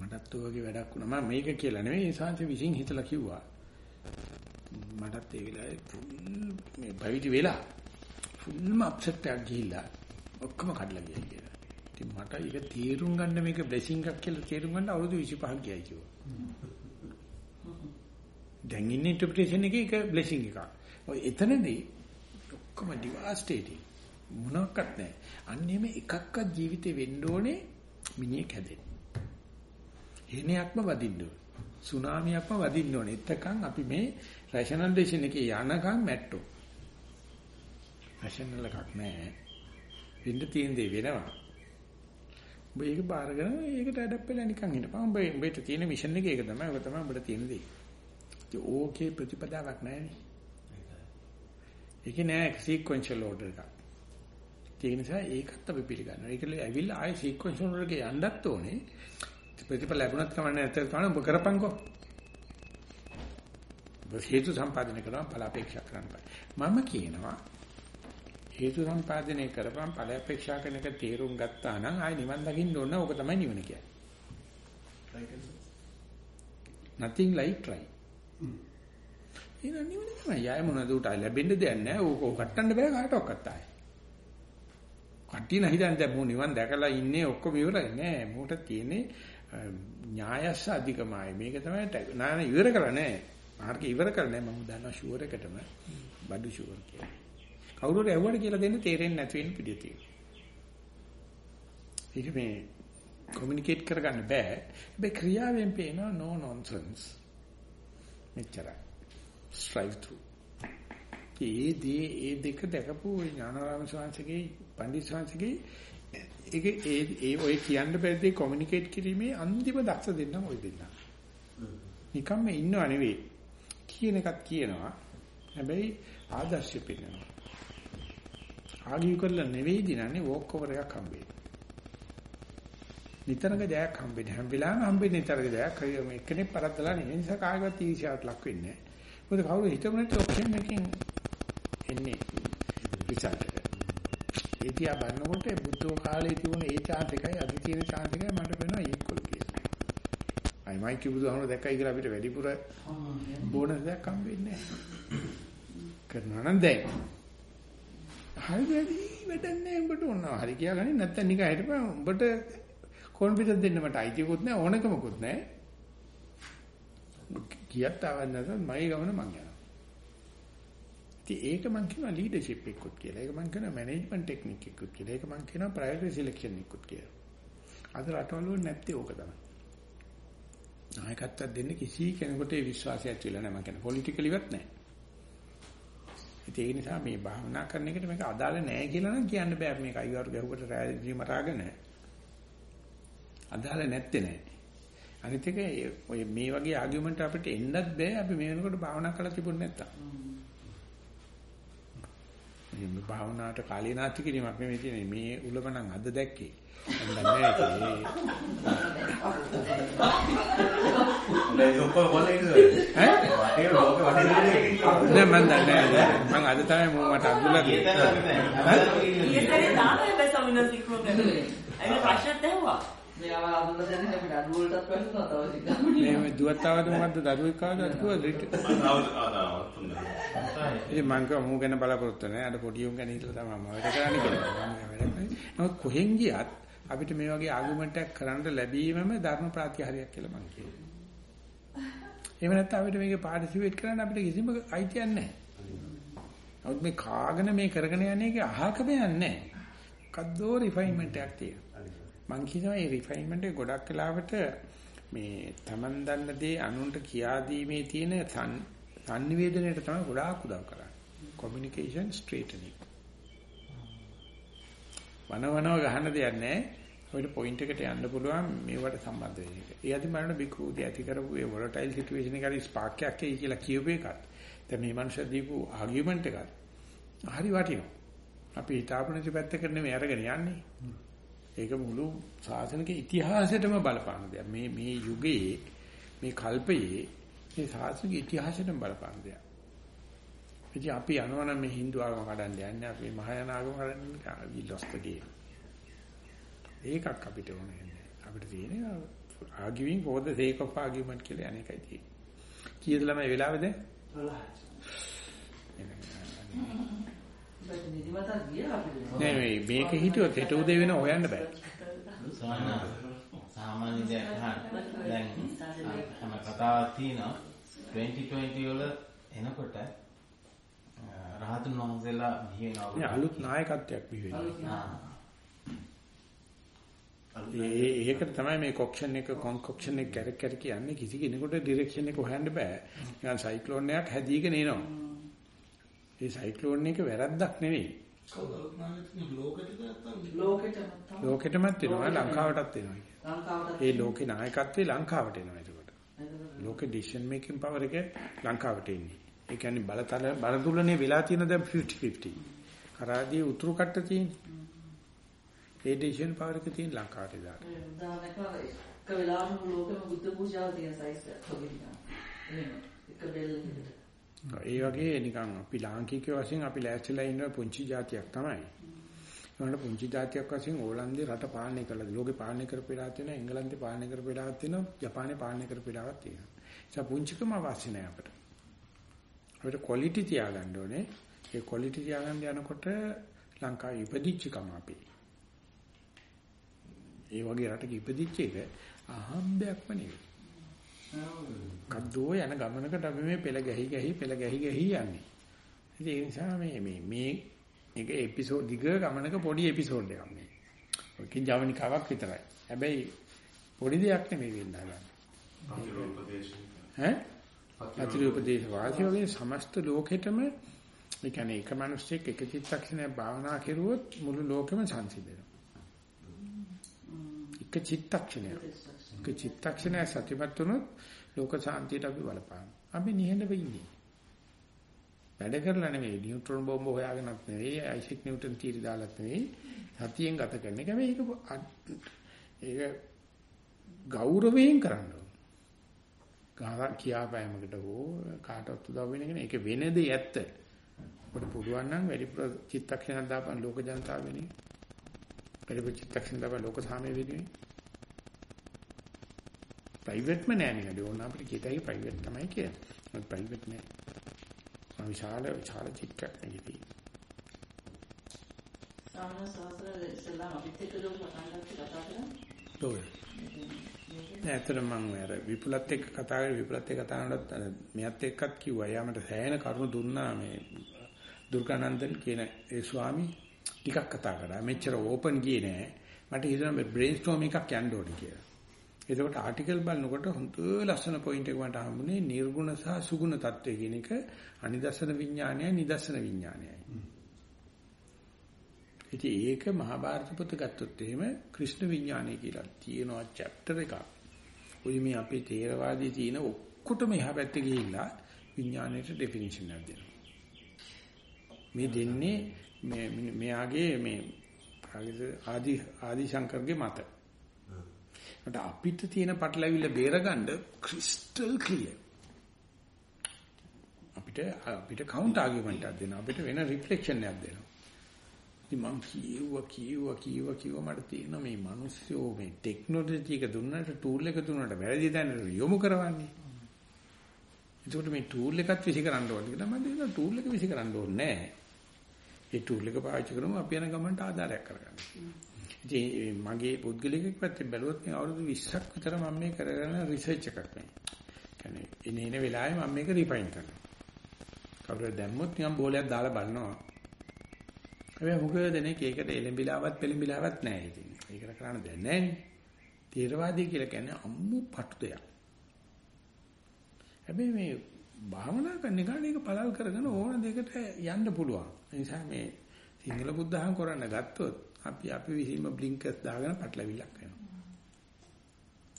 මටත් ඔය වගේ වැඩක් වුණා. මම මේක කියලා නෙමෙයි ඒ සාංශ විසින් හිතලා කිව්වා. මටත් ඒ වෙලාවේ full මේ පැවිදි වෙලා ෆුල්ම අප්සෙට් එකක් ගිහිල්ලා ඔක්කොම කඩලා ගියා කියලා. ඉතින් මට ඒක තේරුම් ගන්න මේක බ්ලෙසිං එකක් කියලා තේරුම් ගන්න අවුරුදු 25ක් ගියයි කිව්වා. දැන් ඉන්නේ ඉන්ටර්ප්‍රිටේෂන් එකේ ඒක බ්ලෙසිං එකක්. ඔය එතනදී ඔක්කොම ඩිවාස්ටේටිං මොනක්වත් නැහැ. අන්නේම එකක්වත් ජීවිතේ වෙන්න ඕනේ මිනිහෙක් හැදෙන්න. හේනයක්ම වදින්න ඕනේ. සුනාමියක්ම වදින්න ඕනේ. එතකන් අපි මේ රෂනලයිසේෂන් එකේ යනකම් මැට්ටෝ. රෂනල් එකක් නැහැ. වෙන්න තියෙන දේ වෙනවා. ඔබ ඒක බාරගෙන ඒකට ඇඩප් වෙලා නිකන් හිටපන්. ඔබ ඔබට තියෙන මිෂන් එක ඒක තමයි. ඔබ තමයි ඔබට තියෙන දේ. ඒ ඕකේ ප්‍රතිපදාවක් නැහැ නේ. ඒකේ නෑ සීක්වෙන්ෂල් ඕඩර් එකක්. ඒ නිසා ඒකත් අපි පිළිගන්නවා. ඒකල ඇවිල්ලා ආයේ සීක්වෙන්ෂල් ඕඩර් එකේ යන්නත් ඕනේ. ප්‍රතිඵල ලැබුණත් කමන්නේ නැත්නම් තමයි ඔබ කරපන්කෝ. ඔබ හේතු සම්පාදනය කරනවා ඵල අපේක්ෂා කරන්න බෑ. මම කියනවා හේතු සම්පාදනය කරපම් ඵල අපේක්ෂා කරන එක තේරුම් ගත්තා නම් ආයි නිවන් දකින්න ඕන ඕක තමයි නිවන කියන්නේ. nothing like try. එන නිවන තමයි. යය මොනද උට ලැබෙන්න දෙයක් නැහැ. ඕක කට්ටන්න බෑ කාටවත් ආයි. කට්ටිය නැහිදන් දැන් මෝ නිවන් දැකලා ඉන්නේ ඔක්කොම ඉවරයි නෑ. මෝට තියෙන්නේ ඥායස්ස අධිකමයි. මේක තමයි නාන ඉවර කරලා නෑ. මාර්ගය ඉවර කරලා නෑ. මම දන්නවා ෂුවර් එකටම බඩු ෂුවර් කියලා. කවුරුර ඇහුවට කියලා දෙන්න තේරෙන්නේ නැති වෙන පිළිය තියෙනවා. ඒක මේ කොමියුනිකේට් කරගන්න බෑ. හැබැයි ක්‍රියාවෙන් පේනවා no nonsense. මෙච්චරයි. strive through. ඒ දේ ඒ දෙක දැකපු ඥානාරාම ස්වාමීන්ගේ පණ්ඩිත ස්වාමීන්ගේ ඒක ඒ ඒ ඔය කියන්න බැරි දේ කොමියුනිකේට් කිරීමේ අන්තිම දක්ෂ දෙන්නම ඔය දෙන්න. නිකම්ම ඉන්නව නෙවෙයි. කියන එකක් කියනවා. හැබැයි ආදර්ශය පෙන්නනවා. ආගිය කරලා නෙවෙයි දිනන්නේ වෝක් ඕවර් එකක් හම්බෙන්නේ. නිතරක ජයක් හම්බෙන්නේ. හැම වෙලාවෙම හම්බෙන්නේ නිතරක ජයක්. මේ එක්කෙනෙක් පරද්දලා නෙවෙයි. නිසා කාගවත් ඊර්ෂ්‍යාවට ලක් වෙන්නේ නැහැ. මොකද කවුරු හිතමු නැති ඔප්ෂන් එකකින් එන්නේ රිසල්ට් එක. ඒ තියා බලනකොට බුද්ධෝ කාලේ තිබුණ ඒ chance එකයි අද තියෙන chance එකයි මට පේනවා equal කියලා. අයි මයික් බුදුහාමුදුරුවෝ දැක්කයි කියලා අපිට වැඩිපුර බෝනස් එකක් හම්බෙන්නේ නැහැ. කරනවා නම් දැන්. හරි වැඩි වැඩක් නැහැ උඹට ඕනවා. හරි කියාගන්නේ නැත්නම් නිකන් හිටපන් උඹට කොන්ෆිඩන්ස් දෙන්න මට අයිතියකුත් නැහැ ඕනකමකුත් නැහැ. කියක් ආවත් නැත්නම් මගේ ගමන මං යනවා. ඉතින් ඒක මං කියනවා ලීඩර්ෂිප් එක්කුත් කියලා. ඒක මං කියනවා මැනේජ්මන්ට් ටෙක්නික් එක්කුත් කියලා. ඒක මං කියනවා ප්‍රයොරිටි සිලෙක්ෂන් එක්කුත් කියලා. අද රටවල වල නැත්තේ ඕක තමයි. නායකත්වයක් දෙන්න කිසි කෙනෙකුට ඒ විශ්වාසය ඇති වෙලා නැහැ මං කියන්නේ පොලිටිකලිවත් නැහැ. ඉතින් ඒ නිසා මේ භාවනා කරන එකට මේක අදාළ නැහැ කියලා නම් කියන්න බෑ මේක අයිවාරු ගැහුවට රැඳීම රාගෙන අදාළ නැත්තේ නෑ. අනිත් එක ඔය මේ වගේ ආගියුමන්ට් අපිට එන්නත් බෑ අපි මේ වෙනකොට භාවනා කරලා තිබුණ නැත්තම්. මේ භාවනාවට කාලේ නාස්ති කිරීමක් නෙමෙයි තියෙන්නේ මේ උලම නම් අද දැක්කේ. මම දන්නේ දැන් මම දන්නේ නෑ. මම අද තමයි මම මට අඳුලා ඊතරේ දාලා බෑ සමිනස් ඉක්මෝ කරන්නේ. අයින ප්‍රශ්නත් ඇහුවා. මෙයාව අඳුල්ලා දැන් අපිට අඩු වලටත් වැටුණා තව ටිකක්. මේ දුවතාවද මොකද්ද? දරුවෙක් කාවද කිව්වද රිට ඉතින් මං කිව්වා මූ ගැන බලාපොරොත්තු නැහැ. අර පොඩි උන් ගැන හිතලා තමයි මම වැඩ කරන්නේ කියලා. මම නමුත් කොහෙන් ගියත් අපිට මේ වගේ ආගුමන්ට් එකක් කරන්න ලැබීමම ධර්ම ප්‍රාතිහාර්යයක් කියලා මං කියනවා. එහෙම නැත්නම් අපිට මේකේ පාටිසිපේට් කරන්න අපිට කිසිම අයිතියක් නැහැ. නමුත් මේ කාගෙන මේ කරගෙන යන්නේ ඒකේ අහකම යන්නේ නැහැ. කද්දෝ රිෆයින්මන්ට් එකක් තියෙනවා මං කියනවා මේ රිෆයින්මන්ට් එක ගොඩක් වෙලාවට මේ Taman දන්න දේ අනුන්ට කියා දීමේ තියෙන සංනිවේදනයට තමයි ගොඩාක් උදව් කරන්නේ. communication straightening. වනවනව ගහන්න දෙයක් නැහැ. ඔයිට පොයින්ට් එකට යන්න පුළුවන් මේවට සම්බන්ධ වෙන එක. ඒ අදින් බලන්න බිකූදී ඇති කරපු ඒ වොලටයිල් සිටුේෂන් එකේ ස්පාක් එකක් එයි කියලා කියපු එකත්. දැන් මේ මනුස්සය දීපු ආගියුමන්ට් එකත් හරි වටිනවා. අපි හිතාපු නැති පැත්තකට නෙමෙයි අරගෙන යන්නේ. ඒක මුළු ශාසනික ඉතිහාසයටම බලපාන දෙයක්. මේ මේ යුගයේ මේ කල්පයේ මේ ශාසනික ඉතිහාසයටම බලපාන දෙයක්. ඉතින් අපි යනවනම් මේ Hindu ආගම කඩන්න යන්නේ අපි මහායාන ආගම කඩන්න game. ඒකක් අපිට ඕනේ. අපිට තියෙන්නේ arguing for the sake of argument කියලා අනේකයි තියෙන්නේ. කීයද ළමයි වෙලාවද? 12. නෑ මේ මේක හිටියොත් හෙට උදේ වෙන හොයන්න බෑ. සාමාන්‍ය දැන් දැන් හැම කතාවක් තියෙනවා 2020 වල එනකොට රහතුන් වහන්සේලා බිහි වෙනවා. අලුත් නායකත්වයක් බිහි වෙනවා. ඒ ඒකට තමයි මේ කොක්ෂන් එක කොන්කොක්ෂන් එක කැරක් කැර කියන්නේ කිසි කෙනෙකුට ඩිරෙක්ෂන් එක හොයන්න බෑ. නිකන් සයික්ලෝන් එකක් හැදීගෙන එනවා. ඒ සයික්ලෝන් එක වැරද්දක් නෙවෙයි. කවුරුත් නැත්නම් ලෝකෙට නැත්නම් ලෝකෙටම ලෝකෙටමත් එනවා ලංකාවටත් එනවා. ලංකාවට ඒ ලෝකේ නායකත්වයේ ලංකාවට එනවා එතකොට. ලෝකේ ඩිසිෂන් මේකින් පවර් එක ලංකාවට එන්නේ. ඒ කියන්නේ බලතල බලතුලනේ වෙලා තියෙන දැන් 50 50. කරාදී උතුරු කට්ට තියෙන්නේ. ඒ ඩිසිෂන් පවර් එක තියෙන ලංකාවට දාන්න. උදාහරණයක් එක වෙලාවක ලෝකෙම බුද්ධ පූජාව තියෙන සයිස් එක බෙල් විදිහට. ඒ වගේ නිකන් අපි ලාංකික වශයෙන් අපි ලෑස්තිලා ඉන්න පුංචි ජාතියක් තමයි. ඒකට පුංචි ජාතියක් වශයෙන් ඕලන්දේ රට පාලනය කළා. ලෝකේ පාලනය කරපු වෙලාවක් තියෙනවා, එංගලන්තේ පාලනය කරපු වෙලාවක් තියෙනවා, ජපානයේ පාලනය කරපු වෙලාවක් තියෙනවා. ඒ නිසා පුංචිකම අවශ්‍ය නැහැ අපිට. අපිට ක්වොලිටි තියාගන්න ඕනේ. ඒ ක්වොලිටි තියාගන්න යනකොට ලංකාවේ ඉපදිච්ච කම අපි. ඒ වගේ රටක ඉපදිච්ච එක අහම්බයක්ම නෙවෙයි. කද්දෝ යන ගමනකට අපි මේ පෙළ ගැහි ගැහි පෙළ ගැහි ගැහි යන්නේ. ඉතින් ඒ නිසා මේ මේ මේ එක එපිසෝඩ් දිග ගමනක පොඩි එපිසෝඩ් එකක් මේ. ඔයකින් ජවනිකාවක් විතරයි. හැබැයි පොඩි දෙයක් නෙමෙයි වෙන්න හදන්නේ. ඈ? අතිරි උපදේශ වාසිය වගේ සමස්ත ලෝකෙටම ඒ කියන්නේ එක මිනිස්සෙක් එක චිත්තක්ෂණයක් භාවනා කරුවොත් මුළු ලෝකෙම සංසිඳෙනවා. එක චිත්තක්ෂණයක්. එක චිත්තක්ෂණයක් සතිපත් වුණොත් ලෝක ශාන්තියට අපි බලපාන. අපි නිහඬව ඉන්නේ. වැඩ කරලා නෙවෙයි නියුට්‍රෝන බෝම්බ හොයාගෙනත් නෙවෙයි අයිසෙක් නිව්ටන් තීරි දාලත් නෙවෙයි සතියෙන් ගත කරන එක මේක ඒක ගෞරවයෙන් කරන්න ඕන. ගාන කියාපෑමකට හෝ කාටවත් උදව් වෙන එක නේ. ඒක වෙන දෙයක් ඇත්ත. ඔබට පුළුවන් නම් වැඩි චිත්තක්ෂණයක් දාපන් ලෝක ජනතාව වෙනුවෙන්. වැඩි චිත්තක්ෂණ දාපන් ලෝක සාමය වෙනුවෙන්. ප්‍රයිවට්ම නෑ නේද? ඕන අපිට කීතයි ප්‍රයිවට් තමයි කියන්නේ. ප්‍රයිවට් නෑ. විශාල විශාල චිත්තයක් නෙගිටි. සාමාන්‍ය ඉස්ලාම අපිත් එක්ක ලෝක පටන් ගත්ත කතා කරන්නේ. ඔව්. ඇත්තටම මම අර විපුලත් එක්ක කතා කරේ විපුලත් එක්ක කතා කරනකොට මෙයත් එක්කත් කිව්වා. එයා මට සෑහෙන කරුණු දුන්නා මේ දුර්ගානන්දන් කියන ඒ ස්වාමී ටිකක් කතා කරා. මෙච්චර ඕපන් ගියේ නෑ. මට හිතෙනවා මේ බ්‍රේන් ස්ටෝම් එකක් යන්න ඕනේ කියලා. එතකොට ආටිකල් බලනකොට හොඳ ලස්සන පොයින්ට් එක මට හම්බුනේ නිර්ගුණ සහ සුගුණ తත්වය කියන එක අනිදර්ශන විඥානයයි නිදර්ශන විඥානයයි. ඉතින් ඒක මහාභාරත පොත ගත්තොත් එහෙම ක්‍රිෂ්ණ විඥානය කියලා තියෙනවා chapter එකක්. ඔය මේ අපේ තේරවාදී තියෙන ඔක්කොටම එහා පැත්තේ ගිහිල්ලා විඥානයට ඩෙෆිනිෂන් එකක් දෙනවා. මේ දෙන්නේ මේ මෙයාගේ මේ ආදි ආදි ශංකර්ගේ මත. ඒකට අපිට තියෙන පටලැවිල්ල බේරගන්න ක්‍රිස්ටල් ක්ලියර්. අපිට අපිට කවුන්ට් ආගියුමන්ට් එකක් දෙනවා. අපිට වෙන රිෆ්ලෙක්ෂන් එකක් දෙනවා. ඉතින් මම කියුවා කියුවා කියුවා කියුවා මට තේරෙනවා මේ මිනිස්සු මේ ටෙක්නොලොජි එක දුන්නාට ටූල් එක දුන්නාට වැරදි තැනට යොමු කරවන්නේ. ඒකට මේ ටූල් එකත් විසි කරන්න ඕනේ කියලා මම දෙනවා ටූල් එක විසි කරන්න ඕනේ නැහැ. ඒ ටූල් එක පාවිච්චි කරමු අපි යන ගමන්ට ආධාරයක් කරගන්න. ඉතින් මගේ පුද්ගලික පැත්තෙන් බැලුවොත් මේ අවුරුදු 20ක් විතර මම මේ කරගෙන රිසර්ච් එකක් මේ. කියන්නේ එනේ එන වෙලාවේ මම මේක රිෆයින් කරනවා. කවුරුද දැම්මොත් නිකන් බෝලයක් දාලා බලනවා. හැබැයි මොකද දෙනෙක් ඒකට එලඹිලාවත් පෙලඹිලාවත් නැහැ ඉතින්. ඒකට කරන්න දෙයක් නැහැ තේරවාදී කියලා කියන්නේ අම්මු පටු දෙයක්. හැබැයි මේ භාවනා කරන එකට ඒක පළල් කරගෙන ඕන දෙයකට යන්න පුළුවන්. ඒ නිසා මේ සිංහල බුද්ධහම කරන්න ගත්තොත් අපි අපි විසින්ම බ්ලින්කර්ස් දාගෙන පටලවිලක් වෙනවා.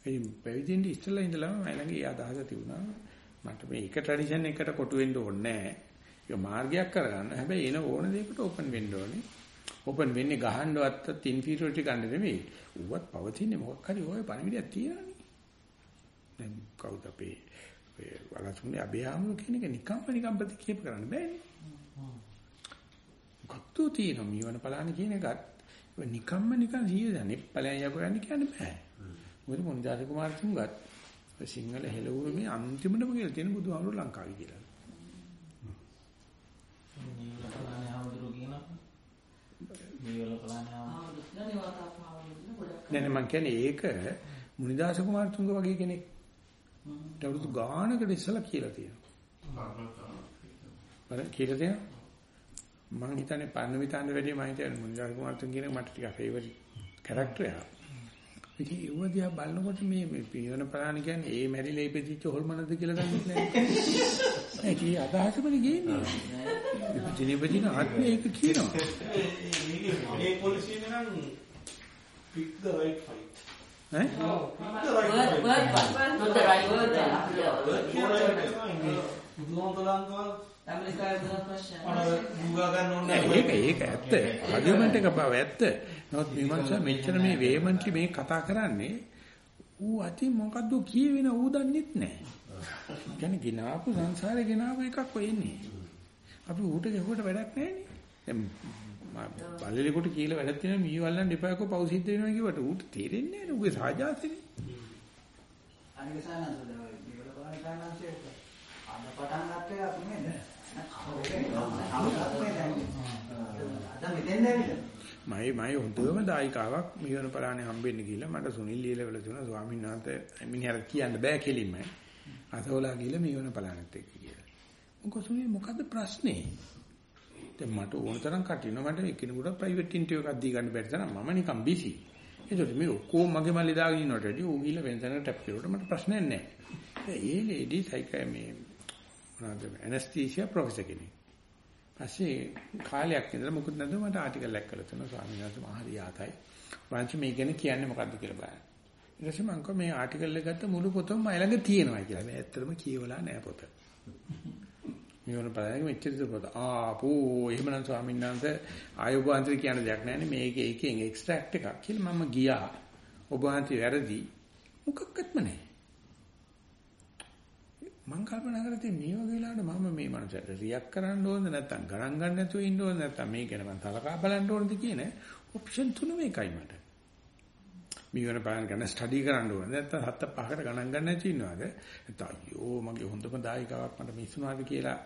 ඉතින් පැවිදිින්දි ඉස්සෙල්ලා ඉඳලාම මම ළඟ ඒ අදහස තිබුණා. මට මේ එක ට්‍රැඩිෂන් එකකට කොටු වෙන්න ඕනේ නැහැ. ඒක මාර්ගයක් කරගන්න. හැබැයි එන ඕන දෙයකට ඕපන් වෙන්න ඕනේ. ඕපන් වෙන්නේ ගහන්නවත් ඉන්ෆීරියොරිටි ගන්න නෙමෙයි. ඌවත් පවතින්නේ මොකක් හරි ඔය පණිවිඩයක් තියෙනනේ. දැන් කවුද අපේ ඔය වලසුනේ අභියාමුණු කියන එක නිකම්ම නිකම් ප්‍රතික්‍රියාව කරන්න බෑනේ. මොකක්ද තියෙනවා මීවන පලාන කියන එකත් නිකම්ම නිකන් සියදන්නේ ඵලයන් යකරන්න කියන්න බෑ. මොකද මොනිදාස කුමාරතුංගත් සිංහල හෙළවුරුමේ අන්තිමටම කියලා තියෙන බුදුහාමුදුරු ලංකාවේ කියලා. නෑ මං කියන්නේ ඒක මුනිදාස කුමාරතුංග වගේ කෙනෙක්. අවුරුදු ගානකට ඉස්සලා කියලා තියෙනවා. බලන්න කියලා තියෙනවා. මං හිතන්නේ පන්න විතන්න වැඩි මම හිතන්නේ මුනිදාස කුමාරතුංග කියන මට ටිකක් ෆේවරිට් කැරක්ටර් එකක්. ඉතින් ඒව දිහා බලනකොට මේ මේ පියවන ප්‍රාණ කියන්නේ ඒ මැරිලා ඉපදිච්ච හොල්මනද කියලා දන්නේ නැහැ. ඒ කී අදහසමනේ ගේන්නේ. ඉපදින ආත්මය ඒක කියනවා. මේ පොලිසිය නම් pick the right fight. ඈ? Word, word, word, not the right word. Then. Word කියනවා. බුදුහාමුදුර ලංකාව America is a question. අර දුගා ගන්න ඕනේ නෑ, ඒක ඒක ඇත්ත. ආගමන්ට් එක බව ඇත්ත. නමුත් විමර්ශ මෙච්චර මේ වේමන්ටි මේ කතා කරන්නේ ඌ අති මොකද්ද කියවෙන ඌ දන්නෙත් නෑ. කියන්නේ ගినాපු සංසාරේ ගినాපු එකක් වෙන්නේ. අපි ඌට ගැහුවට වැඩක් නෑනේ. දැන් බලලෙකට කියලා වැඩක් තියෙනවා මී වල්ලන් දෙපායකෝ පව් සිද්ධ වෙනවා කිව්වට ඌට තේරෙන්නේ නෑනේ ඌගේ සාජාතනේ. අනික සානන්ද මේවල බලන්න සානන්සේ අද පටන් ගත්තේ අපි නේද? අද මෙතෙන් ඇවිල්ලා මයි මයි හොඳම දායකාවක් මියවන පරාණේ හම්බෙන්න ගිහිල්ලා මට සුනිල් ලියලවල තුන ස්වාමීන් වහන්සේ මිනිහට කියන්න බෑ කෙලින්ම අසෝලා ගිහිල්ලා මියවන පරාණෙත් එක්ක කියලා. මොකද සුනිල් මොකද්ද ප්‍රශ්නේ? දැන් මට ඕන තරම් කටිනවා මට එකිනෙකට ප්‍රයිවට් ඉන්ටර්විව් එකක් දී ගන්න බැරි තරම් මම නිකන් බිසි. ඒකට මේ ඔක්කොම මගේ මල්ලේ දාගෙන ඉන්නකොට වැඩි ඌ ගිහිල්ලා වෙන තැනකට ටැප් කරුවට මට ප්‍රශ්නයක් නැහැ. ඒ ලේඩි සයිකයි මේ මොනවද ඇනස්තීසියා ප්‍රොෆෙසර් කෙනෙක්. පස්සේ කාලයක් ඉඳලා මොකුත් නැතුව මට ආටිකල් එකක් කළා තුන ස්වාමීන් වහන්සේ මහරි ආතයි. වංශ මේ ගැන කියන්නේ මොකද්ද කියලා බලන්න. ඊට පස්සේ මම කිව්වා මේ ආටිකල් එක ගත්ත මුළු පොතම මයි ළඟ තියෙනවා කියලා. මේ ඇත්තටම කියවලා නෑ පොත. මේ වුණ බලන්නේ මෙච්චර පොත. ආපෝ එහෙමනම් ස්වාමීන් වහන්සේ ආයෝබාන්තර කියන දෙයක් නෑනේ මේකේ එකෙන් එක්ස්ට්‍රැක්ට් එකක් කියලා මම ගියා. ඔබ වහන්සේ වැරදි. මොකක්වත්ම නෑ. මං කල්පනා කරලා තියෙන්නේ මේ වගේ වෙලාවට මම මේ මනසට රියැක්ට් කරන්න ඕනද නැත්නම් ගණන් ගන්න නැතුව ඉන්න ඕනද නැත්නම් මේ ගැන මම තලකා බලන්න ඕනද කියන ඔප්ෂන් තුනම එකයි මට. මේ වෙන බලන්න ගන්න ස්ටඩි කරන්න ඕනද නැත්නම් හත පහකට ගණන් ගන්න නැති ඉන්නවද නැත්නම් අයියෝ මගේ හොඳම දායකාවක් මට මිස් වුණාද කියලා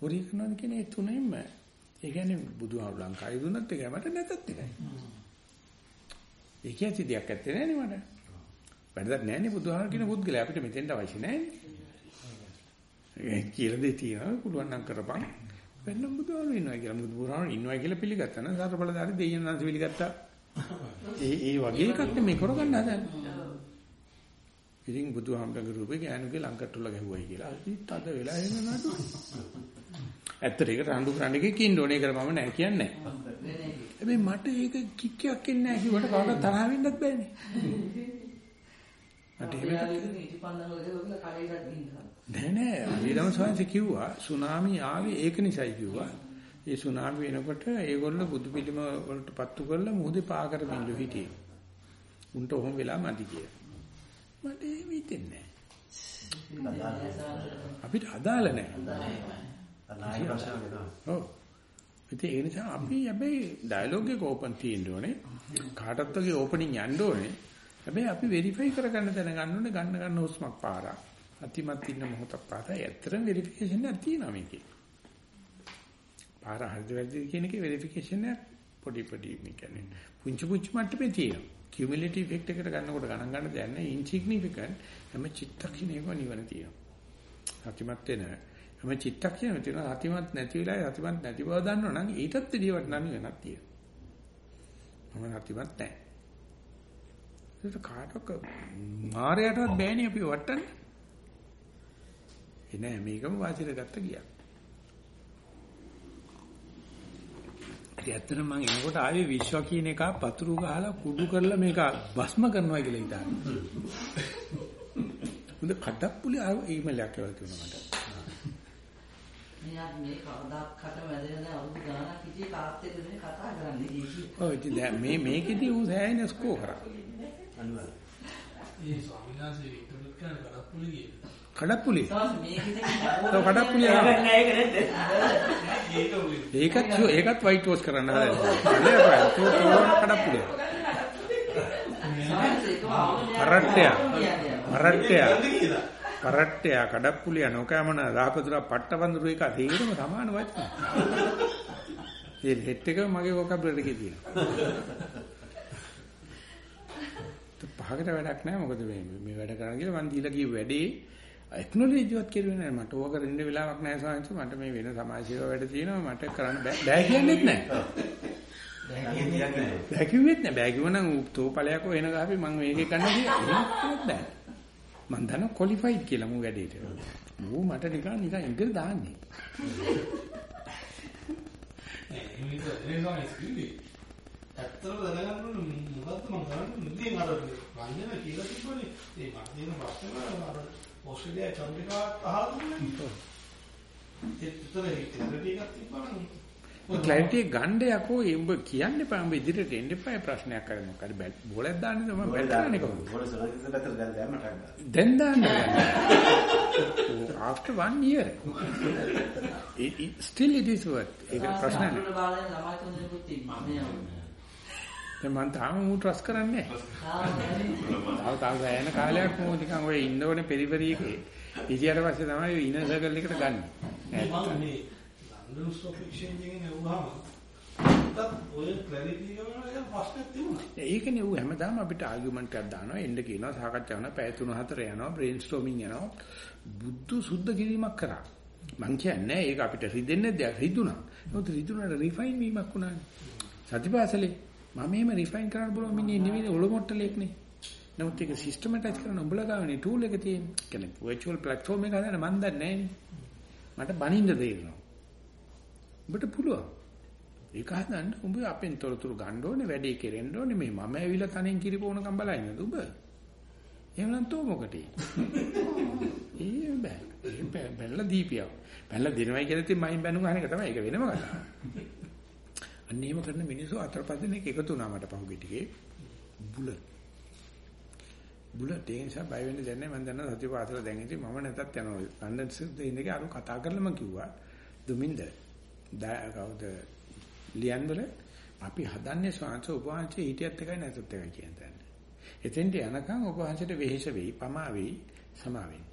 හොරි කරනවද කියන ඒ තුනෙන්ම ඒ කියන්නේ බුදුහාමුදුරු ලංකාවේ දුන්නත් එකයි මට නැතත් එකයි. ඒ කියන්නේ දෙයක් ඇත්තේ නෑනේ මට. වැඩක් නෑනේ බුදුහාමුදුරු කියන පුද්ගලයා අපිට මෙතෙන්ට අවශ්‍ය නෑනේ. කියලා දෙය තියෙනවා පුළුවන් නම් කරපන්. වෙන බුදුහාමුදුරු ඉන්නවා කියලා. බුදුහාමුදුරු ඉන්නවා කියලා පිළිගත්තා නම් සතරපලදාරි දෙයියන් නැන්ස පිළිගත්තා. ඒ ඒ වගේ එකක් මේ කරගන්න හදන්නේ. ඉතින් බුදුහාමුදුරුගේ රූපේ ගෑනුගේ ලංකට්ටුල ගැහුවයි කියලා. ඉතින් අද වෙලා එන නඩු ඇත්තට ඒක රණ්ඩු කරන්න එකේ කින්න ඕනේ. කියලා මම නෑ කියන්නේ. හැබැයි මට ඒක කික්කයක් එන්නේ නෑ කිව්වට කවදාවත් තරහ වෙන්නත් බෑනේ. මට ඒක නෑ නෑ අවිරම සෝන්සේ කිව්වා සුනාමි ආවේ ඒක නිසායි කිව්වා. ඒ සුනාමි වෙනකොට ඒගොල්ලෝ බුදු පිළිම වලට පත්තු කරලා මුහුදේ පා කරමින් ඉඳු හිටියේ. උන්ට ඔහොම වෙලා මදි කියලා. මට ඒ හිතෙන්නේ. අපිට අදාළ නෑ. ඔව්. ඉතින් ඒ නිසා අපි හැබැයි ඩයලොග් එක ඕපන් තියෙන්න ඕනේ. කාටත් වගේ ඕපනින් යන්න ඕනේ. හැබැයි අපි වෙරිෆයි කරගන්න දැනගන්න ඕනේ ගන්න ගන්න හුස්මක් පාරක්. අතිමත් ඉන්න මොහොතක් පාරයි. ඇත්තටම වෙරිෆිකේෂන් එකක් තියෙනවා මේකේ. පාර හරිද වැරදිද කියන එකේ වෙරිෆිකේෂන් එක පොඩි පොඩි මේ කියන්නේ පුංචි පුංචි මට්ටමේ තියෙනවා. කියුමුලටිව් ඉෆෙක්ට් එකට ගන්නකොට ගණන් ගන්න දෙයක් නැහැ. ඉන්සිග්නිෆිකන්ට් හැම චිත්තක්ෂණයකම නිවන තියෙනවා. අතිමත් වෙන හැම චිත්තක්ෂණයකම තියෙනවා. අතිමත් නැති වෙලාවේ අතිමත් නැති බව දන්නවනම් ඊටත් එදිය වටනා නිවනක් තියෙනවා. මම අතිමත් නැහැ. ඒක කාටක මායයටවත් බෑනේ අපි වටන්නේ. එනෑ මේකම වාසියට ගත්ත ගියා. ඉතින් ඇත්තටම මම එනකොට ආවේ විශ්ව කියන එක පතුරු ගහලා කුඩු කරලා මේක භස්ම කරනවා කියලා හිතාන්නේ. මුද කඩප්පුලි ආව ඊමේලයක් කියලා කිව්වා මට. මෙයා මේ කවදාකටම වැදෙන දැන් අවුරුදු ගාණක් කාත් එක්ක මේ කතා කරන්නේ කීකී. ඔව් ඉතින් දැන් මේ මේකෙදී ඌ සෑහෙන ස්කෝ කරා. අනිවාර්යයෙන්. ඒ ස්වාමීන් වහන්සේ ඉන්ටර්නෙට් කරන කඩප්පුලි කියන. කඩප්පුලි. තවස් මේකෙදී ඔව් කඩප්පුලි ආවා. නෑ ඒක නැද්ද? ඒක ඔය ඒකත් ඒකත් වයිට් වොෂ් කරන්න හදන්නේ. කඩප්පුලි. පරට්ටය. පරට්ටය. පරට්ටය කඩප්පුලිය නොකෑමන රාපදුරා පට්ටවඳුරු එක තේරෙම සමාන වචන. ඒ හෙට් එක මගේ වොකබ්ලරි එකේ තියෙනවා. පහකට වැඩක් නැහැ මොකද මේ මේ වැඩ කරන්න කියලා මම දීලා කිව්ව වැඩේ එක්නොලොජිවත් කෙරුවේ නැහැ මට ඕක කරන්න වෙලාවක් නැහැ සාංශ මට මේ වෙන සමාජ සේවා වැඩ තියෙනවා මට කරන්න බෑ කියන්නේත් නැහැ. බෑ කිව්වෙත් නැහැ බෑ කිව්වනම් තෝපලයක් වෙන ගාපි මම මේකේ කරන්න කියලා බෑ. මම දන්න ක්වොලිෆයිඩ් කියලා මු වැඩේට. ඌ මට නිකන් නිකන් ඉංග්‍රීසි දාන්නේ. ඇත්තටම දැනගන්න ඕනේ මොකද්ද මම කරන්නේ ඉතින් අර වංජන කියලා තිබ්බනේ ඒ මට තියෙන ප්‍රශ්න අර ඕස්ට්‍රේලියාවේ චන්ද්‍රිකාවත් අහලා දුන්නේ ඒ උත්තර ඒ ක්ලැරිටි එකක් තිබ්බනම් ක්ලැරිටි ගන්න යකෝ උඹ කියන්න එපා උඹ ඉදිරියට එන්න එපා ප්‍රශ්නයක් කරේ මොකද බැල් බෝලයක් දාන්නේ මම බැල් කරන්නේ කොහොමද? බෝල සරලව පැත්තට දැන් දැම්මට ගන්න. දැන් දාන්න after one year. It, it still it is worth. ඒක ප්‍රශ්න නෑ මේ දැන් මම තාම මූ ට්‍රස් කරන්නේ නැහැ. තාම තාම කාලයක් මූ නිකන් ඔය ඉන්න ඕනේ පෙරිපෙරි එකේ ඉතියට පස්සේ තමයි ඉනර් සර්කල් එකට ගන්න. මම මේ ලන්ඩන් ස්ටොක් එක්ස්චේන්ජ් එකෙන් එවුවාම තත් ඔය ක්ලැරිටි එක තිබුණා. ඒකනේ ඌ හැමදාම අපිට ආගියුමන්ට් එකක් දානවා එන්න කියනවා සාකච්ඡා කරනවා පැය 3-4 යනවා බ්‍රේන්ස්ටෝමින් යනවා. බුද්ධ සුද්ධ කිරීමක් කරා. මං කියන්නේ ඒක අපිට රිදෙන්නේ දෙයක් රිදුනා නමුත් රිදුනාට රිෆයින් වීමක් වුණානේ. සතිපාසලේ මම එහෙම රිෆයින් කරන්න බලව මිනිහ නෙවෙයි ඔලොමොට්ටලෙක් නේ නමුත් ඒක සිස්ටමැටයිස් කරන උඹලා ගාවනේ ටූල් එක තියෙන කියන්නේ වර්චුවල් ප්ලැට්ෆෝම් එක හදන්න මන් දන්නේ නැහැ මට බනින්න දෙනවා ඔබට පුළුවන්. ඒක හදන්න උඹ අපෙන් තොරතුරු ගන්න ඕනේ වැඩේ කෙරෙන්න ඕනේ. මේ මම ඇවිල්ලා තනින් කිරිපෝනකම් බලයිනද උඹ? එහෙම නම් තෝ මොකටේ ඒ බෑ. ඒ බැලලා දීපියව. බැලලා දිනවයි කියලා ඉතින් මයින් බැනු ගන්න එක තමයි ඒක වෙනම කතාව. අන්න එහෙම කරන මිනිස්සු අතරපද දෙනෙක් එකතු වුණා මට පහුගිය ටිකේ. බුලට් බුලට් ඒ නිසා බය වෙන්න දෙන්නේ මම දන්නවා සතිපාසල දැන් ඉතින් මම නැතත් යනවා. ලන්ඩන් සිද්ධ ඉන්නේ අර කතා කරලා මම කිව්වා. දුමින්ද? කවුද? ලියන් වල අපි හදන්නේ ස්වාංශ උපවාසයේ හිටියත් එකයි නැතත් එකයි කියන තැන. එතෙන්ට යනකම් උපවාසයට වෙහෙස වෙයි, පමා වෙයි, සමා වෙයි.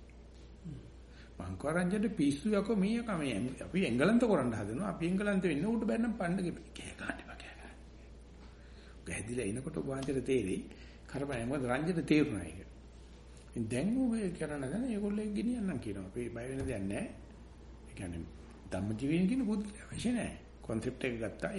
මං කරංජට පිස්සු යකෝ මීයක මේ අපි එංගලන්ත කරන්න හදනවා. අපි එංගලන්ත වෙන්න උඩ බැන්නම් පණ්ඩගේ කෑ ගන්න එපා කෑ ගන්න. ගැදිලා එනකොට උපවාසයට තේරෙයි. කරපෑ මොකද රංජට තේරුණා ඒක. දැන් ඔය කරන දැන ඒගොල්ලෝ ගෙනියන්නම් කියනවා. අපි බය වෙන දෙයක් නැහැ. ඒ කියන්නේ ධම්මජීවීන් කියන බුද්ධ අවශ්‍ය නැහැ. concept එක ගත්තා